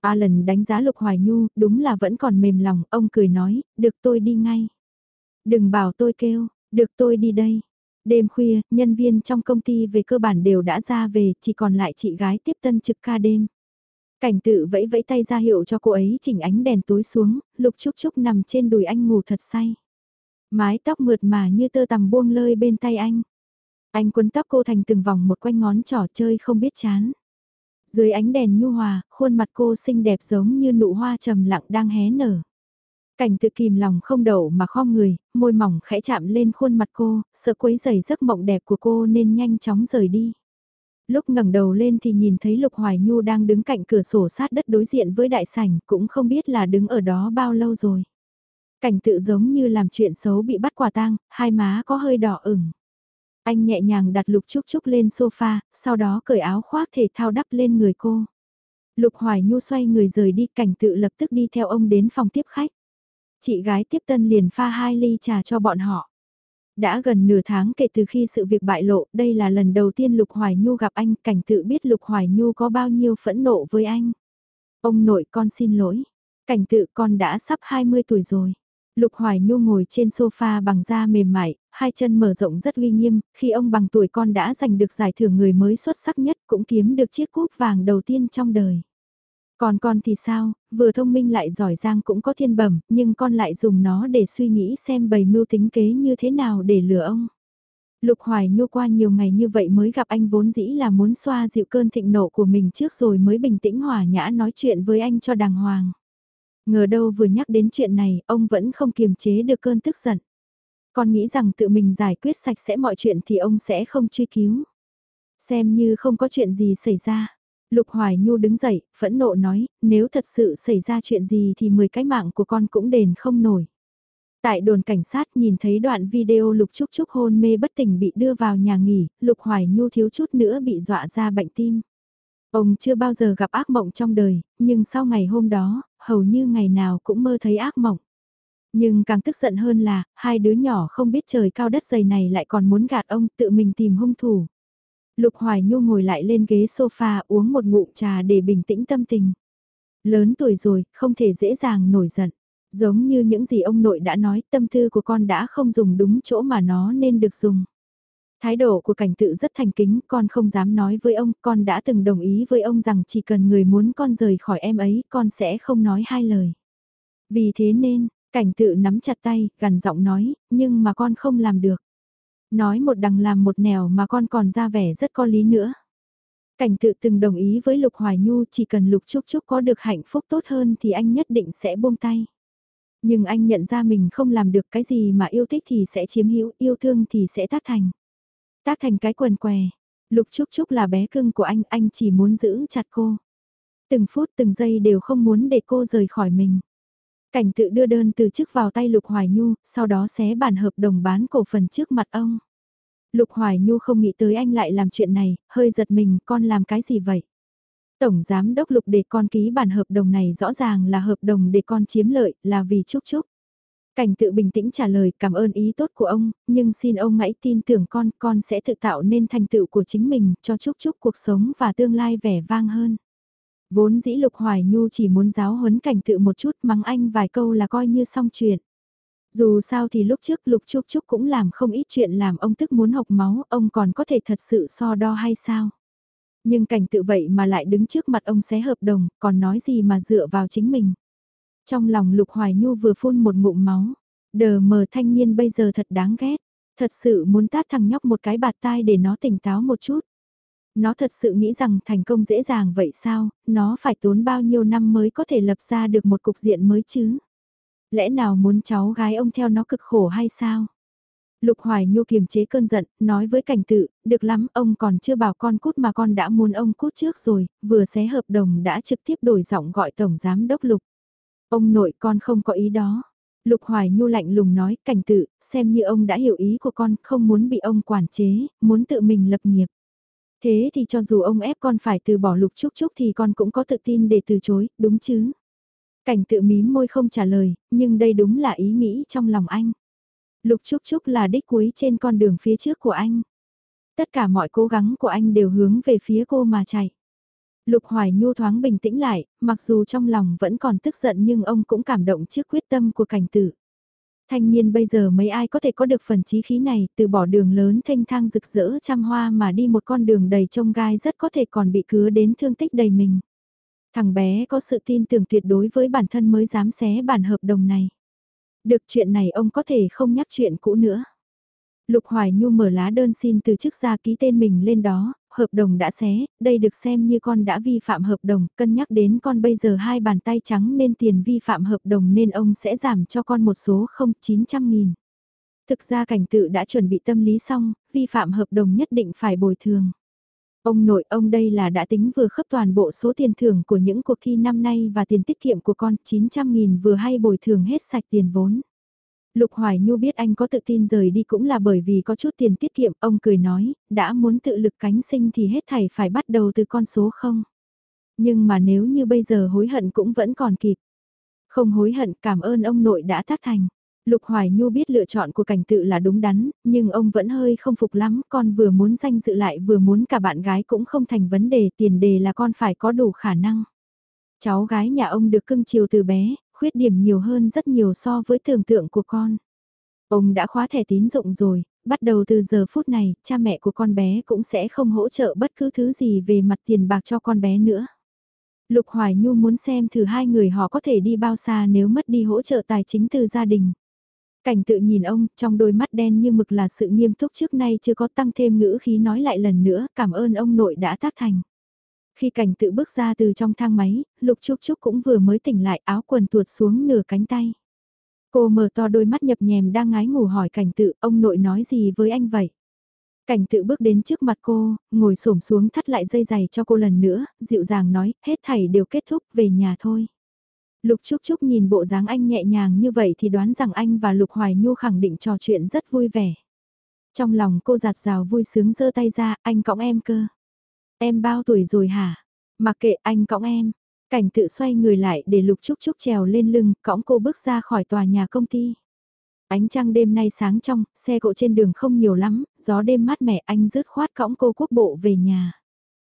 Alan đánh giá Lục Hoài Nhu, đúng là vẫn còn mềm lòng, ông cười nói, được tôi đi ngay. Đừng bảo tôi kêu, được tôi đi đây. Đêm khuya, nhân viên trong công ty về cơ bản đều đã ra về, chỉ còn lại chị gái tiếp tân trực ca đêm. Cảnh tự vẫy vẫy tay ra hiệu cho cô ấy chỉnh ánh đèn tối xuống, lục chúc chúc nằm trên đùi anh ngủ thật say. Mái tóc mượt mà như tơ tằm buông lơi bên tay anh. Anh quấn tóc cô thành từng vòng một quanh ngón trỏ chơi không biết chán. Dưới ánh đèn nhu hòa, khuôn mặt cô xinh đẹp giống như nụ hoa trầm lặng đang hé nở. Cảnh tự kìm lòng không đậu mà khom người, môi mỏng khẽ chạm lên khuôn mặt cô, sợ quấy giày giấc mộng đẹp của cô nên nhanh chóng rời đi. Lúc ngẩng đầu lên thì nhìn thấy Lục Hoài Nhu đang đứng cạnh cửa sổ sát đất đối diện với đại sảnh, cũng không biết là đứng ở đó bao lâu rồi. Cảnh tự giống như làm chuyện xấu bị bắt quả tang, hai má có hơi đỏ ửng. Anh nhẹ nhàng đặt Lục Trúc Trúc lên sofa, sau đó cởi áo khoác thể thao đắp lên người cô. Lục Hoài Nhu xoay người rời đi cảnh tự lập tức đi theo ông đến phòng tiếp khách. Chị gái tiếp tân liền pha hai ly trà cho bọn họ. Đã gần nửa tháng kể từ khi sự việc bại lộ, đây là lần đầu tiên Lục Hoài Nhu gặp anh, cảnh tự biết Lục Hoài Nhu có bao nhiêu phẫn nộ với anh. Ông nội con xin lỗi, cảnh tự con đã sắp 20 tuổi rồi. Lục Hoài Nhu ngồi trên sofa bằng da mềm mại, hai chân mở rộng rất uy nghiêm, khi ông bằng tuổi con đã giành được giải thưởng người mới xuất sắc nhất cũng kiếm được chiếc cúp vàng đầu tiên trong đời. Còn con thì sao, vừa thông minh lại giỏi giang cũng có thiên bẩm, nhưng con lại dùng nó để suy nghĩ xem bầy mưu tính kế như thế nào để lừa ông. Lục Hoài Nhu qua nhiều ngày như vậy mới gặp anh vốn dĩ là muốn xoa dịu cơn thịnh nộ của mình trước rồi mới bình tĩnh hòa nhã nói chuyện với anh cho đàng hoàng. Ngờ đâu vừa nhắc đến chuyện này, ông vẫn không kiềm chế được cơn tức giận. Con nghĩ rằng tự mình giải quyết sạch sẽ mọi chuyện thì ông sẽ không truy cứu. Xem như không có chuyện gì xảy ra. Lục Hoài Nhu đứng dậy, phẫn nộ nói, nếu thật sự xảy ra chuyện gì thì 10 cái mạng của con cũng đền không nổi. Tại đồn cảnh sát nhìn thấy đoạn video Lục Trúc Trúc hôn mê bất tỉnh bị đưa vào nhà nghỉ, Lục Hoài Nhu thiếu chút nữa bị dọa ra bệnh tim. Ông chưa bao giờ gặp ác mộng trong đời, nhưng sau ngày hôm đó, hầu như ngày nào cũng mơ thấy ác mộng. Nhưng càng tức giận hơn là, hai đứa nhỏ không biết trời cao đất dày này lại còn muốn gạt ông tự mình tìm hung thủ. Lục Hoài Nhu ngồi lại lên ghế sofa uống một ngụm trà để bình tĩnh tâm tình. Lớn tuổi rồi, không thể dễ dàng nổi giận. Giống như những gì ông nội đã nói, tâm tư của con đã không dùng đúng chỗ mà nó nên được dùng. Thái độ của cảnh tự rất thành kính, con không dám nói với ông, con đã từng đồng ý với ông rằng chỉ cần người muốn con rời khỏi em ấy, con sẽ không nói hai lời. Vì thế nên, cảnh tự nắm chặt tay, gần giọng nói, nhưng mà con không làm được. Nói một đằng làm một nẻo mà con còn ra vẻ rất có lý nữa. Cảnh tự từng đồng ý với Lục Hoài Nhu chỉ cần Lục Trúc Trúc có được hạnh phúc tốt hơn thì anh nhất định sẽ buông tay. Nhưng anh nhận ra mình không làm được cái gì mà yêu thích thì sẽ chiếm hữu, yêu thương thì sẽ tác thành. Tác thành cái quần què. Lục Trúc Trúc là bé cưng của anh, anh chỉ muốn giữ chặt cô. Từng phút từng giây đều không muốn để cô rời khỏi mình. Cảnh tự đưa đơn từ chức vào tay Lục Hoài Nhu, sau đó xé bản hợp đồng bán cổ phần trước mặt ông. Lục Hoài Nhu không nghĩ tới anh lại làm chuyện này, hơi giật mình, con làm cái gì vậy? Tổng Giám Đốc Lục để con ký bản hợp đồng này rõ ràng là hợp đồng để con chiếm lợi, là vì Trúc Trúc. Cảnh tự bình tĩnh trả lời cảm ơn ý tốt của ông, nhưng xin ông hãy tin tưởng con, con sẽ tự tạo nên thành tựu của chính mình, cho Trúc Trúc cuộc sống và tương lai vẻ vang hơn. Vốn dĩ Lục Hoài Nhu chỉ muốn giáo huấn cảnh tự một chút mắng anh vài câu là coi như xong chuyện. Dù sao thì lúc trước Lục Trúc Trúc cũng làm không ít chuyện làm ông tức muốn học máu, ông còn có thể thật sự so đo hay sao? Nhưng cảnh tự vậy mà lại đứng trước mặt ông xé hợp đồng, còn nói gì mà dựa vào chính mình. Trong lòng Lục Hoài Nhu vừa phun một ngụm máu, đờ mờ thanh niên bây giờ thật đáng ghét, thật sự muốn tát thằng nhóc một cái bạt tai để nó tỉnh táo một chút. Nó thật sự nghĩ rằng thành công dễ dàng vậy sao, nó phải tốn bao nhiêu năm mới có thể lập ra được một cục diện mới chứ? Lẽ nào muốn cháu gái ông theo nó cực khổ hay sao? Lục Hoài Nhu kiềm chế cơn giận, nói với cảnh tự, được lắm, ông còn chưa bảo con cút mà con đã muốn ông cút trước rồi, vừa xé hợp đồng đã trực tiếp đổi giọng gọi Tổng Giám Đốc Lục. Ông nội con không có ý đó. Lục Hoài Nhu lạnh lùng nói, cảnh tự, xem như ông đã hiểu ý của con, không muốn bị ông quản chế, muốn tự mình lập nghiệp. Thế thì cho dù ông ép con phải từ bỏ lục Chúc Chúc thì con cũng có tự tin để từ chối, đúng chứ? Cảnh tự mím môi không trả lời, nhưng đây đúng là ý nghĩ trong lòng anh. Lục Trúc Trúc là đích cuối trên con đường phía trước của anh. Tất cả mọi cố gắng của anh đều hướng về phía cô mà chạy. Lục Hoài Nhu thoáng bình tĩnh lại, mặc dù trong lòng vẫn còn tức giận nhưng ông cũng cảm động trước quyết tâm của cảnh tử. Thanh niên bây giờ mấy ai có thể có được phần trí khí này, từ bỏ đường lớn thanh thang rực rỡ trăm hoa mà đi một con đường đầy trông gai rất có thể còn bị cứa đến thương tích đầy mình. Thằng bé có sự tin tưởng tuyệt đối với bản thân mới dám xé bản hợp đồng này. Được chuyện này ông có thể không nhắc chuyện cũ nữa. Lục Hoài Nhu mở lá đơn xin từ chức ra ký tên mình lên đó, hợp đồng đã xé, đây được xem như con đã vi phạm hợp đồng, cân nhắc đến con bây giờ hai bàn tay trắng nên tiền vi phạm hợp đồng nên ông sẽ giảm cho con một số không 900 nghìn. Thực ra cảnh tự đã chuẩn bị tâm lý xong, vi phạm hợp đồng nhất định phải bồi thường. Ông nội ông đây là đã tính vừa khớp toàn bộ số tiền thưởng của những cuộc thi năm nay và tiền tiết kiệm của con 900.000 vừa hay bồi thường hết sạch tiền vốn. Lục Hoài Nhu biết anh có tự tin rời đi cũng là bởi vì có chút tiền tiết kiệm, ông cười nói, đã muốn tự lực cánh sinh thì hết thảy phải bắt đầu từ con số không. Nhưng mà nếu như bây giờ hối hận cũng vẫn còn kịp. Không hối hận cảm ơn ông nội đã tác thành. Lục Hoài Nhu biết lựa chọn của cảnh tự là đúng đắn, nhưng ông vẫn hơi không phục lắm, con vừa muốn danh dự lại vừa muốn cả bạn gái cũng không thành vấn đề, tiền đề là con phải có đủ khả năng. Cháu gái nhà ông được cưng chiều từ bé, khuyết điểm nhiều hơn rất nhiều so với tưởng tượng của con. Ông đã khóa thẻ tín dụng rồi, bắt đầu từ giờ phút này, cha mẹ của con bé cũng sẽ không hỗ trợ bất cứ thứ gì về mặt tiền bạc cho con bé nữa. Lục Hoài Nhu muốn xem thử hai người họ có thể đi bao xa nếu mất đi hỗ trợ tài chính từ gia đình. Cảnh tự nhìn ông, trong đôi mắt đen như mực là sự nghiêm túc trước nay chưa có tăng thêm ngữ khí nói lại lần nữa, cảm ơn ông nội đã tác thành. Khi cảnh tự bước ra từ trong thang máy, Lục Trúc Trúc cũng vừa mới tỉnh lại áo quần tuột xuống nửa cánh tay. Cô mở to đôi mắt nhập nhèm đang ngái ngủ hỏi cảnh tự, ông nội nói gì với anh vậy? Cảnh tự bước đến trước mặt cô, ngồi xổm xuống thắt lại dây giày cho cô lần nữa, dịu dàng nói, hết thảy đều kết thúc, về nhà thôi. Lục Trúc Trúc nhìn bộ dáng anh nhẹ nhàng như vậy thì đoán rằng anh và Lục Hoài Nhu khẳng định trò chuyện rất vui vẻ. Trong lòng cô giạt rào vui sướng giơ tay ra, anh cõng em cơ. Em bao tuổi rồi hả? Mặc kệ anh cõng em. Cảnh tự xoay người lại để Lục Trúc Trúc trèo lên lưng, cõng cô bước ra khỏi tòa nhà công ty. Ánh trăng đêm nay sáng trong, xe cộ trên đường không nhiều lắm, gió đêm mát mẻ anh rớt khoát cõng cô quốc bộ về nhà.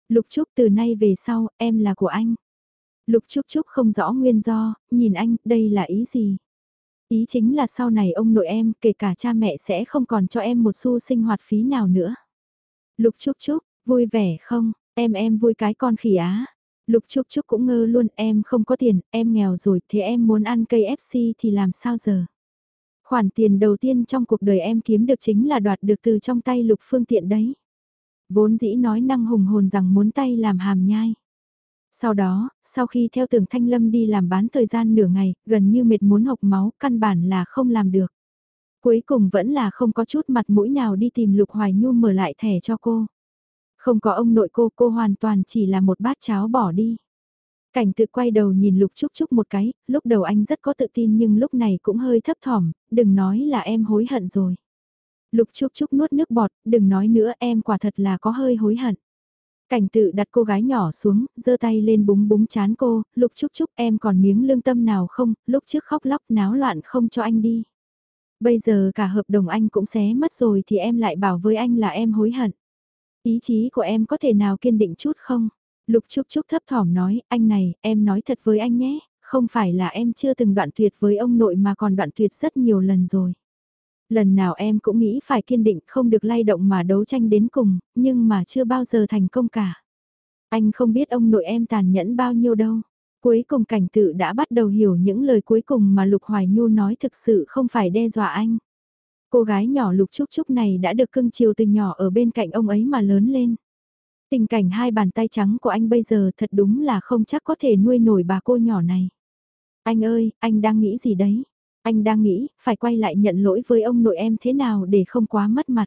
Lục Trúc từ nay về sau, em là của anh. Lục Trúc Trúc không rõ nguyên do, nhìn anh, đây là ý gì? Ý chính là sau này ông nội em, kể cả cha mẹ sẽ không còn cho em một xu sinh hoạt phí nào nữa. Lục Trúc Trúc, vui vẻ không? Em em vui cái con khỉ á. Lục Trúc Trúc cũng ngơ luôn, em không có tiền, em nghèo rồi, thế em muốn ăn cây FC thì làm sao giờ? Khoản tiền đầu tiên trong cuộc đời em kiếm được chính là đoạt được từ trong tay lục phương tiện đấy. Vốn dĩ nói năng hùng hồn rằng muốn tay làm hàm nhai. Sau đó, sau khi theo tưởng Thanh Lâm đi làm bán thời gian nửa ngày, gần như mệt muốn hộc máu, căn bản là không làm được. Cuối cùng vẫn là không có chút mặt mũi nào đi tìm Lục Hoài Nhu mở lại thẻ cho cô. Không có ông nội cô, cô hoàn toàn chỉ là một bát cháo bỏ đi. Cảnh tự quay đầu nhìn Lục Trúc Trúc một cái, lúc đầu anh rất có tự tin nhưng lúc này cũng hơi thấp thỏm, đừng nói là em hối hận rồi. Lục Trúc Trúc nuốt nước bọt, đừng nói nữa em quả thật là có hơi hối hận. Cảnh tự đặt cô gái nhỏ xuống, giơ tay lên búng búng chán cô, Lục Trúc Trúc em còn miếng lương tâm nào không, lúc trước khóc lóc náo loạn không cho anh đi. Bây giờ cả hợp đồng anh cũng xé mất rồi thì em lại bảo với anh là em hối hận. Ý chí của em có thể nào kiên định chút không? Lục Trúc Trúc thấp thỏm nói, anh này, em nói thật với anh nhé, không phải là em chưa từng đoạn tuyệt với ông nội mà còn đoạn tuyệt rất nhiều lần rồi. Lần nào em cũng nghĩ phải kiên định không được lay động mà đấu tranh đến cùng, nhưng mà chưa bao giờ thành công cả. Anh không biết ông nội em tàn nhẫn bao nhiêu đâu. Cuối cùng cảnh tự đã bắt đầu hiểu những lời cuối cùng mà Lục Hoài Nhu nói thực sự không phải đe dọa anh. Cô gái nhỏ Lục Trúc Trúc này đã được cưng chiều từ nhỏ ở bên cạnh ông ấy mà lớn lên. Tình cảnh hai bàn tay trắng của anh bây giờ thật đúng là không chắc có thể nuôi nổi bà cô nhỏ này. Anh ơi, anh đang nghĩ gì đấy? Anh đang nghĩ, phải quay lại nhận lỗi với ông nội em thế nào để không quá mất mặt.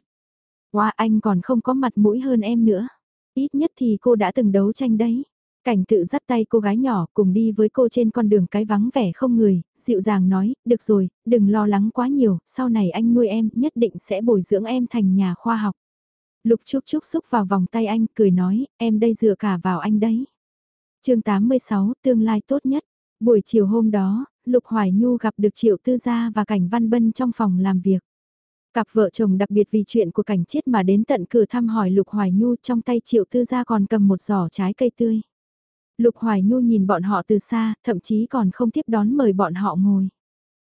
Wow, anh còn không có mặt mũi hơn em nữa. Ít nhất thì cô đã từng đấu tranh đấy. Cảnh tự dắt tay cô gái nhỏ cùng đi với cô trên con đường cái vắng vẻ không người, dịu dàng nói, được rồi, đừng lo lắng quá nhiều, sau này anh nuôi em nhất định sẽ bồi dưỡng em thành nhà khoa học. Lục Trúc Trúc xúc vào vòng tay anh, cười nói, em đây dựa cả vào anh đấy. chương 86, tương lai tốt nhất. Buổi chiều hôm đó, Lục Hoài Nhu gặp được Triệu Tư Gia và Cảnh Văn Bân trong phòng làm việc. Cặp vợ chồng đặc biệt vì chuyện của cảnh chết mà đến tận cửa thăm hỏi Lục Hoài Nhu trong tay Triệu Tư Gia còn cầm một giỏ trái cây tươi. Lục Hoài Nhu nhìn bọn họ từ xa, thậm chí còn không tiếp đón mời bọn họ ngồi.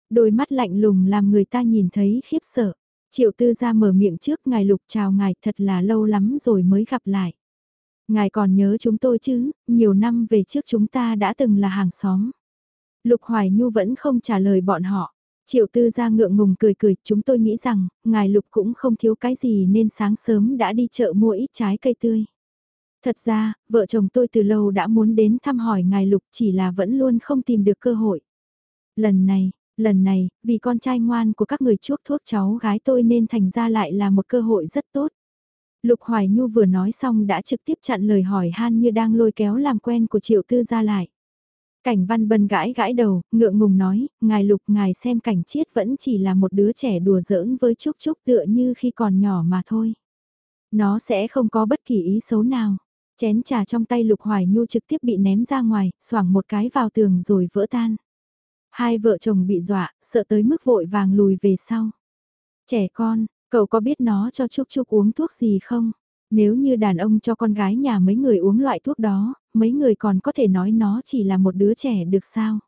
Đôi mắt lạnh lùng làm người ta nhìn thấy khiếp sợ. Triệu tư ra mở miệng trước ngài lục chào ngài thật là lâu lắm rồi mới gặp lại. Ngài còn nhớ chúng tôi chứ, nhiều năm về trước chúng ta đã từng là hàng xóm. Lục Hoài Nhu vẫn không trả lời bọn họ. Triệu tư ra ngượng ngùng cười cười, chúng tôi nghĩ rằng, ngài lục cũng không thiếu cái gì nên sáng sớm đã đi chợ mua ít trái cây tươi. Thật ra, vợ chồng tôi từ lâu đã muốn đến thăm hỏi ngài lục chỉ là vẫn luôn không tìm được cơ hội. Lần này, lần này, vì con trai ngoan của các người chuốc thuốc cháu gái tôi nên thành ra lại là một cơ hội rất tốt. Lục Hoài Nhu vừa nói xong đã trực tiếp chặn lời hỏi han như đang lôi kéo làm quen của triệu tư ra lại. Cảnh văn bân gãi gãi đầu, ngượng ngùng nói, ngài lục ngài xem cảnh chiết vẫn chỉ là một đứa trẻ đùa giỡn với Trúc Trúc tựa như khi còn nhỏ mà thôi. Nó sẽ không có bất kỳ ý xấu nào. Chén trà trong tay Lục Hoài Nhu trực tiếp bị ném ra ngoài, xoảng một cái vào tường rồi vỡ tan. Hai vợ chồng bị dọa, sợ tới mức vội vàng lùi về sau. Trẻ con, cậu có biết nó cho Trúc Trúc uống thuốc gì không? Nếu như đàn ông cho con gái nhà mấy người uống loại thuốc đó, mấy người còn có thể nói nó chỉ là một đứa trẻ được sao?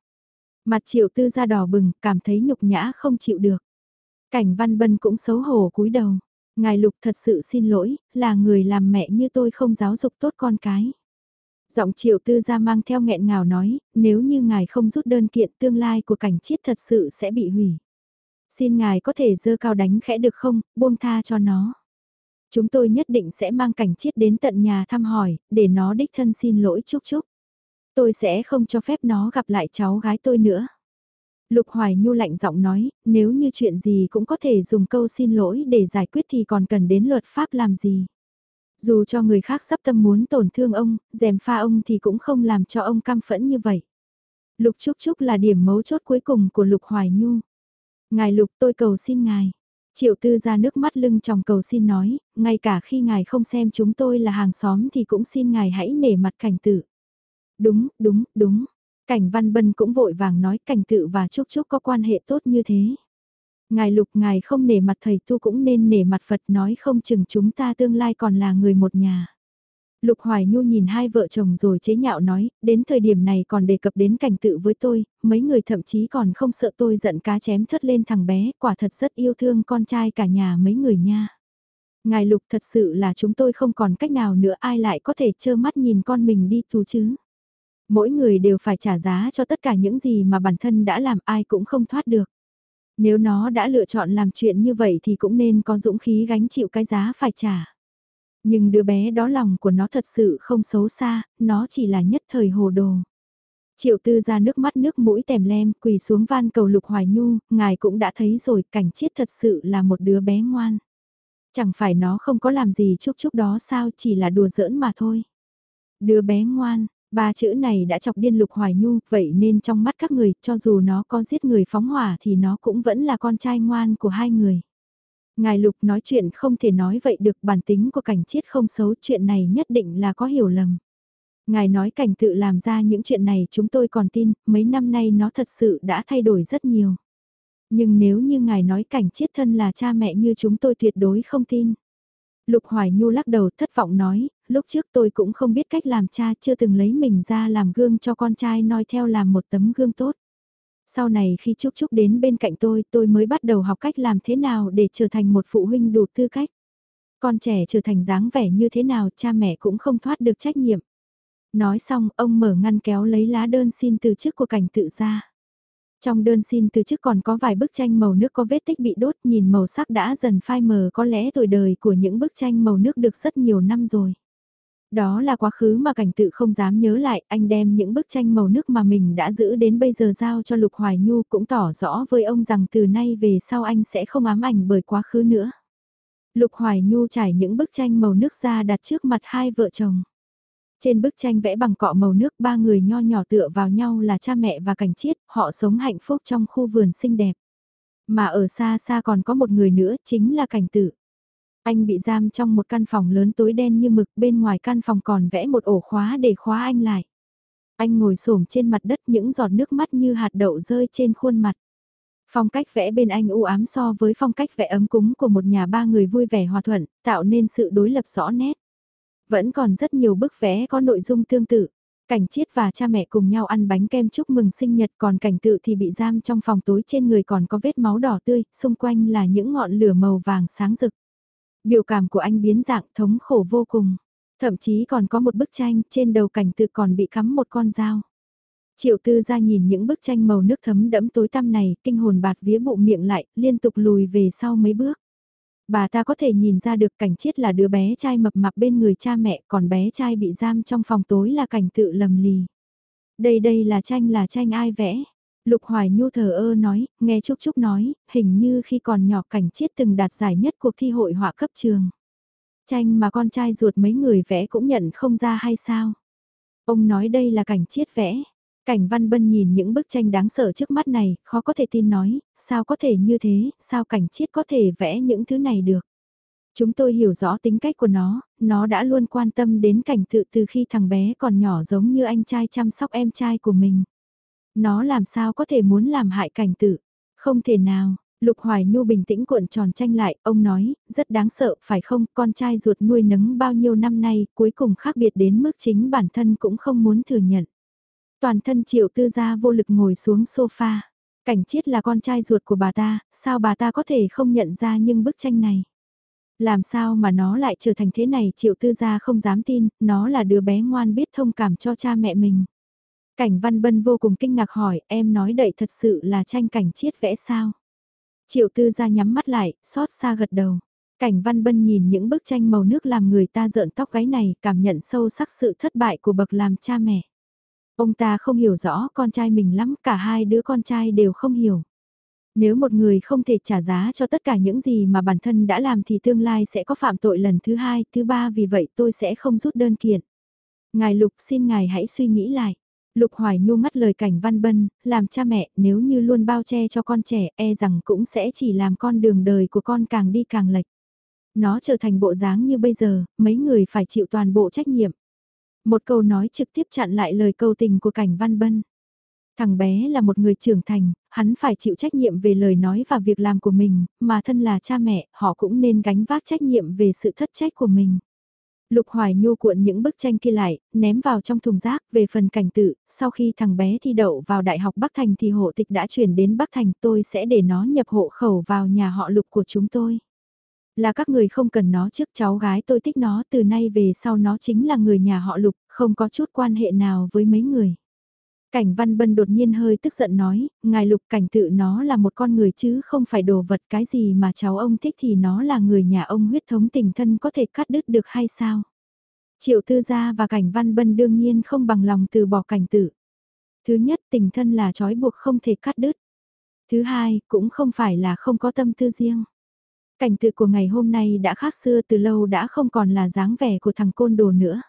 Mặt triệu tư ra đỏ bừng, cảm thấy nhục nhã không chịu được. Cảnh văn bân cũng xấu hổ cúi đầu. Ngài Lục thật sự xin lỗi, là người làm mẹ như tôi không giáo dục tốt con cái. Giọng triệu tư gia mang theo nghẹn ngào nói, nếu như ngài không rút đơn kiện tương lai của cảnh chiết thật sự sẽ bị hủy. Xin ngài có thể dơ cao đánh khẽ được không, buông tha cho nó. Chúng tôi nhất định sẽ mang cảnh chiết đến tận nhà thăm hỏi, để nó đích thân xin lỗi chúc chúc. Tôi sẽ không cho phép nó gặp lại cháu gái tôi nữa. Lục Hoài Nhu lạnh giọng nói, nếu như chuyện gì cũng có thể dùng câu xin lỗi để giải quyết thì còn cần đến luật pháp làm gì. Dù cho người khác sắp tâm muốn tổn thương ông, dèm pha ông thì cũng không làm cho ông cam phẫn như vậy. Lục Trúc Trúc là điểm mấu chốt cuối cùng của Lục Hoài Nhu. Ngài Lục tôi cầu xin ngài. Triệu tư ra nước mắt lưng chồng cầu xin nói, ngay cả khi ngài không xem chúng tôi là hàng xóm thì cũng xin ngài hãy nể mặt cảnh tử. Đúng, đúng, đúng, Cảnh Văn Bân cũng vội vàng nói cảnh tự và Trúc Trúc có quan hệ tốt như thế. Ngài lục ngài không nể mặt thầy tu cũng nên nể mặt Phật nói không chừng chúng ta tương lai còn là người một nhà. Lục Hoài Nhu nhìn hai vợ chồng rồi chế nhạo nói, đến thời điểm này còn đề cập đến cảnh tự với tôi, mấy người thậm chí còn không sợ tôi giận cá chém thất lên thằng bé, quả thật rất yêu thương con trai cả nhà mấy người nha. Ngài Lục thật sự là chúng tôi không còn cách nào nữa ai lại có thể trơ mắt nhìn con mình đi tù chứ. Mỗi người đều phải trả giá cho tất cả những gì mà bản thân đã làm ai cũng không thoát được. Nếu nó đã lựa chọn làm chuyện như vậy thì cũng nên có dũng khí gánh chịu cái giá phải trả. Nhưng đứa bé đó lòng của nó thật sự không xấu xa, nó chỉ là nhất thời hồ đồ. Triệu tư ra nước mắt nước mũi tèm lem, quỳ xuống van cầu lục hoài nhu, ngài cũng đã thấy rồi cảnh chiết thật sự là một đứa bé ngoan. Chẳng phải nó không có làm gì chúc chúc đó sao chỉ là đùa giỡn mà thôi. Đứa bé ngoan, ba chữ này đã chọc điên lục hoài nhu, vậy nên trong mắt các người, cho dù nó có giết người phóng hỏa thì nó cũng vẫn là con trai ngoan của hai người. Ngài Lục nói chuyện không thể nói vậy được bản tính của cảnh chiết không xấu chuyện này nhất định là có hiểu lầm. Ngài nói cảnh tự làm ra những chuyện này chúng tôi còn tin, mấy năm nay nó thật sự đã thay đổi rất nhiều. Nhưng nếu như ngài nói cảnh chiết thân là cha mẹ như chúng tôi tuyệt đối không tin. Lục Hoài Nhu lắc đầu thất vọng nói, lúc trước tôi cũng không biết cách làm cha chưa từng lấy mình ra làm gương cho con trai noi theo làm một tấm gương tốt. Sau này khi Trúc Trúc đến bên cạnh tôi, tôi mới bắt đầu học cách làm thế nào để trở thành một phụ huynh đủ tư cách. Con trẻ trở thành dáng vẻ như thế nào cha mẹ cũng không thoát được trách nhiệm. Nói xong, ông mở ngăn kéo lấy lá đơn xin từ chức của cảnh tự ra. Trong đơn xin từ chức còn có vài bức tranh màu nước có vết tích bị đốt nhìn màu sắc đã dần phai mờ có lẽ tuổi đời của những bức tranh màu nước được rất nhiều năm rồi. Đó là quá khứ mà cảnh tự không dám nhớ lại, anh đem những bức tranh màu nước mà mình đã giữ đến bây giờ giao cho Lục Hoài Nhu cũng tỏ rõ với ông rằng từ nay về sau anh sẽ không ám ảnh bởi quá khứ nữa. Lục Hoài Nhu trải những bức tranh màu nước ra đặt trước mặt hai vợ chồng. Trên bức tranh vẽ bằng cọ màu nước ba người nho nhỏ tựa vào nhau là cha mẹ và cảnh chiết, họ sống hạnh phúc trong khu vườn xinh đẹp. Mà ở xa xa còn có một người nữa chính là cảnh tử. Anh bị giam trong một căn phòng lớn tối đen như mực bên ngoài căn phòng còn vẽ một ổ khóa để khóa anh lại. Anh ngồi xổm trên mặt đất những giọt nước mắt như hạt đậu rơi trên khuôn mặt. Phong cách vẽ bên anh u ám so với phong cách vẽ ấm cúng của một nhà ba người vui vẻ hòa thuận, tạo nên sự đối lập rõ nét. Vẫn còn rất nhiều bức vẽ có nội dung tương tự. Cảnh chiết và cha mẹ cùng nhau ăn bánh kem chúc mừng sinh nhật còn cảnh tự thì bị giam trong phòng tối trên người còn có vết máu đỏ tươi, xung quanh là những ngọn lửa màu vàng sáng rực. Biểu cảm của anh biến dạng thống khổ vô cùng. Thậm chí còn có một bức tranh trên đầu cảnh tự còn bị cắm một con dao. Triệu tư ra nhìn những bức tranh màu nước thấm đẫm tối tăm này, kinh hồn bạt vía bụng miệng lại, liên tục lùi về sau mấy bước. Bà ta có thể nhìn ra được cảnh chết là đứa bé trai mập mạp bên người cha mẹ, còn bé trai bị giam trong phòng tối là cảnh tự lầm lì. Đây đây là tranh là tranh ai vẽ? Lục Hoài Nhu thờ ơ nói, nghe Trúc Trúc nói, hình như khi còn nhỏ cảnh chiết từng đạt giải nhất cuộc thi hội họa cấp trường. Tranh mà con trai ruột mấy người vẽ cũng nhận không ra hay sao? Ông nói đây là cảnh chiết vẽ. Cảnh Văn Bân nhìn những bức tranh đáng sợ trước mắt này, khó có thể tin nói, sao có thể như thế, sao cảnh chiết có thể vẽ những thứ này được. Chúng tôi hiểu rõ tính cách của nó, nó đã luôn quan tâm đến cảnh tự từ khi thằng bé còn nhỏ giống như anh trai chăm sóc em trai của mình. Nó làm sao có thể muốn làm hại cảnh tử Không thể nào, Lục Hoài Nhu bình tĩnh cuộn tròn tranh lại, ông nói, rất đáng sợ, phải không, con trai ruột nuôi nấng bao nhiêu năm nay, cuối cùng khác biệt đến mức chính bản thân cũng không muốn thừa nhận. Toàn thân triệu tư gia vô lực ngồi xuống sofa. Cảnh chiết là con trai ruột của bà ta, sao bà ta có thể không nhận ra nhưng bức tranh này? Làm sao mà nó lại trở thành thế này triệu tư gia không dám tin, nó là đứa bé ngoan biết thông cảm cho cha mẹ mình. Cảnh Văn Bân vô cùng kinh ngạc hỏi, em nói đậy thật sự là tranh cảnh chiết vẽ sao? Triệu tư ra nhắm mắt lại, xót xa gật đầu. Cảnh Văn Bân nhìn những bức tranh màu nước làm người ta rợn tóc gáy này, cảm nhận sâu sắc sự thất bại của bậc làm cha mẹ. Ông ta không hiểu rõ con trai mình lắm, cả hai đứa con trai đều không hiểu. Nếu một người không thể trả giá cho tất cả những gì mà bản thân đã làm thì tương lai sẽ có phạm tội lần thứ hai, thứ ba vì vậy tôi sẽ không rút đơn kiện. Ngài Lục xin ngài hãy suy nghĩ lại. Lục Hoài Nhu ngắt lời cảnh văn bân, làm cha mẹ nếu như luôn bao che cho con trẻ e rằng cũng sẽ chỉ làm con đường đời của con càng đi càng lệch. Nó trở thành bộ dáng như bây giờ, mấy người phải chịu toàn bộ trách nhiệm. Một câu nói trực tiếp chặn lại lời câu tình của cảnh văn bân. Thằng bé là một người trưởng thành, hắn phải chịu trách nhiệm về lời nói và việc làm của mình, mà thân là cha mẹ, họ cũng nên gánh vác trách nhiệm về sự thất trách của mình. Lục Hoài Nhu cuộn những bức tranh kia lại, ném vào trong thùng rác về phần cảnh tự, sau khi thằng bé thi đậu vào Đại học Bắc Thành thì hộ tịch đã chuyển đến Bắc Thành tôi sẽ để nó nhập hộ khẩu vào nhà họ Lục của chúng tôi. Là các người không cần nó trước cháu gái tôi thích nó từ nay về sau nó chính là người nhà họ Lục, không có chút quan hệ nào với mấy người. Cảnh Văn Bân đột nhiên hơi tức giận nói, ngài lục cảnh tự nó là một con người chứ không phải đồ vật cái gì mà cháu ông thích thì nó là người nhà ông huyết thống tình thân có thể cắt đứt được hay sao? Triệu tư gia và cảnh Văn Bân đương nhiên không bằng lòng từ bỏ cảnh tự. Thứ nhất tình thân là trói buộc không thể cắt đứt. Thứ hai cũng không phải là không có tâm tư riêng. Cảnh tự của ngày hôm nay đã khác xưa từ lâu đã không còn là dáng vẻ của thằng côn đồ nữa.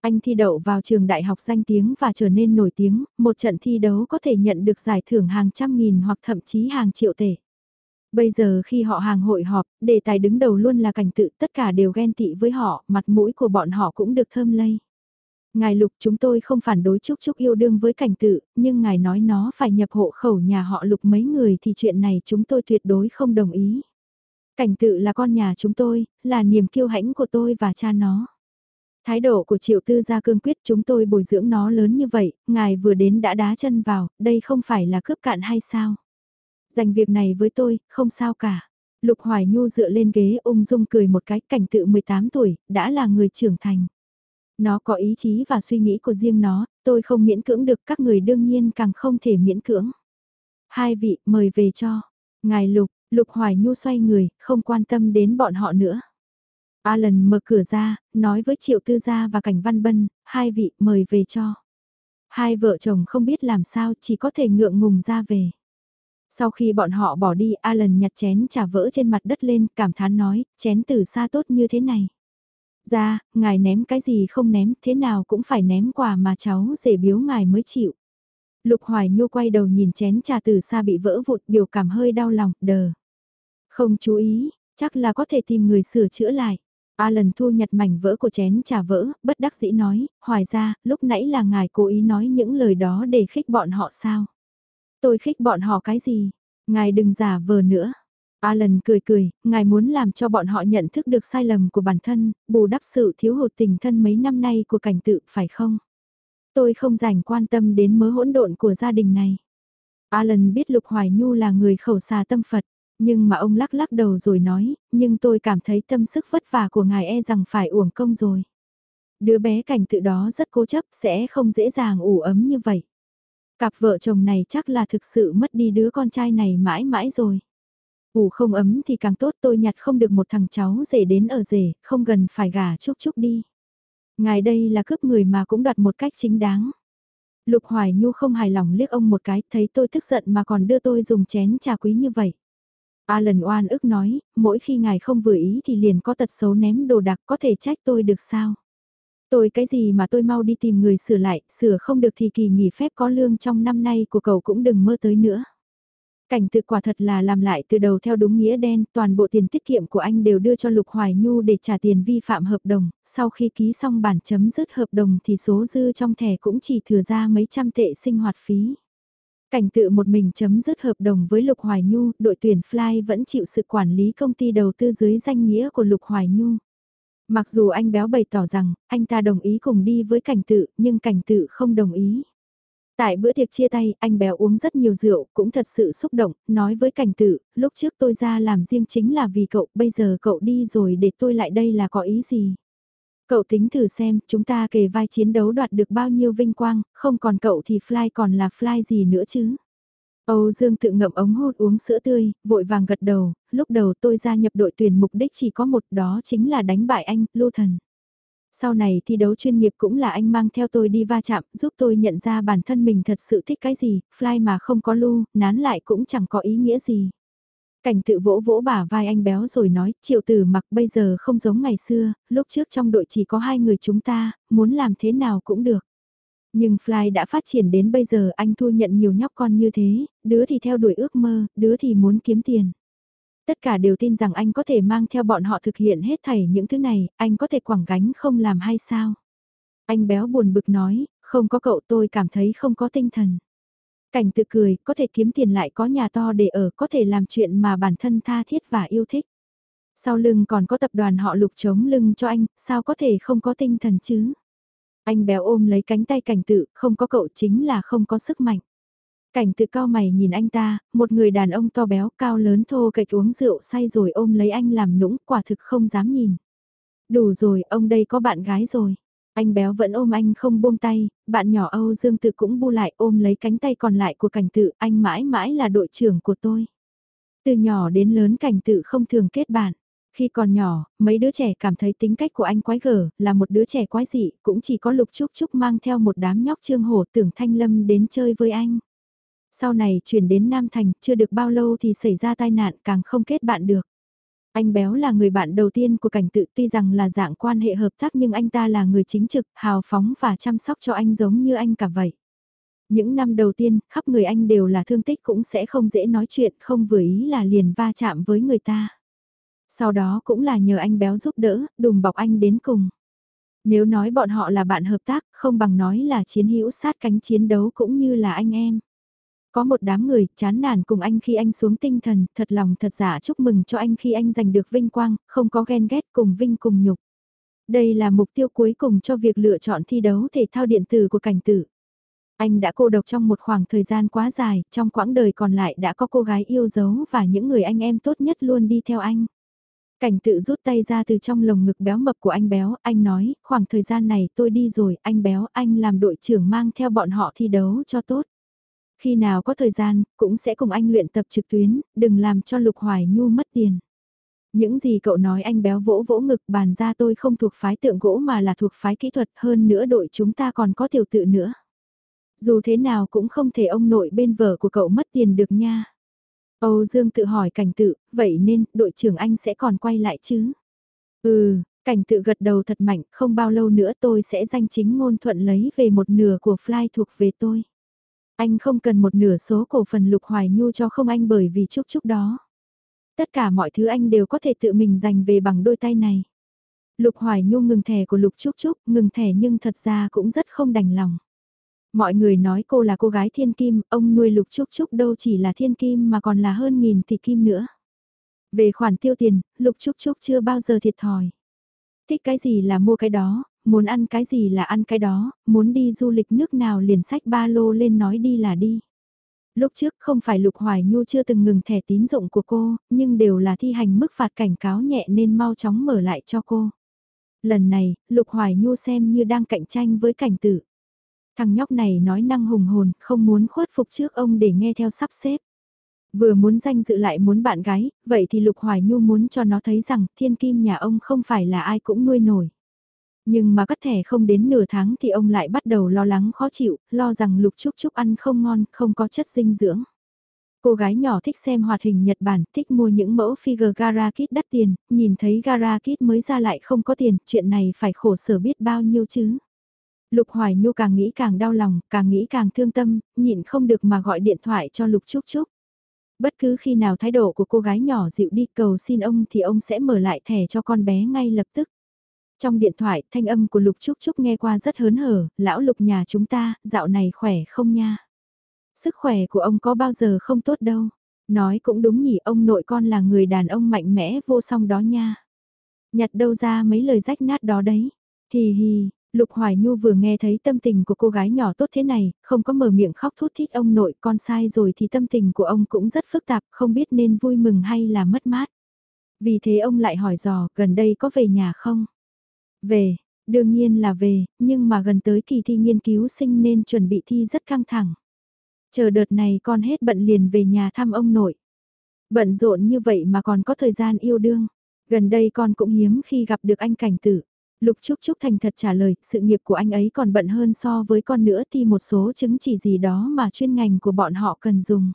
Anh thi đậu vào trường đại học danh tiếng và trở nên nổi tiếng, một trận thi đấu có thể nhận được giải thưởng hàng trăm nghìn hoặc thậm chí hàng triệu tệ. Bây giờ khi họ hàng hội họp, đề tài đứng đầu luôn là cảnh tự, tất cả đều ghen tị với họ, mặt mũi của bọn họ cũng được thơm lây. Ngài Lục chúng tôi không phản đối Trúc Trúc yêu đương với cảnh tự, nhưng ngài nói nó phải nhập hộ khẩu nhà họ Lục mấy người thì chuyện này chúng tôi tuyệt đối không đồng ý. Cảnh tự là con nhà chúng tôi, là niềm kiêu hãnh của tôi và cha nó. Thái độ của triệu tư gia cương quyết chúng tôi bồi dưỡng nó lớn như vậy, ngài vừa đến đã đá chân vào, đây không phải là cướp cạn hay sao? Dành việc này với tôi, không sao cả. Lục Hoài Nhu dựa lên ghế ung dung cười một cái cảnh tự 18 tuổi, đã là người trưởng thành. Nó có ý chí và suy nghĩ của riêng nó, tôi không miễn cưỡng được các người đương nhiên càng không thể miễn cưỡng. Hai vị, mời về cho. Ngài Lục, Lục Hoài Nhu xoay người, không quan tâm đến bọn họ nữa. Alan mở cửa ra, nói với Triệu Tư Gia và Cảnh Văn Bân, hai vị mời về cho. Hai vợ chồng không biết làm sao chỉ có thể ngượng ngùng ra về. Sau khi bọn họ bỏ đi, Alan nhặt chén trà vỡ trên mặt đất lên, cảm thán nói, chén từ xa tốt như thế này. Ra, ngài ném cái gì không ném, thế nào cũng phải ném quà mà cháu rể biếu ngài mới chịu. Lục Hoài Nhu quay đầu nhìn chén trà từ xa bị vỡ vụt, biểu cảm hơi đau lòng, đờ. Không chú ý, chắc là có thể tìm người sửa chữa lại. Alan thu nhặt mảnh vỡ của chén trà vỡ, bất đắc dĩ nói, hoài ra, lúc nãy là ngài cố ý nói những lời đó để khích bọn họ sao? Tôi khích bọn họ cái gì? Ngài đừng giả vờ nữa. Alan cười cười, ngài muốn làm cho bọn họ nhận thức được sai lầm của bản thân, bù đắp sự thiếu hụt tình thân mấy năm nay của cảnh tự, phải không? Tôi không dành quan tâm đến mớ hỗn độn của gia đình này. Alan biết Lục Hoài Nhu là người khẩu xà tâm Phật, nhưng mà ông lắc lắc đầu rồi nói, nhưng tôi cảm thấy tâm sức vất vả của ngài e rằng phải uổng công rồi. Đứa bé cảnh tự đó rất cố chấp, sẽ không dễ dàng ủ ấm như vậy. Cặp vợ chồng này chắc là thực sự mất đi đứa con trai này mãi mãi rồi. Ủ không ấm thì càng tốt tôi nhặt không được một thằng cháu rể đến ở rể, không gần phải gả chúc chúc đi. Ngài đây là cướp người mà cũng đoạt một cách chính đáng. Lục Hoài Nhu không hài lòng liếc ông một cái, thấy tôi tức giận mà còn đưa tôi dùng chén trà quý như vậy. Alan oan ức nói, mỗi khi ngài không vừa ý thì liền có tật xấu ném đồ đạc có thể trách tôi được sao? Tôi cái gì mà tôi mau đi tìm người sửa lại, sửa không được thì kỳ nghỉ phép có lương trong năm nay của cậu cũng đừng mơ tới nữa. Cảnh tự quả thật là làm lại từ đầu theo đúng nghĩa đen, toàn bộ tiền tiết kiệm của anh đều đưa cho Lục Hoài Nhu để trả tiền vi phạm hợp đồng, sau khi ký xong bản chấm dứt hợp đồng thì số dư trong thẻ cũng chỉ thừa ra mấy trăm tệ sinh hoạt phí. Cảnh tự một mình chấm dứt hợp đồng với Lục Hoài Nhu, đội tuyển Fly vẫn chịu sự quản lý công ty đầu tư dưới danh nghĩa của Lục Hoài Nhu. Mặc dù anh béo bày tỏ rằng, anh ta đồng ý cùng đi với cảnh tự, nhưng cảnh tự không đồng ý. Tại bữa tiệc chia tay, anh béo uống rất nhiều rượu, cũng thật sự xúc động, nói với cảnh tự, lúc trước tôi ra làm riêng chính là vì cậu, bây giờ cậu đi rồi để tôi lại đây là có ý gì? Cậu tính thử xem, chúng ta kề vai chiến đấu đoạt được bao nhiêu vinh quang, không còn cậu thì fly còn là fly gì nữa chứ? Âu Dương tự ngậm ống hút uống sữa tươi, vội vàng gật đầu, lúc đầu tôi gia nhập đội tuyển mục đích chỉ có một đó chính là đánh bại anh, Lưu Thần. Sau này thi đấu chuyên nghiệp cũng là anh mang theo tôi đi va chạm, giúp tôi nhận ra bản thân mình thật sự thích cái gì, fly mà không có lưu, nán lại cũng chẳng có ý nghĩa gì. Cảnh tự vỗ vỗ bả vai anh béo rồi nói, triệu tử mặc bây giờ không giống ngày xưa, lúc trước trong đội chỉ có hai người chúng ta, muốn làm thế nào cũng được. Nhưng Fly đã phát triển đến bây giờ anh thu nhận nhiều nhóc con như thế, đứa thì theo đuổi ước mơ, đứa thì muốn kiếm tiền. Tất cả đều tin rằng anh có thể mang theo bọn họ thực hiện hết thảy những thứ này, anh có thể quảng gánh không làm hay sao? Anh béo buồn bực nói, không có cậu tôi cảm thấy không có tinh thần. Cảnh tự cười, có thể kiếm tiền lại có nhà to để ở, có thể làm chuyện mà bản thân tha thiết và yêu thích. Sau lưng còn có tập đoàn họ lục chống lưng cho anh, sao có thể không có tinh thần chứ? Anh béo ôm lấy cánh tay cảnh tự, không có cậu chính là không có sức mạnh. Cảnh tự cao mày nhìn anh ta, một người đàn ông to béo cao lớn thô kệch uống rượu say rồi ôm lấy anh làm nũng quả thực không dám nhìn. Đủ rồi, ông đây có bạn gái rồi. Anh béo vẫn ôm anh không buông tay, bạn nhỏ Âu Dương Tự cũng bu lại ôm lấy cánh tay còn lại của cảnh tự, anh mãi mãi là đội trưởng của tôi. Từ nhỏ đến lớn cảnh tự không thường kết bạn. Khi còn nhỏ, mấy đứa trẻ cảm thấy tính cách của anh quái gở, là một đứa trẻ quái dị, cũng chỉ có Lục Trúc Trúc mang theo một đám nhóc trương hổ tưởng Thanh Lâm đến chơi với anh. Sau này chuyển đến Nam Thành, chưa được bao lâu thì xảy ra tai nạn càng không kết bạn được. Anh Béo là người bạn đầu tiên của cảnh tự tuy rằng là dạng quan hệ hợp tác nhưng anh ta là người chính trực, hào phóng và chăm sóc cho anh giống như anh cả vậy. Những năm đầu tiên, khắp người anh đều là thương tích cũng sẽ không dễ nói chuyện, không vừa ý là liền va chạm với người ta. Sau đó cũng là nhờ anh béo giúp đỡ, đùm bọc anh đến cùng. Nếu nói bọn họ là bạn hợp tác, không bằng nói là chiến hữu sát cánh chiến đấu cũng như là anh em. Có một đám người chán nản cùng anh khi anh xuống tinh thần, thật lòng thật giả chúc mừng cho anh khi anh giành được vinh quang, không có ghen ghét cùng vinh cùng nhục. Đây là mục tiêu cuối cùng cho việc lựa chọn thi đấu thể thao điện tử của cảnh tử. Anh đã cô độc trong một khoảng thời gian quá dài, trong quãng đời còn lại đã có cô gái yêu dấu và những người anh em tốt nhất luôn đi theo anh. Cảnh tự rút tay ra từ trong lồng ngực béo mập của anh béo, anh nói, khoảng thời gian này tôi đi rồi, anh béo, anh làm đội trưởng mang theo bọn họ thi đấu cho tốt. Khi nào có thời gian, cũng sẽ cùng anh luyện tập trực tuyến, đừng làm cho Lục Hoài Nhu mất tiền. Những gì cậu nói anh béo vỗ vỗ ngực bàn ra tôi không thuộc phái tượng gỗ mà là thuộc phái kỹ thuật hơn nữa đội chúng ta còn có tiểu tự nữa. Dù thế nào cũng không thể ông nội bên vợ của cậu mất tiền được nha. Âu Dương tự hỏi cảnh tự, vậy nên đội trưởng anh sẽ còn quay lại chứ? Ừ, cảnh tự gật đầu thật mạnh, không bao lâu nữa tôi sẽ danh chính ngôn thuận lấy về một nửa của Fly thuộc về tôi. Anh không cần một nửa số cổ phần Lục Hoài Nhu cho không anh bởi vì chúc chúc đó. Tất cả mọi thứ anh đều có thể tự mình giành về bằng đôi tay này. Lục Hoài Nhu ngừng thẻ của Lục Trúc Trúc, ngừng thẻ nhưng thật ra cũng rất không đành lòng. Mọi người nói cô là cô gái thiên kim, ông nuôi Lục Trúc Trúc đâu chỉ là thiên kim mà còn là hơn nghìn tỷ kim nữa. Về khoản tiêu tiền, Lục Trúc Trúc chưa bao giờ thiệt thòi. Thích cái gì là mua cái đó, muốn ăn cái gì là ăn cái đó, muốn đi du lịch nước nào liền sách ba lô lên nói đi là đi. Lúc trước không phải Lục Hoài Nhu chưa từng ngừng thẻ tín dụng của cô, nhưng đều là thi hành mức phạt cảnh cáo nhẹ nên mau chóng mở lại cho cô. Lần này, Lục Hoài Nhu xem như đang cạnh tranh với cảnh tử. Thằng nhóc này nói năng hùng hồn, không muốn khuất phục trước ông để nghe theo sắp xếp. Vừa muốn danh dự lại muốn bạn gái, vậy thì Lục Hoài Nhu muốn cho nó thấy rằng thiên kim nhà ông không phải là ai cũng nuôi nổi. Nhưng mà cắt thẻ không đến nửa tháng thì ông lại bắt đầu lo lắng khó chịu, lo rằng Lục Trúc Trúc ăn không ngon, không có chất dinh dưỡng. Cô gái nhỏ thích xem hoạt hình Nhật Bản, thích mua những mẫu figure gara kit đắt tiền, nhìn thấy gara kit mới ra lại không có tiền, chuyện này phải khổ sở biết bao nhiêu chứ. Lục Hoài Nhu càng nghĩ càng đau lòng, càng nghĩ càng thương tâm, nhịn không được mà gọi điện thoại cho Lục Trúc Trúc. Bất cứ khi nào thái độ của cô gái nhỏ dịu đi cầu xin ông thì ông sẽ mở lại thẻ cho con bé ngay lập tức. Trong điện thoại, thanh âm của Lục Trúc Trúc nghe qua rất hớn hở, lão Lục nhà chúng ta, dạo này khỏe không nha? Sức khỏe của ông có bao giờ không tốt đâu. Nói cũng đúng nhỉ, ông nội con là người đàn ông mạnh mẽ vô song đó nha. Nhặt đâu ra mấy lời rách nát đó đấy. Hì hì, Lục Hoài Nhu vừa nghe thấy tâm tình của cô gái nhỏ tốt thế này, không có mở miệng khóc thút thít ông nội con sai rồi thì tâm tình của ông cũng rất phức tạp, không biết nên vui mừng hay là mất mát. Vì thế ông lại hỏi dò, gần đây có về nhà không? Về, đương nhiên là về, nhưng mà gần tới kỳ thi nghiên cứu sinh nên chuẩn bị thi rất căng thẳng. Chờ đợt này con hết bận liền về nhà thăm ông nội. Bận rộn như vậy mà còn có thời gian yêu đương. Gần đây con cũng hiếm khi gặp được anh cảnh tử. Lục Trúc Trúc thành thật trả lời, sự nghiệp của anh ấy còn bận hơn so với con nữa thì một số chứng chỉ gì đó mà chuyên ngành của bọn họ cần dùng.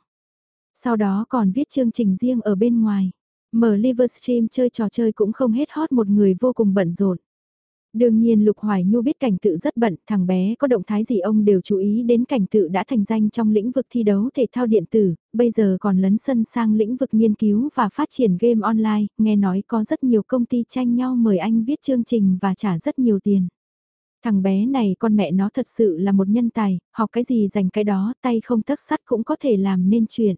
Sau đó còn viết chương trình riêng ở bên ngoài. Mở Livestream chơi trò chơi cũng không hết hot một người vô cùng bận rộn. Đương nhiên Lục Hoài Nhu biết cảnh tự rất bận, thằng bé có động thái gì ông đều chú ý đến cảnh tự đã thành danh trong lĩnh vực thi đấu thể thao điện tử, bây giờ còn lấn sân sang lĩnh vực nghiên cứu và phát triển game online, nghe nói có rất nhiều công ty tranh nhau mời anh viết chương trình và trả rất nhiều tiền. Thằng bé này con mẹ nó thật sự là một nhân tài, học cái gì dành cái đó, tay không tấc sắt cũng có thể làm nên chuyện.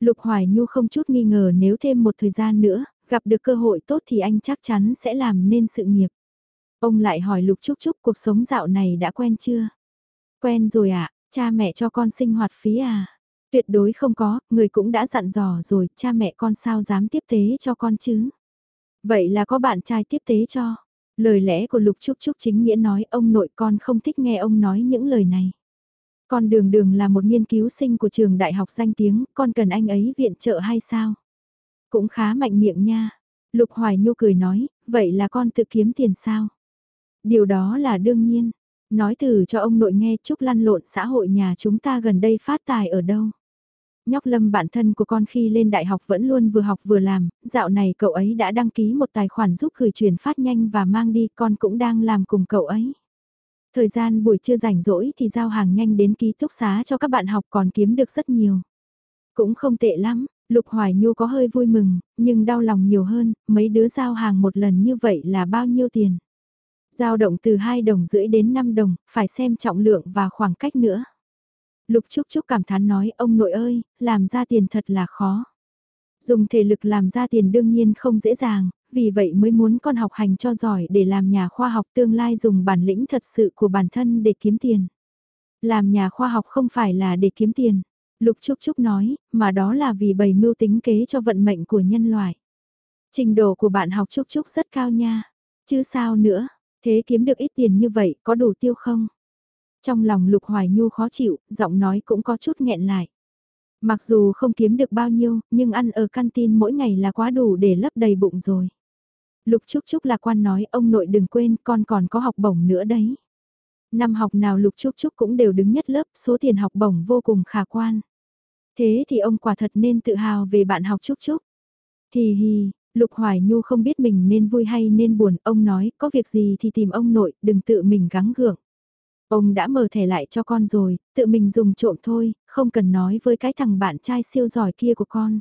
Lục Hoài Nhu không chút nghi ngờ nếu thêm một thời gian nữa, gặp được cơ hội tốt thì anh chắc chắn sẽ làm nên sự nghiệp. Ông lại hỏi Lục Trúc Trúc cuộc sống dạo này đã quen chưa? Quen rồi ạ, à, cha mẹ cho con sinh hoạt phí à? Tuyệt đối không có, người cũng đã dặn dò rồi, cha mẹ con sao dám tiếp tế cho con chứ? Vậy là có bạn trai tiếp tế cho. Lời lẽ của Lục Trúc Trúc chính nghĩa nói ông nội con không thích nghe ông nói những lời này. Con đường đường là một nghiên cứu sinh của trường đại học danh tiếng, con cần anh ấy viện trợ hay sao? Cũng khá mạnh miệng nha. Lục Hoài Nhu cười nói, vậy là con tự kiếm tiền sao? Điều đó là đương nhiên. Nói thử cho ông nội nghe chúc lăn lộn xã hội nhà chúng ta gần đây phát tài ở đâu. Nhóc lâm bản thân của con khi lên đại học vẫn luôn vừa học vừa làm, dạo này cậu ấy đã đăng ký một tài khoản giúp gửi chuyển phát nhanh và mang đi, con cũng đang làm cùng cậu ấy. Thời gian buổi trưa rảnh rỗi thì giao hàng nhanh đến ký túc xá cho các bạn học còn kiếm được rất nhiều. Cũng không tệ lắm, Lục Hoài Nhu có hơi vui mừng, nhưng đau lòng nhiều hơn, mấy đứa giao hàng một lần như vậy là bao nhiêu tiền. Giao động từ 2 đồng rưỡi đến 5 đồng, phải xem trọng lượng và khoảng cách nữa. Lục Trúc Trúc cảm thán nói ông nội ơi, làm ra tiền thật là khó. Dùng thể lực làm ra tiền đương nhiên không dễ dàng, vì vậy mới muốn con học hành cho giỏi để làm nhà khoa học tương lai dùng bản lĩnh thật sự của bản thân để kiếm tiền. Làm nhà khoa học không phải là để kiếm tiền, Lục Trúc Trúc nói, mà đó là vì bày mưu tính kế cho vận mệnh của nhân loại. Trình độ của bạn học Trúc Trúc rất cao nha, chứ sao nữa, thế kiếm được ít tiền như vậy có đủ tiêu không? Trong lòng Lục Hoài Nhu khó chịu, giọng nói cũng có chút nghẹn lại. Mặc dù không kiếm được bao nhiêu, nhưng ăn ở canteen mỗi ngày là quá đủ để lấp đầy bụng rồi. Lục Trúc Trúc lạc quan nói ông nội đừng quên con còn có học bổng nữa đấy. Năm học nào Lục Trúc Trúc cũng đều đứng nhất lớp, số tiền học bổng vô cùng khả quan. Thế thì ông quả thật nên tự hào về bạn học Trúc Trúc. Hì hì, Lục Hoài Nhu không biết mình nên vui hay nên buồn, ông nói có việc gì thì tìm ông nội, đừng tự mình gắng gượng. Ông đã mở thẻ lại cho con rồi, tự mình dùng trộm thôi, không cần nói với cái thằng bạn trai siêu giỏi kia của con.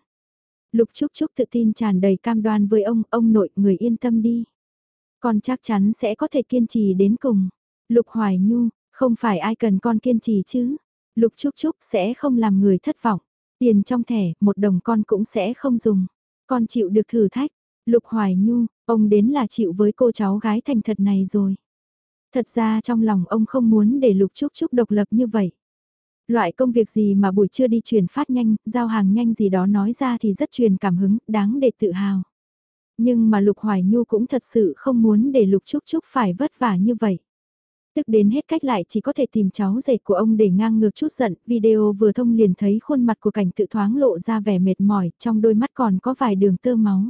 Lục Trúc Trúc tự tin tràn đầy cam đoan với ông, ông nội người yên tâm đi. Con chắc chắn sẽ có thể kiên trì đến cùng. Lục Hoài Nhu, không phải ai cần con kiên trì chứ. Lục Trúc Trúc sẽ không làm người thất vọng. Tiền trong thẻ, một đồng con cũng sẽ không dùng. Con chịu được thử thách. Lục Hoài Nhu, ông đến là chịu với cô cháu gái thành thật này rồi. Thật ra trong lòng ông không muốn để Lục Trúc Trúc độc lập như vậy. Loại công việc gì mà buổi trưa đi truyền phát nhanh, giao hàng nhanh gì đó nói ra thì rất truyền cảm hứng, đáng để tự hào. Nhưng mà Lục Hoài Nhu cũng thật sự không muốn để Lục Trúc Trúc phải vất vả như vậy. Tức đến hết cách lại chỉ có thể tìm cháu rể của ông để ngang ngược chút giận, video vừa thông liền thấy khuôn mặt của cảnh tự thoáng lộ ra vẻ mệt mỏi, trong đôi mắt còn có vài đường tơ máu.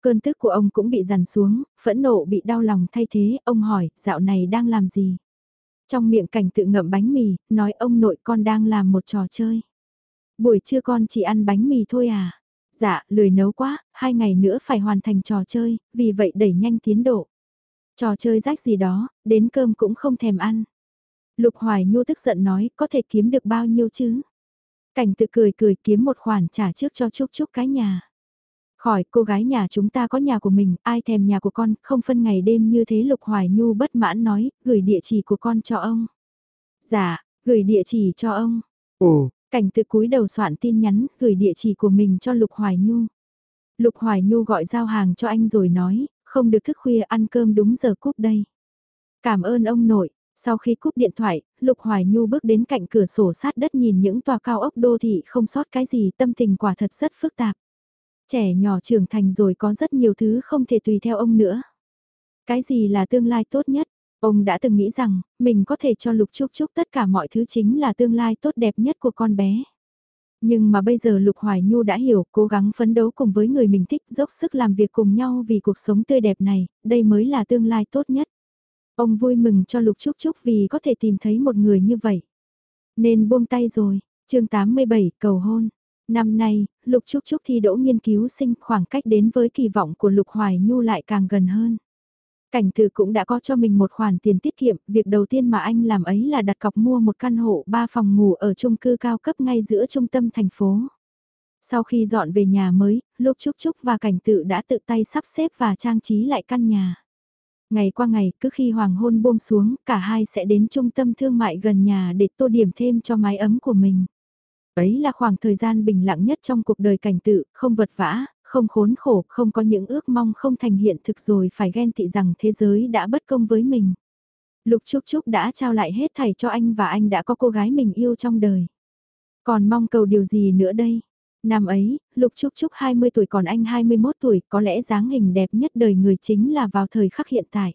Cơn tức của ông cũng bị dằn xuống, phẫn nộ bị đau lòng thay thế, ông hỏi, dạo này đang làm gì? Trong miệng cảnh tự ngậm bánh mì, nói ông nội con đang làm một trò chơi. Buổi trưa con chỉ ăn bánh mì thôi à? Dạ, lười nấu quá, hai ngày nữa phải hoàn thành trò chơi, vì vậy đẩy nhanh tiến độ. Trò chơi rách gì đó, đến cơm cũng không thèm ăn. Lục Hoài Nhu tức giận nói, có thể kiếm được bao nhiêu chứ? Cảnh tự cười cười kiếm một khoản trả trước cho Trúc Trúc cái nhà. Khỏi cô gái nhà chúng ta có nhà của mình, ai thèm nhà của con, không phân ngày đêm như thế Lục Hoài Nhu bất mãn nói, gửi địa chỉ của con cho ông. Dạ, gửi địa chỉ cho ông. Ồ, Cảnh tự cúi đầu soạn tin nhắn, gửi địa chỉ của mình cho Lục Hoài Nhu. Lục Hoài Nhu gọi giao hàng cho anh rồi nói, không được thức khuya ăn cơm đúng giờ cúp đây. Cảm ơn ông nội, sau khi cúp điện thoại, Lục Hoài Nhu bước đến cạnh cửa sổ sát đất nhìn những tòa cao ốc đô thị không sót cái gì tâm tình quả thật rất phức tạp. Trẻ nhỏ trưởng thành rồi có rất nhiều thứ không thể tùy theo ông nữa. Cái gì là tương lai tốt nhất? Ông đã từng nghĩ rằng, mình có thể cho Lục Trúc Trúc tất cả mọi thứ chính là tương lai tốt đẹp nhất của con bé. Nhưng mà bây giờ Lục Hoài Nhu đã hiểu, cố gắng phấn đấu cùng với người mình thích, dốc sức làm việc cùng nhau vì cuộc sống tươi đẹp này, đây mới là tương lai tốt nhất. Ông vui mừng cho Lục Trúc Trúc vì có thể tìm thấy một người như vậy. Nên buông tay rồi, chương 87, cầu hôn. Năm nay, Lục Trúc Trúc thi đỗ nghiên cứu sinh khoảng cách đến với kỳ vọng của Lục Hoài Nhu lại càng gần hơn. Cảnh từ cũng đã có cho mình một khoản tiền tiết kiệm, việc đầu tiên mà anh làm ấy là đặt cọc mua một căn hộ 3 phòng ngủ ở chung cư cao cấp ngay giữa trung tâm thành phố. Sau khi dọn về nhà mới, Lục Trúc Trúc và Cảnh tự đã tự tay sắp xếp và trang trí lại căn nhà. Ngày qua ngày, cứ khi hoàng hôn buông xuống, cả hai sẽ đến trung tâm thương mại gần nhà để tô điểm thêm cho mái ấm của mình. Ấy là khoảng thời gian bình lặng nhất trong cuộc đời cảnh tự, không vật vã, không khốn khổ, không có những ước mong không thành hiện thực rồi phải ghen tị rằng thế giới đã bất công với mình. Lục Trúc Trúc đã trao lại hết thảy cho anh và anh đã có cô gái mình yêu trong đời. Còn mong cầu điều gì nữa đây? Năm ấy, Lục Trúc Trúc 20 tuổi còn anh 21 tuổi, có lẽ dáng hình đẹp nhất đời người chính là vào thời khắc hiện tại.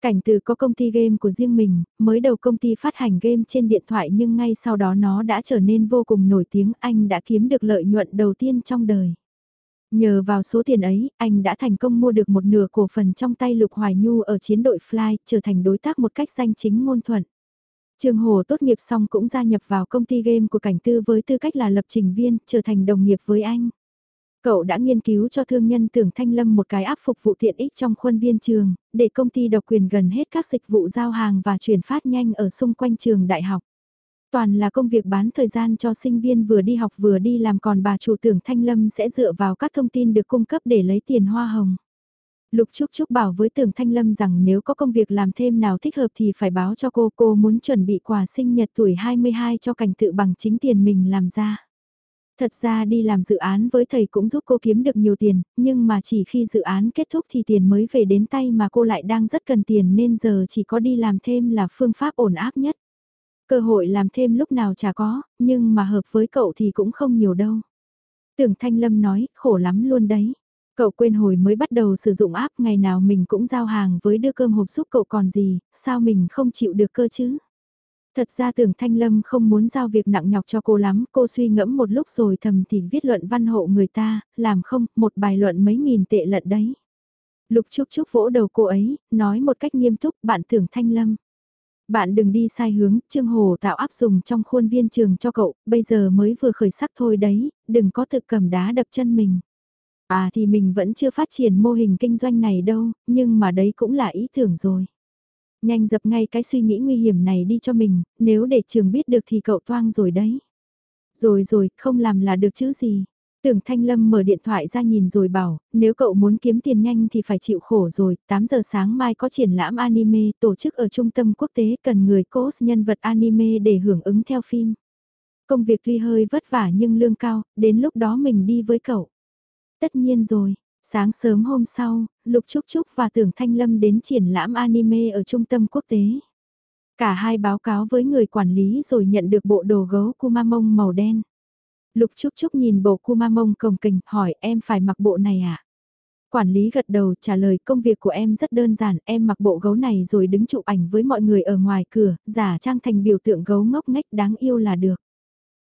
Cảnh từ có công ty game của riêng mình, mới đầu công ty phát hành game trên điện thoại nhưng ngay sau đó nó đã trở nên vô cùng nổi tiếng, anh đã kiếm được lợi nhuận đầu tiên trong đời. Nhờ vào số tiền ấy, anh đã thành công mua được một nửa cổ phần trong tay Lục Hoài Nhu ở chiến đội Fly, trở thành đối tác một cách danh chính ngôn thuận. Trường Hồ tốt nghiệp xong cũng gia nhập vào công ty game của cảnh tư với tư cách là lập trình viên, trở thành đồng nghiệp với anh. Cậu đã nghiên cứu cho thương nhân tưởng Thanh Lâm một cái áp phục vụ tiện ích trong khuôn viên trường, để công ty độc quyền gần hết các dịch vụ giao hàng và chuyển phát nhanh ở xung quanh trường đại học. Toàn là công việc bán thời gian cho sinh viên vừa đi học vừa đi làm còn bà chủ tưởng Thanh Lâm sẽ dựa vào các thông tin được cung cấp để lấy tiền hoa hồng. Lục Trúc Trúc bảo với Tưởng Thanh Lâm rằng nếu có công việc làm thêm nào thích hợp thì phải báo cho cô, cô muốn chuẩn bị quà sinh nhật tuổi 22 cho cảnh tự bằng chính tiền mình làm ra. Thật ra đi làm dự án với thầy cũng giúp cô kiếm được nhiều tiền, nhưng mà chỉ khi dự án kết thúc thì tiền mới về đến tay mà cô lại đang rất cần tiền nên giờ chỉ có đi làm thêm là phương pháp ổn áp nhất. Cơ hội làm thêm lúc nào chả có, nhưng mà hợp với cậu thì cũng không nhiều đâu. Tưởng Thanh Lâm nói, khổ lắm luôn đấy. Cậu quên hồi mới bắt đầu sử dụng app ngày nào mình cũng giao hàng với đưa cơm hộp giúp cậu còn gì, sao mình không chịu được cơ chứ? Thật ra tưởng Thanh Lâm không muốn giao việc nặng nhọc cho cô lắm, cô suy ngẫm một lúc rồi thầm thì viết luận văn hộ người ta, làm không, một bài luận mấy nghìn tệ lận đấy. Lục Trúc Trúc vỗ đầu cô ấy, nói một cách nghiêm túc, bạn tưởng Thanh Lâm. Bạn đừng đi sai hướng, Trương Hồ tạo áp dùng trong khuôn viên trường cho cậu, bây giờ mới vừa khởi sắc thôi đấy, đừng có tự cầm đá đập chân mình. À thì mình vẫn chưa phát triển mô hình kinh doanh này đâu, nhưng mà đấy cũng là ý tưởng rồi. Nhanh dập ngay cái suy nghĩ nguy hiểm này đi cho mình, nếu để trường biết được thì cậu toang rồi đấy. Rồi rồi, không làm là được chứ gì. Tưởng Thanh Lâm mở điện thoại ra nhìn rồi bảo, nếu cậu muốn kiếm tiền nhanh thì phải chịu khổ rồi, 8 giờ sáng mai có triển lãm anime tổ chức ở trung tâm quốc tế cần người cos nhân vật anime để hưởng ứng theo phim. Công việc tuy hơi vất vả nhưng lương cao, đến lúc đó mình đi với cậu. Tất nhiên rồi, sáng sớm hôm sau, Lục Trúc Trúc và Tưởng Thanh Lâm đến triển lãm anime ở trung tâm quốc tế. Cả hai báo cáo với người quản lý rồi nhận được bộ đồ gấu Kumamon màu đen. Lục Trúc Trúc nhìn bộ Kumamon cồng kềnh hỏi em phải mặc bộ này à? Quản lý gật đầu trả lời công việc của em rất đơn giản, em mặc bộ gấu này rồi đứng chụp ảnh với mọi người ở ngoài cửa, giả trang thành biểu tượng gấu ngốc nghếch đáng yêu là được.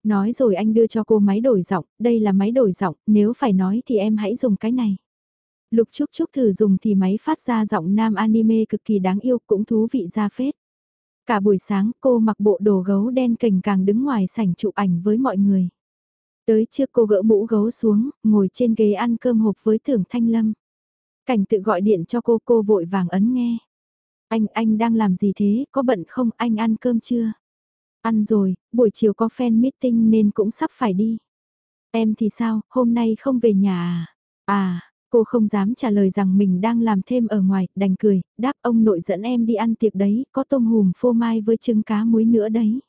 Nói rồi anh đưa cho cô máy đổi giọng, đây là máy đổi giọng, nếu phải nói thì em hãy dùng cái này. Lục Trúc Trúc thử dùng thì máy phát ra giọng nam anime cực kỳ đáng yêu cũng thú vị ra phết. Cả buổi sáng cô mặc bộ đồ gấu đen cành càng đứng ngoài sảnh chụp ảnh với mọi người. Tới trước cô gỡ mũ gấu xuống, ngồi trên ghế ăn cơm hộp với tưởng thanh lâm. Cảnh tự gọi điện cho cô cô vội vàng ấn nghe. Anh, anh đang làm gì thế, có bận không, anh ăn cơm chưa? Ăn rồi, buổi chiều có fan meeting nên cũng sắp phải đi. Em thì sao, hôm nay không về nhà à? À, cô không dám trả lời rằng mình đang làm thêm ở ngoài, đành cười, đáp ông nội dẫn em đi ăn tiệc đấy, có tôm hùm phô mai với trứng cá muối nữa đấy.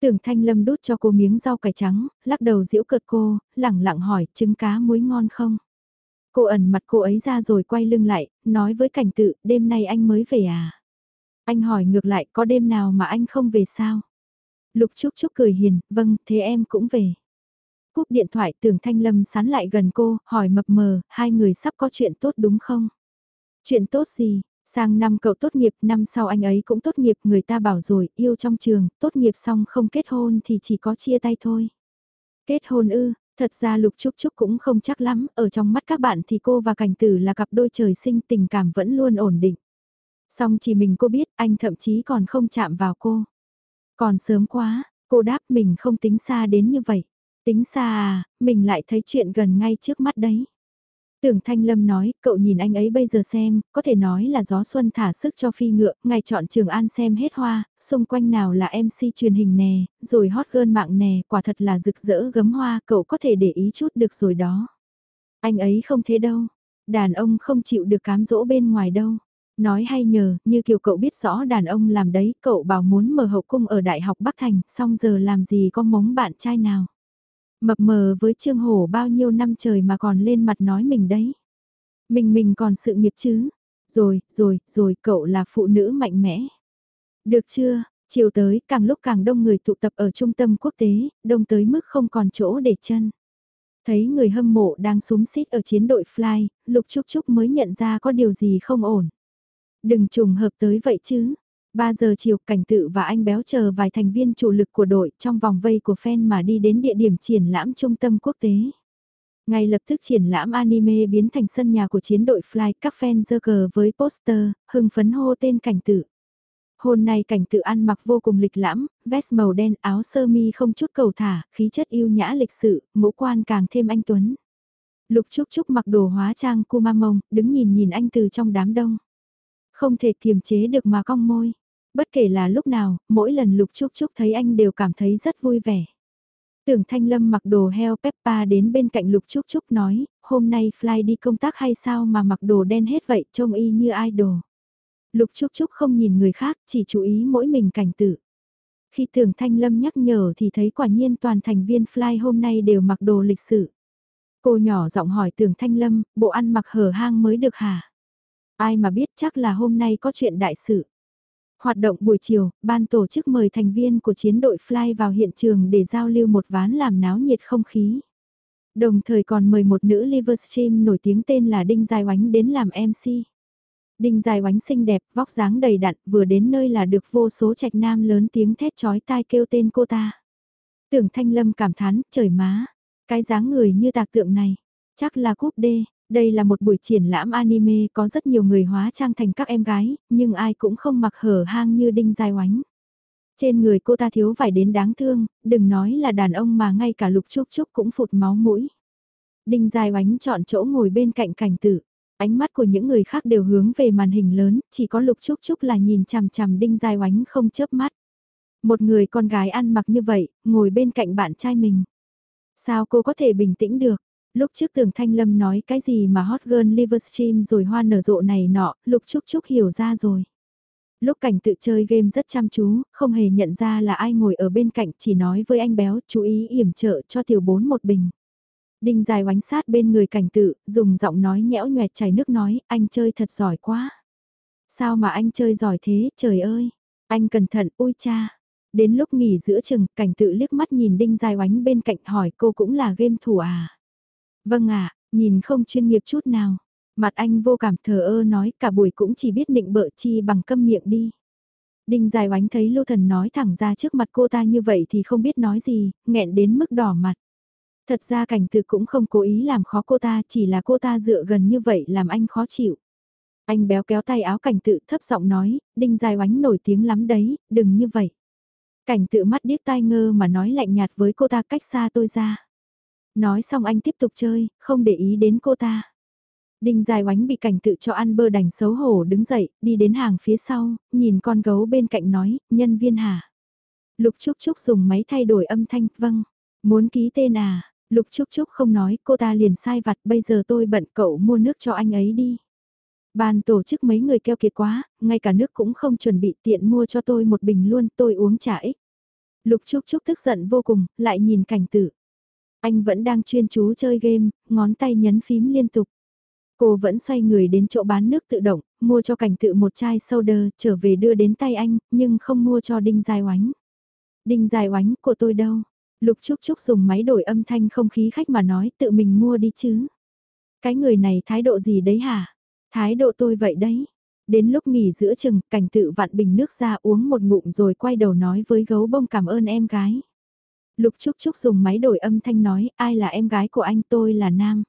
Tưởng Thanh Lâm đút cho cô miếng rau cải trắng, lắc đầu giễu cợt cô, lẳng lặng hỏi trứng cá muối ngon không? Cô ẩn mặt cô ấy ra rồi quay lưng lại, nói với cảnh tự, đêm nay anh mới về à? Anh hỏi ngược lại có đêm nào mà anh không về sao? Lục Trúc Trúc cười hiền, vâng, thế em cũng về. Cúp điện thoại tưởng Thanh Lâm sán lại gần cô, hỏi mập mờ, hai người sắp có chuyện tốt đúng không? Chuyện tốt gì? Sang năm cậu tốt nghiệp, năm sau anh ấy cũng tốt nghiệp, người ta bảo rồi, yêu trong trường, tốt nghiệp xong không kết hôn thì chỉ có chia tay thôi. Kết hôn ư, thật ra Lục Trúc Trúc cũng không chắc lắm, ở trong mắt các bạn thì cô và Cảnh Tử là cặp đôi trời sinh tình cảm vẫn luôn ổn định. Song chỉ mình cô biết, anh thậm chí còn không chạm vào cô. Còn sớm quá, cô đáp mình không tính xa đến như vậy. Tính xa à, mình lại thấy chuyện gần ngay trước mắt đấy. Tưởng Thanh Lâm nói, cậu nhìn anh ấy bây giờ xem, có thể nói là gió xuân thả sức cho phi ngựa, ngày chọn Trường An xem hết hoa, xung quanh nào là MC truyền hình nè, rồi hot girl mạng nè, quả thật là rực rỡ gấm hoa, cậu có thể để ý chút được rồi đó. Anh ấy không thế đâu, đàn ông không chịu được cám dỗ bên ngoài đâu. Nói hay nhờ, như kiểu cậu biết rõ đàn ông làm đấy, cậu bảo muốn mở hậu cung ở Đại học Bắc Thành, xong giờ làm gì có mống bạn trai nào. Mập mờ với Trương Hổ bao nhiêu năm trời mà còn lên mặt nói mình đấy. Mình mình còn sự nghiệp chứ. Rồi, rồi, rồi, cậu là phụ nữ mạnh mẽ. Được chưa, chiều tới càng lúc càng đông người tụ tập ở trung tâm quốc tế, đông tới mức không còn chỗ để chân. Thấy người hâm mộ đang súng xít ở chiến đội Fly, Lục Trúc Trúc mới nhận ra có điều gì không ổn. Đừng trùng hợp tới vậy chứ. 3 giờ chiều cảnh tự và anh béo chờ vài thành viên chủ lực của đội trong vòng vây của fan mà đi đến địa điểm triển lãm trung tâm quốc tế. Ngay lập tức triển lãm anime biến thành sân nhà của chiến đội Fly, các fan dơ cờ với poster, hưng phấn hô tên cảnh tự. Hôm nay cảnh tự ăn mặc vô cùng lịch lãm, vest màu đen áo sơ mi không chút cầu thả, khí chất yêu nhã lịch sự, ngũ quan càng thêm anh Tuấn. Lục Trúc Trúc mặc đồ hóa trang Kumamon, đứng nhìn nhìn anh từ trong đám đông. Không thể kiềm chế được mà cong môi. Bất kể là lúc nào, mỗi lần Lục Trúc Trúc thấy anh đều cảm thấy rất vui vẻ. Tưởng Thanh Lâm mặc đồ heo Peppa đến bên cạnh Lục Trúc Trúc nói, hôm nay Fly đi công tác hay sao mà mặc đồ đen hết vậy trông y như idol. Lục Trúc Trúc không nhìn người khác, chỉ chú ý mỗi mình cảnh tử. Khi Tưởng Thanh Lâm nhắc nhở thì thấy quả nhiên toàn thành viên Fly hôm nay đều mặc đồ lịch sự. Cô nhỏ giọng hỏi Tưởng Thanh Lâm, bộ ăn mặc hở hang mới được hả? Ai mà biết chắc là hôm nay có chuyện đại sự. Hoạt động buổi chiều, ban tổ chức mời thành viên của chiến đội Fly vào hiện trường để giao lưu một ván làm náo nhiệt không khí. Đồng thời còn mời một nữ Livestream nổi tiếng tên là Đinh Dài Oánh đến làm MC. Đinh Dài Oánh xinh đẹp, vóc dáng đầy đặn, vừa đến nơi là được vô số trạch nam lớn tiếng thét chói tai kêu tên cô ta. Tưởng Thanh Lâm cảm thán, trời má, cái dáng người như tạc tượng này, chắc là cúp đê, đây là một buổi triển lãm anime có rất nhiều người hóa trang thành các em gái, nhưng ai cũng không mặc hở hang như đinh dài oánh. Trên người cô ta thiếu vải đến đáng thương, đừng nói là đàn ông mà ngay cả lục trúc trúc cũng phụt máu mũi. Đinh dài oánh chọn chỗ ngồi bên cạnh cảnh tử. Ánh mắt của những người khác đều hướng về màn hình lớn, chỉ có lục trúc trúc là nhìn chằm chằm đinh dài oánh không chớp mắt. Một người con gái ăn mặc như vậy, ngồi bên cạnh bạn trai mình. Sao cô có thể bình tĩnh được? Lúc trước tường Thanh Lâm nói cái gì mà hot girl Livestream rồi hoa nở rộ này nọ, Lục Trúc Trúc hiểu ra rồi. Lúc cảnh tự chơi game rất chăm chú, không hề nhận ra là ai ngồi ở bên cạnh chỉ nói với anh béo chú ý yểm trợ cho tiểu bốn một bình. Đinh dài oánh sát bên người cảnh tự, dùng giọng nói nhẽo nhoẹt chảy nước nói, anh chơi thật giỏi quá. Sao mà anh chơi giỏi thế, trời ơi. Anh cẩn thận, ui cha. Đến lúc nghỉ giữa chừng, cảnh tự liếc mắt nhìn đinh dài oánh bên cạnh hỏi cô cũng là game thủ à. Vâng ạ, nhìn không chuyên nghiệp chút nào. Mặt anh vô cảm thờ ơ nói cả buổi cũng chỉ biết nịnh bợ chi bằng câm miệng đi. Đinh dài oánh thấy Lưu Thần nói thẳng ra trước mặt cô ta như vậy thì không biết nói gì, nghẹn đến mức đỏ mặt. Thật ra cảnh thực cũng không cố ý làm khó cô ta, chỉ là cô ta dựa gần như vậy làm anh khó chịu. Anh béo kéo tay áo cảnh tự thấp giọng nói, đinh dài oánh nổi tiếng lắm đấy, đừng như vậy. Cảnh tự mắt điếc tai ngơ mà nói lạnh nhạt với cô ta cách xa tôi ra. Nói xong anh tiếp tục chơi, không để ý đến cô ta. Đinh dài oánh bị cảnh tự cho ăn bơ đành xấu hổ đứng dậy, đi đến hàng phía sau, nhìn con gấu bên cạnh nói, nhân viên hả? Lục Trúc Trúc dùng máy thay đổi âm thanh, vâng, muốn ký tên à? Lục Trúc Trúc không nói, cô ta liền sai vặt, bây giờ tôi bận cậu mua nước cho anh ấy đi. Ban tổ chức mấy người keo kiệt quá, ngay cả nước cũng không chuẩn bị tiện mua cho tôi một bình luôn, tôi uống trà ích. Lục Trúc Trúc tức giận vô cùng, lại nhìn cảnh tử. Anh vẫn đang chuyên chú chơi game, ngón tay nhấn phím liên tục. Cô vẫn xoay người đến chỗ bán nước tự động, mua cho cảnh tự một chai soda, trở về đưa đến tay anh, nhưng không mua cho Đinh Dài Oánh. Đinh Dài Oánh của tôi đâu? Lục Trúc Trúc dùng máy đổi âm thanh không khí khách mà nói tự mình mua đi chứ. Cái người này thái độ gì đấy hả? Thái độ tôi vậy đấy. Đến lúc nghỉ giữa chừng, cảnh tự vặn bình nước ra uống một ngụm rồi quay đầu nói với gấu bông cảm ơn em gái. Lục Trúc Trúc dùng máy đổi âm thanh nói, ai là em gái của anh tôi là Nam.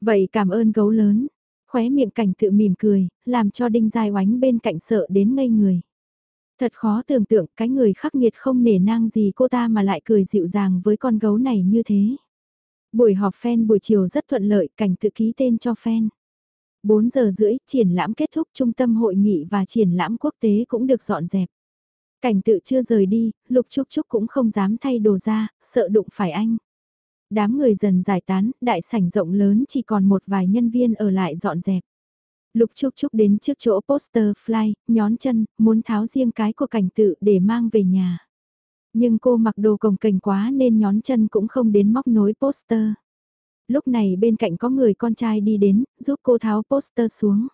Vậy cảm ơn gấu lớn. Khóe miệng cảnh tự mỉm cười, làm cho đinh dài oánh bên cạnh sợ đến ngây người. Thật khó tưởng tượng cái người khắc nghiệt không nể nang gì cô ta mà lại cười dịu dàng với con gấu này như thế. Buổi họp fan buổi chiều rất thuận lợi, cảnh tự ký tên cho fan. 4 giờ rưỡi, triển lãm kết thúc trung tâm hội nghị và triển lãm quốc tế cũng được dọn dẹp. Cảnh tự chưa rời đi, Lục Trúc Trúc cũng không dám thay đồ ra, sợ đụng phải anh. Đám người dần giải tán, đại sảnh rộng lớn chỉ còn một vài nhân viên ở lại dọn dẹp. Lục Trúc Trúc đến trước chỗ poster fly, nhón chân, muốn tháo riêng cái của cảnh tự để mang về nhà. Nhưng cô mặc đồ cồng cành quá nên nhón chân cũng không đến móc nối poster. Lúc này bên cạnh có người con trai đi đến, giúp cô tháo poster xuống.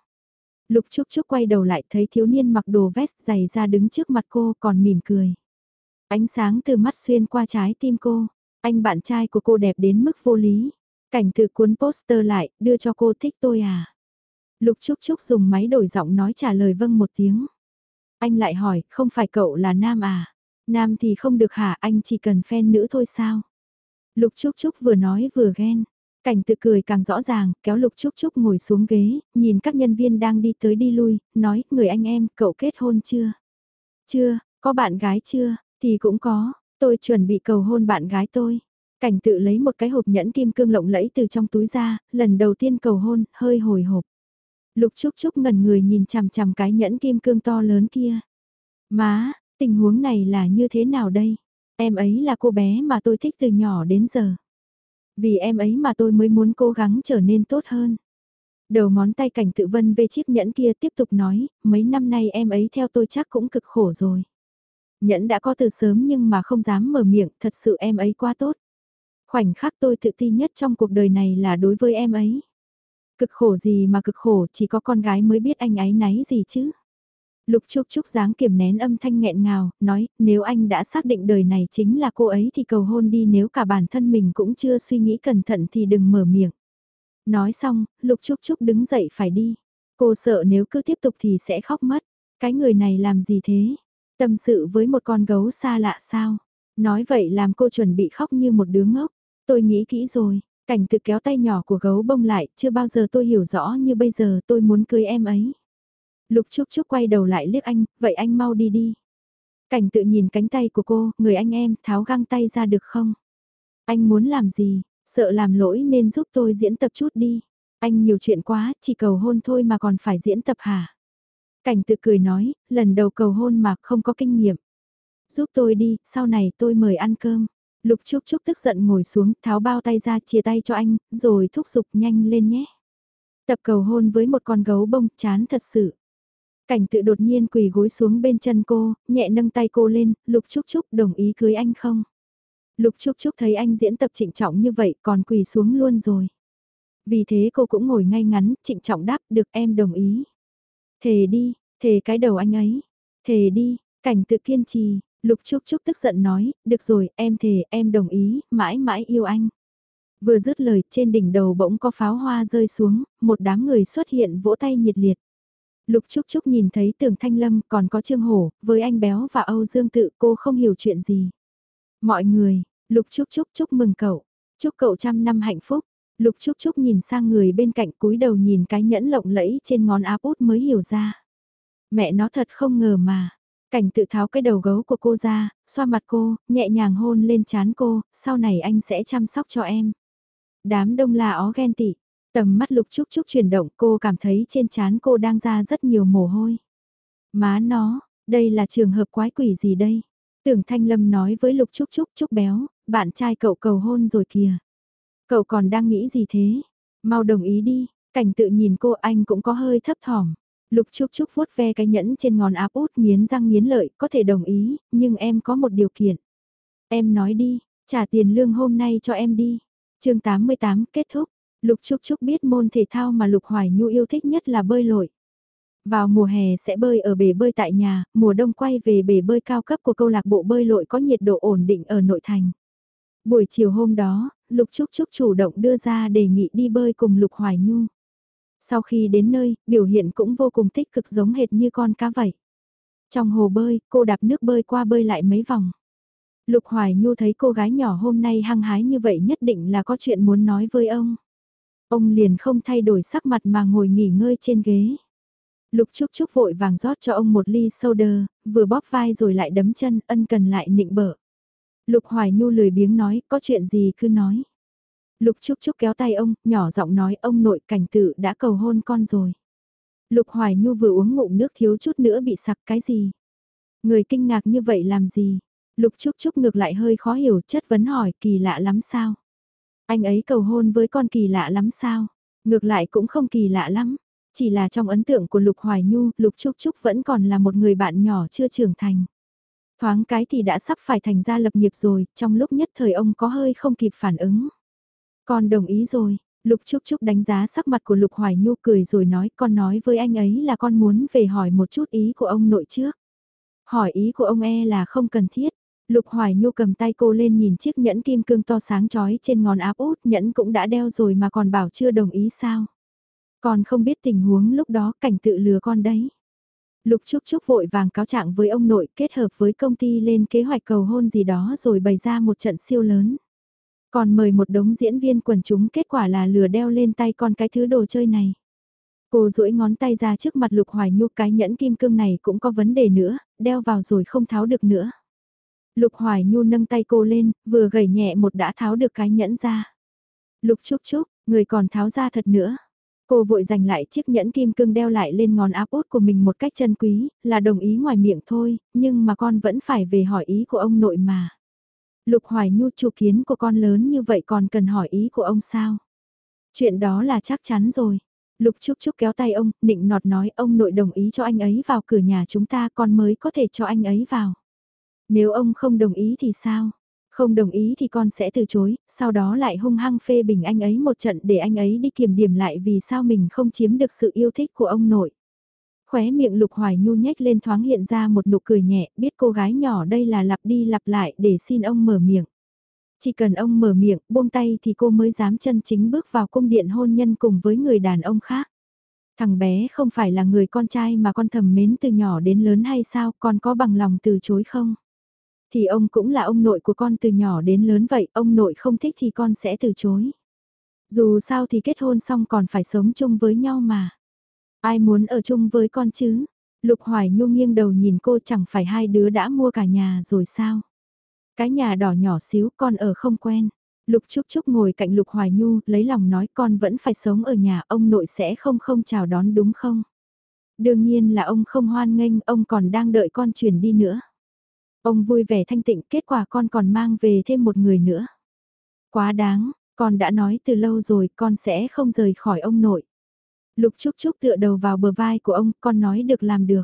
Lục Trúc Trúc quay đầu lại thấy thiếu niên mặc đồ vest dày ra đứng trước mặt cô còn mỉm cười. Ánh sáng từ mắt xuyên qua trái tim cô, anh bạn trai của cô đẹp đến mức vô lý. Cảnh từ cuốn poster lại, đưa cho cô thích tôi à. Lục Trúc Trúc dùng máy đổi giọng nói trả lời vâng một tiếng. Anh lại hỏi, không phải cậu là nam à? Nam thì không được hả, anh chỉ cần fan nữ thôi sao? Lục Trúc Trúc vừa nói vừa ghen. Cảnh tự cười càng rõ ràng, kéo Lục Trúc Trúc ngồi xuống ghế, nhìn các nhân viên đang đi tới đi lui, nói, người anh em, cậu kết hôn chưa? Chưa, có bạn gái chưa? Thì cũng có, tôi chuẩn bị cầu hôn bạn gái tôi. Cảnh tự lấy một cái hộp nhẫn kim cương lộng lẫy từ trong túi ra, lần đầu tiên cầu hôn, hơi hồi hộp. Lục Trúc Trúc ngẩn người nhìn chằm chằm cái nhẫn kim cương to lớn kia. Má, tình huống này là như thế nào đây? Em ấy là cô bé mà tôi thích từ nhỏ đến giờ. Vì em ấy mà tôi mới muốn cố gắng trở nên tốt hơn. Đầu ngón tay cảnh tự vân về chiếc nhẫn kia tiếp tục nói, mấy năm nay em ấy theo tôi chắc cũng cực khổ rồi. Nhẫn đã có từ sớm nhưng mà không dám mở miệng, thật sự em ấy quá tốt. Khoảnh khắc tôi tự ti nhất trong cuộc đời này là đối với em ấy. Cực khổ gì mà cực khổ, chỉ có con gái mới biết anh ấy náy gì chứ. Lục Trúc Trúc dáng kiềm nén âm thanh nghẹn ngào, nói, nếu anh đã xác định đời này chính là cô ấy thì cầu hôn đi nếu cả bản thân mình cũng chưa suy nghĩ cẩn thận thì đừng mở miệng. Nói xong, Lục Trúc Trúc đứng dậy phải đi. Cô sợ nếu cứ tiếp tục thì sẽ khóc mất. Cái người này làm gì thế? Tâm sự với một con gấu xa lạ sao? Nói vậy làm cô chuẩn bị khóc như một đứa ngốc. Tôi nghĩ kỹ rồi, cảnh tự kéo tay nhỏ của gấu bông lại, chưa bao giờ tôi hiểu rõ như bây giờ tôi muốn cưới em ấy. Lục Trúc Trúc quay đầu lại liếc anh, vậy anh mau đi đi. Cảnh tự nhìn cánh tay của cô, người anh em, tháo găng tay ra được không? Anh muốn làm gì, sợ làm lỗi nên giúp tôi diễn tập chút đi. Anh nhiều chuyện quá, chỉ cầu hôn thôi mà còn phải diễn tập hả? Cảnh tự cười nói, lần đầu cầu hôn mà không có kinh nghiệm. Giúp tôi đi, sau này tôi mời ăn cơm. Lục Trúc Trúc tức giận ngồi xuống, tháo bao tay ra chia tay cho anh, rồi thúc giục nhanh lên nhé. Tập cầu hôn với một con gấu bông, chán thật sự. Cảnh tự đột nhiên quỳ gối xuống bên chân cô, nhẹ nâng tay cô lên, Lục Trúc Trúc đồng ý cưới anh không? Lục Trúc Trúc thấy anh diễn tập trịnh trọng như vậy còn quỳ xuống luôn rồi. Vì thế cô cũng ngồi ngay ngắn, trịnh trọng đáp, được em đồng ý. Thề đi, thề cái đầu anh ấy. Thề đi, cảnh tự kiên trì, Lục Trúc Trúc tức giận nói, được rồi, em thề, em đồng ý, mãi mãi yêu anh. Vừa dứt lời, trên đỉnh đầu bỗng có pháo hoa rơi xuống, một đám người xuất hiện vỗ tay nhiệt liệt. Lục Trúc Trúc nhìn thấy Tưởng Thanh Lâm còn có Trương Hổ, với anh Béo và Âu Dương Tự cô không hiểu chuyện gì. Mọi người, Lục Trúc Trúc chúc mừng cậu, chúc cậu trăm năm hạnh phúc. Lục Trúc Trúc nhìn sang người bên cạnh cúi đầu nhìn cái nhẫn lộng lẫy trên ngón áp út mới hiểu ra. Mẹ nó thật không ngờ mà. Cảnh tự tháo cái đầu gấu của cô ra, xoa mặt cô, nhẹ nhàng hôn lên chán cô, sau này anh sẽ chăm sóc cho em. Đám đông là ó ghen tị, tầm mắt lục trúc trúc chuyển động cô cảm thấy trên trán cô đang ra rất nhiều mồ hôi. Má nó, đây là trường hợp quái quỷ gì đây? Tưởng Thanh Lâm nói với Lục Trúc Trúc Trúc béo, bạn trai cậu cầu hôn rồi kìa. Cậu còn đang nghĩ gì thế? Mau đồng ý đi, cảnh tự nhìn cô anh cũng có hơi thấp thỏm. Lục Trúc Trúc vuốt ve cái nhẫn trên ngón áp út nghiến răng nghiến lợi, có thể đồng ý, nhưng em có một điều kiện. Em nói đi, trả tiền lương hôm nay cho em đi. chương 88 kết thúc, Lục Trúc Trúc biết môn thể thao mà Lục Hoài Nhu yêu thích nhất là bơi lội. Vào mùa hè sẽ bơi ở bể bơi tại nhà, mùa đông quay về bể bơi cao cấp của câu lạc bộ bơi lội có nhiệt độ ổn định ở nội thành. Buổi chiều hôm đó, Lục Trúc Trúc chủ động đưa ra đề nghị đi bơi cùng Lục Hoài Nhu. Sau khi đến nơi, biểu hiện cũng vô cùng tích cực giống hệt như con cá vậy. Trong hồ bơi, cô đạp nước bơi qua bơi lại mấy vòng. Lục Hoài Nhu thấy cô gái nhỏ hôm nay hăng hái như vậy nhất định là có chuyện muốn nói với ông. Ông liền không thay đổi sắc mặt mà ngồi nghỉ ngơi trên ghế. Lục Trúc Trúc vội vàng rót cho ông một ly soda, vừa bóp vai rồi lại đấm chân, ân cần lại nịnh bợ. Lục Hoài Nhu lười biếng nói, có chuyện gì cứ nói. Lục Trúc Trúc kéo tay ông, nhỏ giọng nói ông nội cảnh tử đã cầu hôn con rồi. Lục Hoài Nhu vừa uống ngụm nước thiếu chút nữa bị sặc cái gì. Người kinh ngạc như vậy làm gì? Lục Trúc Trúc ngược lại hơi khó hiểu chất vấn hỏi kỳ lạ lắm sao? Anh ấy cầu hôn với con kỳ lạ lắm sao? Ngược lại cũng không kỳ lạ lắm. Chỉ là trong ấn tượng của Lục Hoài Nhu, Lục Trúc Trúc vẫn còn là một người bạn nhỏ chưa trưởng thành. Thoáng cái thì đã sắp phải thành ra lập nghiệp rồi, trong lúc nhất thời ông có hơi không kịp phản ứng. Con đồng ý rồi, Lục Trúc Trúc đánh giá sắc mặt của Lục Hoài Nhu cười rồi nói con nói với anh ấy là con muốn về hỏi một chút ý của ông nội trước. Hỏi ý của ông e là không cần thiết. Lục Hoài Nhu cầm tay cô lên nhìn chiếc nhẫn kim cương to sáng chói trên ngón áp út nhẫn cũng đã đeo rồi mà còn bảo chưa đồng ý sao. Còn không biết tình huống lúc đó cảnh tự lừa con đấy. Lục Trúc Trúc vội vàng cáo trạng với ông nội kết hợp với công ty lên kế hoạch cầu hôn gì đó rồi bày ra một trận siêu lớn. Còn mời một đống diễn viên quần chúng kết quả là lừa đeo lên tay con cái thứ đồ chơi này. Cô duỗi ngón tay ra trước mặt Lục Hoài Nhu cái nhẫn kim cương này cũng có vấn đề nữa, đeo vào rồi không tháo được nữa. Lục Hoài Nhu nâng tay cô lên, vừa gẩy nhẹ một đã tháo được cái nhẫn ra. Lục Trúc Trúc, người còn tháo ra thật nữa. Cô vội giành lại chiếc nhẫn kim cương đeo lại lên ngón áp út của mình một cách chân quý, là đồng ý ngoài miệng thôi, nhưng mà con vẫn phải về hỏi ý của ông nội mà. Lục Hoài Nhu chủ kiến của con lớn như vậy còn cần hỏi ý của ông sao? Chuyện đó là chắc chắn rồi. Lục Trúc Trúc kéo tay ông, nịnh nọt nói ông nội đồng ý cho anh ấy vào cửa nhà chúng ta con mới có thể cho anh ấy vào. Nếu ông không đồng ý thì sao? Không đồng ý thì con sẽ từ chối, sau đó lại hung hăng phê bình anh ấy một trận để anh ấy đi kiểm điểm lại vì sao mình không chiếm được sự yêu thích của ông nội. Khóe miệng Lục Hoài Nhu nhếch lên thoáng hiện ra một nụ cười nhẹ, biết cô gái nhỏ đây là lặp đi lặp lại để xin ông mở miệng. Chỉ cần ông mở miệng, buông tay thì cô mới dám chân chính bước vào cung điện hôn nhân cùng với người đàn ông khác. Thằng bé không phải là người con trai mà con thầm mến từ nhỏ đến lớn hay sao, con có bằng lòng từ chối không? Thì ông cũng là ông nội của con từ nhỏ đến lớn vậy, ông nội không thích thì con sẽ từ chối. Dù sao thì kết hôn xong còn phải sống chung với nhau mà. Ai muốn ở chung với con chứ? Lục Hoài Nhung nghiêng đầu nhìn cô chẳng phải hai đứa đã mua cả nhà rồi sao? Cái nhà đỏ nhỏ xíu con ở không quen. Lục Trúc Trúc ngồi cạnh Lục Hoài Nhu lấy lòng nói con vẫn phải sống ở nhà ông nội sẽ không không chào đón đúng không? Đương nhiên là ông không hoan nghênh ông còn đang đợi con chuyển đi nữa. Ông vui vẻ thanh tịnh kết quả con còn mang về thêm một người nữa. Quá đáng, con đã nói từ lâu rồi con sẽ không rời khỏi ông nội. Lục Trúc Trúc tựa đầu vào bờ vai của ông, con nói được làm được.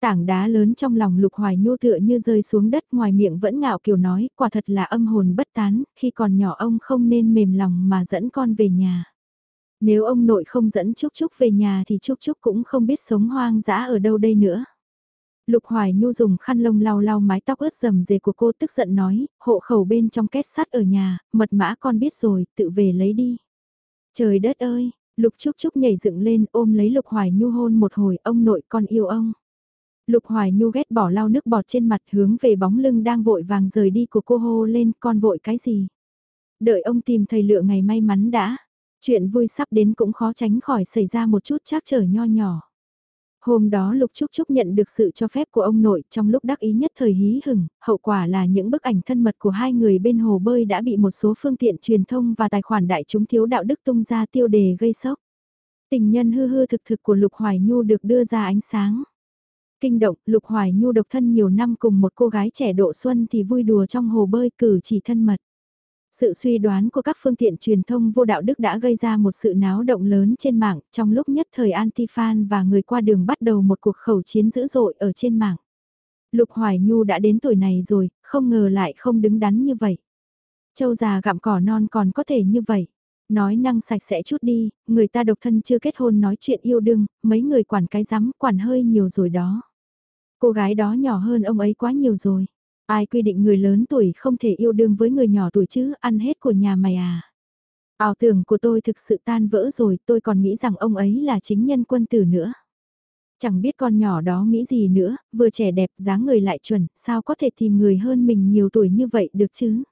Tảng đá lớn trong lòng Lục Hoài Nhu tựa như rơi xuống đất ngoài miệng vẫn ngạo kiều nói, quả thật là âm hồn bất tán, khi còn nhỏ ông không nên mềm lòng mà dẫn con về nhà. Nếu ông nội không dẫn Trúc Trúc về nhà thì Trúc Trúc cũng không biết sống hoang dã ở đâu đây nữa. Lục Hoài Nhu dùng khăn lông lau lau mái tóc ướt rầm rề của cô tức giận nói, hộ khẩu bên trong kết sắt ở nhà, mật mã con biết rồi, tự về lấy đi. Trời đất ơi, Lục Trúc Trúc nhảy dựng lên ôm lấy Lục Hoài Nhu hôn một hồi, ông nội con yêu ông. Lục Hoài Nhu ghét bỏ lau nước bọt trên mặt hướng về bóng lưng đang vội vàng rời đi của cô hô lên con vội cái gì. Đợi ông tìm thầy lựa ngày may mắn đã. Chuyện vui sắp đến cũng khó tránh khỏi xảy ra một chút trắc trở nho nhỏ. Hôm đó Lục Trúc Trúc nhận được sự cho phép của ông nội trong lúc đắc ý nhất thời hí hửng, hậu quả là những bức ảnh thân mật của hai người bên hồ bơi đã bị một số phương tiện truyền thông và tài khoản đại chúng thiếu đạo đức tung ra tiêu đề gây sốc. Tình nhân hư hư thực thực của Lục Hoài Nhu được đưa ra ánh sáng. Kinh động, Lục Hoài Nhu độc thân nhiều năm cùng một cô gái trẻ độ xuân thì vui đùa trong hồ bơi cử chỉ thân mật. Sự suy đoán của các phương tiện truyền thông vô đạo đức đã gây ra một sự náo động lớn trên mạng, trong lúc nhất thời anti-fan và người qua đường bắt đầu một cuộc khẩu chiến dữ dội ở trên mạng. Lục Hoài Nhu đã đến tuổi này rồi, không ngờ lại không đứng đắn như vậy. Châu già gặm cỏ non còn có thể như vậy. Nói năng sạch sẽ chút đi, người ta độc thân chưa kết hôn nói chuyện yêu đương, mấy người quản cái rắm quản hơi nhiều rồi đó. Cô gái đó nhỏ hơn ông ấy quá nhiều rồi. Ai quy định người lớn tuổi không thể yêu đương với người nhỏ tuổi chứ, ăn hết của nhà mày à. Ảo tưởng của tôi thực sự tan vỡ rồi, tôi còn nghĩ rằng ông ấy là chính nhân quân tử nữa. Chẳng biết con nhỏ đó nghĩ gì nữa, vừa trẻ đẹp, dáng người lại chuẩn, sao có thể tìm người hơn mình nhiều tuổi như vậy được chứ?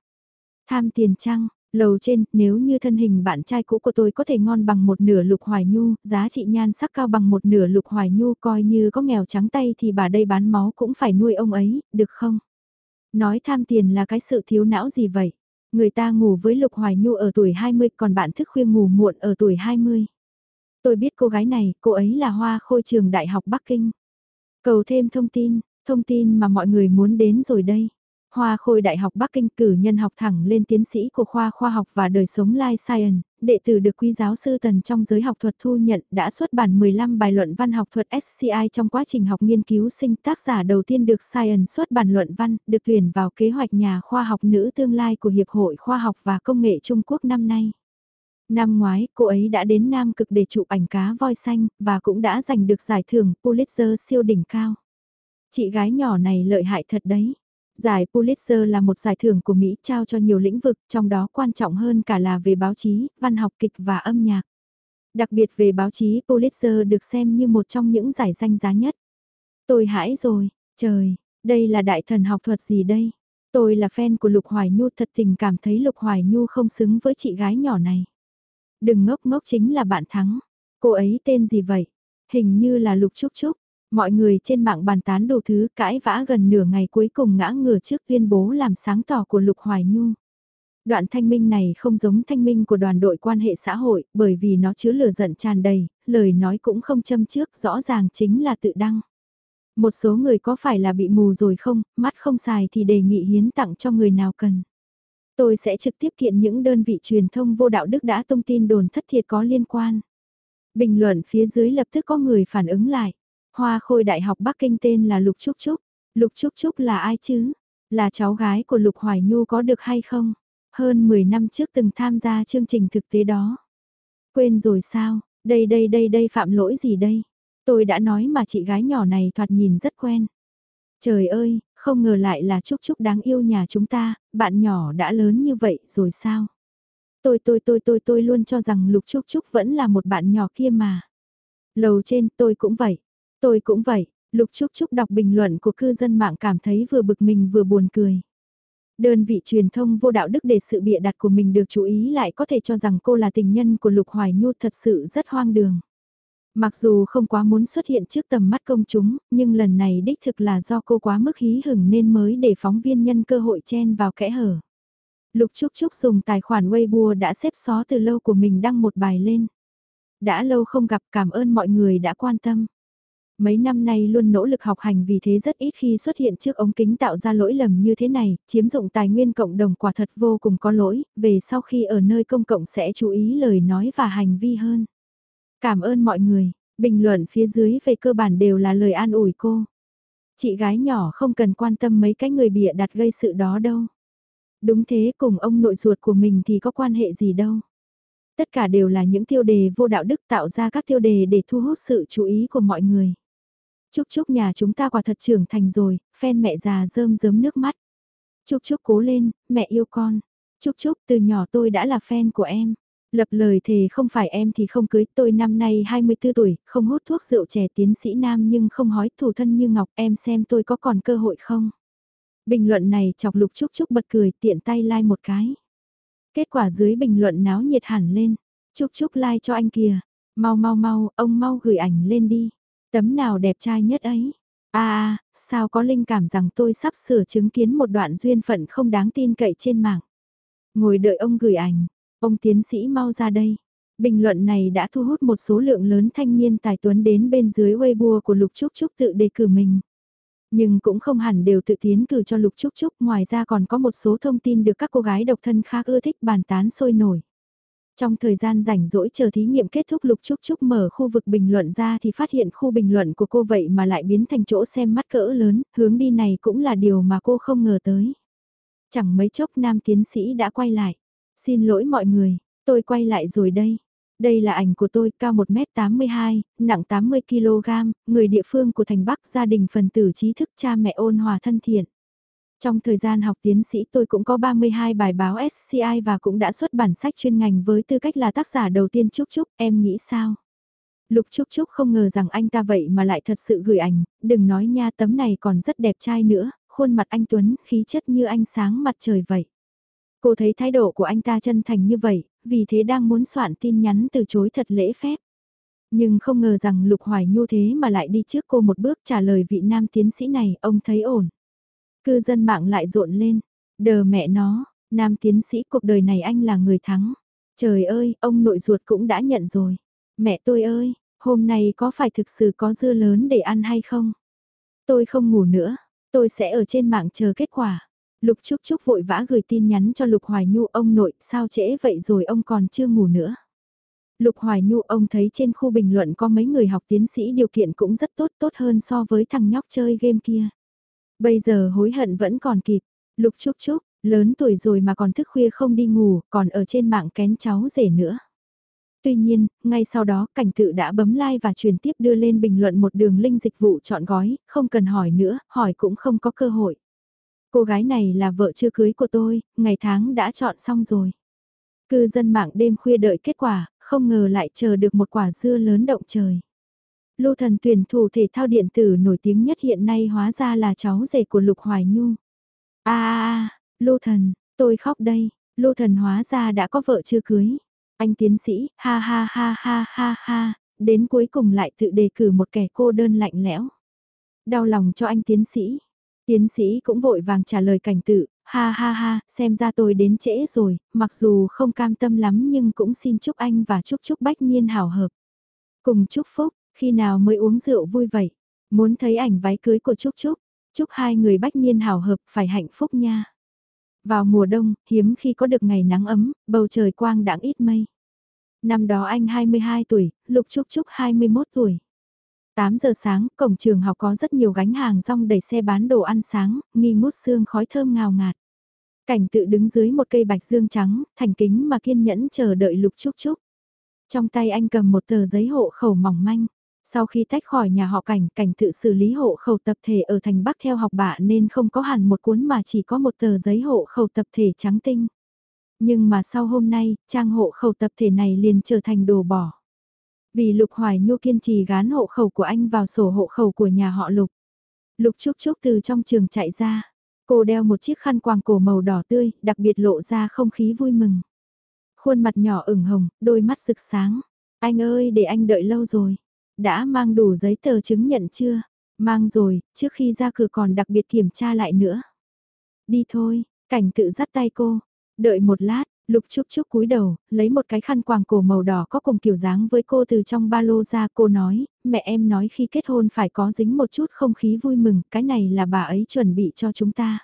Tham tiền chăng, lầu trên, nếu như thân hình bạn trai cũ của tôi có thể ngon bằng một nửa lục hoài nhu, giá trị nhan sắc cao bằng một nửa lục hoài nhu coi như có nghèo trắng tay thì bà đây bán máu cũng phải nuôi ông ấy, được không? Nói tham tiền là cái sự thiếu não gì vậy? Người ta ngủ với Lục Hoài Nhu ở tuổi 20 còn bạn thức khuya ngủ muộn ở tuổi 20. Tôi biết cô gái này, cô ấy là Hoa Khôi trường Đại học Bắc Kinh. Cầu thêm thông tin, thông tin mà mọi người muốn đến rồi đây. Hoa Khôi Đại học Bắc Kinh cử nhân học thẳng lên tiến sĩ của khoa khoa học và đời sống Life Science, đệ tử được quý giáo sư Tần trong giới học thuật thu nhận đã xuất bản 15 bài luận văn học thuật SCI trong quá trình học nghiên cứu sinh tác giả đầu tiên được Science xuất bản luận văn, được tuyển vào kế hoạch nhà khoa học nữ tương lai của Hiệp hội Khoa học và Công nghệ Trung Quốc năm nay. Năm ngoái, cô ấy đã đến Nam Cực để chụp ảnh cá voi xanh, và cũng đã giành được giải thưởng Pulitzer siêu đỉnh cao. Chị gái nhỏ này lợi hại thật đấy. Giải Pulitzer là một giải thưởng của Mỹ trao cho nhiều lĩnh vực, trong đó quan trọng hơn cả là về báo chí, văn học kịch và âm nhạc. Đặc biệt về báo chí Pulitzer được xem như một trong những giải danh giá nhất. Tôi hãi rồi, trời, đây là đại thần học thuật gì đây? Tôi là fan của Lục Hoài Nhu thật tình cảm thấy Lục Hoài Nhu không xứng với chị gái nhỏ này. Đừng ngốc ngốc chính là bạn thắng. Cô ấy tên gì vậy? Hình như là Lục Trúc Trúc. Mọi người trên mạng bàn tán đồ thứ cãi vã gần nửa ngày cuối cùng ngã ngửa trước tuyên bố làm sáng tỏ của Lục Hoài Nhu. Đoạn thanh minh này không giống thanh minh của đoàn đội quan hệ xã hội bởi vì nó chứa lửa giận tràn đầy, lời nói cũng không châm trước rõ ràng chính là tự đăng. Một số người có phải là bị mù rồi không, mắt không xài thì đề nghị hiến tặng cho người nào cần. Tôi sẽ trực tiếp kiện những đơn vị truyền thông vô đạo đức đã tung tin đồn thất thiệt có liên quan. Bình luận phía dưới lập tức có người phản ứng lại. Hoa khôi đại học Bắc Kinh tên là Lục Trúc Trúc. Lục Trúc Trúc là ai chứ? Là cháu gái của Lục Hoài Nhu có được hay không? Hơn 10 năm trước từng tham gia chương trình thực tế đó. Quên rồi sao? Đây đây đây đây phạm lỗi gì đây? Tôi đã nói mà chị gái nhỏ này thoạt nhìn rất quen. Trời ơi, không ngờ lại là Trúc Trúc đáng yêu nhà chúng ta, bạn nhỏ đã lớn như vậy rồi sao? Tôi tôi tôi tôi tôi luôn cho rằng Lục Trúc Trúc vẫn là một bạn nhỏ kia mà. Lầu trên tôi cũng vậy, tôi cũng vậy, Lục Trúc Trúc đọc bình luận của cư dân mạng cảm thấy vừa bực mình vừa buồn cười. Đơn vị truyền thông vô đạo đức để sự bịa đặt của mình được chú ý lại có thể cho rằng cô là tình nhân của Lục Hoài Nhu thật sự rất hoang đường. Mặc dù không quá muốn xuất hiện trước tầm mắt công chúng, nhưng lần này đích thực là do cô quá mức hí hửng nên mới để phóng viên nhân cơ hội chen vào kẽ hở. Lục Trúc Trúc dùng tài khoản Weibo đã xếp xó từ lâu của mình đăng một bài lên. Đã lâu không gặp cảm ơn mọi người đã quan tâm. Mấy năm nay luôn nỗ lực học hành vì thế rất ít khi xuất hiện trước ống kính tạo ra lỗi lầm như thế này, chiếm dụng tài nguyên cộng đồng quả thật vô cùng có lỗi, về sau khi ở nơi công cộng sẽ chú ý lời nói và hành vi hơn. Cảm ơn mọi người, bình luận phía dưới về cơ bản đều là lời an ủi cô. Chị gái nhỏ không cần quan tâm mấy cái người bịa đặt gây sự đó đâu. Đúng thế cùng ông nội ruột của mình thì có quan hệ gì đâu. Tất cả đều là những tiêu đề vô đạo đức tạo ra các tiêu đề để thu hút sự chú ý của mọi người. Chúc chúc nhà chúng ta quả thật trưởng thành rồi, phen mẹ già rơm rớm nước mắt. Chúc chúc cố lên, mẹ yêu con. Chúc chúc từ nhỏ tôi đã là fan của em. Lập lời thề không phải em thì không cưới, tôi năm nay 24 tuổi, không hút thuốc rượu trẻ tiến sĩ nam nhưng không hói thủ thân như ngọc, em xem tôi có còn cơ hội không? Bình luận này chọc lục chúc chúc bật cười tiện tay like một cái. Kết quả dưới bình luận náo nhiệt hẳn lên. Chúc chúc like cho anh kìa. Mau mau mau, ông mau gửi ảnh lên đi. Tấm nào đẹp trai nhất ấy. a à, sao có linh cảm rằng tôi sắp sửa chứng kiến một đoạn duyên phận không đáng tin cậy trên mạng. Ngồi đợi ông gửi ảnh. Ông tiến sĩ mau ra đây. Bình luận này đã thu hút một số lượng lớn thanh niên tài tuấn đến bên dưới Weibo của Lục Trúc Trúc tự đề cử mình. Nhưng cũng không hẳn đều tự tiến cử cho Lục Trúc Trúc, ngoài ra còn có một số thông tin được các cô gái độc thân khác ưa thích bàn tán sôi nổi. Trong thời gian rảnh rỗi chờ thí nghiệm kết thúc Lục Trúc Trúc mở khu vực bình luận ra thì phát hiện khu bình luận của cô vậy mà lại biến thành chỗ xem mắt cỡ lớn, hướng đi này cũng là điều mà cô không ngờ tới. Chẳng mấy chốc nam tiến sĩ đã quay lại. Xin lỗi mọi người, tôi quay lại rồi đây. Đây là ảnh của tôi, cao 1m82, nặng 80kg, người địa phương của thành Bắc, gia đình phần tử trí thức cha mẹ ôn hòa thân thiện. Trong thời gian học tiến sĩ tôi cũng có 32 bài báo SCI và cũng đã xuất bản sách chuyên ngành với tư cách là tác giả đầu tiên Trúc Trúc, em nghĩ sao? Lục Trúc Trúc không ngờ rằng anh ta vậy mà lại thật sự gửi ảnh, đừng nói nha tấm này còn rất đẹp trai nữa, khuôn mặt anh Tuấn, khí chất như anh sáng mặt trời vậy. Cô thấy thái độ của anh ta chân thành như vậy, vì thế đang muốn soạn tin nhắn từ chối thật lễ phép. Nhưng không ngờ rằng Lục Hoài Nhu thế mà lại đi trước cô một bước trả lời vị nam tiến sĩ này, ông thấy ổn. Cư dân mạng lại rộn lên, đờ mẹ nó, nam tiến sĩ cuộc đời này anh là người thắng. Trời ơi, ông nội ruột cũng đã nhận rồi. Mẹ tôi ơi, hôm nay có phải thực sự có dưa lớn để ăn hay không? Tôi không ngủ nữa, tôi sẽ ở trên mạng chờ kết quả. Lục Trúc Trúc vội vã gửi tin nhắn cho Lục Hoài Nhu ông nội, sao trễ vậy rồi ông còn chưa ngủ nữa. Lục Hoài Nhu ông thấy trên khu bình luận có mấy người học tiến sĩ điều kiện cũng rất tốt tốt hơn so với thằng nhóc chơi game kia. Bây giờ hối hận vẫn còn kịp. Lục chúc chúc, lớn tuổi rồi mà còn thức khuya không đi ngủ, còn ở trên mạng kén cháu rể nữa. Tuy nhiên, ngay sau đó cảnh tự đã bấm like và truyền tiếp đưa lên bình luận một đường link dịch vụ chọn gói, không cần hỏi nữa, hỏi cũng không có cơ hội. Cô gái này là vợ chưa cưới của tôi, ngày tháng đã chọn xong rồi. Cư dân mạng đêm khuya đợi kết quả, không ngờ lại chờ được một quả dưa lớn động trời. Lưu thần tuyển thủ thể thao điện tử nổi tiếng nhất hiện nay hóa ra là cháu rể của Lục Hoài Nhu. a a Lưu thần, tôi khóc đây, Lưu thần hóa ra đã có vợ chưa cưới. Anh tiến sĩ, ha ha ha ha ha ha, đến cuối cùng lại tự đề cử một kẻ cô đơn lạnh lẽo. Đau lòng cho anh tiến sĩ. Tiến sĩ cũng vội vàng trả lời cảnh tự, ha ha ha, xem ra tôi đến trễ rồi, mặc dù không cam tâm lắm nhưng cũng xin chúc anh và chúc chúc bách niên hảo hợp. Cùng chúc phúc, khi nào mới uống rượu vui vậy? Muốn thấy ảnh váy cưới của Trúc Trúc, chúc hai người bách niên hào hợp phải hạnh phúc nha. Vào mùa đông, hiếm khi có được ngày nắng ấm, bầu trời quang đãng ít mây. Năm đó anh 22 tuổi, Lục Trúc Trúc 21 tuổi. 8 giờ sáng, cổng trường học có rất nhiều gánh hàng rong đầy xe bán đồ ăn sáng, nghi ngút xương khói thơm ngào ngạt. Cảnh tự đứng dưới một cây bạch dương trắng, thành kính mà kiên nhẫn chờ đợi Lục Trúc Trúc. Trong tay anh cầm một tờ giấy hộ khẩu mỏng manh. Sau khi tách khỏi nhà họ cảnh, cảnh tự xử lý hộ khẩu tập thể ở thành Bắc theo học bạ nên không có hẳn một cuốn mà chỉ có một tờ giấy hộ khẩu tập thể trắng tinh. Nhưng mà sau hôm nay, trang hộ khẩu tập thể này liền trở thành đồ bỏ. Vì Lục Hoài Nhu kiên trì gán hộ khẩu của anh vào sổ hộ khẩu của nhà họ Lục. Lục Trúc Trúc từ trong trường chạy ra. Cô đeo một chiếc khăn quàng cổ màu đỏ tươi, đặc biệt lộ ra không khí vui mừng. Khuôn mặt nhỏ ửng hồng, đôi mắt rực sáng. Anh ơi để anh đợi lâu rồi. Đã mang đủ giấy tờ chứng nhận chưa? Mang rồi, trước khi ra cửa còn đặc biệt kiểm tra lại nữa. Đi thôi, cảnh tự dắt tay cô. Đợi một lát, Lục Trúc Trúc cúi đầu, lấy một cái khăn quàng cổ màu đỏ có cùng kiểu dáng với cô từ trong ba lô ra cô nói, mẹ em nói khi kết hôn phải có dính một chút không khí vui mừng, cái này là bà ấy chuẩn bị cho chúng ta.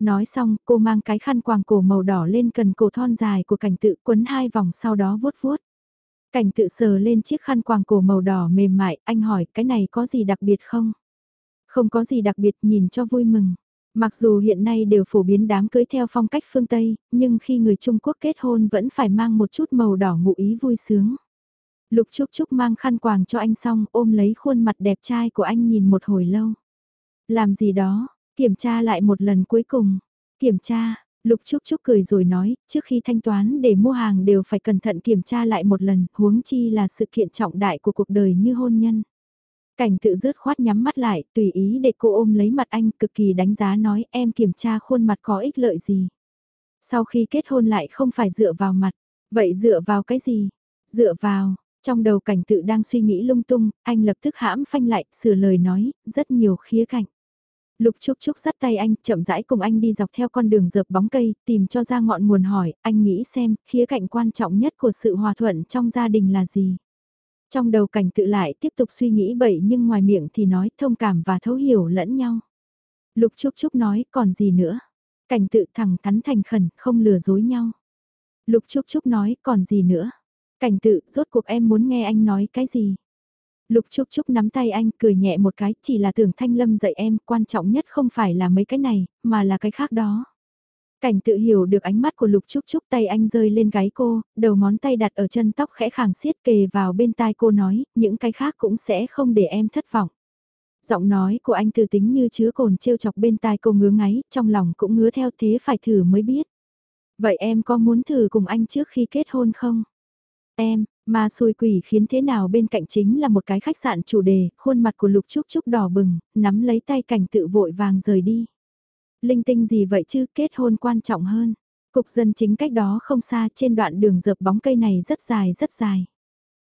Nói xong, cô mang cái khăn quàng cổ màu đỏ lên cần cổ thon dài của cảnh tự quấn hai vòng sau đó vuốt vuốt. Cảnh tự sờ lên chiếc khăn quàng cổ màu đỏ mềm mại, anh hỏi cái này có gì đặc biệt không? Không có gì đặc biệt nhìn cho vui mừng. Mặc dù hiện nay đều phổ biến đám cưới theo phong cách phương Tây, nhưng khi người Trung Quốc kết hôn vẫn phải mang một chút màu đỏ ngụ ý vui sướng. Lục Trúc Trúc mang khăn quàng cho anh xong ôm lấy khuôn mặt đẹp trai của anh nhìn một hồi lâu. Làm gì đó, kiểm tra lại một lần cuối cùng. Kiểm tra, Lục Trúc Trúc cười rồi nói, trước khi thanh toán để mua hàng đều phải cẩn thận kiểm tra lại một lần, huống chi là sự kiện trọng đại của cuộc đời như hôn nhân. Cảnh tự rớt khoát nhắm mắt lại, tùy ý để cô ôm lấy mặt anh, cực kỳ đánh giá nói em kiểm tra khuôn mặt có ích lợi gì. Sau khi kết hôn lại không phải dựa vào mặt, vậy dựa vào cái gì? Dựa vào, trong đầu cảnh tự đang suy nghĩ lung tung, anh lập tức hãm phanh lại, sửa lời nói, rất nhiều khía cạnh. Lục Trúc Trúc dắt tay anh, chậm rãi cùng anh đi dọc theo con đường dợp bóng cây, tìm cho ra ngọn nguồn hỏi, anh nghĩ xem, khía cạnh quan trọng nhất của sự hòa thuận trong gia đình là gì? Trong đầu cảnh tự lại tiếp tục suy nghĩ bậy nhưng ngoài miệng thì nói thông cảm và thấu hiểu lẫn nhau. Lục Trúc Trúc nói còn gì nữa? Cảnh tự thẳng thắn thành khẩn, không lừa dối nhau. Lục Trúc Trúc nói còn gì nữa? Cảnh tự, rốt cuộc em muốn nghe anh nói cái gì? Lục Trúc Trúc nắm tay anh cười nhẹ một cái, chỉ là tưởng Thanh Lâm dạy em, quan trọng nhất không phải là mấy cái này, mà là cái khác đó. Cảnh tự hiểu được ánh mắt của Lục Trúc Trúc tay anh rơi lên gáy cô, đầu ngón tay đặt ở chân tóc khẽ khàng xiết kề vào bên tai cô nói, những cái khác cũng sẽ không để em thất vọng. Giọng nói của anh từ tính như chứa cồn trêu chọc bên tai cô ngứa ngáy, trong lòng cũng ngứa theo thế phải thử mới biết. Vậy em có muốn thử cùng anh trước khi kết hôn không? Em, mà xui quỷ khiến thế nào bên cạnh chính là một cái khách sạn chủ đề, khuôn mặt của Lục Trúc Trúc đỏ bừng, nắm lấy tay cảnh tự vội vàng rời đi. Linh tinh gì vậy chứ, kết hôn quan trọng hơn. Cục dân chính cách đó không xa trên đoạn đường dợp bóng cây này rất dài rất dài.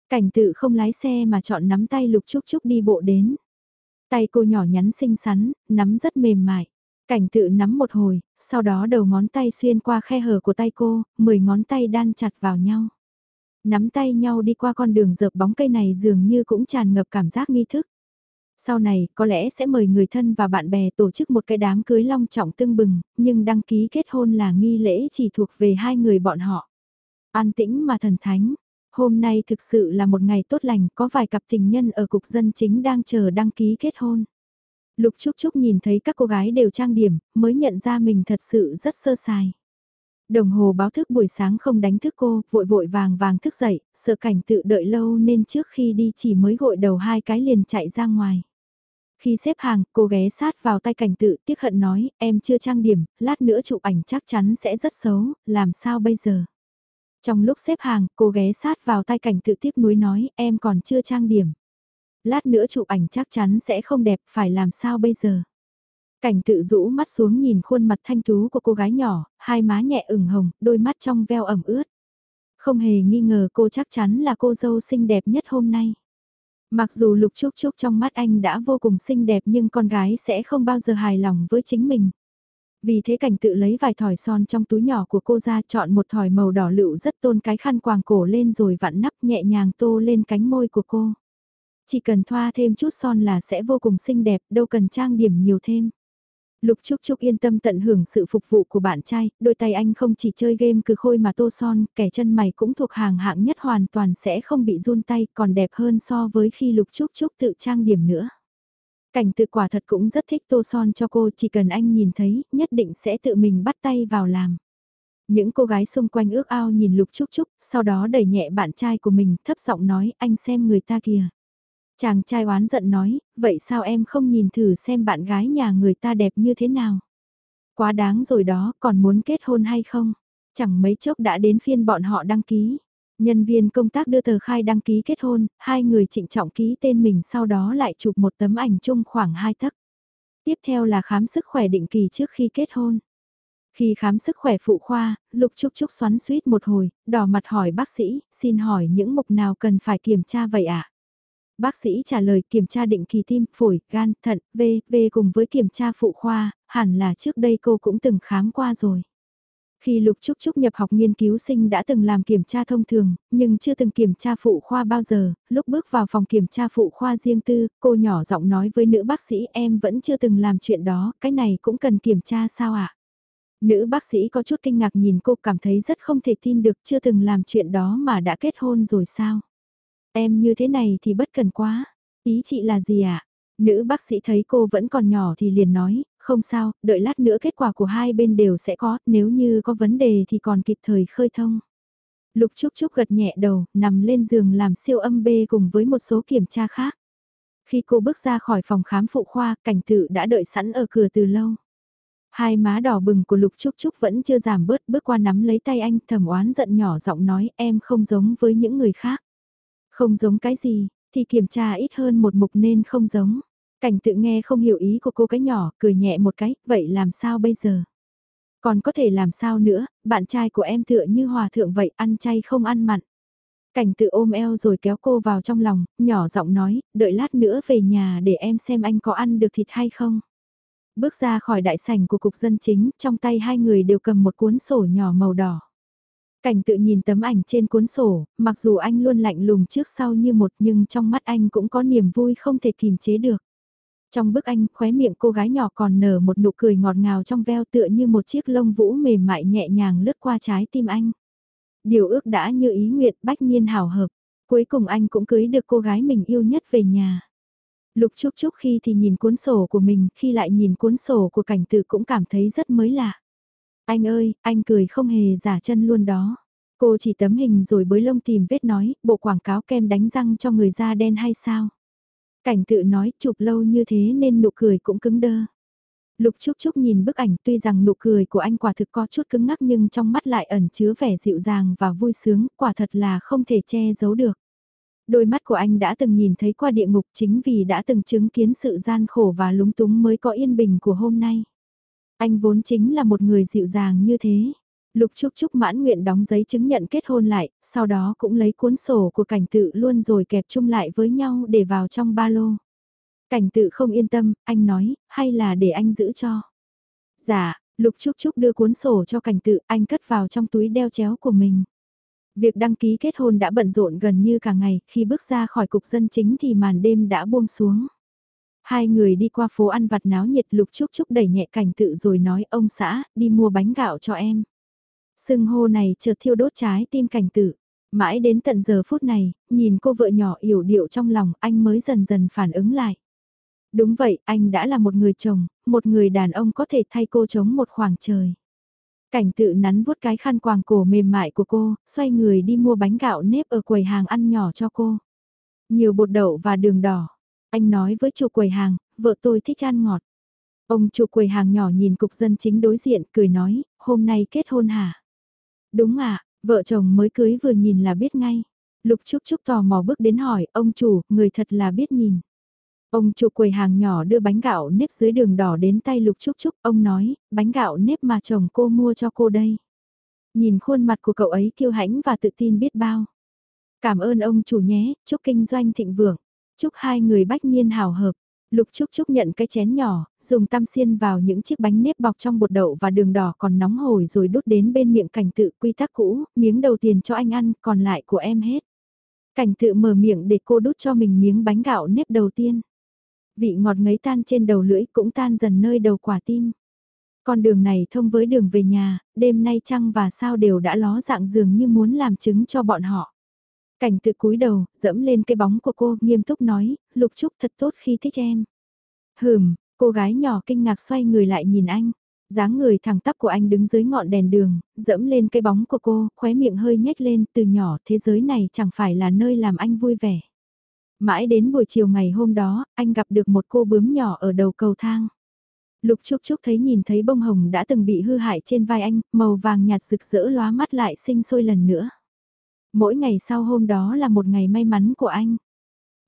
Cảnh tự không lái xe mà chọn nắm tay Lục Trúc Trúc đi bộ đến. Tay cô nhỏ nhắn xinh xắn, nắm rất mềm mại. Cảnh tự nắm một hồi, sau đó đầu ngón tay xuyên qua khe hở của tay cô, mười ngón tay đan chặt vào nhau. Nắm tay nhau đi qua con đường dợp bóng cây này dường như cũng tràn ngập cảm giác nghi thức. Sau này, có lẽ sẽ mời người thân và bạn bè tổ chức một cái đám cưới long trọng tưng bừng, nhưng đăng ký kết hôn là nghi lễ chỉ thuộc về hai người bọn họ. An tĩnh mà thần thánh. Hôm nay thực sự là một ngày tốt lành, có vài cặp tình nhân ở cục dân chính đang chờ đăng ký kết hôn. Lục Trúc Trúc nhìn thấy các cô gái đều trang điểm, mới nhận ra mình thật sự rất sơ sài. Đồng hồ báo thức buổi sáng không đánh thức cô, vội vội vàng vàng thức dậy, sợ cảnh tự đợi lâu nên trước khi đi chỉ mới gội đầu hai cái liền chạy ra ngoài. Khi xếp hàng, cô ghé sát vào tay cảnh tự tiếc hận nói, em chưa trang điểm, lát nữa chụp ảnh chắc chắn sẽ rất xấu, làm sao bây giờ? Trong lúc xếp hàng, cô ghé sát vào tay cảnh tự tiếp nuối nói, em còn chưa trang điểm. Lát nữa chụp ảnh chắc chắn sẽ không đẹp, phải làm sao bây giờ? Cảnh tự rũ mắt xuống nhìn khuôn mặt thanh tú của cô gái nhỏ, hai má nhẹ ửng hồng, đôi mắt trong veo ẩm ướt. Không hề nghi ngờ cô chắc chắn là cô dâu xinh đẹp nhất hôm nay. Mặc dù Lục Trúc Trúc trong mắt anh đã vô cùng xinh đẹp nhưng con gái sẽ không bao giờ hài lòng với chính mình. Vì thế cảnh tự lấy vài thỏi son trong túi nhỏ của cô ra chọn một thỏi màu đỏ lựu rất tôn cái khăn quàng cổ lên rồi vặn nắp nhẹ nhàng tô lên cánh môi của cô. Chỉ cần thoa thêm chút son là sẽ vô cùng xinh đẹp, đâu cần trang điểm nhiều thêm. Lục Trúc Trúc yên tâm tận hưởng sự phục vụ của bạn trai, đôi tay anh không chỉ chơi game cừ khôi mà tô son, kẻ chân mày cũng thuộc hàng hạng nhất hoàn toàn sẽ không bị run tay còn đẹp hơn so với khi Lục Trúc Trúc tự trang điểm nữa. Cảnh tự quả thật cũng rất thích tô son cho cô chỉ cần anh nhìn thấy, nhất định sẽ tự mình bắt tay vào làm. Những cô gái xung quanh ước ao nhìn Lục Trúc Trúc, sau đó đẩy nhẹ bạn trai của mình, thấp giọng nói, anh xem người ta kìa. Chàng trai oán giận nói, vậy sao em không nhìn thử xem bạn gái nhà người ta đẹp như thế nào? Quá đáng rồi đó, còn muốn kết hôn hay không? Chẳng mấy chốc đã đến phiên bọn họ đăng ký. Nhân viên công tác đưa tờ khai đăng ký kết hôn, hai người trịnh trọng ký tên mình sau đó lại chụp một tấm ảnh chung khoảng 2 tấc. Tiếp theo là khám sức khỏe định kỳ trước khi kết hôn. Khi khám sức khỏe phụ khoa, Lục Trúc Trúc xoắn suýt một hồi, đỏ mặt hỏi bác sĩ, xin hỏi những mục nào cần phải kiểm tra vậy ạ? Bác sĩ trả lời kiểm tra định kỳ tim, phổi, gan, thận, V, V cùng với kiểm tra phụ khoa, hẳn là trước đây cô cũng từng khám qua rồi. Khi Lục Trúc Trúc nhập học nghiên cứu sinh đã từng làm kiểm tra thông thường, nhưng chưa từng kiểm tra phụ khoa bao giờ, lúc bước vào phòng kiểm tra phụ khoa riêng tư, cô nhỏ giọng nói với nữ bác sĩ em vẫn chưa từng làm chuyện đó, cái này cũng cần kiểm tra sao ạ? Nữ bác sĩ có chút kinh ngạc nhìn cô cảm thấy rất không thể tin được chưa từng làm chuyện đó mà đã kết hôn rồi sao? Em như thế này thì bất cần quá. Ý chị là gì ạ? À? Nữ bác sĩ thấy cô vẫn còn nhỏ thì liền nói, không sao, đợi lát nữa kết quả của hai bên đều sẽ có, nếu như có vấn đề thì còn kịp thời khơi thông. Lục Trúc Trúc gật nhẹ đầu, nằm lên giường làm siêu âm B cùng với một số kiểm tra khác. Khi cô bước ra khỏi phòng khám phụ khoa, cảnh tự đã đợi sẵn ở cửa từ lâu. Hai má đỏ bừng của Lục Trúc Trúc vẫn chưa giảm bớt bước qua nắm lấy tay anh thầm oán giận nhỏ giọng nói em không giống với những người khác. Không giống cái gì, thì kiểm tra ít hơn một mục nên không giống. Cảnh tự nghe không hiểu ý của cô cái nhỏ, cười nhẹ một cái, vậy làm sao bây giờ? Còn có thể làm sao nữa, bạn trai của em tựa như hòa thượng vậy, ăn chay không ăn mặn. Cảnh tự ôm eo rồi kéo cô vào trong lòng, nhỏ giọng nói, đợi lát nữa về nhà để em xem anh có ăn được thịt hay không. Bước ra khỏi đại sảnh của cục dân chính, trong tay hai người đều cầm một cuốn sổ nhỏ màu đỏ. Cảnh tự nhìn tấm ảnh trên cuốn sổ, mặc dù anh luôn lạnh lùng trước sau như một nhưng trong mắt anh cũng có niềm vui không thể kìm chế được. Trong bức anh, khóe miệng cô gái nhỏ còn nở một nụ cười ngọt ngào trong veo tựa như một chiếc lông vũ mềm mại nhẹ nhàng lướt qua trái tim anh. Điều ước đã như ý nguyện bách nhiên hảo hợp. Cuối cùng anh cũng cưới được cô gái mình yêu nhất về nhà. Lục Trúc Trúc khi thì nhìn cuốn sổ của mình, khi lại nhìn cuốn sổ của cảnh tự cũng cảm thấy rất mới lạ. Anh ơi, anh cười không hề giả chân luôn đó. Cô chỉ tấm hình rồi bới lông tìm vết nói, bộ quảng cáo kem đánh răng cho người da đen hay sao? Cảnh tự nói chụp lâu như thế nên nụ cười cũng cứng đơ. Lục Trúc Trúc nhìn bức ảnh tuy rằng nụ cười của anh quả thực có chút cứng ngắc nhưng trong mắt lại ẩn chứa vẻ dịu dàng và vui sướng, quả thật là không thể che giấu được. Đôi mắt của anh đã từng nhìn thấy qua địa ngục chính vì đã từng chứng kiến sự gian khổ và lúng túng mới có yên bình của hôm nay. Anh vốn chính là một người dịu dàng như thế. Lục Trúc Trúc mãn nguyện đóng giấy chứng nhận kết hôn lại, sau đó cũng lấy cuốn sổ của cảnh tự luôn rồi kẹp chung lại với nhau để vào trong ba lô. Cảnh tự không yên tâm, anh nói, hay là để anh giữ cho. Dạ, Lục Trúc Trúc đưa cuốn sổ cho cảnh tự, anh cất vào trong túi đeo chéo của mình. Việc đăng ký kết hôn đã bận rộn gần như cả ngày, khi bước ra khỏi cục dân chính thì màn đêm đã buông xuống. Hai người đi qua phố ăn vặt náo nhiệt lục chúc chúc đẩy nhẹ cảnh tự rồi nói ông xã, đi mua bánh gạo cho em. Sưng hô này chợt thiêu đốt trái tim cảnh tự. Mãi đến tận giờ phút này, nhìn cô vợ nhỏ yểu điệu trong lòng anh mới dần dần phản ứng lại. Đúng vậy, anh đã là một người chồng, một người đàn ông có thể thay cô chống một khoảng trời. Cảnh tự nắn vuốt cái khăn quàng cổ mềm mại của cô, xoay người đi mua bánh gạo nếp ở quầy hàng ăn nhỏ cho cô. Nhiều bột đậu và đường đỏ. Anh nói với chủ quầy hàng, vợ tôi thích ăn ngọt. Ông chủ quầy hàng nhỏ nhìn cục dân chính đối diện, cười nói, hôm nay kết hôn hả? Đúng ạ, Vợ chồng mới cưới vừa nhìn là biết ngay. Lục Trúc Trúc tò mò bước đến hỏi, ông chủ, người thật là biết nhìn. Ông chủ quầy hàng nhỏ đưa bánh gạo nếp dưới đường đỏ đến tay Lục Trúc Trúc, ông nói, bánh gạo nếp mà chồng cô mua cho cô đây. Nhìn khuôn mặt của cậu ấy kiêu hãnh và tự tin biết bao. Cảm ơn ông chủ nhé, chúc kinh doanh thịnh vượng, chúc hai người bách niên hào hợp. Lục Trúc Trúc nhận cái chén nhỏ, dùng tam xiên vào những chiếc bánh nếp bọc trong bột đậu và đường đỏ còn nóng hổi rồi đút đến bên miệng cảnh tự quy tắc cũ, miếng đầu tiền cho anh ăn, còn lại của em hết. Cảnh tự mở miệng để cô đút cho mình miếng bánh gạo nếp đầu tiên. Vị ngọt ngấy tan trên đầu lưỡi cũng tan dần nơi đầu quả tim. Con đường này thông với đường về nhà, đêm nay trăng và sao đều đã ló dạng dường như muốn làm chứng cho bọn họ. Cảnh tự cúi đầu, dẫm lên cái bóng của cô, nghiêm túc nói, Lục Trúc thật tốt khi thích em. Hừm, cô gái nhỏ kinh ngạc xoay người lại nhìn anh. dáng người thẳng tắp của anh đứng dưới ngọn đèn đường, dẫm lên cái bóng của cô, khóe miệng hơi nhếch lên, từ nhỏ thế giới này chẳng phải là nơi làm anh vui vẻ. Mãi đến buổi chiều ngày hôm đó, anh gặp được một cô bướm nhỏ ở đầu cầu thang. Lục Trúc Trúc thấy nhìn thấy bông hồng đã từng bị hư hại trên vai anh, màu vàng nhạt rực rỡ lóa mắt lại sinh sôi lần nữa. Mỗi ngày sau hôm đó là một ngày may mắn của anh.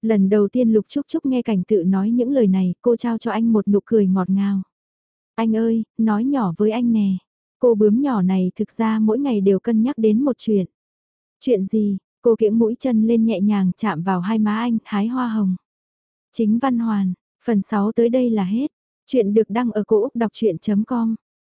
Lần đầu tiên Lục Trúc Trúc nghe cảnh tự nói những lời này, cô trao cho anh một nụ cười ngọt ngào. Anh ơi, nói nhỏ với anh nè. Cô bướm nhỏ này thực ra mỗi ngày đều cân nhắc đến một chuyện. Chuyện gì? Cô kiễng mũi chân lên nhẹ nhàng chạm vào hai má anh, hái hoa hồng. Chính văn hoàn, phần 6 tới đây là hết. Chuyện được đăng ở cổ Úc đọc chuyện.com